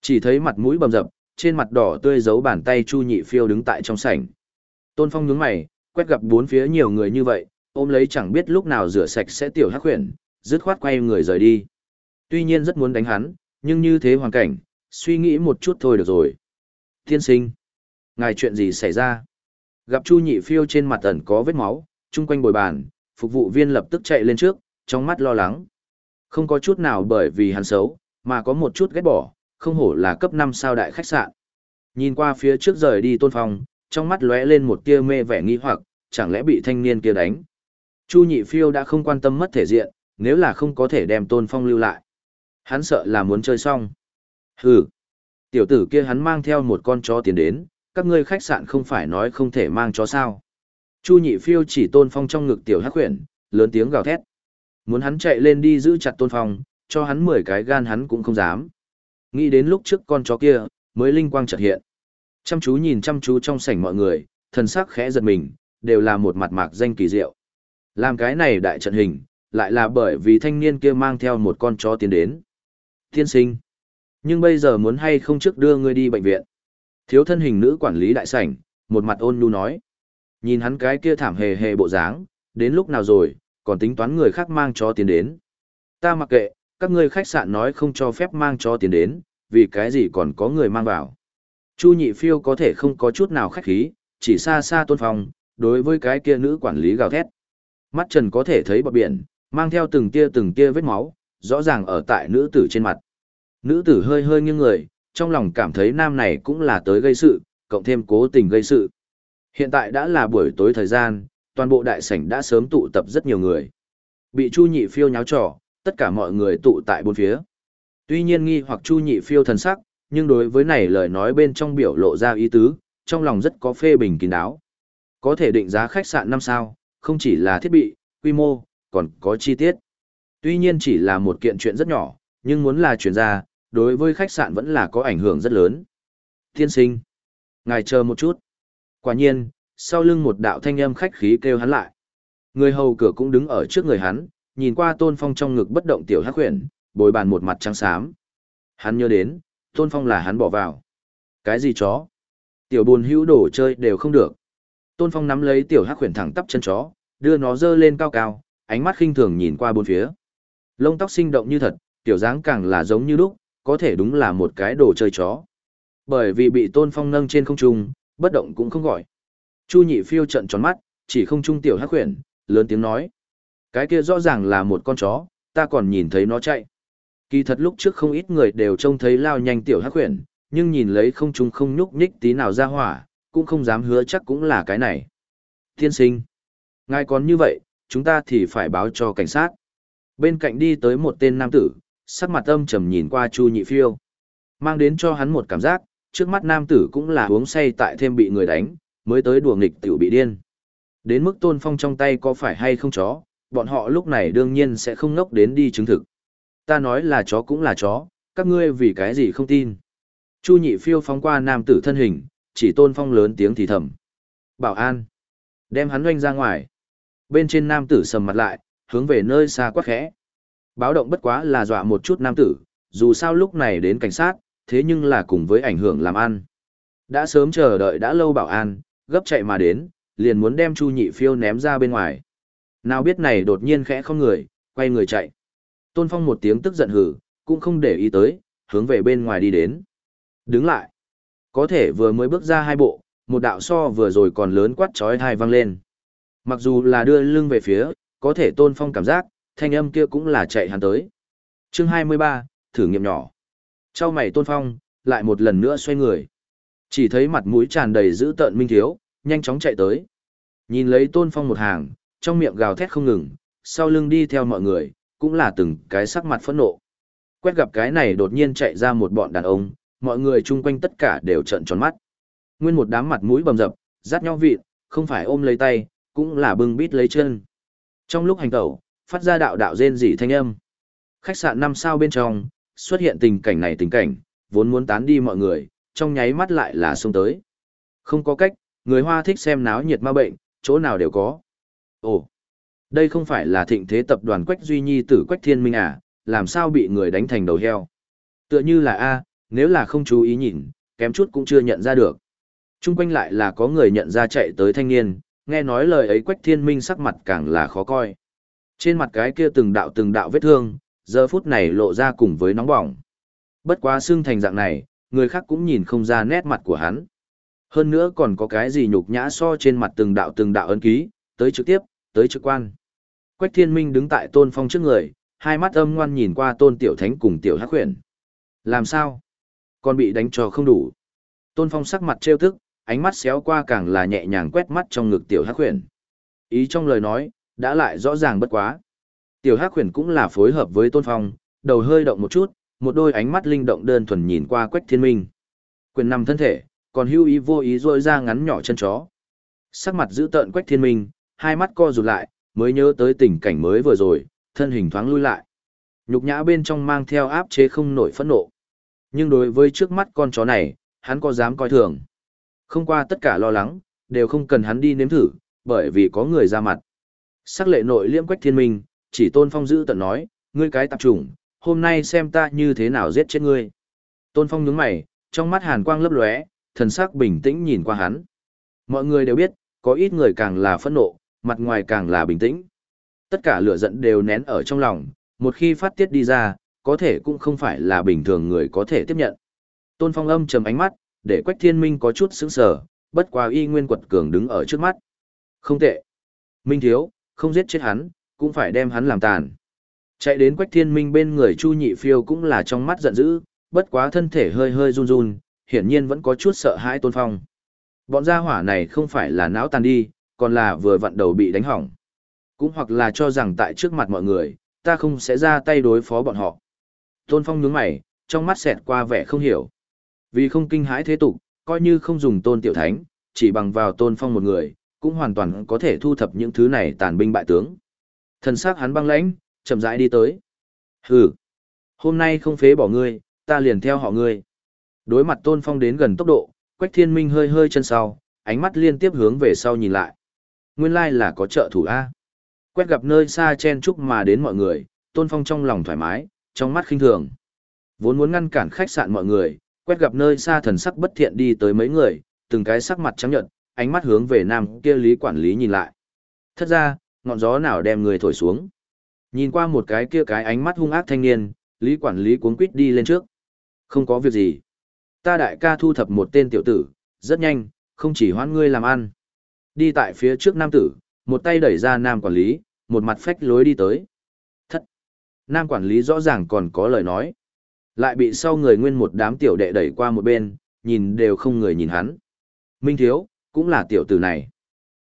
Chỉ thấy mặt mũi bầm dập, trên mặt đỏ tươi giấu bàn tay Chu Nhị Phiêu đứng tại trong sảnh. Tôn Phong nhướng mày, quét gặp bốn phía nhiều người như vậy, ôm lấy chẳng biết lúc nào rửa sạch sẽ tiểu hắc huyền, dứt khoát quay người rời đi. Tuy nhiên rất muốn đánh hắn, nhưng như thế hoàn cảnh, suy nghĩ một chút thôi được rồi. Tiên sinh, ngài chuyện gì xảy ra? Gặp Chu Nhị Phiêu trên mặt ẩn có vết máu, chung quanh bồi bàn, phục vụ viên lập tức chạy lên trước, trong mắt lo lắng. Không có chút nào bởi vì hắn xấu, mà có một chút ghét bỏ, không hổ là cấp 5 sao đại khách sạn. Nhìn qua phía trước rời đi tôn phong, trong mắt lóe lên một tia mê vẻ nghi hoặc, chẳng lẽ bị thanh niên kia đánh. Chu Nhị Phiêu đã không quan tâm mất thể diện, nếu là không có thể đem tôn phong lưu lại. Hắn sợ là muốn chơi xong. Hừ. Tiểu tử kia hắn mang theo một con chó tiến đến, các ngươi khách sạn không phải nói không thể mang chó sao. Chu nhị phiêu chỉ tôn phong trong ngực tiểu hắc khuyển, lớn tiếng gào thét. Muốn hắn chạy lên đi giữ chặt tôn phong, cho hắn 10 cái gan hắn cũng không dám. Nghĩ đến lúc trước con chó kia, mới linh quang chợt hiện. Chăm chú nhìn chăm chú trong sảnh mọi người, thần sắc khẽ giật mình, đều là một mặt mạc danh kỳ diệu. Làm cái này đại trận hình, lại là bởi vì thanh niên kia mang theo một con chó tiến đến. Thiên sinh. Nhưng bây giờ muốn hay không trước đưa ngươi đi bệnh viện. Thiếu thân hình nữ quản lý đại sảnh, một mặt ôn nhu nói. Nhìn hắn cái kia thảm hề hề bộ dáng, đến lúc nào rồi, còn tính toán người khác mang chó tiến đến. Ta mặc kệ, các ngươi khách sạn nói không cho phép mang chó tiền đến, vì cái gì còn có người mang vào. Chu nhị phiêu có thể không có chút nào khách khí, chỉ xa xa tôn phong, đối với cái kia nữ quản lý gào thét. Mắt trần có thể thấy bọt biển, mang theo từng tia từng tia vết máu, rõ ràng ở tại nữ tử trên mặt. Nữ tử hơi hơi nghiêng người, trong lòng cảm thấy nam này cũng là tới gây sự, cộng thêm cố tình gây sự. Hiện tại đã là buổi tối thời gian, toàn bộ đại sảnh đã sớm tụ tập rất nhiều người. Bị Chu Nhị Phiêu nháo trò, tất cả mọi người tụ tại bốn phía. Tuy nhiên nghi hoặc Chu Nhị Phiêu thần sắc, nhưng đối với này lời nói bên trong biểu lộ ra ý tứ, trong lòng rất có phê bình kín đáo. Có thể định giá khách sạn năm sao, không chỉ là thiết bị, quy mô, còn có chi tiết. Tuy nhiên chỉ là một kiện chuyện rất nhỏ, nhưng muốn là chuyển ra, đối với khách sạn vẫn là có ảnh hưởng rất lớn. Tiên sinh, ngài chờ một chút. Quả nhiên, sau lưng một đạo thanh âm khách khí kêu hắn lại. Người hầu cửa cũng đứng ở trước người hắn, nhìn qua Tôn Phong trong ngực bất động tiểu hắc huyền, bồi bàn một mặt trắng xám. Hắn nhớ đến, Tôn Phong là hắn bỏ vào. Cái gì chó? Tiểu buồn hữu đồ chơi đều không được. Tôn Phong nắm lấy tiểu hắc huyền thẳng tắp chân chó, đưa nó dơ lên cao cao, ánh mắt khinh thường nhìn qua bốn phía. Lông tóc sinh động như thật, tiểu dáng càng là giống như lúc, có thể đúng là một cái đồ chơi chó. Bởi vì bị Tôn Phong nâng trên không trung, bất động cũng không gọi. Chu Nhị Phiêu trận tròn mắt, chỉ không trung tiểu hắc huyền, lớn tiếng nói. Cái kia rõ ràng là một con chó, ta còn nhìn thấy nó chạy. Kỳ thật lúc trước không ít người đều trông thấy lao nhanh tiểu hắc huyền, nhưng nhìn lấy không trung không nhúc nhích tí nào ra hỏa, cũng không dám hứa chắc cũng là cái này. Tiên sinh, ngài còn như vậy, chúng ta thì phải báo cho cảnh sát. Bên cạnh đi tới một tên nam tử, sắc mặt âm trầm nhìn qua Chu Nhị Phiêu. Mang đến cho hắn một cảm giác, trước mắt nam tử cũng là uống say tại thêm bị người đánh, mới tới đùa nghịch tiểu bị điên. Đến mức tôn phong trong tay có phải hay không chó, bọn họ lúc này đương nhiên sẽ không ngốc đến đi chứng thực. Ta nói là chó cũng là chó, các ngươi vì cái gì không tin. Chu nhị phiêu phóng qua nam tử thân hình, chỉ tôn phong lớn tiếng thì thầm. Bảo an. Đem hắn doanh ra ngoài. Bên trên nam tử sầm mặt lại, hướng về nơi xa quát khẽ. Báo động bất quá là dọa một chút nam tử, dù sao lúc này đến cảnh sát, thế nhưng là cùng với ảnh hưởng làm ăn. Đã sớm chờ đợi đã lâu bảo an, gấp chạy mà đến, liền muốn đem Chu Nhị Phiêu ném ra bên ngoài. Nào biết này đột nhiên khẽ không người, quay người chạy. Tôn Phong một tiếng tức giận hử, cũng không để ý tới, hướng về bên ngoài đi đến. Đứng lại. Có thể vừa mới bước ra hai bộ, một đạo so vừa rồi còn lớn quát chói tai vang lên. Mặc dù là đưa lưng về phía, có thể Tôn Phong cảm giác, thanh âm kia cũng là chạy hắn tới. Chương 23, thử nghiệm nhỏ. Chau mày Tôn Phong, lại một lần nữa xoay người. Chỉ thấy mặt mũi tràn đầy dữ tợn minh thiếu, nhanh chóng chạy tới. Nhìn lấy tôn phong một hàng, trong miệng gào thét không ngừng, sau lưng đi theo mọi người, cũng là từng cái sắc mặt phẫn nộ. Quét gặp cái này đột nhiên chạy ra một bọn đàn ông, mọi người chung quanh tất cả đều trợn tròn mắt. Nguyên một đám mặt mũi bầm dập, rát nhau vịt, không phải ôm lấy tay, cũng là bưng bít lấy chân. Trong lúc hành tẩu, phát ra đạo đạo rên rỉ thanh âm. Khách sạn năm sao bên trong, xuất hiện tình cảnh này tình cảnh, vốn muốn tán đi mọi người, trong nháy mắt lại là xông tới. Không có cách, người Hoa thích xem náo nhiệt ma bệnh, chỗ nào đều có. Ồ, đây không phải là thịnh thế tập đoàn Quách Duy Nhi tử Quách Thiên Minh à, làm sao bị người đánh thành đầu heo. Tựa như là A, nếu là không chú ý nhìn, kém chút cũng chưa nhận ra được. Trung quanh lại là có người nhận ra chạy tới thanh niên, nghe nói lời ấy Quách Thiên Minh sắc mặt càng là khó coi. Trên mặt cái kia từng đạo từng đạo vết thương, giờ phút này lộ ra cùng với nóng bỏng. Bất quá xương thành dạng này, người khác cũng nhìn không ra nét mặt của hắn. Hơn nữa còn có cái gì nhục nhã so trên mặt từng đạo từng đạo ấn ký, tới trực tiếp, tới trực quan. Quách thiên minh đứng tại tôn phong trước người, hai mắt âm ngoan nhìn qua tôn tiểu thánh cùng tiểu hắc huyền. Làm sao? Còn bị đánh cho không đủ. Tôn phong sắc mặt trêu thức, ánh mắt xéo qua càng là nhẹ nhàng quét mắt trong ngực tiểu hắc huyền. Ý trong lời nói, đã lại rõ ràng bất quá. Tiểu hắc huyền cũng là phối hợp với tôn phong, đầu hơi động một chút, một đôi ánh mắt linh động đơn thuần nhìn qua quách thiên minh. Quyền nằm thân thể, còn hưu ý vô ý rôi ra ngắn nhỏ chân chó. Sắc mặt giữ tợn quách thiên minh, hai mắt co rụt lại, mới nhớ tới tình cảnh mới vừa rồi, thân hình thoáng lui lại. Nhục nhã bên trong mang theo áp chế không nổi phẫn nộ. Nhưng đối với trước mắt con chó này, hắn có dám coi thường. Không qua tất cả lo lắng, đều không cần hắn đi nếm thử, bởi vì có người ra mặt. Sắc lệ nội liêm quách thiên minh, chỉ tôn phong giữ tận nói, ngươi cái tạp trùng, hôm nay xem ta như thế nào giết chết ngươi. Tôn phong nhướng mày, trong mắt hàn quang lấp lóe, thần sắc bình tĩnh nhìn qua hắn. Mọi người đều biết, có ít người càng là phẫn nộ, mặt ngoài càng là bình tĩnh. Tất cả lửa giận đều nén ở trong lòng, một khi phát tiết đi ra, có thể cũng không phải là bình thường người có thể tiếp nhận. Tôn Phong âm trầm ánh mắt, để Quách Thiên Minh có chút sững sờ, bất quá y nguyên quật cường đứng ở trước mắt. Không tệ. Minh thiếu, không giết chết hắn, cũng phải đem hắn làm tàn. Chạy đến Quách Thiên Minh bên người Chu Nhị Phiêu cũng là trong mắt giận dữ, bất quá thân thể hơi hơi run run, hiển nhiên vẫn có chút sợ hãi tôn phong. Bọn gia hỏa này không phải là não tàn đi, còn là vừa vặn đầu bị đánh hỏng. Cũng hoặc là cho rằng tại trước mặt mọi người, ta không sẽ ra tay đối phó bọn họ. Tôn Phong nhướng mày, trong mắt xẹt qua vẻ không hiểu. Vì không kinh hãi thế tục, coi như không dùng tôn tiểu thánh, chỉ bằng vào tôn phong một người, cũng hoàn toàn có thể thu thập những thứ này tàn binh bại tướng. Thần sắc hắn băng lãnh, chậm rãi đi tới. Hừ, hôm nay không phế bỏ ngươi, ta liền theo họ ngươi. Đối mặt tôn phong đến gần tốc độ, quách thiên minh hơi hơi chân sau, ánh mắt liên tiếp hướng về sau nhìn lại. Nguyên lai là có trợ thủ A. Quét gặp nơi xa chen chúc mà đến mọi người, tôn phong trong lòng thoải mái, trong mắt khinh thường. Vốn muốn ngăn cản khách sạn mọi người, quét gặp nơi xa thần sắc bất thiện đi tới mấy người, từng cái sắc mặt trắng nhợt, ánh mắt hướng về nam kia lý quản lý nhìn lại. Thật ra, ngọn gió nào đem người thổi xuống. Nhìn qua một cái kia cái ánh mắt hung ác thanh niên, lý quản lý cuống quýt đi lên trước. Không có việc gì. Ta đại ca thu thập một tên tiểu tử, rất nhanh, không chỉ hoãn ngươi làm ăn. Đi tại phía trước nam tử, một tay đẩy ra nam quản lý, một mặt phách lối đi tới. Thất. Nam quản lý rõ ràng còn có lời nói. Lại bị sau người nguyên một đám tiểu đệ đẩy qua một bên, nhìn đều không người nhìn hắn. Minh Thiếu, cũng là tiểu tử này.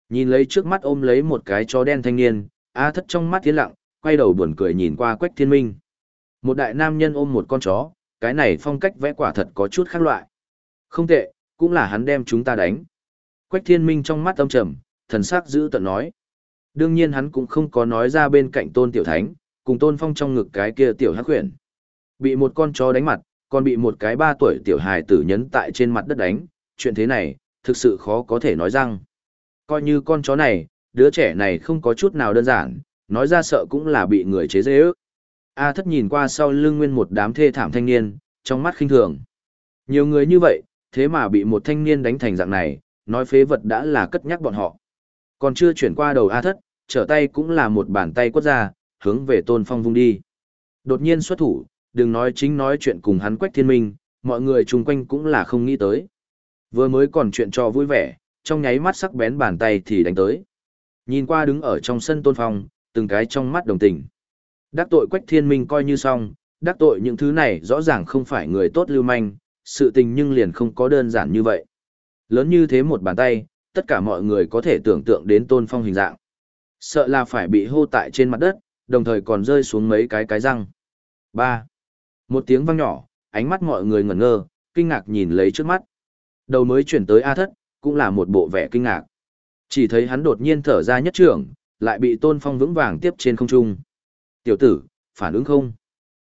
Nhìn lấy trước mắt ôm lấy một cái chó đen thanh niên, A thất trong mắt tiến lặng, quay đầu buồn cười nhìn qua Quách Thiên Minh. Một đại nam nhân ôm một con chó, cái này phong cách vẽ quả thật có chút khác loại. Không tệ, cũng là hắn đem chúng ta đánh. Quách Thiên Minh trong mắt âm trầm, thần sắc giữ tận nói. Đương nhiên hắn cũng không có nói ra bên cạnh Tôn Tiểu Thánh, cùng Tôn Phong trong ngực cái kia tiểu hắc huyền. Bị một con chó đánh mặt, còn bị một cái ba tuổi tiểu hài tử nhấn tại trên mặt đất đánh, chuyện thế này, thực sự khó có thể nói rằng. Coi như con chó này, đứa trẻ này không có chút nào đơn giản, nói ra sợ cũng là bị người chế dễ ước. A thất nhìn qua sau lưng nguyên một đám thê thảm thanh niên, trong mắt khinh thường. Nhiều người như vậy, thế mà bị một thanh niên đánh thành dạng này, nói phế vật đã là cất nhắc bọn họ. Còn chưa chuyển qua đầu A thất, trở tay cũng là một bàn tay quất ra, hướng về tôn phong vung đi. Đột nhiên xuất thủ, đừng nói chính nói chuyện cùng hắn quách thiên minh, mọi người chung quanh cũng là không nghĩ tới. Vừa mới còn chuyện cho vui vẻ, trong nháy mắt sắc bén bàn tay thì đánh tới. Nhìn qua đứng ở trong sân tôn phong, từng cái trong mắt đồng tình. Đắc tội quách thiên minh coi như xong, đắc tội những thứ này rõ ràng không phải người tốt lưu manh, sự tình nhưng liền không có đơn giản như vậy. Lớn như thế một bàn tay, tất cả mọi người có thể tưởng tượng đến tôn phong hình dạng. Sợ là phải bị hô tại trên mặt đất, đồng thời còn rơi xuống mấy cái cái răng. 3. Một tiếng vang nhỏ, ánh mắt mọi người ngẩn ngơ, kinh ngạc nhìn lấy trước mắt. Đầu mới chuyển tới A thất, cũng là một bộ vẻ kinh ngạc. Chỉ thấy hắn đột nhiên thở ra nhất trưởng, lại bị tôn phong vững vàng tiếp trên không trung. Tiểu tử, phản ứng không?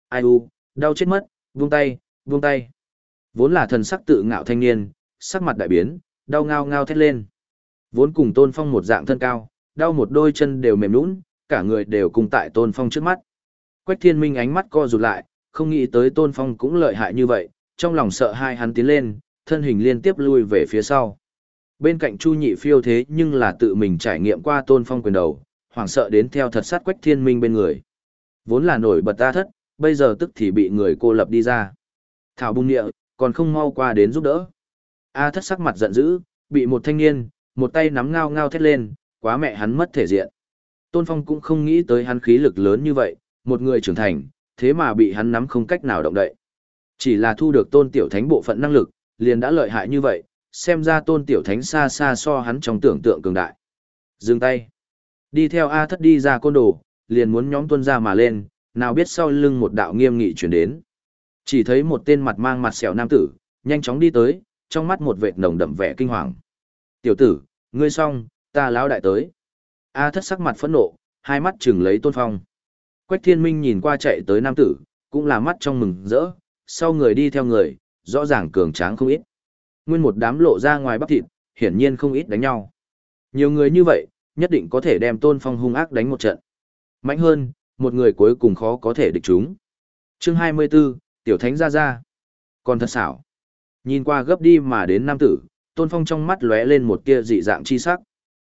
Ai u, đau chết mất, buông tay, buông tay. Vốn là thần sắc tự ngạo thanh niên, sắc mặt đại biến, đau ngao ngao thét lên. Vốn cùng tôn phong một dạng thân cao, đau một đôi chân đều mềm nũng, cả người đều cùng tại tôn phong trước mắt. Quách thiên minh ánh mắt co rụt lại, không nghĩ tới tôn phong cũng lợi hại như vậy, trong lòng sợ hai hắn tiến lên, thân hình liên tiếp lui về phía sau. Bên cạnh Chu Nhị phiêu thế nhưng là tự mình trải nghiệm qua tôn phong quyền đầu, hoảng sợ đến theo thật sát quách thiên minh bên người. Vốn là nổi bật ta thất, bây giờ tức thì bị người cô lập đi ra. Thảo bung địa, còn không mau qua đến giúp đỡ. A thất sắc mặt giận dữ, bị một thanh niên, một tay nắm ngao ngao thét lên, quá mẹ hắn mất thể diện. Tôn Phong cũng không nghĩ tới hắn khí lực lớn như vậy, một người trưởng thành, thế mà bị hắn nắm không cách nào động đậy. Chỉ là thu được tôn tiểu thánh bộ phận năng lực, liền đã lợi hại như vậy, xem ra tôn tiểu thánh xa xa so hắn trong tưởng tượng cường đại. Dừng tay. Đi theo A thất đi ra côn đồ, liền muốn nhóm tuân ra mà lên, nào biết sau lưng một đạo nghiêm nghị chuyển đến. Chỉ thấy một tên mặt mang mặt sẹo nam tử, nhanh chóng đi tới, trong mắt một vệt nồng đậm vẻ kinh hoàng. Tiểu tử, ngươi xong, ta lão đại tới. A thất sắc mặt phẫn nộ, hai mắt chừng lấy tôn phong. Quách thiên minh nhìn qua chạy tới nam tử, cũng là mắt trong mừng rỡ, sau người đi theo người, rõ ràng cường tráng không ít. Nguyên một đám lộ ra ngoài bắp thịt, hiển nhiên không ít đánh nhau. Nhiều người như vậy, nhất định có thể đem tôn phong hung ác đánh một trận. Mạnh hơn, một người cuối cùng khó có thể địch chúng. Chương 24, Tiểu Thánh ra ra. Còn thật xảo. Nhìn qua gấp đi mà đến nam tử, tôn phong trong mắt lóe lên một tia dị dạng chi sắc.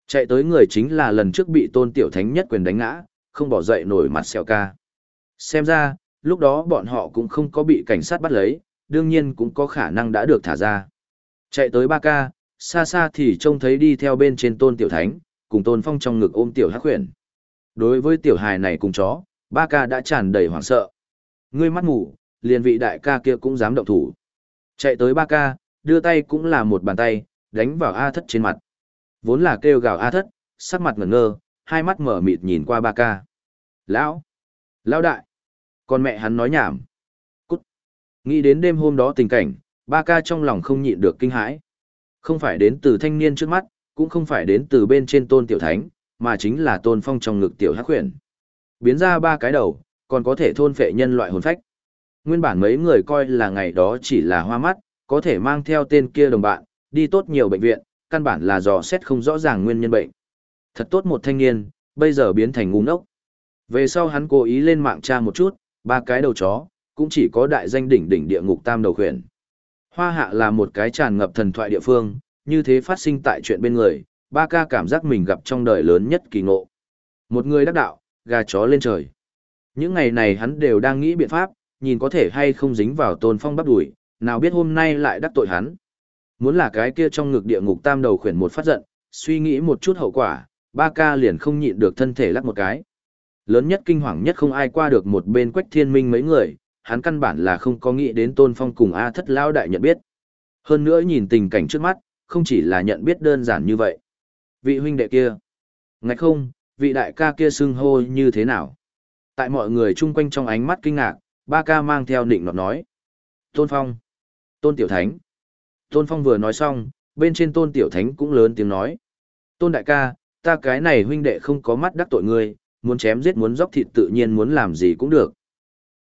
Chạy tới người chính là lần trước bị tôn tiểu thánh nhất quyền đánh ngã, không bỏ dậy nổi mặt xèo ca. Xem ra, lúc đó bọn họ cũng không có bị cảnh sát bắt lấy, đương nhiên cũng có khả năng đã được thả ra. Chạy tới ba ca, xa xa thì trông thấy đi theo bên trên tôn tiểu thánh, cùng tôn phong trong ngực ôm tiểu hắc huyền. Đối với tiểu hài này cùng chó, ba ca đã tràn đầy hoảng sợ. Ngươi mắt ngủ, liền vị đại ca kia cũng dám động thủ. Chạy tới ba ca, đưa tay cũng là một bàn tay, đánh vào A thất trên mặt. Vốn là kêu gào A thất, sắc mặt ngẩn ngơ, hai mắt mở mịt nhìn qua ba ca. Lão! Lão đại! Con mẹ hắn nói nhảm. Cút! Nghĩ đến đêm hôm đó tình cảnh, ba ca trong lòng không nhịn được kinh hãi. Không phải đến từ thanh niên trước mắt, cũng không phải đến từ bên trên tôn tiểu thánh, mà chính là tôn phong trong ngực tiểu hắc khuyển. Biến ra ba cái đầu, còn có thể thôn phệ nhân loại hồn phách. Nguyên bản mấy người coi là ngày đó chỉ là hoa mắt, có thể mang theo tên kia đồng bạn, đi tốt nhiều bệnh viện, căn bản là dò xét không rõ ràng nguyên nhân bệnh. Thật tốt một thanh niên, bây giờ biến thành ngu ngốc. Về sau hắn cố ý lên mạng tra một chút, ba cái đầu chó, cũng chỉ có đại danh đỉnh đỉnh địa ngục tam đầu khuyển. Hoa hạ là một cái tràn ngập thần thoại địa phương, như thế phát sinh tại chuyện bên người, ba ca cảm giác mình gặp trong đời lớn nhất kỳ ngộ. Một người đắc đạo, gà chó lên trời. Những ngày này hắn đều đang nghĩ biện pháp, nhìn có thể hay không dính vào tôn phong bắp đùi, nào biết hôm nay lại đắc tội hắn. Muốn là cái kia trong ngực địa ngục tam đầu khuyển một phát giận, suy nghĩ một chút hậu quả, ba ca liền không nhịn được thân thể lắc một cái. Lớn nhất kinh hoàng nhất không ai qua được một bên quách thiên minh mấy người, hắn căn bản là không có nghĩ đến tôn phong cùng A thất lao đại nhận biết. Hơn nữa nhìn tình cảnh trước mắt, không chỉ là nhận biết đơn giản như vậy. Vị huynh đệ kia. Ngạch không, vị đại ca kia xưng hô như thế nào? Tại mọi người chung quanh trong ánh mắt kinh ngạc, ba ca mang theo nịnh nọt nói. Tôn Phong. Tôn Tiểu Thánh. Tôn Phong vừa nói xong, bên trên Tôn Tiểu Thánh cũng lớn tiếng nói. Tôn Đại ca, ta cái này huynh đệ không có mắt đắc tội ngươi, muốn chém giết muốn dốc thịt tự nhiên muốn làm gì cũng được.